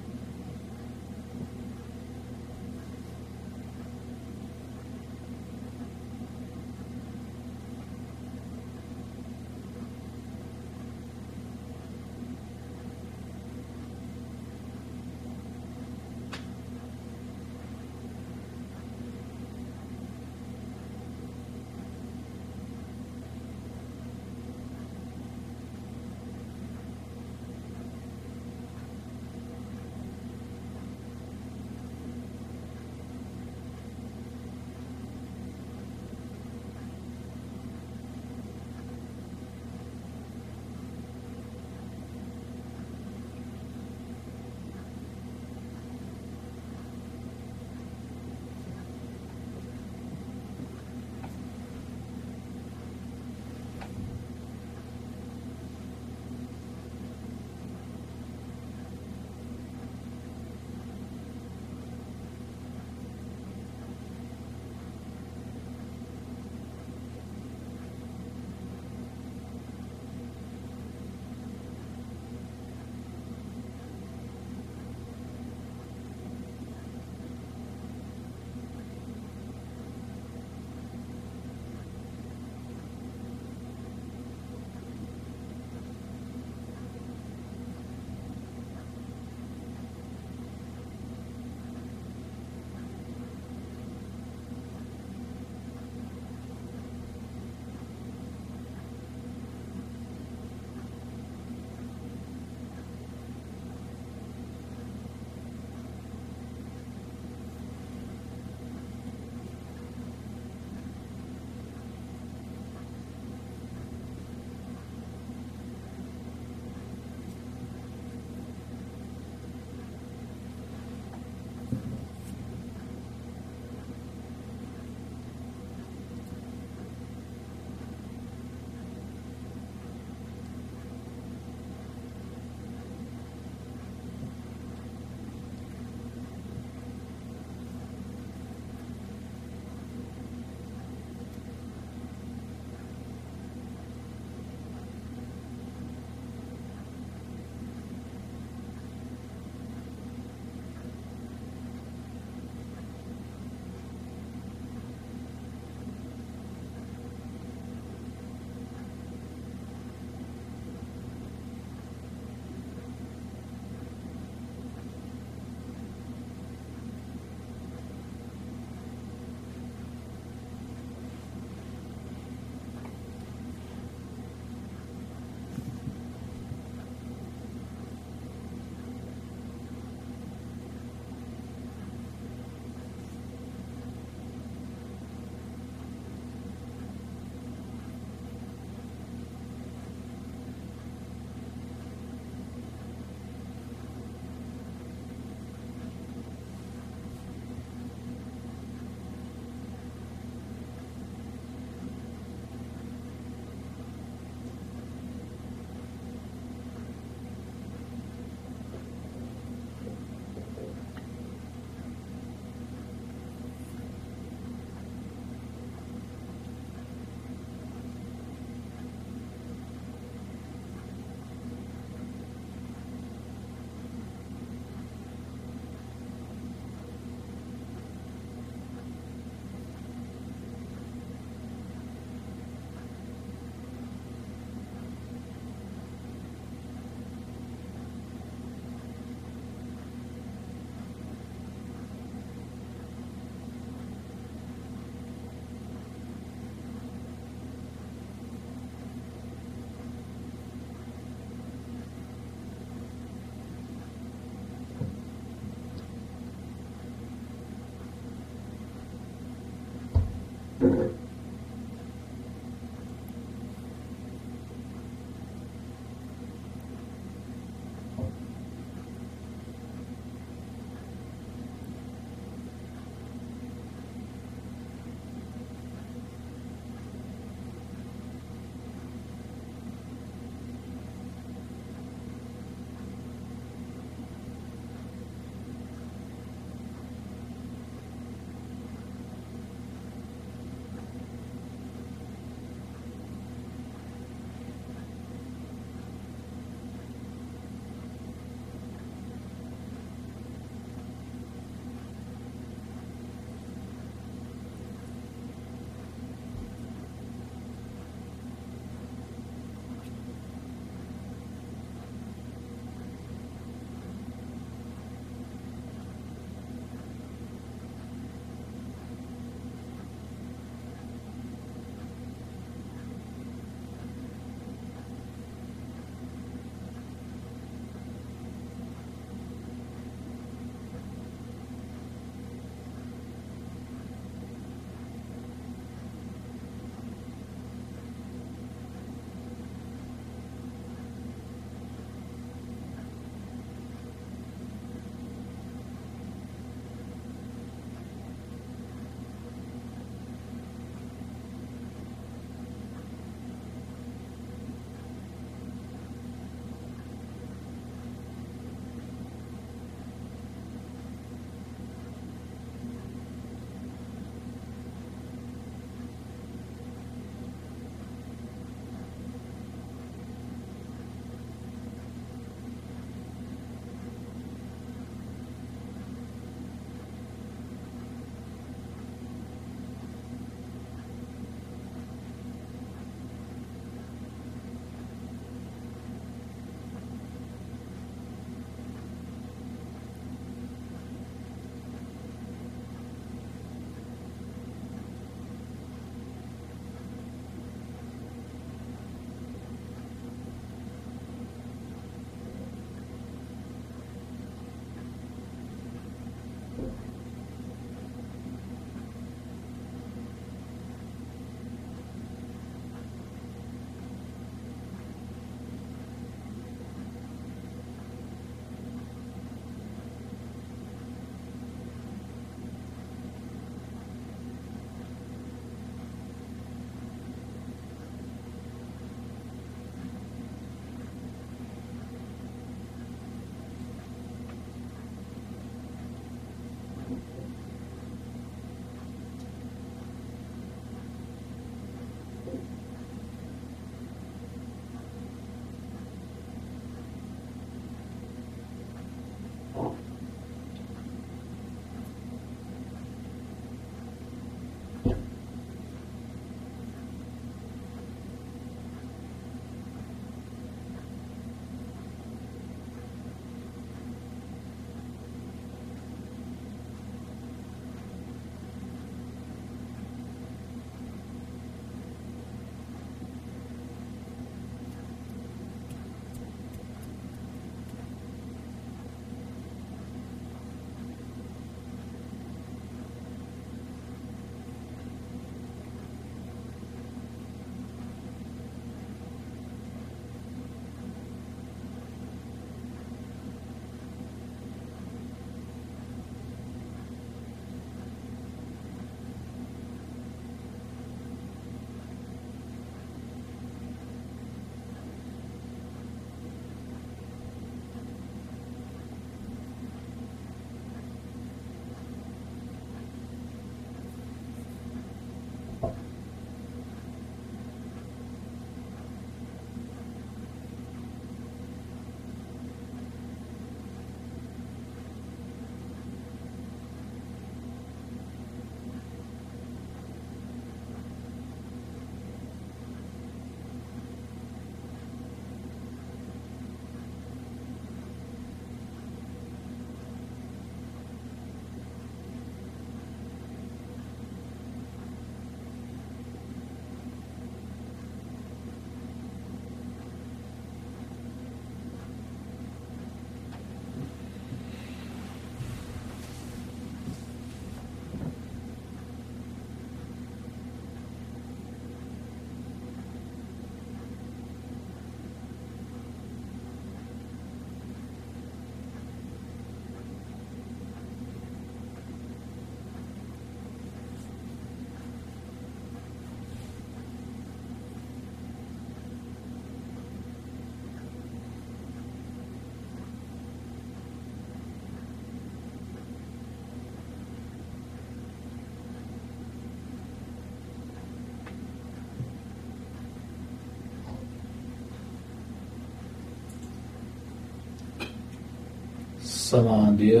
සමාධිය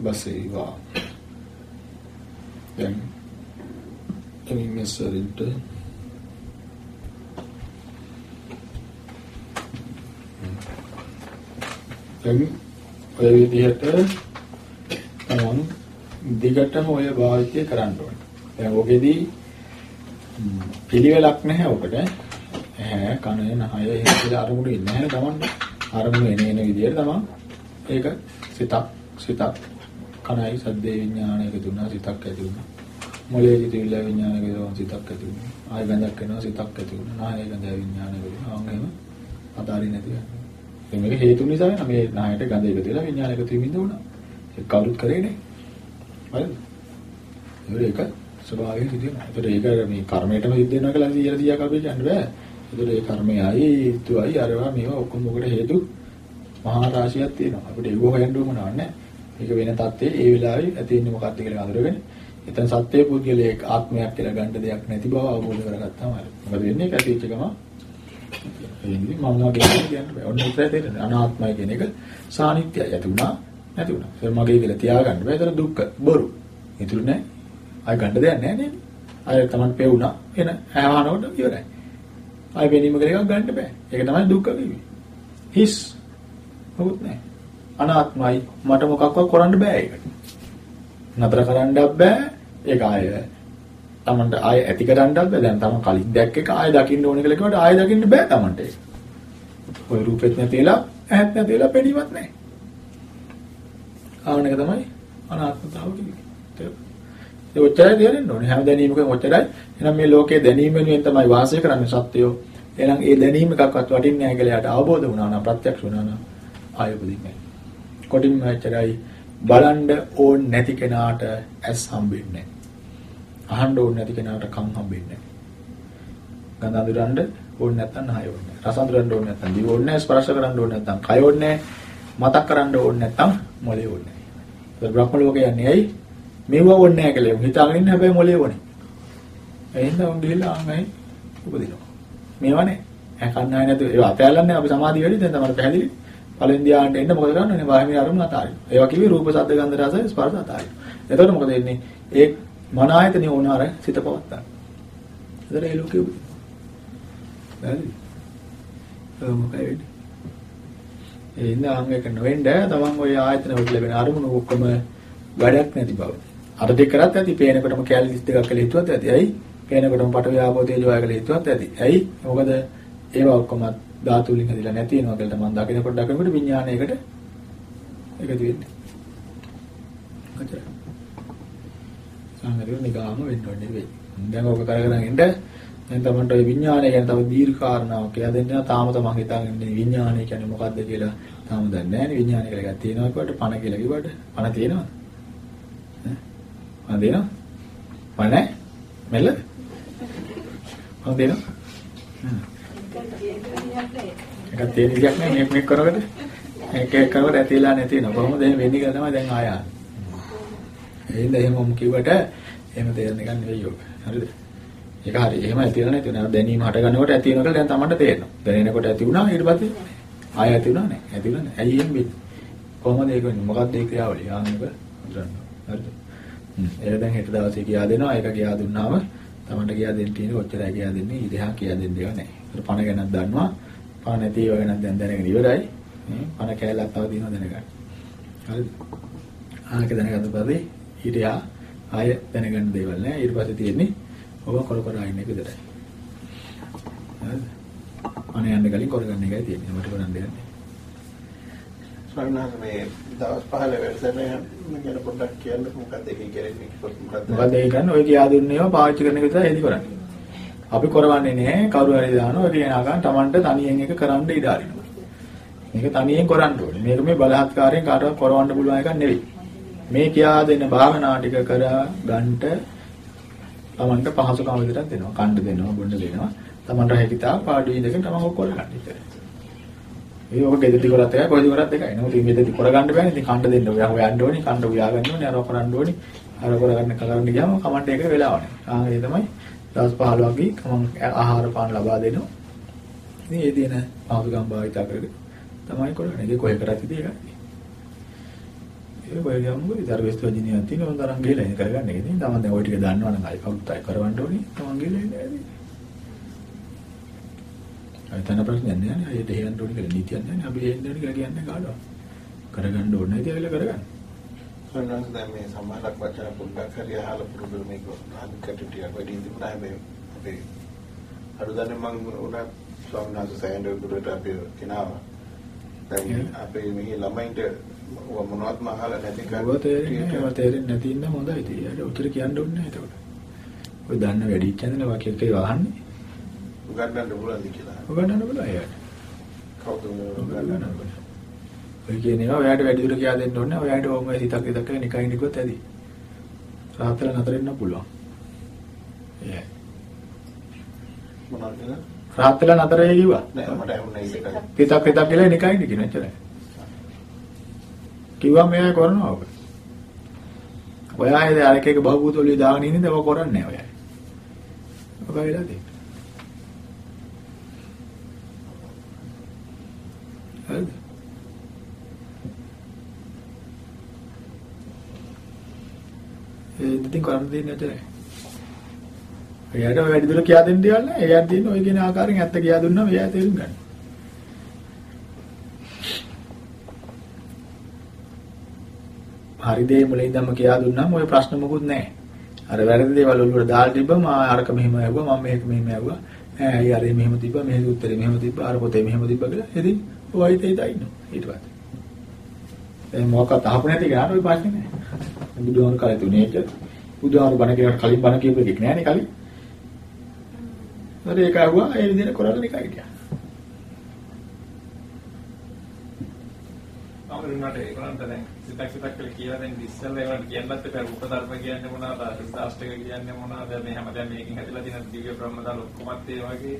බසීවා. දැන් එමින් මෙසරින්ට දැන් ඔය විදිහට තමන් දිගටම ඔය භාවිතය කරන්න ඕනේ. දැන් ඔකෙදී පිළිවෙලක් නැහැ ඔකට. ඇහැ කන නහය එහෙම කියලා අරමුණු ඉන්නේ නැහැ තමන්ට. අරමුණු එන එන විදිහට තමන් ඒක සිතක් සිතක් කනයි සද්දේ විඥාන එකතු වුණා සිතක් ඇති වුණා. මොලේ සිතිවිල්ල විඥාන එකතු වුණා සිතක් ඇති වුණා. ආය ගඳක් එනවා සිතක් ඇති වුණා. නාය ගඳ විඥාන එකතු වුණා. ආන් එහෙම අදාරින් නැති යනවා. ඒ මේක හේතු නිසා මේ නායට ගඳ එකතු වෙලා විඥාන එකතු වෙමින්ද වුණා. ඒක කවුරුත් කරේ නේ. හරිද? ඒක ස්වභාවයෙන් සිද්ධ වෙනවා. ඒතර ඒක මේ කර්මයටම සිද්ධ වෙනවා කියලා 100 100ක් අපි කියන්න බෑ. ඒතර ඒ කර්මයයි ඊතුයි අරවා මේවා ඔක්කොම මොකට හේතු මහා රාශියක් තියෙනවා. අපිට ඒක හොයන්න ඕන නැහැ. මේක වෙන தත්ත්වයේ ඒ වෙලාවේ ඇති වෙන්නේ මොකක්ද කියලා අඳුරගෙන එතන සත්‍ය පුද්ගලයෙක් ආත්මයක් කියලා ගන්න දෙයක් නැති බව අවබෝධ කරගත්තාම හරි. මොකද වෙන්නේ ඒක ඇතිවෙච්ච ගම එන්නේ මම වගේ කියන්න බෑ. ඔන්න ඉතරයි තේරෙන්නේ. අනාත්මයි කියන එක සානිත්‍යයි. ඇති වුණා නැති වුණා. ඒක මගේ කියලා තියාගන්න බෑ. ඒතර දුක්ඛ බොරු. ඉතුරු නැහැ. ආය ගන්න දෙයක් නැහැ නේද? ආය තමන් පෙවුණා. එන ඇහවනකොට ඉවරයි. ආය වෙනීම කියලා එකක් ගන්න බෑ. ඒක තමයි දුක්ඛ කිව්වේ. හිස් මොකුත් නැහැ. අනාත්මයි මට මොකක්වත් කරන්න බෑ ඒක. නතර කරන්නත් බෑ. ඒක ආය තමන්ට ආය ඇති කරන්නත් බෑ. දැන් තමන් කලින් දැක්ක එක ආය දකින්න ඕන කියලා කිව්වට ආය දකින්න බෑ තමන්ට ඒක. ওই රූපෙත් නැතිලා ඇහත් නැතිලා පෙනීමක් නැහැ. ආවන එක තමයි අනාත්මතාව කියන්නේ. ඒ ඔච්චරයි තේරෙන්න ඕනේ. හැම දැනීමකම ඔච්චරයි. එහෙනම් මේ ලෝකයේ දැනීම වෙනුවෙන් තමයි වාසය කරන්නේ සත්‍යෝ. එහෙනම් ඒ දැනීම එකක්වත් වටින්නේ නැහැ කියලා යාට අවබෝධ වුණා නම් ප්‍රත්‍යක්ෂ වුණා නම් ආයෙ උපදින්නේ නැහැ. කොටින්ම ඔච්චරයි බලන්න ඕන නැති කෙනාට ඇස් හම්බෙන්නේ නැහැ. අහන්න ඕන නැති කෙනාට කන් හම්බෙන්නේ නැහැ. ගඳ අඳුරන්න ඕන නැත්නම් නහය ඕනේ නැහැ. රස අඳුරන්න ඕන නැත්නම් දිව ඕනේ නැහැ. ස්පර්ශ කරන්න ඕන නැත්නම් කය ඕනේ නැහැ. මතක් කරන්න ඕන නැත්නම් මොලේ ඕනේ නැහැ. ඒ බ්‍රහ්ම ලෝකේ යන්නේ ඇයි? මේව ඕනේ නැහැ කියලා. උන් හිතාගෙන ඉන්න හැබැයි මොලේ ඕනේ. එහෙනම් උන් ගිහිල්ලා ආන්ගයි උපදිනවා. මේවා නේ. ඈ කන්නයි නැතු ඒව අතෑල්ලන්නේ අපි සමාධිය වැඩි දැන් තමයි පැහැදිලි. පළවෙනි ධ්‍යානට එන්න මොකද කරන්නේ? වාහිමී අරමුණ අතාරින්න. ඒවා කිව්වේ රූප, ශබ්ද, ගන්ධ, රස, ස්පර්ශ අතාරින්න. එතකොට මොකද වෙන්නේ? ඒ මන ආයතනේ ඕනාර සිත පවත්තා. එතකොට ඒ ලෝකෙ උපදිනවා. හරි. ඒක මොකයි වෙන්නේ? ඒ ඉන්න අංගයක නොවෙන්න තමන් ওই ආයතන වලට ලැබෙන අරමුණු ඔක්කොම වැඩක් නැති බව. අර දෙක කරත් ඇති පේනකොටම කැලරිස් දෙකක් කියලා හිතුවත් ඇති. ඇයි? පේනකොටම පට ව්‍යාපෝ තේජෝ ආය කියලා හිතුවත් ඇති. ඇයි? මොකද ඒවා ඔක්කොම ධාතු වලින් හදිලා නැති වෙනවා කියලා මම දකිනකොට දකිනකොට විඥානයකට එකතු වෙන්නේ. ඔච්චරයි. සංගරිය නිගාම වෙන්න ඕනේ වෙයි. දැන් ඔක කරගෙන ඉන්න දැන් තමන්ට ওই විඥානය ගැන තව දීර්ඝ කාරණාවක් කියලා දෙන්න තාම තමන් හිතාගෙන ඉන්නේ විඥානය කියන්නේ මොකක්ද කියලා තාම දන්නේ නැහැ නේ විඥානය කියලා එකක් තියෙනවා කියවට පණ කියලා කිව්වට පණ තියෙනවද? ඈ? පණ දෙනවා? පණ නැහැ? මෙල්ල? පණ දෙනවා? එකක් තියෙන විදියක් නෑ. මේක මේක කරකට එක එක කරකට ඇතිලා නැති වෙනවා. කොහොමද? එහෙම වෙන්නේ කියලා තමයි දැන් ආය. ආන්නේ එහෙනම් එහෙම මොම් කිව්වට එහෙම තේරෙන්න ගන්න නෙවෙයි යෝග හරිද? ඒක හරි. එහෙම ඇතිලා නැති වෙනවා. දැනීම හට ගන්නකොට ඇති වෙනවා කියලා දැන් තමන්ට තේරෙනවා. දැනෙනකොට ඇති වුණා ඊට පස්සේ ආය ඇති වුණා නෑ. ඇති වුණා නෑ. ඇයි එහෙම වෙන්නේ? කොහොමද ඒක වෙන්නේ? මොකක්ද ඒ ක්‍රියාවලිය? ආන්නක හඳුනන්න. හරිද? ඒක දැන් හෙට දවසේ කියා දෙනවා. ඒක කියා දුන්නාම තමන්ට කියා දෙන්න තියෙන්නේ ඔච්චරයි කියා දෙන්නේ? ඊදහා කියා දෙන්න දෙයක් නෑ. ඒක පණ ගැනක් දන්නවා. පණ නැති ඒවා ගැනක් දැන් දැනගෙන ඉවරයි. පණ කැලලක් තව දිනව දැනගන්න. හරිද? ආනක දැනගත්ත පස්සේ ඊට යා ආය දැනගන්න දේවල් නෑ. ඊට පස්සේ තියෙන්නේ ඔබ කර කර ඉන්න එක විතරයි. හරිද? අනේ යන්න කලින් කරගන්න එකයි තියෙන්නේ. මට කරන්න දෙයක් නෑ. ස්වාමීන් වහන්සේ මේ දවස් 15 වැඩසටහන ගැන පොඩ්ඩක් කියන්න මොකක්ද? ඒකේ කරන්නේ මොකක්ද? මොකද ඒ කියන්නේ ඔය කියා දුන්නේ ඒවා පාවිච්චි කරන එක විතරයි. එදි කරන්නේ අපි කරවන්නේ නැහැ කවුරු හරි දානවා කියන ආකාරයෙන් Tamanට තනියෙන් එක කරන්න ඉඩ අරිනවා. මේක තනියෙන් කරන්න ඕනේ. මේක මේ බලහත්කාරයෙන් කාටවත් කරවන්න පුළුවන් එකක් නෙවෙයි. මේ කියා දෙන භාවනා ටික කර ගන්නට Tamanට පහසුකම් විතරක් දෙනවා. කන්න දෙනවා, බොන්න දෙනවා. Tamanට හැකිතා පාඩු ඉඳගෙන Taman ඔක් කරගන්න ඉතින්. ඒ ඔක ගෙදරදි කරත් එකයි කොහෙදි කරත් එකයි. නමුත් මේ ගෙදරදි කරගන්න බෑනේ. ඉතින් කන්න දෙන්න ඔයා හොයන්න ඕනේ, කන්න උයා ගන්න ඕනේ, අර කරන්න ඕනේ. අර කරගන්න කරන්න ගියාම කමන්ට එක වෙලාව නැහැ. ආ ඒ තමයි දවස් 15ක් ගිහින් මම ආහාර පාන ලබා දෙනවා. ඉතින් ඒ දින පාසුකම් භාවිත කරගෙන තමයි කරන්නේ. ඒක කොහෙ කරත් ඉතින් ඒකයි. ඒක ඔය ගමු ඉතින් වෙස්ට් වර්ජිනියා තියෙන උන් තරම් ගිහලා ඉන්නේ කරගන්න එක. ඉතින් තමන් දැන් ওই ටික දන්නවනම් ආයි කවුරුත් ආයි කරවන්න ඕනේ. තමන් ගිහලා ඉන්නේ ඇයි අය තන ප්‍රශ්නයක් නෑ නේ අයියට හේයන්න ඕනේ කියලා නීතියක් නෑ නේ අපි හේයන්න ඕනේ කියලා කියන්නේ කාටවත්. කරගන්න ඕනේ නැති ඇවිල්ලා කරගන්න. සොන්නස් දැන් මේ සම්මානක් වචන පොඩ්ඩක් හරි අහලා පුරුදු මේක අනිකට ටිකක් වැඩි තිබුණා හැබැයි අපේ අරුදන්නේ මම උනා ස්වාමීන් වහන්සේ සෑහෙන දුරට අපි කෙනාවා දැන් අපේ මේ ළමයින්ට මොනවත්ම අහලා නැති ඔබ තේරෙන්නේ නැති ඉන්න හොඳයි. ඉතින් උත්තර කියන්න ඕනේ නැහැ ඒකට. ඔය දන්න වැඩි ඉච්චන්දන වාක්‍ය එකේ වහන්නේ. උගන්නන්න පුළුවන්ද කියලා. උගන්නන්න පුළුවන් එයාට. කවුද උගන්නන්න පුළුවන්. ඔය කියන ඒවා ඔයාට වැඩි දුර කියා දෙන්න ඕනේ. ඔයාට ඕම ඔය හිතක් හිතක් කියලා නිකන් නිකුත් ඇති. රාත්‍රිය නතර වෙන්න පුළුවන්. එයයි. මොනවද කියලා? රාත්‍රිය නතර කිව්වා. නෑ මට ඇහුන්නේ ඒක. හිතක් හිතක් කියලා නිකන් ඉන්න කියන එච්චරයි. කිව්වා මෙයා කරනවා ඔබ. ඔයා ඒ අර එක එක බහූත වලින් දාගෙන ඉන්නේ ඔබ කරන්නේ නැහැ ඔයා. ඔබ වෙලා දෙන්න. හරිද? ඒ ඉතින් කරන්න දෙන්නේ නැතනේ. එයාට වැඩි දුර කියා දෙන්න දෙයක් නැහැ. එයාට දෙන්න ඔය කියන ආකාරයෙන් ඇත්ත කියා දුන්නාම එයා තේරුම් ගන්නවා. හරි දේ මුලින් ඉඳන්ම කියා දුන්නාම ওই ප්‍රශ්න මොකුත් නැහැ. අර වැරදි දේවල් වලට දාලා තිබ්බම අරක මෙහෙම ඇහුවා මම මේක මෙහෙම ඇහුවා. ඈ අය අර මෙහෙම තිබ්බා මෙහෙම උත්තරේ මෙහෙම තිබ්බා අර පොතේ මෙහෙම තිබ්බා කියලා. ඉතින් ඔය හිතේ ඉඳලා ඉන්නවා ඊට පස්සේ. ඒ මොකක්ද අහපු නැති ගාන ඔය ප්‍රශ්නේ නැහැ. බුදුහාමුදුරු කාලේ තුනේ ඒක බුදුහාමුදුරු බණ කියනකොට කලින් බණ කියපු එකක් නෑනේ කලින්. හරි ඒක ඇහුවා ඒ විදිහට කරලා නිකන් හිටියා. අපිට ඒකලන්ට දැන් සිතක් සිතක් කියලා කියලා දැන් ඉස්සෙල්ලා ඒවට කියන්නත් එපා. රූප ධර්ම කියන්නේ මොනවද? අර්ථාෂ්ටක කියන්නේ මොනවද? මේ හැමදාම මේකෙන් හැදලා තියෙන දිව්‍ය බ්‍රහ්ම දාල ඔක්කොමත් ඒ වගේ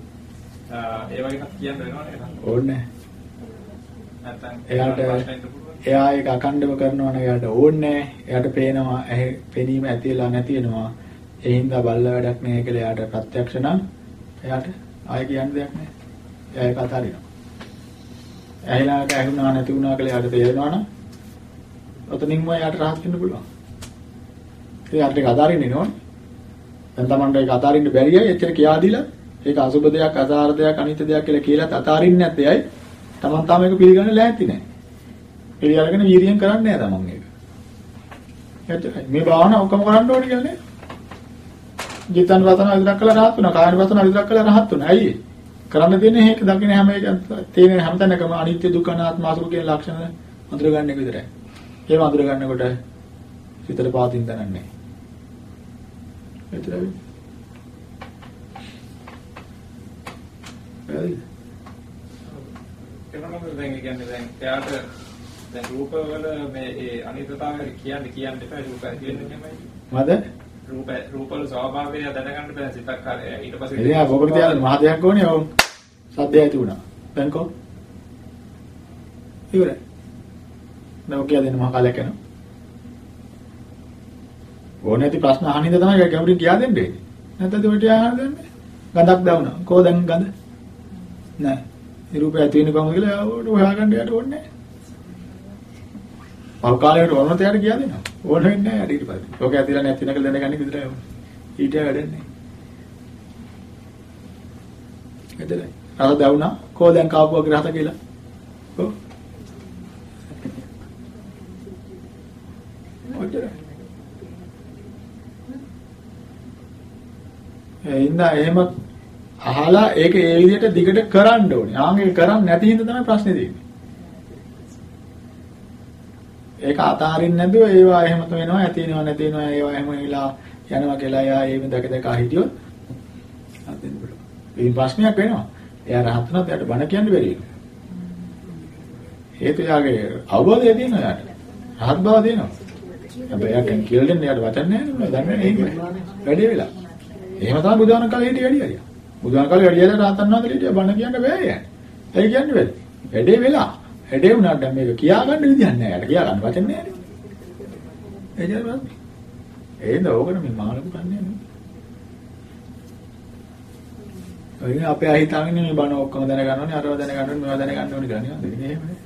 ඒ වගේ කියන්න වෙනවා නේද? ඕනේ නැත්නම් එයාට එයා ඒක අකණ්ඩව කරනවා නම් එයාට ඕනේ එයාට පේනවා ඇහි පෙනීම ඇතිලා නැති වෙනවා. ඒ හින්දා බල්ල වැඩක් නැහැ කියලා එයාට ප්‍රත්‍යක්ෂ නම් එයාට ආයෙ කියන්න දෙයක් නැහැ එයා ඒක අතාරිනවා. ඇහිලාට ඇහුණා නැති වුණා කියලා එයාට තේරෙනවා නම් ඔතනින්ම එයාට rahat වෙන්න පුළුවන්. ඒ අර ටික අතාරින්නේ නෝනේ. දැන් Tamanට ඒක අතාරින්න බැරියයි එච්චර කියා දීලා ඒක අසුබ දෙයක් අසාර දෙයක් අනිත්‍ය දෙයක් කියලා කියලාත් අතාරින්නේ නැත්තේයි Taman තාම ඒක පිළිගන්න ලෑස්ති නැහැ ඒ අරගෙන වීර්යයෙන් කරන්නේ නැහැ තමන් ඒක. එච්චරයි. මේ භාවනාව ඔක්කොම කරන්න ඕනේ කියන්නේ. ජීතන් වතන විතරක් කළා rahat වෙනවා. කායන වතන විතරක් කළා rahat වෙනවා. ඇයි කරන්න තියෙන්නේ මේක දකින්න හැම එක තේරෙන හැමතැනකම අනිත්‍ය දුක්ඛ අනාත්ම අසුර කියන ලක්ෂණ අඳුර ගන්න එක විතරයි. ඒව අඳුර ගන්නකොට හිතට පාතින් දැනන්නේ. එතරම්. හරි. එනකොට දැන් ඒ කියන්නේ දැන් එයාට දැන් රූපවල මේ ඒ අනිත්‍යතාවය කියන්නේ කියන්න එපා රූප කියන්නේ. මද? රූප රූපවල ස්වභාවය දැනගන්න බෑ සිතක් හර ඊට පස්සේ එයා මොකද තියන්නේ මහ දෙයක් ඕනේ ඔව්. සද්දය ඇති වුණා. දැන් කො? ඉවරයි. නෝ කිය දෙන්න මහ කාලයක් යනවා. ඕනේ නැති ප්‍රශ්න අහනින්ද තමයි ගැඹුරින් කියා දෙන්නේ. නැත්නම් දෙවට ආහාර දෙන්නේ. ගඳක් දාවුණා. කොහොද දැන් ගඳ? නෑ. ඒ රූපය ඇති වෙන කොහොමද කියලා හොයාගන්න යට ඕනේ නෑ. පහු කාලේට ඕනොත් එයාට කියා දෙනවා. ඕන වෙන්නේ නැහැ ඊට පස්සේ. ඔක ඇතිලා නැති වෙනකල් දැනගන්න විතරයි. ඊට වැඩන්නේ. එදලයි. අර දැවුණා කෝ දැන් කාපුවා කියලා හත කියලා. ඔව්. ඔච්චරයි. ඉඳා එහෙම අහලා ඒක ඒ විදිහට දිගට කරන්න ඕනේ. ආන් ඒක කරන්නේ නැති හින්දා තමයි ප්‍රශ්නේ තියෙන්නේ. ඒක අතාරින්න නැතුව ඒවා එහෙම වෙනවා ඇති වෙනවා නැති වෙනවා ඒවා එහෙම වෙලා යනවා කියලා එයා ඒව දැක දැක හිටියොත් අදින්න පුළුවන්. ඒ ප්‍රශ්නයක් වෙනවා. එයා රහත් වුණත් එයාට බණ කියන්න බැරි වෙනවා. හේතු යාගේ අවබෝධය තියෙනවා එයාට. රහත් බව තියෙනවා. හැබැයි එයා කන් කියලා දෙන්න එයාට වචන නැහැ නේද? දන්නේ නැහැ ඒක. වැඩි වෙලා. එහෙම තමයි බුදුහාම කාලේ හිටිය වැඩි හරිය. බුදුහාම කාලේ වැඩි හරිය රහතන් වහන්සේ හිටිය බණ කියන්න බෑ එයාට. ඒ කියන්නේ බැරි. වැඩේ වෙලා. හැඩේ වුණාට දැන් මේක කියා ගන්න විදියක් නැහැ. යාට කියා ගන්න වචන නැහැ නේ. එජල් බලන්න. ඒද ඕකට මේ මාළු කන්නේ නේ. ඔය අපේ අහිතාගෙන මේ බණ ඔක්කොම දැනගන්න ඕනේ, අරව දැනගන්න ඕනේ, මේවා දැනගන්න ඕනේ කියලා නේද? ඉතින් එහෙම නේ.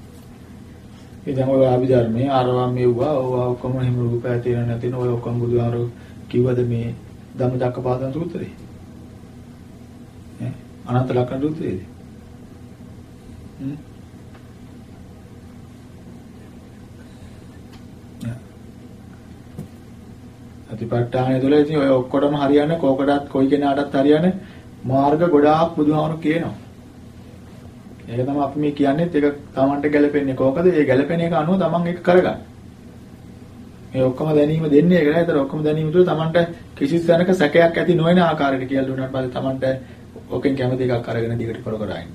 ඉතින් ඔය අභිධර්මයේ ආරවම් මෙව්වා ඔය ඔක්කොම එහෙම රූපය තියෙන නැතින ඔය ඔක්කොම බුදුහාරෝ කිව්වද මේ ධම්මචක්කපවත්තන සූත්‍රේ? ඈ අනන්ත ලක්ෂණ සූත්‍රයේදී. හ්ම් අතිපට්ඨානය තුළ ඉතින් ඔය ඔක්කොටම හරියන්නේ කෝකටත් කොයි කෙනාටත් හරියන්නේ මාර්ග ගොඩාක් බුදුහාමුදුරු කියනවා. ඒක තමයි අපි මේ කියන්නේ ඒක තමන්ට ගැලපෙන්නේ කොහොමද? ඒ ගැලපෙන එක අනුව තමන් ඒක කරගන්න. මේ ඔක්කොම දැනීම දෙන්නේ ඒක නේද? ඒතර ඔක්කොම දැනීම තුළ තමන්ට කිසි තැනක සැකයක් ඇති නොවන ආකාරයට කියලා දුන්නාට පස්සේ තමන්ට ඔකෙන් කැමති එකක් අරගෙන දිගට කර කර ඉන්න.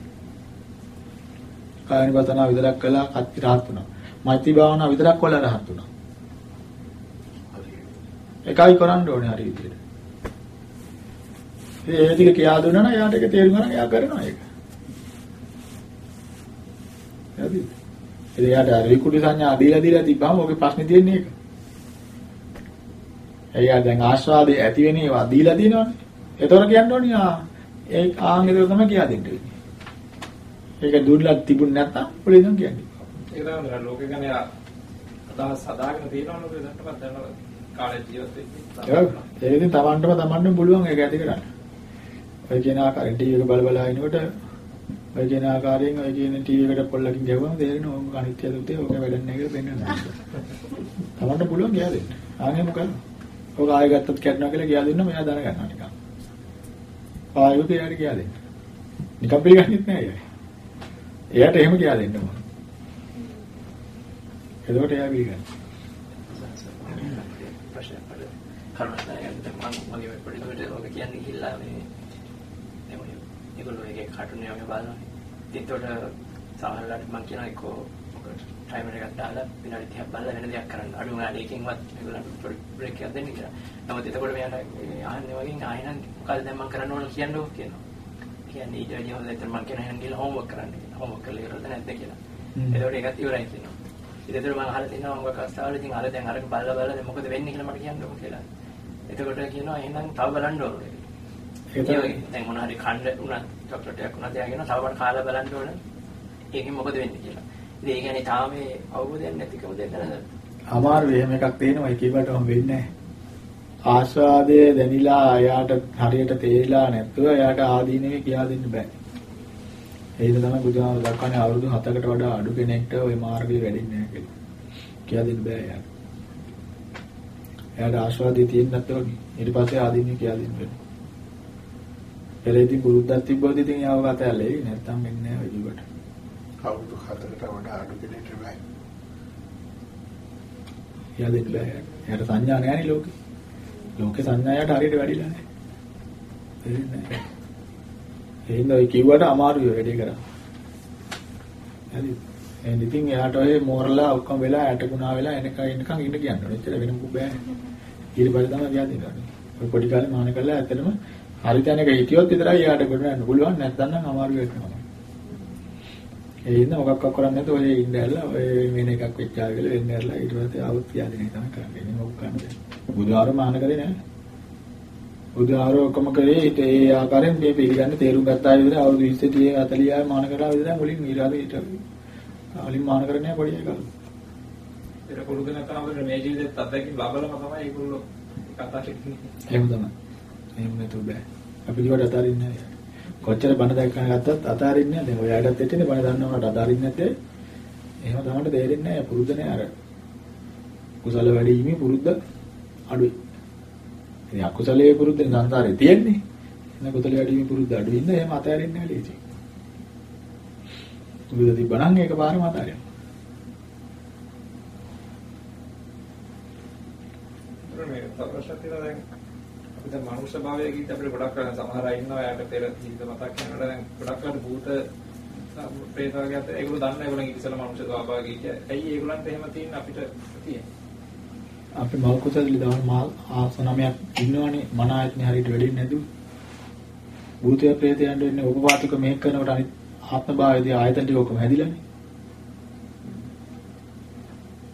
කායනිපතන විතරක් කළා කච්චි rahat වුණා. මෛත්‍රී භාවනාව විතරක් කළා rahat වුණා. එකයි කරන්න ඕනේ හරි විදියට. ඒ ටික කියා දුන්නා නම් එයාට ඒක තේරුම් ගන්න එයා කරනවා ඒක. හරිද? ඉතින් එයාට අර විකුටි සංඥා දීලා දීලා තිබ්බම ඔගේ ප්‍රශ්නේ තියෙන්නේ ඒක. එයා දැන් ආස්වාදේ ඇති වෙන ඒවා දීලා දිනවනේ. ඒතොර කියන්න ඕනේ ආ ඒ ආන් ඒක තමයි කියා දෙන්නේ. ඒක දුර්ලභ තිබුණ නැත්නම් පොලිසියෙන් කියන්නේ. ඒක තමයි ලෝකෙ ගැන අදහස් හදාගෙන තියෙනවනේ දැන්ටවත් දැනනවා. කාලේ ජීවත් වෙන්න. ඒක ඉතින් Tamanටම Tamanටම පුළුවන් ඒක ඇති කරන්න. ඔය කියන ආකාරයෙන් ටීවී එක බල බල ඉනකොට ඔය කියන ආකාරයෙන් ඔය කියන ටීවී එකට පොල්ලකින් ගැවුවම තේරෙනවා ඕක අනිත්‍ය දුක්ඛය ඕක වැඩක් නැහැ කියලා පෙන්වනවා. Tamanට පුළුවන් ගියා දෙන්න. ආන්නේ මොකද? ඔක ආයෙ ගත්තත් කැඩනවා කියලා ගියා දෙන්න මෙයා දැනගන්නවා නිකන්. ආයෙ කියලා ගියා දෙන්න. නිකන් පිළිගන්නෙත් නෑ ඒක. එයාට එහෙම ගියා දෙන්න ඕන. එතකොට එයා පිළිගන්නවා. කරුණාවෙන් මම මගේ පොඩිදුරට ඔක කියන්නේ ගිහිල්ලා මේ එමු ඒගොල්ලෝ ඒකේ කාටුන් එක බලනවා. ඉතින් ඒකට සමහරවිට මම කියන එක ටයිමර් එකක් දාලා විනාඩි 30ක් බලලා වෙන දෙයක් කරන්න. අඩු ගානේ එකකින්වත් ඒගොල්ලන්ට පොඩි බ්‍රේක් එකක් දෙන්න කියලා. නමුත් එතකොට මෙයාට අහන්නේ වගේ ආයෙනම් මොකද දැන් මම කරන්න ඕන කියන්නකෝ කියනවා. කියන්නේ ඊට වැඩි හොඳ ඉතින් මම කියන හැන් ගිහලා හෝම්වර්ක් කරන්න කියලා. හෝම්වර්ක් කරලා ඉවරද නැද්ද කියලා. එතකොට ඒකත් ඉවරයි කියනවා. ඉතින් ඒතර මම අහලා තිනවා මම කස්තාවල ඉතින් අර දැන් අරක බලලා බලලා දැන් මොකද වෙන්නේ කියලා මට කියන්නකෝ කියලා. එතකොට කියනවා එහෙනම් තව බලන්න ඕනේ. ඒක දැන් මොන හරි කන්න උනත් චොක්ලට් එකක් උනත් එයා කියනවා තව කාලා බලන්න ඕනේ. ඒකෙන් මොකද වෙන්නේ කියලා. ඉතින් ඒ කියන්නේ තාම මේ අවබෝධයක් නැතිකම දෙන්න නේද? අමාරු එහෙම එකක් තියෙනවා ඒක ඉබටම වෙන්නේ ආස්වාදයේ දැනිලා එයාට හරියට තේරිලා නැත්නම් එයාට ආදීනෙක කියා දෙන්න බෑ. ඒක තමයි බුදුහාම දක්වන්නේ අවුරුදු 7කට වඩා අඩු කෙනෙක්ට ওই මාර්ගය වැඩින්නේ නැහැ කියලා. කියා දෙන්න බෑ එයාට. එයාට ආස්වාදයේ තියෙන්නත් ඕනේ. ඊට පස්සේ ආදීනෙ කියා දෙන්න වෙනවා. පෙරේදී පුරුද්දක් තිබ්බොත් ඉතින් යාව කතාලේ නැත්තම් වෙන්නේ නැහැ ඔය ජීවිත. අවුරුදු 4කට වඩා අඩු කෙනෙක්ට බෑ. කියා දෙන්න බෑ. එයාට සංඥා නැහැ නේ ලෝකේ. ලෝකේ සංඥායට හරියට වැඩිලා නැහැ. තේරෙන්නේ නැහැ. එහෙනම් ඔය කිව්වට අමාරුයි වැඩේ කරා. හරි. එහෙනම් ඉතින් එයාට ඔය මෝරලා ඔක්කොම වෙලා ඇටකුණා වෙලා එනකන් එනකන් ඉන්න කියන්න ඕනේ. එච්චර වෙන මොකක් බෑනේ. ඊට පස්සේ තමයි කියන්නේ. ඔය පොඩි කාලේ මාන කරලා ඇත්තටම හරි තැනක හිටියොත් විතරයි එයාට ගොඩ යන්න පුළුවන්. නැත්නම් නම් අමාරු වෙනවා. ඒ ඉන්න මොකක්වත් කරන්නේ නැතුව ඔය ඉන්න ඇරලා ඔය වෙන එකක් වෙච්චා කියලා වෙන්න ඇරලා ඊට පස්සේ ආවොත් පියාදෙන එක තමයි කරන්නේ. මොකක් කරන්නේ. බුදුආර මාන කරේ නැහැ. බුදුආර ඔක්කොම කරේ ඊට ඒ ආකාරයෙන් මේ පිළිගන්න තේරුම් ගත්තා විතර අවුරුදු 20 30 40 මාන කරා විතර මුලින් ඊළඟ ඊට වලින් මාන කරන්නේ පොඩි එකක්. ඒක පුරුදු නැත්නම් මේ ජීවිතේත් අත්දැකීම් ලබලම තමයි ඒගොල්ලෝ කතා කරන්නේ. එහෙම තමයි. එහෙම නැතුව බෑ. අපි ලිවට අතාරින්නේ නැහැ. කොච්චර බණ දැක්කම ගත්තත් අතාරින්නේ නැහැ. දැන් ඔයාලටත් එතනේ බණ දන්නවට අතාරින්නේ නැත්තේ. එහෙම තමයි තේරෙන්නේ නැහැ. පුරුද්ද නැහැ අර. කුසල වැඩි වීමේ පුරුද්ද අඩුයි. ඉතින් අකුසලයේ පුරුද්දෙන් සංසාරේ තියෙන්නේ. එන කුසල වැඩි වීමේ පුරුද්ද අඩු වෙන එහෙම අතාරින්නේ නැහැ ලේසි. බුදු තිබ්බනම් ඒකපාරම අතාරිනවා. මේ ප්‍රශ්න තියෙනවා දැන් අපි දැන් මනුෂ්‍ය භාවයේ ගිහින් අපිට ගොඩක් කරන සමහර අය ඉන්නවා යාට පෙර ජීවිත මතක් කරනකොට දැන් ගොඩක් අය භූත ප්‍රේත වගේ අත ඒගොල්ලෝ දන්න ඒගොල්ලන් ඉතිසල මනුෂ්‍ය ස්වභාවය කිය. ඇයි ඒගොල්ලන්ට එහෙම තියෙන අපිට තියෙන්නේ? අපි මල් කුසලලි දාන මාල් ආසනමයක් ඉන්නවනේ මන ආයතනේ හරියට වෙඩින්නේ නැතුව. භූතය ප්‍රේතයන්ට වෙන්නේ උපපාතික මේක කරනකොට අනිත් ආත්ම භාවයේදී ආයතන ටික ඔක්කොම හැදිලානේ.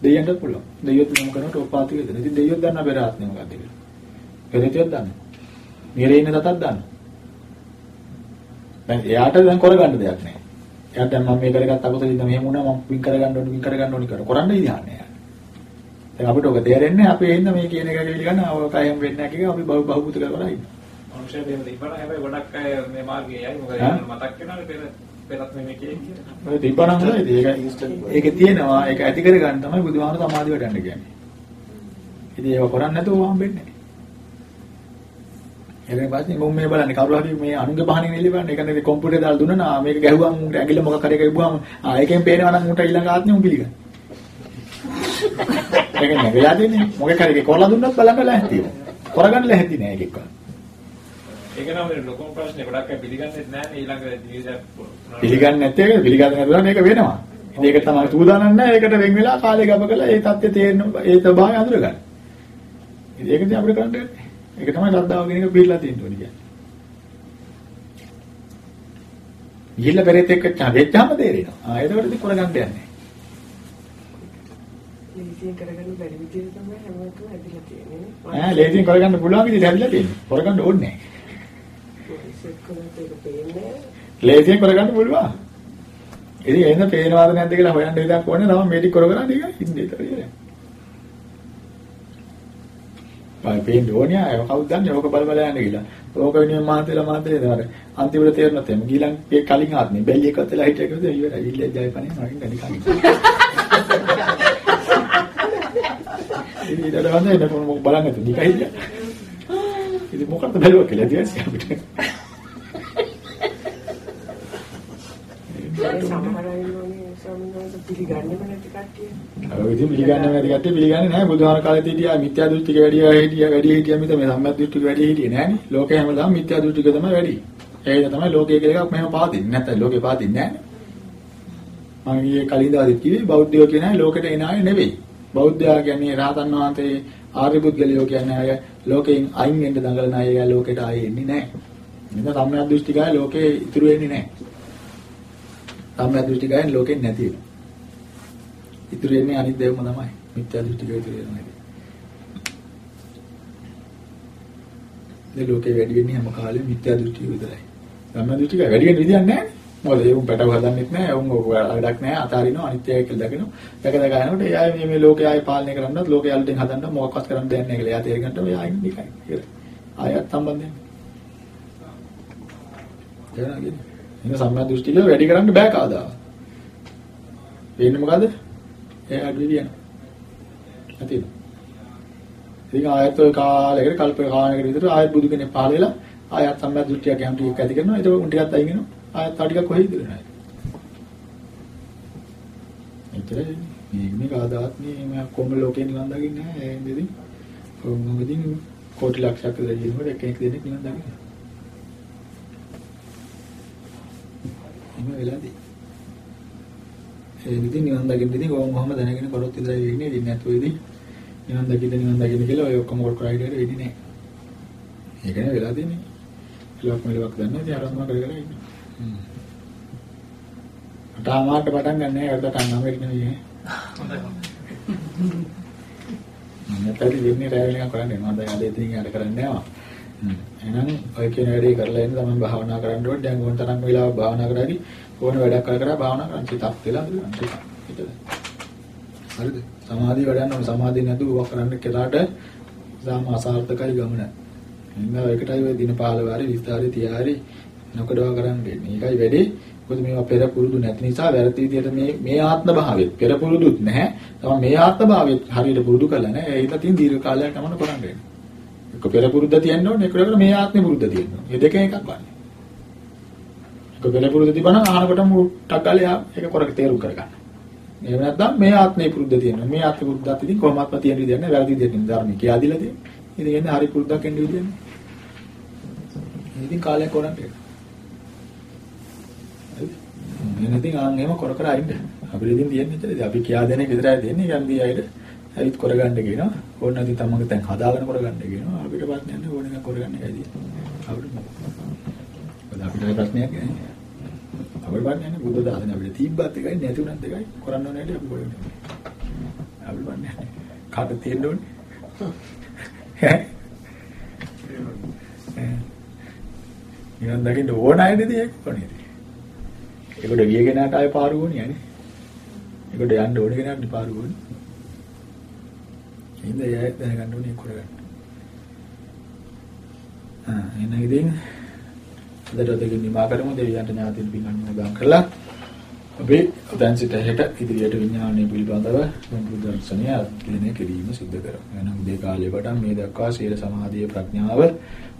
දෙයියන්ට පුළුවන්. දෙයියොත් නම් කරනකොට උපපාතික දෙන. ඉතින් දෙයියොත් දන්න බෙර ආත්මය මොකක්ද කියලා. පෙරේතයොත් දන්නවා. නිරේ ඉන්න තතත් දන්නවා. දැන් එයාට දැන් කරගන්න දෙයක් නැහැ. එයාට දැන් මම මේ කරගත්ත අකුසල ඉඳන් මෙහෙම වුණා මම වින් කරගන්න ඕනේ වින් කරගන්න ඕනේ කර. කරන්න ඉන්නේ දැන් අපිට ඔක තේරෙන්නේ අපි එන්න මේ කියන එක පිළිගන්න අයම් වෙන්නේ නැහැ කියලා අපි බහු බහුබූත කරලා ඉන්නවා. මනුෂ්‍යයෙක් දෙන්න ඉබ්බන හැබැයි ගොඩක් අය මේ මාර්ගයේ යයි මොකද මතක් වෙනවනේ පෙර පෙරත් මේ කියන්නේ. ඔය තිබ්බනම් හොඳයි. ඒක ඒක තියෙනවා. ඒක ඇති කරගන්න තමයි බුදුහාමර සමාධිය වඩන්න කියන්නේ. ඉතින් ඒක කරන්නේ නැතුව හම්බෙන්නේ නැහැ. ඊට පස්සේ මම මේ බලන්නේ කවුරු හරි මේ අනුගේ පහණින් එල්ල බලන්න. ඒක නේ කම්පියුටර් දාලා දුන්නා මේක ගැහුවම උන්ට ඇඟිල්ල මොකක් හරි ගැහුවාම ආ ඒකෙන් පේනවා නම් උන්ට ඊළඟ ආත්මෙ උන් පිළිගන්න. ඒක නේ වෙලා දෙන්නේ. මොකක් හරි කොරලා දුන්නත් බලන්න ලැහැත්ති. කරගන්න ලැහැත්ති නෑ ඒකෙක්. ඒක නම් මේ ලොකම ප්‍රශ්නේ ගොඩක් අය පිළිගන්නේ නැහැ ඊළඟ ජීවිතය පිළිගන්නේ නැත්තේ ඒක පිළිගන්නේ නැතුව මේක වෙනවා. ඉතින් ඒක තමයි සූදානම් නැහැ. ඒකට වෙන් වෙලා කාලය ගත කළා ඒ தත්ත්වය තේරෙන ඒ ස්වභාවය අඳුරගන්න. ඉතින් ඒක ඉතින් අපිට කරන්න බැහැ. ඒක තමයි ශ්‍රද්ධාව කියන එක පිළිලා තියෙන්න ඕනේ කියන්නේ. ගිහිල්ලා පෙරේත එක්ක වෙච්චාම තේරෙනවා. ආ ඒකට ඉතින් කරගන්න යන්නේ. ලේසියෙන් කරගන්න බැරි විදිහට තමයි හැමෝටම ඇදලා තියෙන්නේ. ඈ ලේසියෙන් කරගන්න පුළුවන් විදිහට හැදලා තියෙන්නේ. කරගන්න ඕනේ නැහැ. ලේසියෙන් කරගන්න පුළුවන්. ඉතින් එහෙනම් පේනවාද නැද්ද කියලා හොයන්න විදිහක් ඕනේ. නම් මේටි කර කරන්නේ ඉන්නේ ඉතින්. බයි පේන්න ඕනේ අය කවුද දන්නේ ඕක බල බල යන්න කියලා. ඕක වෙනුවෙන් මහතේලා මහතේලා දාර අන්තිමට තේරුණත් එම ගිලන් ඒ කලින් ආත්මේ බැල්ලි එකත් වෙලා හිටිය කිව්වද ඉවරයි ඉල්ලේ ජයපනේ මගෙන් ගනි කලින්. ඉතින් ඊට වඩා එන්න කොහොම බලන්න තු නිකයි ඉතින්. ඉතින් මොකක්ද බැලුවා කියලා දියස් අපිට. සමහර අය ඉන්නෝනේ සමහරවිට පිළිගන්නේම නැති කට්ටිය. ඔය ඉතින් පිළිගන්නේ නැති කට්ටිය පිළිගන්නේ නැහැ බුදුහාර කාලේ තියලා මිත්‍යා දෘෂ්ටික වැඩි හිටියා වැඩි හිටියා මිත මේ සම්මත දෘෂ්ටික වැඩි හිටියේ නැහනේ. ලෝකේ හැමදාම මිත්‍යා දෘෂ්ටික තමයි වැඩි. ඒක තමයි ලෝකයේ කියලා එකක් මෙහෙම පාදින්නේ නැත්නම් ලෝකේ පාදින්නේ නැහැ. මම ඊයේ කලින් දාදෙත් කිව්වේ බෞද්ධයෝ කියන අය ලෝකෙට එන අය නෙවෙයි. බෞද්ධයා කියන්නේ රහතන් වහන්සේ ආර්ය පුද්ගලයෝ කියන්නේ අය ලෝකයෙන් අයින් වෙන්න දඟලන අය ලෝකෙට ආයේ එන්නේ නැහැ. එතන සම්මත දෘෂ්ටිකය ලෝකේ ඉතුරු වෙන්නේ නැහැ. සම්මත දෘෂ්ටිකයන් ලෝකෙන් නැති වෙනවා. ඉතුරු වෙන්නේ අනිත් දේවම තමයි. මිත්‍යා දෘෂ්ටිකය ඉතුරු වෙනවා. මේ ලෝකේ වැඩි වෙන්නේ හැම කාලෙම මිත්‍යා දෘෂ්ටිය විතරයි. සම්මත දෘෂ්ටික වැඩි වෙන විදියක් නැහැ. මොකද ඒ උන් පැටව හදන්නෙත් නැහැ. උන් වැඩක් නැහැ. අතාරිනවා අනිත්‍යයි කියලා දකිනවා. දැක දැක යනකොට ඒ අය මේ මේ ලෝකේ ආයේ පාලනය කරන්නත් ලෝකේ අලුතෙන් හදන්න මොකක්වත් කරන්න දෙයක් නැහැ කියලා. එයා තේරෙන්නට ඔය ආයෙත් නිකයි. ඉතින් ආයෙත් සම්බන්ධයෙන්. දැනගන්න. එන සම්මා දෘෂ්ටිය වැඩි කරන්න බෑ කාදාව. වෙන්නේ මොකද? ඒ අඩු වෙන. ඇතිද? ඉතින් ආයත කාලයකට කල්ප කාලයකට විතර ආයත් බුදු කෙනෙක් පහල වෙලා ආයත් සම්මා දෘෂ්ටියක් යම් ටිකක් ඇති කරනවා. ඒක උන් ටිකක් අයින් වෙනවා. ආයත් තව ටිකක් කොහෙද ඉඳලා එතරම් මේ මේ කාදාත් මේ කොම්බ ලෝකේ නිවන් දකින්නේ නැහැ. ඒ ඉඳින් කොම්බෙදින් කෝටි ලක්ෂයක් විතර ජීවිතවල එකෙක් දෙනෙක් නිවන් දකිනවා. එහෙම වෙලාදී. ඒ ඉතින් නිවන් දකින්න ඉතින් කොහොම කොහම දැනගෙන කරොත් විතරයි වෙන්නේ. ඉතින් නැතුව ඉතින් නිවන් දකින්න නිවන් දකින්න කියලා ඔය ඔක්කොම කොට කරයිඩර් වෙන්නේ නැහැ. ඒකනේ වෙලා දෙන්නේ. ලොක් මෙලොක් දන්නේ ඉතින් අරම කර කර ඉන්නේ. හ්ම්. තාමාට පටන් ගන්න නෑ අරකට අන්නමෙට නෙවෙයි. හොඳයි. මම තාරි වෙන්නේ රැවෙලින් කරන්නේ මම දැන් අද ඉතින් යාට කරන්නේ නැහැ. එහෙනම් ඔය කියන වැඩේ කරලා ඉන්න තමයි භාවනා කරන්න ඕනේ. දැන් ඕන තරම් වෙලාව භාවනා කරાવી ඕන වැඩක් කර කර භාවනා කරන් සිතක් වෙලා දුන්නා. හරිද? සමාධිය වඩන්න ඕන සමාධිය නැතුව වක් කරන්න කෙලාට සාම අසාර්ථකයි ගමන. එහෙනම් ඒකටයි ඔය දින 15 වාරි 20 වාරි 30 වාරි නොකඩවා කරන් දෙන්නේ. ඒකයි වැඩේ. මොකද මේවා පෙර පුරුදු නැති නිසා වැරදි විදියට මේ මේ ආත්ම භාවයෙත් පෙර පුරුදුත් නැහැ. තමයි මේ ආත්ම භාවයෙත් හරියට පුරුදු කළා නෑ. ඒක තියෙන දීර්ඝ කාලයක් ගමන කරන්නේ. එක පෙර පුරුද්ද තියෙන්න ඕනේ ඒකට මේ ආත්මේ පුරුද්ද තියෙන්න ඕනේ. මේ දෙකෙන් එකක් ගන්න. එක පෙර පුරුද්ද තිබුණා අහනකොටම ටක් ගාලා ඒක කරක තේරුම් කරගන්න. එහෙම නැත්නම් මේ ආත්මේ පුරුද්ද තියෙනවා. මේ ආත්මේ පුරුද්දත් ඉතින් කොහොමත්ම තියෙන විදියක් නෑ. වැරදි විදියට ධර්මයේ කියලා දීලා තියෙන්නේ. ඉතින් එන්නේ හරි පුරුද්දක් එන්න විදියක් නෑ. ඉතින් කාලයක් කරන්නේ. හරි. ඉතින් ආන් එහෙම කර කර අරින්න. අපිට ඉතින් තියෙන්නේ ඉතින් අපි කියා දෙන එක විතරයි දෙන්නේ. යම්දී අයිද ඇවිත් කරගන්න කියනවා. ඕන නැති තමන්ගේ තැන් හදාගෙන කරගන්න කියනවා. අපිට ප්‍රශ්නයක් නෑ ඕන එකක් කරගන්න එකයි තියෙන්නේ. අපිට මොකද අපිට ප්‍රශ්නයක් නෑ. අපිට බන්නේ නෑ බුද්ධ දාසන අපිට තිබ්බත් එකයි නැති උනත් එකයි කරන්න ඕනේ නේද අපි කරන්නේ. අපිට බන්නේ නෑ. කාට තියෙන්න ඕනේ? නිවන් දකින්න ඕන අයනේ ඒක කොහොනේ. ඒකට ගිය කෙනාට ආය පාරු වුණේ නෑනේ. ඒකට යන්න ඕනේ කෙනාට පාරු වුණේ. ඉතින් එයා දැනගන්න ඕනේ කරගන්න. ආ එහෙනම් ඉතින් අදට දෙකින් නිමා කරමු දෙවියන්ට ඥාතින් පින් අනුමෝදන් කරලා අපි දැන් සිට හෙට ඉදිරියට විඥානය පිළිබඳව බුදු දර්ශනය අධ්‍යයනය කිරීම සිදු කරමු. එහෙනම් උදේ කාලේ පටන් මේ දක්වා සීල සමාධිය ප්‍රඥාව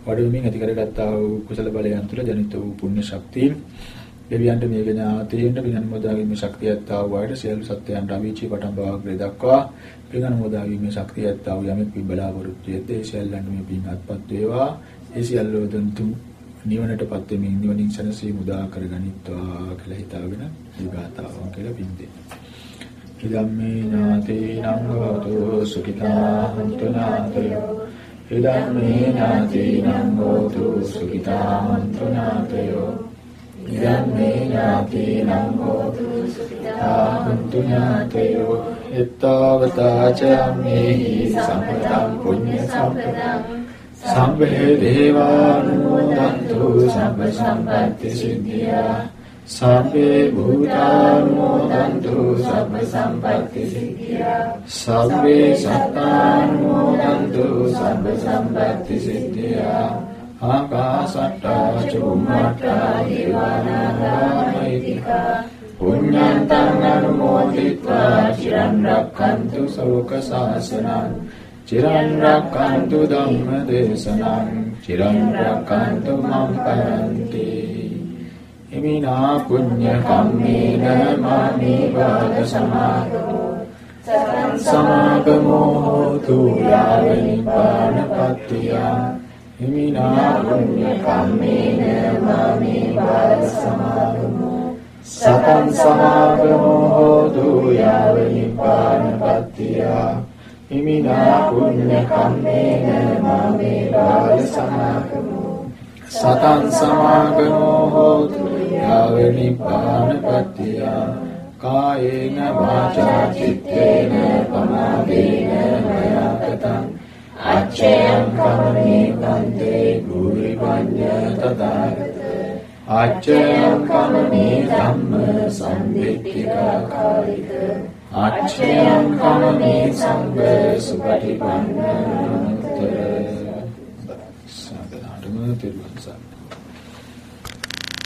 වඩවමින් ඇති කරගත්තා වූ කුසල බලයන් තුළ ජනිත වූ පුණ්‍ය ශක්තිය දෙවියන්ට මේ ඥාතීන්ට පින් අනුමෝදා වීමේ ශක්තිය ඇත්තා වූ අයට සියලු සත්‍යයන්ට අවීචී පටන් භාග්‍රේ දක්වා පින් අනුමෝදා වීමේ ශක්තිය ඇත්තා වූ යමෙක් පින් බලාපොරොත්තු වෙද්දී ඒ සියල්ලන්ට මේ පින් අත්පත් වේවා ඒ සියල්ලෝ දන්තු නිවනටපත් වෙමින් නිවනින් සැනසී මුදා කරගනිත්වා කියලා හිතාගෙන දීගාතාවන් කියලා පින්දේ. ඉදම්මේ ඥාතීනං හෝතු සුඛිතා හොන්තු ඥාතයෝ ඉදම්මේ ඥාතීනං හෝතු සුඛිතා හොන්තු ඥාතයෝ ඉදම්මේ ඥාතීනං හෝතු සුඛිතා හොන්තු ඥාතයෝ එත්තාවතා ච අම්මේහි සම්පතං පුඤ්ඤ සම්පතං. සම්බේ දේවානුමෝදන්තු සම්බ සම්පත්ති සිද්ධියා. සම්බේ භූතානුමෝදන්තු සම්බ සම්පත්ති සිද්ධියා. සම්බේ සත්තානුමෝදන්තු සම්බ සම්පත්ති සිද්ධියා. ආකාසට්ටා චුම්මට්ටා දේවානාගාමයිතිකා පුඤ්ඤන්තං අනුමෝදිත්වා. චිරන් රක්ඛන්තු ශෝක සාසනං. චිරන් රක්칸තු ධම්ම දේශනං චිරන් රක්칸තු මම් පරන්ති හිමිනා පුඤ්ඤ කම්මේන මාමේ වාද සමාගමෝ සතං සමාගමෝ හෝතු යාව නිපානපත්තිය හිමිනා පුඤ්ඤ කම්මේන මාමේ වාද සමාගමෝ සතං සමාගමෝ හෝතු යාව නිපානපත්තිය හිමිනා පුඤ්ඤ කම්මේන මාමේ බාල සමාගමෝ සතං සමාගමෝ හෝතු යාව නිපානපත්තිය කායේන වාචා චිත්තේන පමාදේන මයකතං අච්චයං කමනේ කන්තේ ගුරි පඤ්ඤ තථාගත අච්චයං කමනේ ධම්ම සම්දික්ඛිකා කාලික අච්චයං කමනේ සංඝ සුපටිපන්න උත්තර සාදනාටම තිරුවන් සරණයි